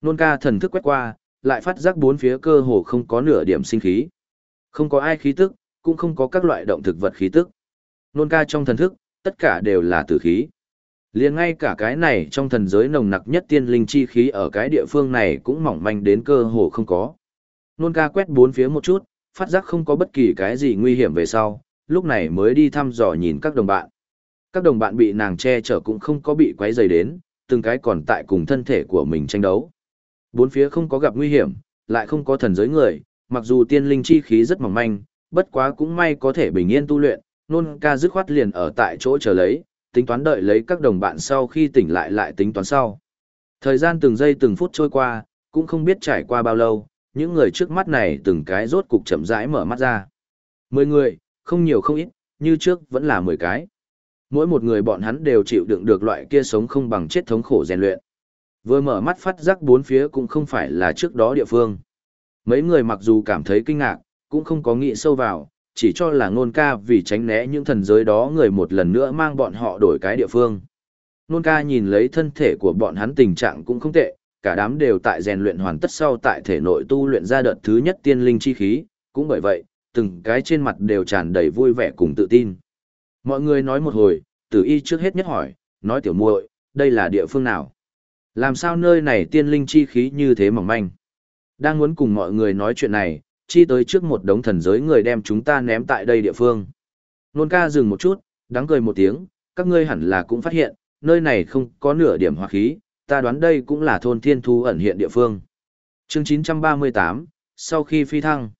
Nôn ca thần thức quét qua, lại phát giác bốn phía cơ hồ không có nửa điểm sinh khí. Không có ai khí tức, cũng không có các loại động thực vật khí tức. Nôn ca trong thần thức, tất cả đều là tử khí. liền ngay cả cái này trong thần giới nồng nặc nhất tiên linh chi khí ở cái địa phương này cũng mỏng manh đến cơ hồ không có. Nôn ca quét bốn phía một chút, phát giác không có bất kỳ cái gì nguy hiểm về sau, lúc này mới đi thăm dò nhìn các đồng bạn. Các đồng bạn bị nàng che chở cũng không có bị quấy rầy đến, từng cái còn tại cùng thân thể của mình tranh đấu. Bốn phía không có gặp nguy hiểm, lại không có thần giới người, mặc dù tiên linh chi khí rất mỏng manh, bất quá cũng may có thể bình yên tu luyện, nôn ca dứt khoát liền ở tại chỗ chờ lấy, tính toán đợi lấy các đồng bạn sau khi tỉnh lại lại tính toán sau. Thời gian từng giây từng phút trôi qua, cũng không biết trải qua bao lâu, những người trước mắt này từng cái rốt cục chậm rãi mở mắt ra. Mười người, không nhiều không ít, như trước vẫn là mười cái. Mỗi một người bọn hắn đều chịu đựng được loại kia sống không bằng chết thống khổ rèn luyện. Vừa mở mắt phát giác bốn phía cũng không phải là trước đó địa phương. Mấy người mặc dù cảm thấy kinh ngạc, cũng không có nghĩ sâu vào, chỉ cho là ngôn ca vì tránh né những thần giới đó người một lần nữa mang bọn họ đổi cái địa phương. Nôn ca nhìn lấy thân thể của bọn hắn tình trạng cũng không tệ, cả đám đều tại rèn luyện hoàn tất sau tại thể nội tu luyện ra đợt thứ nhất tiên linh chi khí, cũng bởi vậy, từng cái trên mặt đều tràn đầy vui vẻ cùng tự tin. Mọi người nói một hồi, tử y trước hết nhất hỏi, nói tiểu muội, đây là địa phương nào? Làm sao nơi này tiên linh chi khí như thế mỏng manh? Đang muốn cùng mọi người nói chuyện này, chi tới trước một đống thần giới người đem chúng ta ném tại đây địa phương. Nôn ca dừng một chút, đáng cười một tiếng, các ngươi hẳn là cũng phát hiện, nơi này không có nửa điểm hỏa khí, ta đoán đây cũng là thôn thiên thu ẩn hiện địa phương. Chương 938, sau khi phi thăng,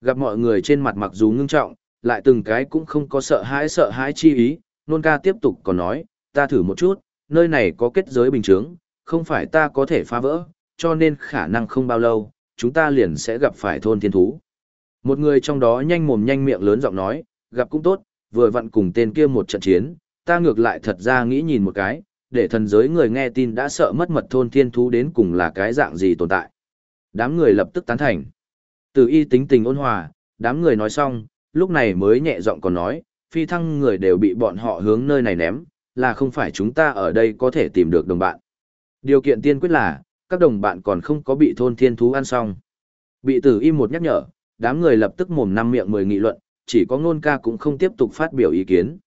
gặp mọi người trên mặt mặc dù ngưng trọng, lại từng cái cũng không có sợ hãi sợ hãi chi ý, nôn ca tiếp tục còn nói, ta thử một chút, nơi này có kết giới bình chướng, không phải ta có thể phá vỡ, cho nên khả năng không bao lâu, chúng ta liền sẽ gặp phải thôn thiên thú. Một người trong đó nhanh mồm nhanh miệng lớn giọng nói, gặp cũng tốt, vừa vặn cùng tên kia một trận chiến, ta ngược lại thật ra nghĩ nhìn một cái, để thần giới người nghe tin đã sợ mất mật thôn thiên thú đến cùng là cái dạng gì tồn tại. Đám người lập tức tán thành. Từ y tính tình ôn hòa, đám người nói xong, lúc này mới nhẹ giọng còn nói, phi thăng người đều bị bọn họ hướng nơi này ném, là không phải chúng ta ở đây có thể tìm được đồng bạn. Điều kiện tiên quyết là, các đồng bạn còn không có bị thôn thiên thú ăn xong. Bị tử im một nhắc nhở, đám người lập tức mồm năm miệng mười nghị luận, chỉ có ngôn ca cũng không tiếp tục phát biểu ý kiến.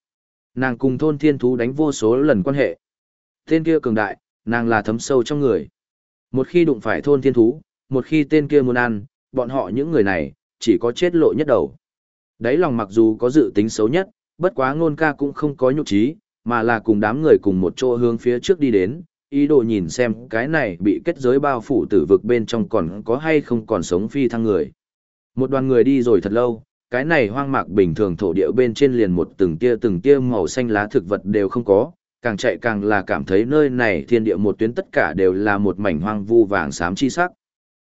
Nàng cùng thôn thiên thú đánh vô số lần quan hệ. Tên kia cường đại, nàng là thấm sâu trong người. Một khi đụng phải thôn thiên thú, một khi tên kia muốn ăn, bọn họ những người này, chỉ có chết lộ nhất đầu. Đấy lòng mặc dù có dự tính xấu nhất, bất quá ngôn ca cũng không có nhục trí, mà là cùng đám người cùng một chỗ hướng phía trước đi đến, ý đồ nhìn xem cái này bị kết giới bao phủ tử vực bên trong còn có hay không còn sống phi thăng người. Một đoàn người đi rồi thật lâu, cái này hoang mạc bình thường thổ địa bên trên liền một từng tia từng tia màu xanh lá thực vật đều không có, càng chạy càng là cảm thấy nơi này thiên địa một tuyến tất cả đều là một mảnh hoang vu vàng xám chi sắc.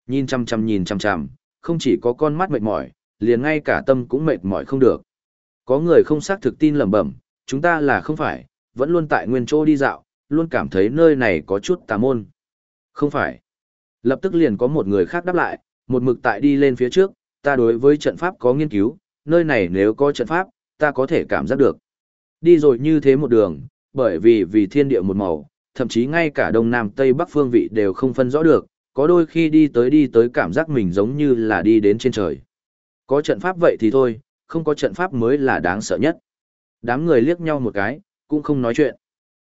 Nhìn chăm chăm nhìn chăm chăm, không chỉ có con mắt mệt mỏi, liền ngay cả tâm cũng mệt mỏi không được. Có người không xác thực tin lẩm bẩm, chúng ta là không phải, vẫn luôn tại nguyên chỗ đi dạo, luôn cảm thấy nơi này có chút tà môn. Không phải. Lập tức liền có một người khác đáp lại, một mực tại đi lên phía trước, ta đối với trận pháp có nghiên cứu, nơi này nếu có trận pháp, ta có thể cảm giác được. Đi rồi như thế một đường, bởi vì vì thiên địa một màu, thậm chí ngay cả đông nam tây bắc phương vị đều không phân rõ được, có đôi khi đi tới đi tới cảm giác mình giống như là đi đến trên trời. Có trận pháp vậy thì thôi, không có trận pháp mới là đáng sợ nhất. Đám người liếc nhau một cái, cũng không nói chuyện.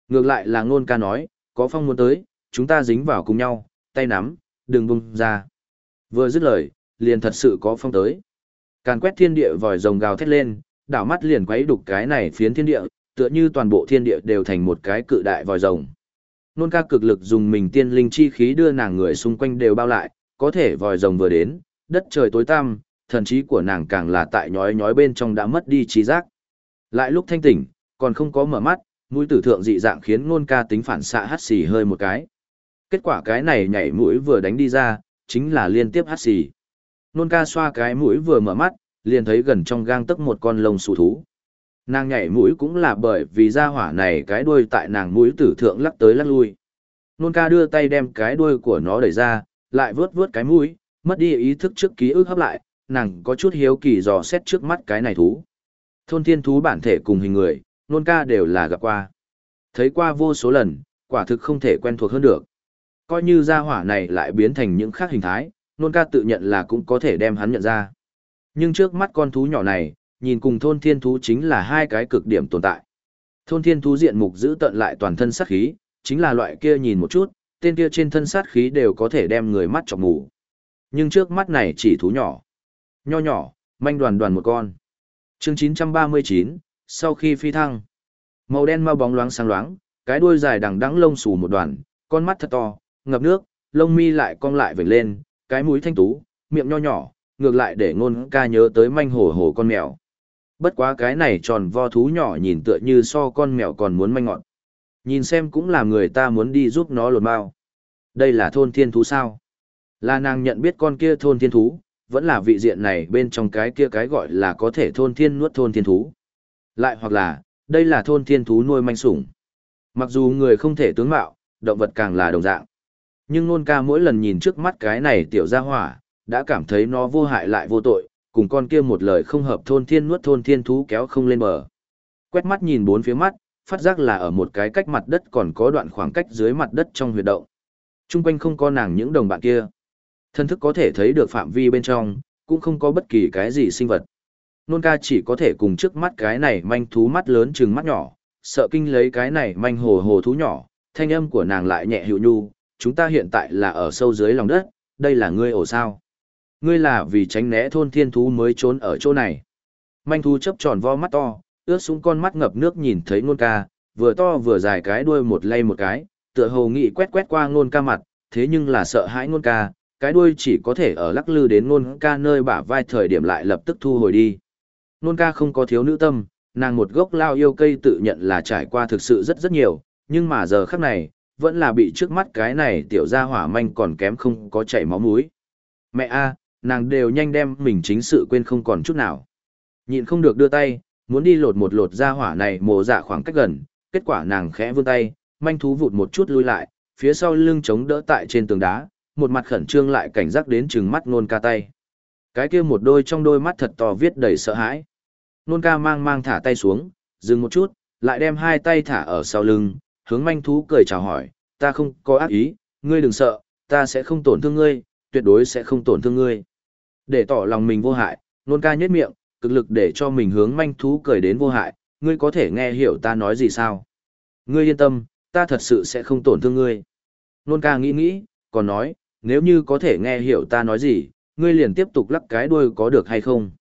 Ngược lại là ngôn ca nói, có phong muốn tới, chúng ta dính vào cùng nhau, tay nắm, đừng bung ra. Vừa dứt lời, liền thật sự có phong tới. Càn quét thiên địa vòi rồng gào thét lên, đảo mắt liền quấy đục cái này phiến thiên địa, tựa như toàn bộ thiên địa đều thành một cái cự đại vòi rồng. Nôn ca cực lực dùng mình tiên linh chi khí đưa nàng người xung quanh đều bao lại, có thể vòi rồng vừa đến, đất trời tối tăm, thần trí của nàng càng là tại nhói nhói bên trong đã mất đi trí giác. Lại lúc thanh tỉnh, còn không có mở mắt, mũi tử thượng dị dạng khiến nôn ca tính phản xạ hắt xì hơi một cái. Kết quả cái này nhảy mũi vừa đánh đi ra, chính là liên tiếp hắt xì. Nôn ca xoa cái mũi vừa mở mắt, liền thấy gần trong gang tấc một con lông xù thú. Nàng nhảy mũi cũng là bởi vì ra hỏa này cái đuôi tại nàng mũi tử thượng lắc tới lắc lui. Nôn ca đưa tay đem cái đuôi của nó đẩy ra, lại vớt vớt cái mũi, mất đi ý thức trước ký ức hấp lại, nàng có chút hiếu kỳ dò xét trước mắt cái này thú. Thôn thiên thú bản thể cùng hình người, nôn ca đều là gặp qua. Thấy qua vô số lần, quả thực không thể quen thuộc hơn được. Coi như gia hỏa này lại biến thành những khác hình thái, nôn ca tự nhận là cũng có thể đem hắn nhận ra. Nhưng trước mắt con thú nhỏ này, nhìn cùng thôn thiên thú chính là hai cái cực điểm tồn tại. Thôn thiên thú diện mục giữ tận lại toàn thân sát khí, chính là loại kia nhìn một chút, tên kia trên thân sát khí đều có thể đem người mắt chọc mù. Nhưng trước mắt này chỉ thú nhỏ. Nho nhỏ, manh đoàn đoàn một con. Chương 939, sau khi phi thăng. Màu đen mau bóng loáng sáng loáng, cái đuôi dài đằng đẵng lông xù một đoàn, con mắt thật to, ngập nước, lông mi lại cong lại vểnh lên, cái mũi thanh tú, miệng nho nhỏ, ngược lại để ngôn ca nhớ tới manh hổ hổ con mèo. Bất quá cái này tròn vo thú nhỏ nhìn tựa như so con mèo còn muốn manh ngọn. Nhìn xem cũng là người ta muốn đi giúp nó lột bao. Đây là thôn thiên thú sao? Là nàng nhận biết con kia thôn thiên thú, vẫn là vị diện này bên trong cái kia cái gọi là có thể thôn thiên nuốt thôn thiên thú. Lại hoặc là, đây là thôn thiên thú nuôi manh sủng. Mặc dù người không thể tướng mạo, động vật càng là đồng dạng. Nhưng nôn ca mỗi lần nhìn trước mắt cái này tiểu gia hỏa, đã cảm thấy nó vô hại lại vô tội, cùng con kia một lời không hợp thôn thiên nuốt thôn thiên thú kéo không lên bờ. Quét mắt nhìn bốn phía mắt, phát giác là ở một cái cách mặt đất còn có đoạn khoảng cách dưới mặt đất trong huyệt động. Trung quanh không có nàng những đồng bạn kia. Thân thức có thể thấy được phạm vi bên trong, cũng không có bất kỳ cái gì sinh vật. Nôn ca chỉ có thể cùng trước mắt cái này manh thú mắt lớn chừng mắt nhỏ, sợ kinh lấy cái này manh hồ hồ thú nhỏ, thanh âm của nàng lại nhẹ hiệu nhu, chúng ta hiện tại là ở sâu dưới lòng đất, đây là ngươi ổ sao. Ngươi là vì tránh né thôn thiên thú mới trốn ở chỗ này. Manh thú chấp tròn vo mắt to, ướt xuống con mắt ngập nước nhìn thấy nôn ca, vừa to vừa dài cái đuôi một lay một cái, tựa hồ nghị quét quét qua nôn ca mặt, thế nhưng là sợ hãi nôn ca, cái đuôi chỉ có thể ở lắc lư đến nôn ca nơi bả vai thời điểm lại lập tức thu hồi đi. Nôn ca không có thiếu nữ tâm, nàng một gốc lao yêu cây tự nhận là trải qua thực sự rất rất nhiều, nhưng mà giờ khắc này, vẫn là bị trước mắt cái này tiểu gia hỏa manh còn kém không có chảy máu mũi. Mẹ a, nàng đều nhanh đem mình chính sự quên không còn chút nào. Nhịn không được đưa tay, muốn đi lột một lột gia hỏa này mồ dạ khoảng cách gần, kết quả nàng khẽ vươn tay, manh thú vụt một chút lui lại, phía sau lưng chống đỡ tại trên tường đá, một mặt khẩn trương lại cảnh giác đến chừng mắt nôn ca tay. Cái kia một đôi trong đôi mắt thật to viết đầy sợ hãi. Nôn ca mang mang thả tay xuống, dừng một chút, lại đem hai tay thả ở sau lưng, hướng manh thú cười chào hỏi, ta không có ác ý, ngươi đừng sợ, ta sẽ không tổn thương ngươi, tuyệt đối sẽ không tổn thương ngươi. Để tỏ lòng mình vô hại, nôn ca nhếch miệng, cực lực để cho mình hướng manh thú cười đến vô hại, ngươi có thể nghe hiểu ta nói gì sao? Ngươi yên tâm, ta thật sự sẽ không tổn thương ngươi. Nôn ca nghĩ nghĩ, còn nói, nếu như có thể nghe hiểu ta nói gì, ngươi liền tiếp tục lắc cái đuôi có được hay không?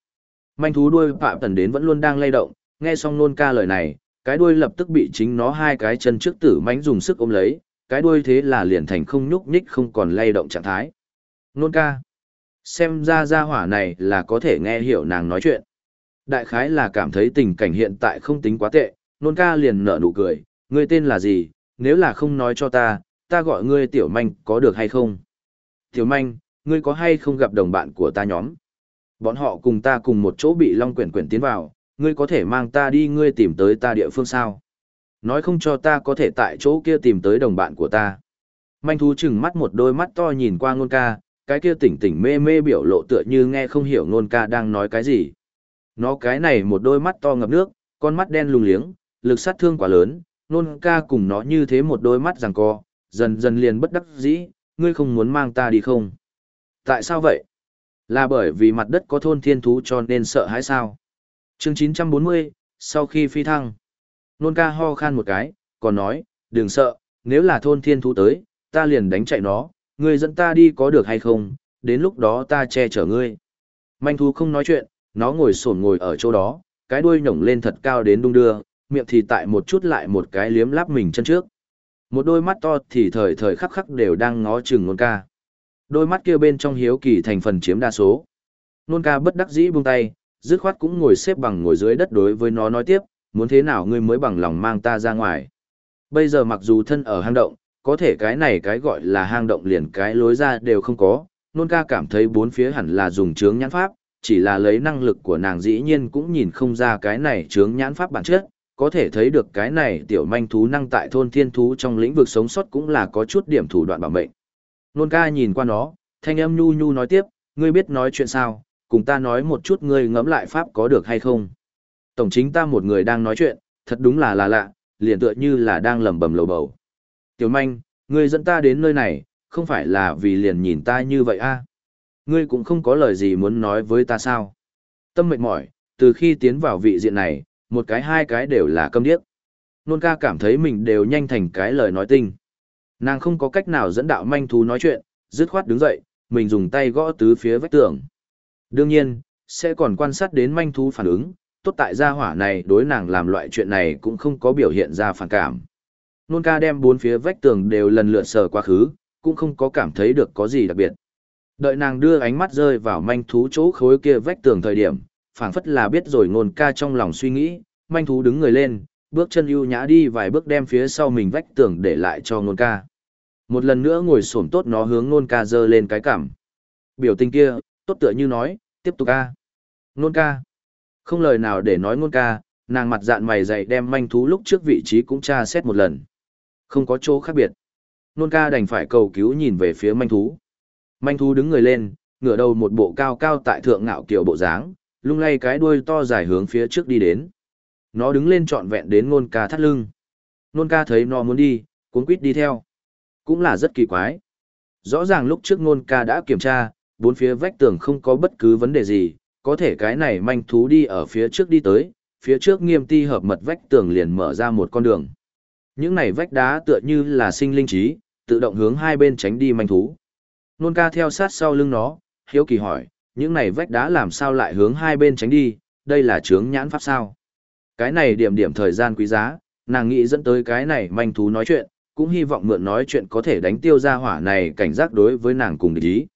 Manh thú đuôi phạm tần đến vẫn luôn đang lay động, nghe xong nôn ca lời này, cái đuôi lập tức bị chính nó hai cái chân trước tử mánh dùng sức ôm lấy, cái đuôi thế là liền thành không nhúc nhích không còn lay động trạng thái. Nôn ca. Xem ra ra hỏa này là có thể nghe hiểu nàng nói chuyện. Đại khái là cảm thấy tình cảnh hiện tại không tính quá tệ, nôn ca liền nở nụ cười, ngươi tên là gì, nếu là không nói cho ta, ta gọi ngươi tiểu manh có được hay không? Tiểu manh, ngươi có hay không gặp đồng bạn của ta nhóm? Bọn họ cùng ta cùng một chỗ bị long quyển quyển tiến vào, ngươi có thể mang ta đi ngươi tìm tới ta địa phương sao? Nói không cho ta có thể tại chỗ kia tìm tới đồng bạn của ta. Manh thú chừng mắt một đôi mắt to nhìn qua ngôn ca, cái kia tỉnh tỉnh mê mê biểu lộ tựa như nghe không hiểu ngôn ca đang nói cái gì. Nó cái này một đôi mắt to ngập nước, con mắt đen lùng liếng, lực sát thương quá lớn, ngôn ca cùng nó như thế một đôi mắt rằng co, dần dần liền bất đắc dĩ, ngươi không muốn mang ta đi không? Tại sao vậy? Là bởi vì mặt đất có thôn thiên thú cho nên sợ hãi sao? Chương 940, sau khi phi thăng. Nôn ca ho khan một cái, còn nói, đừng sợ, nếu là thôn thiên thú tới, ta liền đánh chạy nó, ngươi dẫn ta đi có được hay không, đến lúc đó ta che chở ngươi. Manh thú không nói chuyện, nó ngồi sổn ngồi ở chỗ đó, cái đuôi nhổng lên thật cao đến đung đưa, miệng thì tại một chút lại một cái liếm láp mình chân trước. Một đôi mắt to thì thời thời khắc khắc đều đang ngó chừng nôn ca. Đôi mắt kia bên trong hiếu kỳ thành phần chiếm đa số. Nôn ca bất đắc dĩ buông tay, dứt khoát cũng ngồi xếp bằng ngồi dưới đất đối với nó nói tiếp, muốn thế nào ngươi mới bằng lòng mang ta ra ngoài. Bây giờ mặc dù thân ở hang động, có thể cái này cái gọi là hang động liền cái lối ra đều không có, nôn ca cảm thấy bốn phía hẳn là dùng chướng nhãn pháp, chỉ là lấy năng lực của nàng dĩ nhiên cũng nhìn không ra cái này chướng nhãn pháp bản chất, có thể thấy được cái này tiểu manh thú năng tại thôn thiên thú trong lĩnh vực sống sót cũng là có chút điểm thủ đoạn bảo mệnh. Nôn ca nhìn qua nó, thanh âm nhu nhu nói tiếp, ngươi biết nói chuyện sao, cùng ta nói một chút ngươi ngẫm lại pháp có được hay không. Tổng chính ta một người đang nói chuyện, thật đúng là là lạ, liền tựa như là đang lẩm bẩm lầu bầu. Tiểu manh, ngươi dẫn ta đến nơi này, không phải là vì liền nhìn ta như vậy a? Ngươi cũng không có lời gì muốn nói với ta sao? Tâm mệt mỏi, từ khi tiến vào vị diện này, một cái hai cái đều là câm điếc. Nôn ca cảm thấy mình đều nhanh thành cái lời nói tinh. Nàng không có cách nào dẫn đạo manh thú nói chuyện, dứt khoát đứng dậy, mình dùng tay gõ tứ phía vách tường. Đương nhiên, sẽ còn quan sát đến manh thú phản ứng, tốt tại gia hỏa này đối nàng làm loại chuyện này cũng không có biểu hiện ra phản cảm. Nôn ca đem bốn phía vách tường đều lần lượt sờ quá khứ, cũng không có cảm thấy được có gì đặc biệt. Đợi nàng đưa ánh mắt rơi vào manh thú chỗ khối kia vách tường thời điểm, phảng phất là biết rồi nôn ca trong lòng suy nghĩ, manh thú đứng người lên, bước chân ưu nhã đi vài bước đem phía sau mình vách tường để lại cho ngôn ca. Một lần nữa ngồi xổm tốt nó hướng ngôn ca giơ lên cái cảm. Biểu tình kia, tốt tựa như nói, tiếp tục ca. Ngôn ca. Không lời nào để nói ngôn ca, nàng mặt dạn mày dày đem manh thú lúc trước vị trí cũng tra xét một lần. Không có chỗ khác biệt. Nôn ca đành phải cầu cứu nhìn về phía manh thú. Manh thú đứng người lên, ngửa đầu một bộ cao cao tại thượng ngạo kiểu bộ dáng, lung lay cái đuôi to dài hướng phía trước đi đến. Nó đứng lên trọn vẹn đến nôn ca thắt lưng. Nôn ca thấy nó muốn đi, cuốn quýt đi theo. Cũng là rất kỳ quái. Rõ ràng lúc trước nôn ca đã kiểm tra, bốn phía vách tường không có bất cứ vấn đề gì, có thể cái này manh thú đi ở phía trước đi tới, phía trước nghiêm ti hợp mật vách tường liền mở ra một con đường. Những này vách đá tựa như là sinh linh trí, tự động hướng hai bên tránh đi manh thú. Nôn ca theo sát sau lưng nó, hiếu kỳ hỏi, những này vách đá làm sao lại hướng hai bên tránh đi, đây là chướng nhãn pháp sao. Cái này điểm điểm thời gian quý giá, nàng nghĩ dẫn tới cái này manh thú nói chuyện, cũng hy vọng mượn nói chuyện có thể đánh tiêu ra hỏa này cảnh giác đối với nàng cùng địch ý.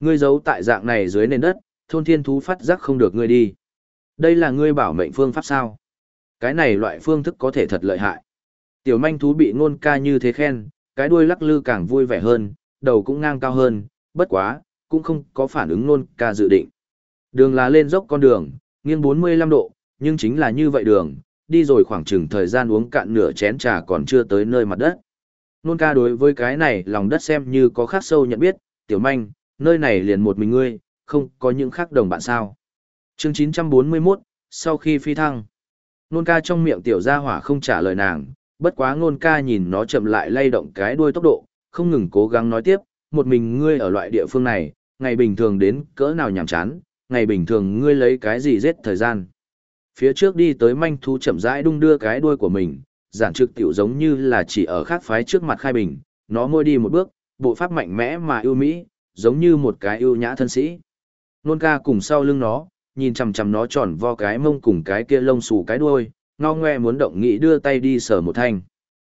Ngươi giấu tại dạng này dưới nền đất, thôn thiên thú phát giác không được ngươi đi. Đây là ngươi bảo mệnh phương pháp sao? Cái này loại phương thức có thể thật lợi hại. Tiểu manh thú bị ngôn ca như thế khen, cái đuôi lắc lư càng vui vẻ hơn, đầu cũng ngang cao hơn, bất quá, cũng không có phản ứng ngôn ca dự định. Đường là lên dốc con đường, nghiêng 45 độ, nhưng chính là như vậy đường, đi rồi khoảng chừng thời gian uống cạn nửa chén trà còn chưa tới nơi mặt đất. Nôn ca đối với cái này lòng đất xem như có khác sâu nhận biết, tiểu manh, nơi này liền một mình ngươi, không có những khác đồng bạn sao. Chương 941, sau khi phi thăng. Nôn ca trong miệng tiểu gia hỏa không trả lời nàng, bất quá nôn ca nhìn nó chậm lại lay động cái đuôi tốc độ, không ngừng cố gắng nói tiếp, một mình ngươi ở loại địa phương này, ngày bình thường đến cỡ nào nhàm chán, ngày bình thường ngươi lấy cái gì giết thời gian. Phía trước đi tới manh thú chậm rãi đung đưa cái đuôi của mình, giản trực tiểu giống như là chỉ ở khác phái trước mặt khai bình, nó môi đi một bước, bộ pháp mạnh mẽ mà ưu mỹ, giống như một cái ưu nhã thân sĩ. Nôn ca cùng sau lưng nó, nhìn chằm chằm nó tròn vo cái mông cùng cái kia lông xù cái đuôi, ngao ngoe muốn động nghĩ đưa tay đi sờ một thanh.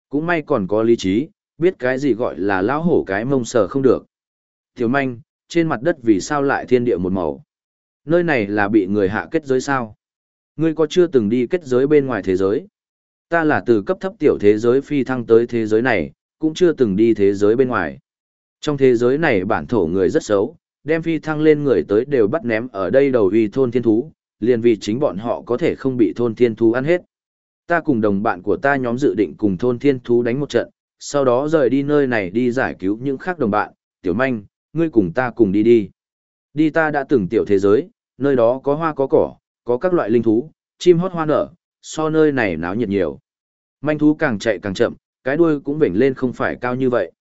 Cũng may còn có lý trí, biết cái gì gọi là lão hổ cái mông sờ không được. Tiểu manh, trên mặt đất vì sao lại thiên địa một màu. Nơi này là bị người hạ kết giới sao? Ngươi có chưa từng đi kết giới bên ngoài thế giới? Ta là từ cấp thấp tiểu thế giới phi thăng tới thế giới này, cũng chưa từng đi thế giới bên ngoài. Trong thế giới này bản thổ người rất xấu, đem phi thăng lên người tới đều bắt ném ở đây đầu uy thôn thiên thú, liền vì chính bọn họ có thể không bị thôn thiên thú ăn hết. Ta cùng đồng bạn của ta nhóm dự định cùng thôn thiên thú đánh một trận, sau đó rời đi nơi này đi giải cứu những khác đồng bạn, tiểu manh, ngươi cùng ta cùng đi đi. Đi ta đã từng tiểu thế giới, nơi đó có hoa có cỏ, có các loại linh thú, chim hót hoa nở, so nơi này náo nhiệt nhiều. Manh thú càng chạy càng chậm, cái đuôi cũng vểnh lên không phải cao như vậy.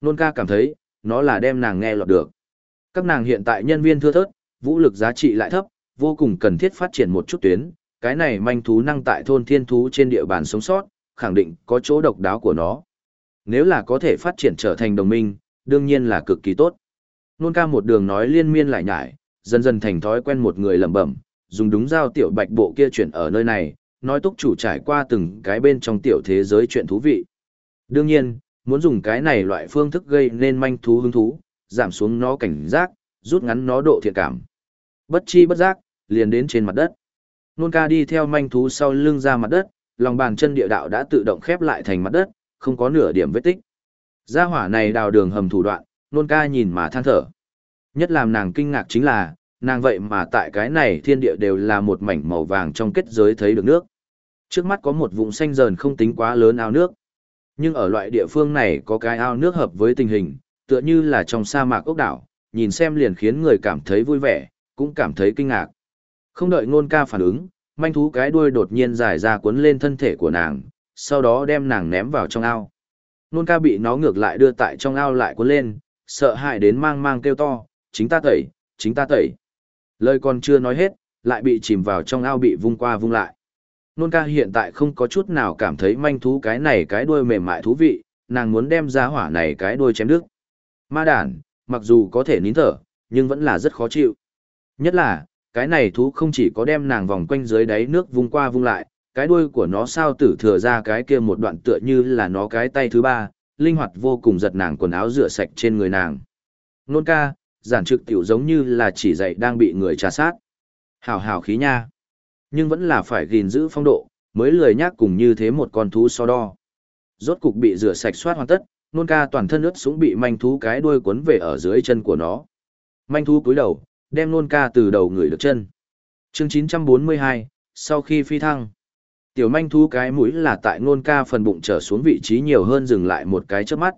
Nôn ca cảm thấy, nó là đem nàng nghe lọt được. Các nàng hiện tại nhân viên thưa thớt, vũ lực giá trị lại thấp, vô cùng cần thiết phát triển một chút tuyến, cái này manh thú năng tại thôn thiên thú trên địa bàn sống sót, khẳng định có chỗ độc đáo của nó. Nếu là có thể phát triển trở thành đồng minh, đương nhiên là cực kỳ tốt. Nôn ca một đường nói liên miên lại nhải, dần dần thành thói quen một người lẩm bẩm, dùng đúng dao tiểu bạch bộ kia chuyển ở nơi này, nói túc chủ trải qua từng cái bên trong tiểu thế giới chuyện thú vị. Đương nhiên, muốn dùng cái này loại phương thức gây nên manh thú hứng thú, giảm xuống nó cảnh giác, rút ngắn nó độ thiện cảm. Bất chi bất giác, liền đến trên mặt đất. Nôn ca đi theo manh thú sau lưng ra mặt đất, lòng bàn chân địa đạo đã tự động khép lại thành mặt đất, không có nửa điểm vết tích. Gia hỏa này đào đường hầm thủ đoạn, nôn ca nhìn mà than thở. Nhất làm nàng kinh ngạc chính là, nàng vậy mà tại cái này thiên địa đều là một mảnh màu vàng trong kết giới thấy được nước. Trước mắt có một vùng xanh dờn không tính quá lớn ao nước. Nhưng ở loại địa phương này có cái ao nước hợp với tình hình, tựa như là trong sa mạc ốc đảo, nhìn xem liền khiến người cảm thấy vui vẻ, cũng cảm thấy kinh ngạc. Không đợi ngôn ca phản ứng, manh thú cái đuôi đột nhiên dài ra cuốn lên thân thể của nàng, sau đó đem nàng ném vào trong ao. Nôn ca bị nó ngược lại đưa tại trong ao lại cuốn lên, sợ hãi đến mang mang kêu to, chính ta tẩy, chính ta tẩy. Lời còn chưa nói hết, lại bị chìm vào trong ao bị vung qua vung lại. Nôn ca hiện tại không có chút nào cảm thấy manh thú cái này cái đuôi mềm mại thú vị, nàng muốn đem ra hỏa này cái đuôi chém đứt. Ma đản, mặc dù có thể nín thở, nhưng vẫn là rất khó chịu. Nhất là, cái này thú không chỉ có đem nàng vòng quanh dưới đáy nước vung qua vung lại, cái đuôi của nó sao tử thừa ra cái kia một đoạn tựa như là nó cái tay thứ ba, linh hoạt vô cùng giật nàng quần áo rửa sạch trên người nàng. Nôn ca, giản trực tiểu giống như là chỉ dạy đang bị người trà sát. Hào hào khí nha. Nhưng vẫn là phải gìn giữ phong độ, mới lười nhác cùng như thế một con thú so đo. Rốt cục bị rửa sạch soát hoàn tất, nôn ca toàn thân ướt sũng bị manh thú cái đuôi cuốn về ở dưới chân của nó. Manh thú cúi đầu, đem nôn ca từ đầu người được chân. Chương 942, sau khi phi thăng. Tiểu manh thú cái mũi là tại nôn ca phần bụng trở xuống vị trí nhiều hơn dừng lại một cái trước mắt.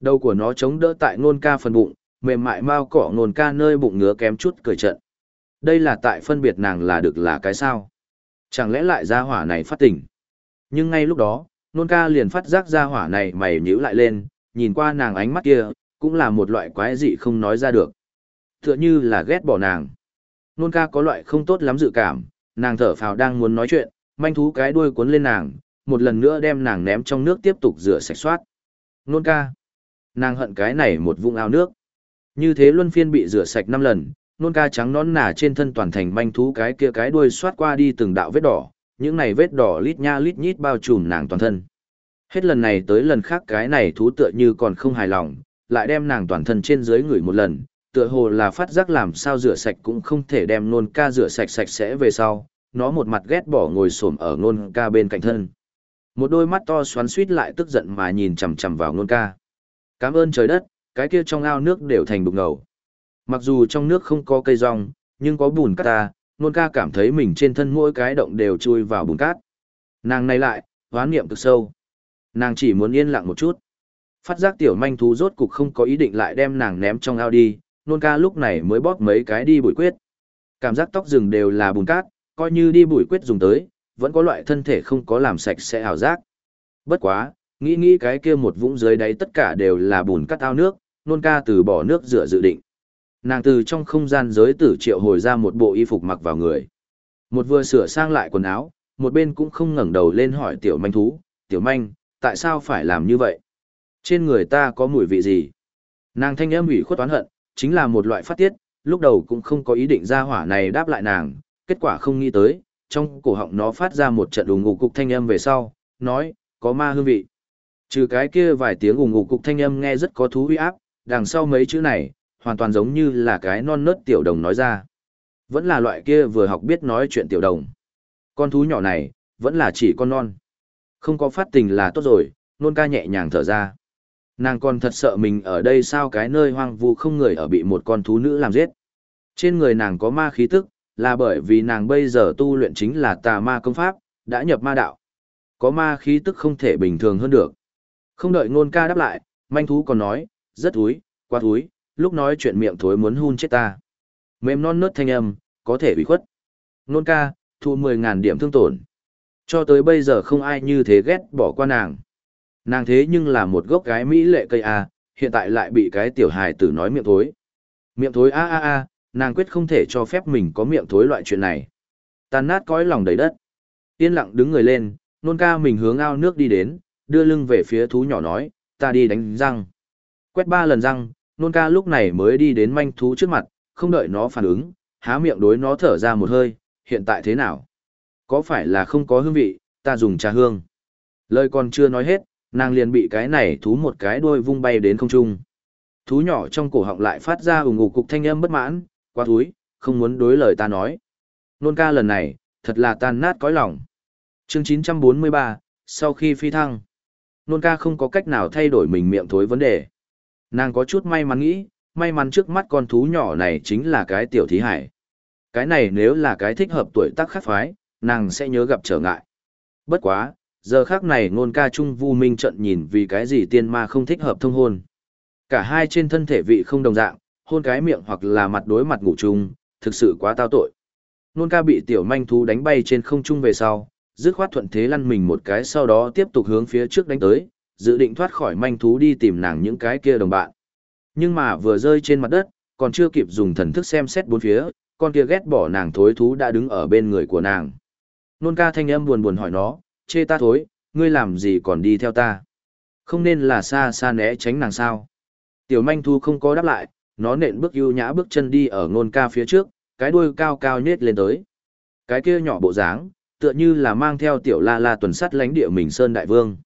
Đầu của nó chống đỡ tại nôn ca phần bụng, mềm mại mau cỏ nôn ca nơi bụng ngứa kém chút cười trận. Đây là tại phân biệt nàng là được là cái sao. Chẳng lẽ lại gia hỏa này phát tỉnh. Nhưng ngay lúc đó, nôn ca liền phát giác gia hỏa này mày nhíu lại lên, nhìn qua nàng ánh mắt kia, cũng là một loại quái dị không nói ra được. Tựa như là ghét bỏ nàng. Nôn ca có loại không tốt lắm dự cảm, nàng thở phào đang muốn nói chuyện, manh thú cái đuôi cuốn lên nàng, một lần nữa đem nàng ném trong nước tiếp tục rửa sạch soát. Nôn ca. Nàng hận cái này một vũng ao nước. Như thế luân phiên bị rửa sạch năm lần, nôn ca trắng nón nà trên thân toàn thành manh thú cái kia cái đuôi xoát qua đi từng đạo vết đỏ, những này vết đỏ lít nha lít nhít bao trùm nàng toàn thân. Hết lần này tới lần khác cái này thú tựa như còn không hài lòng, lại đem nàng toàn thân trên dưới người một lần, tựa hồ là phát giác làm sao rửa sạch cũng không thể đem nôn ca rửa sạch sạch sẽ về sau, nó một mặt ghét bỏ ngồi xổm ở nôn ca bên cạnh thân. Một đôi mắt to xoắn suýt lại tức giận mà nhìn chằm chằm vào nôn ca. Cảm ơn trời đất, cái kia trong ao nước đều thành đục ngầu. Mặc dù trong nước không có cây rong, nhưng có bùn cát ta, nôn ca cảm thấy mình trên thân mỗi cái động đều chui vào bùn cát. Nàng này lại, hoán niệm cực sâu. Nàng chỉ muốn yên lặng một chút. Phát giác tiểu manh thú rốt cục không có ý định lại đem nàng ném trong ao đi, nôn ca lúc này mới bóp mấy cái đi bụi quyết. Cảm giác tóc rừng đều là bùn cát, coi như đi bụi quyết dùng tới, vẫn có loại thân thể không có làm sạch sẽ ảo giác. Bất quá, nghĩ nghĩ cái kia một vũng dưới đáy tất cả đều là bùn cắt ao nước, nôn ca từ bỏ nước rửa dự định. Nàng từ trong không gian giới tử triệu hồi ra một bộ y phục mặc vào người. Một vừa sửa sang lại quần áo, một bên cũng không ngẩng đầu lên hỏi tiểu manh thú, tiểu manh, tại sao phải làm như vậy? Trên người ta có mùi vị gì? Nàng thanh âm ủy khuất toán hận, chính là một loại phát tiết, lúc đầu cũng không có ý định ra hỏa này đáp lại nàng, kết quả không nghĩ tới, trong cổ họng nó phát ra một trận đùng ngục cục thanh âm về sau, nói, có ma hương vị. Trừ cái kia vài tiếng ủng ủ cục thanh âm nghe rất có thú uy áp, đằng sau mấy chữ này, hoàn toàn giống như là cái non nớt tiểu đồng nói ra. Vẫn là loại kia vừa học biết nói chuyện tiểu đồng. Con thú nhỏ này, vẫn là chỉ con non. Không có phát tình là tốt rồi, nôn ca nhẹ nhàng thở ra. Nàng còn thật sợ mình ở đây sao cái nơi hoang vu không người ở bị một con thú nữ làm giết. Trên người nàng có ma khí tức, là bởi vì nàng bây giờ tu luyện chính là tà ma công pháp, đã nhập ma đạo. Có ma khí tức không thể bình thường hơn được. Không đợi ngôn ca đáp lại, manh thú còn nói, rất thúi, quá thúi, lúc nói chuyện miệng thối muốn hun chết ta. Mềm non nớt thanh âm, có thể bị khuất. Ngôn ca, thu 10.000 điểm thương tổn. Cho tới bây giờ không ai như thế ghét bỏ qua nàng. Nàng thế nhưng là một gốc gái mỹ lệ cây a, hiện tại lại bị cái tiểu hài tử nói miệng thối. Miệng thối a a a, nàng quyết không thể cho phép mình có miệng thối loại chuyện này. Tàn nát cõi lòng đầy đất. Yên lặng đứng người lên, nôn ca mình hướng ao nước đi đến, đưa lưng về phía thú nhỏ nói, ta đi đánh răng. Quét ba lần răng, nôn ca lúc này mới đi đến manh thú trước mặt, không đợi nó phản ứng, há miệng đối nó thở ra một hơi, hiện tại thế nào? Có phải là không có hương vị, ta dùng trà hương. Lời còn chưa nói hết, nàng liền bị cái này thú một cái đuôi vung bay đến không trung. Thú nhỏ trong cổ họng lại phát ra ủng ủ cục thanh âm bất mãn, quá thúi, không muốn đối lời ta nói. Nôn ca lần này, thật là tan nát cõi lòng. Chương 943, sau khi phi thăng, nôn ca không có cách nào thay đổi mình miệng thối vấn đề. Nàng có chút may mắn nghĩ, may mắn trước mắt con thú nhỏ này chính là cái tiểu thí hải. Cái này nếu là cái thích hợp tuổi tác khắc phái, nàng sẽ nhớ gặp trở ngại. Bất quá, giờ khác này nôn ca trung vu minh trận nhìn vì cái gì tiên ma không thích hợp thông hôn. Cả hai trên thân thể vị không đồng dạng, hôn cái miệng hoặc là mặt đối mặt ngủ chung, thực sự quá tao tội. Nôn ca bị tiểu manh thú đánh bay trên không trung về sau, dứt khoát thuận thế lăn mình một cái sau đó tiếp tục hướng phía trước đánh tới, dự định thoát khỏi manh thú đi tìm nàng những cái kia đồng bạn. Nhưng mà vừa rơi trên mặt đất, còn chưa kịp dùng thần thức xem xét bốn phía, con kia ghét bỏ nàng thối thú đã đứng ở bên người của nàng. Nôn ca thanh âm buồn buồn hỏi nó, chê ta thối, ngươi làm gì còn đi theo ta? Không nên là xa xa né tránh nàng sao? Tiểu manh thú không có đáp lại, nó nện bước ưu nhã bước chân đi ở nôn ca phía trước, cái đuôi cao cao nhết lên tới. Cái kia nhỏ bộ dáng, tựa như là mang theo tiểu la la tuần sắt lánh địa mình Sơn Đại Vương.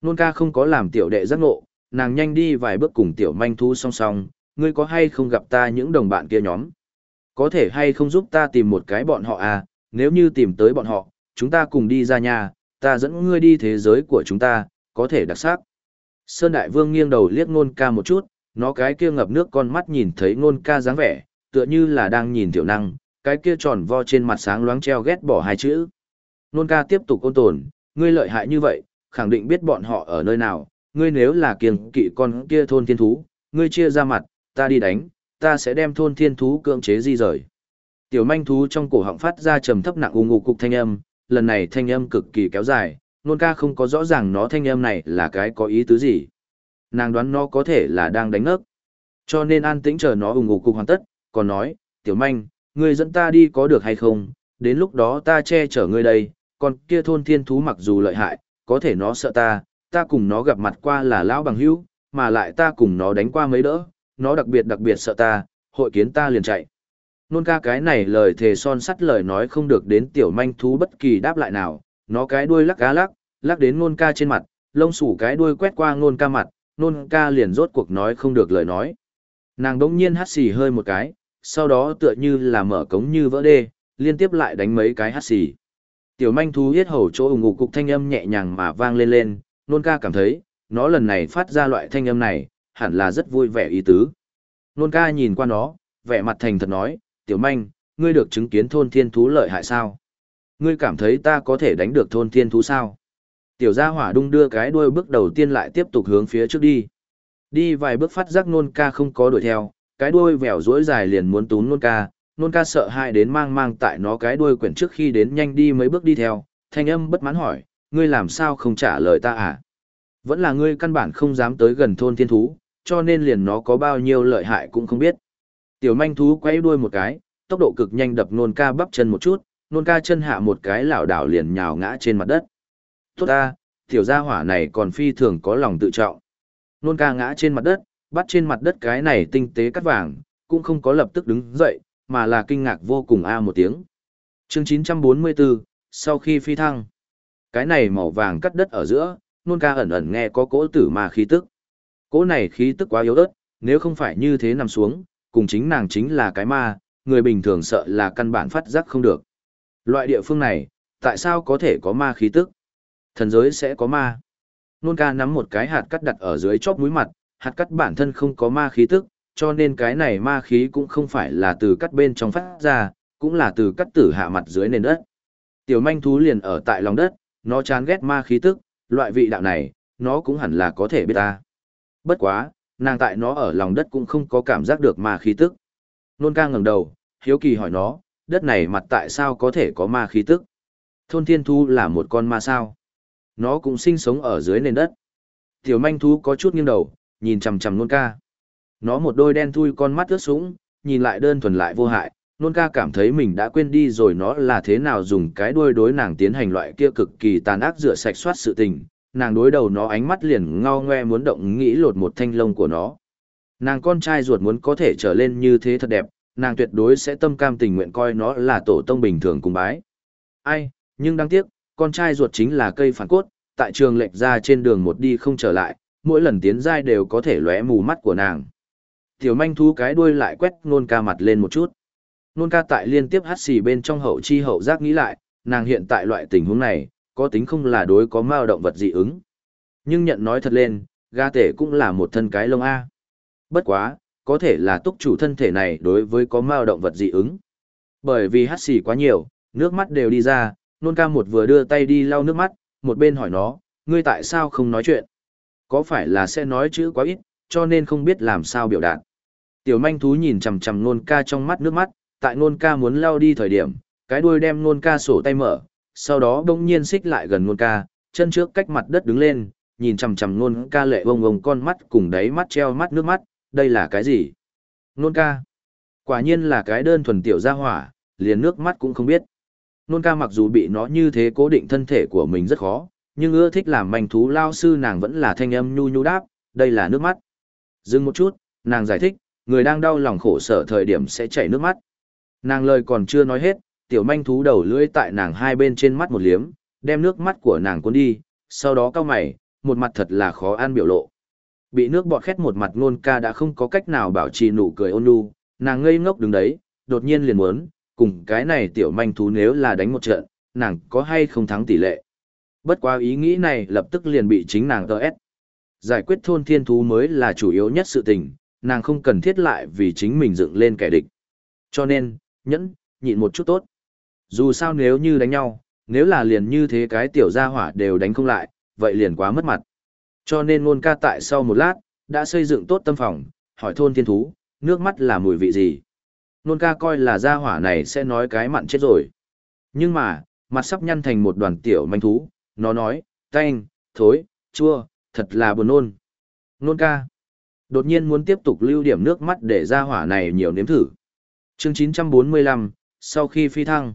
Nôn ca không có làm tiểu đệ giác ngộ, nàng nhanh đi vài bước cùng tiểu manh thú song song, ngươi có hay không gặp ta những đồng bạn kia nhóm? Có thể hay không giúp ta tìm một cái bọn họ à, nếu như tìm tới bọn họ, chúng ta cùng đi ra nhà, ta dẫn ngươi đi thế giới của chúng ta, có thể đặc sắc. Sơn Đại Vương nghiêng đầu liếc nôn ca một chút, nó cái kia ngập nước con mắt nhìn thấy ngôn ca dáng vẻ, tựa như là đang nhìn tiểu năng, cái kia tròn vo trên mặt sáng loáng treo ghét bỏ hai chữ. Nôn ca tiếp tục ôn tồn, ngươi lợi hại như vậy, khẳng định biết bọn họ ở nơi nào, ngươi nếu là kiêng kỵ con kia thôn thiên thú, ngươi chia ra mặt, ta đi đánh, ta sẽ đem thôn thiên thú cưỡng chế di rời. Tiểu manh thú trong cổ họng phát ra trầm thấp nặng ù ngụ cục thanh âm, lần này thanh âm cực kỳ kéo dài, nôn ca không có rõ ràng nó thanh âm này là cái có ý tứ gì nàng đoán nó có thể là đang đánh ngớp. Cho nên an tĩnh chờ nó ù ngụ cục hoàn tất, còn nói, tiểu manh, ngươi dẫn ta đi có được hay không, đến lúc đó ta che chở ngươi đây, còn kia thôn thiên thú mặc dù lợi hại, có thể nó sợ ta, ta cùng nó gặp mặt qua là lão bằng hữu, mà lại ta cùng nó đánh qua mấy đỡ, nó đặc biệt đặc biệt sợ ta, hội kiến ta liền chạy. Nôn ca cái này lời thề son sắt lời nói không được đến tiểu manh thú bất kỳ đáp lại nào, nó cái đuôi lắc cá lắc, lắc đến nôn ca trên mặt, lông sủ cái đuôi quét qua nôn ca mặt, nôn ca liền rốt cuộc nói không được lời nói. Nàng đống nhiên hắt xì hơi một cái, sau đó tựa như là mở cống như vỡ đê, liên tiếp lại đánh mấy cái hắt xì. Tiểu manh thú huyết hầu chỗ ủng ngục cục thanh âm nhẹ nhàng mà vang lên lên, nôn ca cảm thấy, nó lần này phát ra loại thanh âm này, hẳn là rất vui vẻ ý tứ. Nôn ca nhìn qua nó, vẻ mặt thành thật nói, tiểu manh, ngươi được chứng kiến thôn thiên thú lợi hại sao? Ngươi cảm thấy ta có thể đánh được thôn thiên thú sao? Tiểu gia hỏa đung đưa cái đuôi bước đầu tiên lại tiếp tục hướng phía trước đi. Đi vài bước phát giác nôn ca không có đuổi theo, cái đuôi vẻo rối dài liền muốn tún nôn ca, nôn ca sợ hai đến mang mang tại nó cái đuôi quyển trước khi đến nhanh đi mấy bước đi theo, thanh âm bất mãn hỏi, ngươi làm sao không trả lời ta à? Vẫn là ngươi căn bản không dám tới gần thôn thiên thú, cho nên liền nó có bao nhiêu lợi hại cũng không biết. Tiểu manh thú quay đuôi một cái, tốc độ cực nhanh đập nôn ca bắp chân một chút, nôn ca chân hạ một cái lảo đảo liền nhào ngã trên mặt đất. Tốt ta, tiểu gia hỏa này còn phi thường có lòng tự trọng. Nôn ca ngã trên mặt đất, bắt trên mặt đất cái này tinh tế cắt vàng, cũng không có lập tức đứng dậy, mà là kinh ngạc vô cùng a một tiếng. Chương 944, sau khi phi thăng, cái này màu vàng cắt đất ở giữa, nôn ca ẩn ẩn nghe có cỗ tử ma khí tức. Cỗ này khí tức quá yếu ớt, nếu không phải như thế nằm xuống, cùng chính nàng chính là cái ma, người bình thường sợ là căn bản phát giác không được. Loại địa phương này, tại sao có thể có ma khí tức? Thần giới sẽ có ma. Nôn ca nắm một cái hạt cắt đặt ở dưới chóp mũi mặt, hạt cắt bản thân không có ma khí tức, cho nên cái này ma khí cũng không phải là từ cắt bên trong phát ra, cũng là từ cắt tử hạ mặt dưới nền đất. Tiểu manh thú liền ở tại lòng đất, nó chán ghét ma khí tức, loại vị đạo này, nó cũng hẳn là có thể biết ta. Bất quá, nàng tại nó ở lòng đất cũng không có cảm giác được ma khí tức. Nôn ca ngẩng đầu, hiếu kỳ hỏi nó, đất này mặt tại sao có thể có ma khí tức? Thôn thiên thu là một con ma sao? Nó cũng sinh sống ở dưới nền đất. Tiểu manh thú có chút nghiêng đầu, nhìn chằm chằm nôn ca. Nó một đôi đen thui con mắt ướt sũng, nhìn lại đơn thuần lại vô hại, nôn ca cảm thấy mình đã quên đi rồi nó là thế nào dùng cái đuôi đối nàng tiến hành loại kia cực kỳ tàn ác rửa sạch soát sự tình. Nàng đối đầu nó ánh mắt liền ngao ngoe muốn động nghĩ lột một thanh lông của nó. Nàng con trai ruột muốn có thể trở lên như thế thật đẹp, nàng tuyệt đối sẽ tâm cam tình nguyện coi nó là tổ tông bình thường cùng bái. Ai, nhưng đáng tiếc, con trai ruột chính là cây phản cốt, tại trường lệch ra trên đường một đi không trở lại, mỗi lần tiến giai đều có thể lóe mù mắt của nàng. Tiểu manh thú cái đuôi lại quét nôn ca mặt lên một chút. Nôn ca tại liên tiếp hát xì bên trong hậu chi hậu giác nghĩ lại, nàng hiện tại loại tình huống này, có tính không là đối có mao động vật dị ứng. Nhưng nhận nói thật lên, ga tể cũng là một thân cái lông A. Bất quá, có thể là túc chủ thân thể này đối với có mao động vật dị ứng. Bởi vì hát xì quá nhiều, nước mắt đều đi ra, nôn ca một vừa đưa tay đi lau nước mắt, một bên hỏi nó, ngươi tại sao không nói chuyện? Có phải là sẽ nói chữ quá ít, cho nên không biết làm sao biểu đạt. Tiểu manh thú nhìn chằm chằm nôn ca trong mắt nước mắt, tại nôn ca muốn lao đi thời điểm, cái đuôi đem nôn ca sổ tay mở, sau đó đông nhiên xích lại gần nôn ca, chân trước cách mặt đất đứng lên, nhìn chằm chằm nôn ca lệ vông vông con mắt cùng đáy mắt treo mắt nước mắt, đây là cái gì? Nôn ca. Quả nhiên là cái đơn thuần tiểu gia hỏa, liền nước mắt cũng không biết. Nôn ca mặc dù bị nó như thế cố định thân thể của mình rất khó, nhưng ưa thích làm manh thú lao sư nàng vẫn là thanh âm nhu nhu đáp, đây là nước mắt. Dừng một chút, nàng giải thích, người đang đau lòng khổ sở thời điểm sẽ chảy nước mắt. Nàng lời còn chưa nói hết, tiểu manh thú đầu lưỡi tại nàng hai bên trên mắt một liếm, đem nước mắt của nàng cuốn đi, sau đó cao mày, một mặt thật là khó ăn biểu lộ. Bị nước bọt khét một mặt ngôn ca đã không có cách nào bảo trì nụ cười ôn nhu, nàng ngây ngốc đứng đấy, đột nhiên liền muốn, cùng cái này tiểu manh thú nếu là đánh một trận, nàng có hay không thắng tỷ lệ. Bất quá ý nghĩ này lập tức liền bị chính nàng tơ ép. Giải quyết thôn thiên thú mới là chủ yếu nhất sự tình, nàng không cần thiết lại vì chính mình dựng lên kẻ địch. Cho nên, nhẫn, nhịn một chút tốt. Dù sao nếu như đánh nhau, nếu là liền như thế cái tiểu gia hỏa đều đánh không lại, vậy liền quá mất mặt. Cho nên ngôn ca tại sau một lát, đã xây dựng tốt tâm phòng, hỏi thôn thiên thú, nước mắt là mùi vị gì. Nôn ca coi là gia hỏa này sẽ nói cái mặn chết rồi. Nhưng mà, mặt sắp nhăn thành một đoàn tiểu manh thú, nó nói, tanh, thối, chua, thật là buồn nôn. Nôn ca. Đột nhiên muốn tiếp tục lưu điểm nước mắt để ra hỏa này nhiều nếm thử. Chương 945, sau khi phi thăng.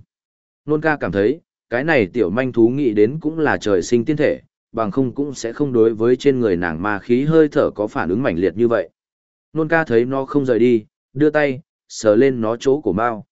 Nôn ca cảm thấy, cái này tiểu manh thú nghĩ đến cũng là trời sinh tiên thể, bằng không cũng sẽ không đối với trên người nàng ma khí hơi thở có phản ứng mãnh liệt như vậy. Nôn ca thấy nó không rời đi, đưa tay, sờ lên nó chỗ của Mao.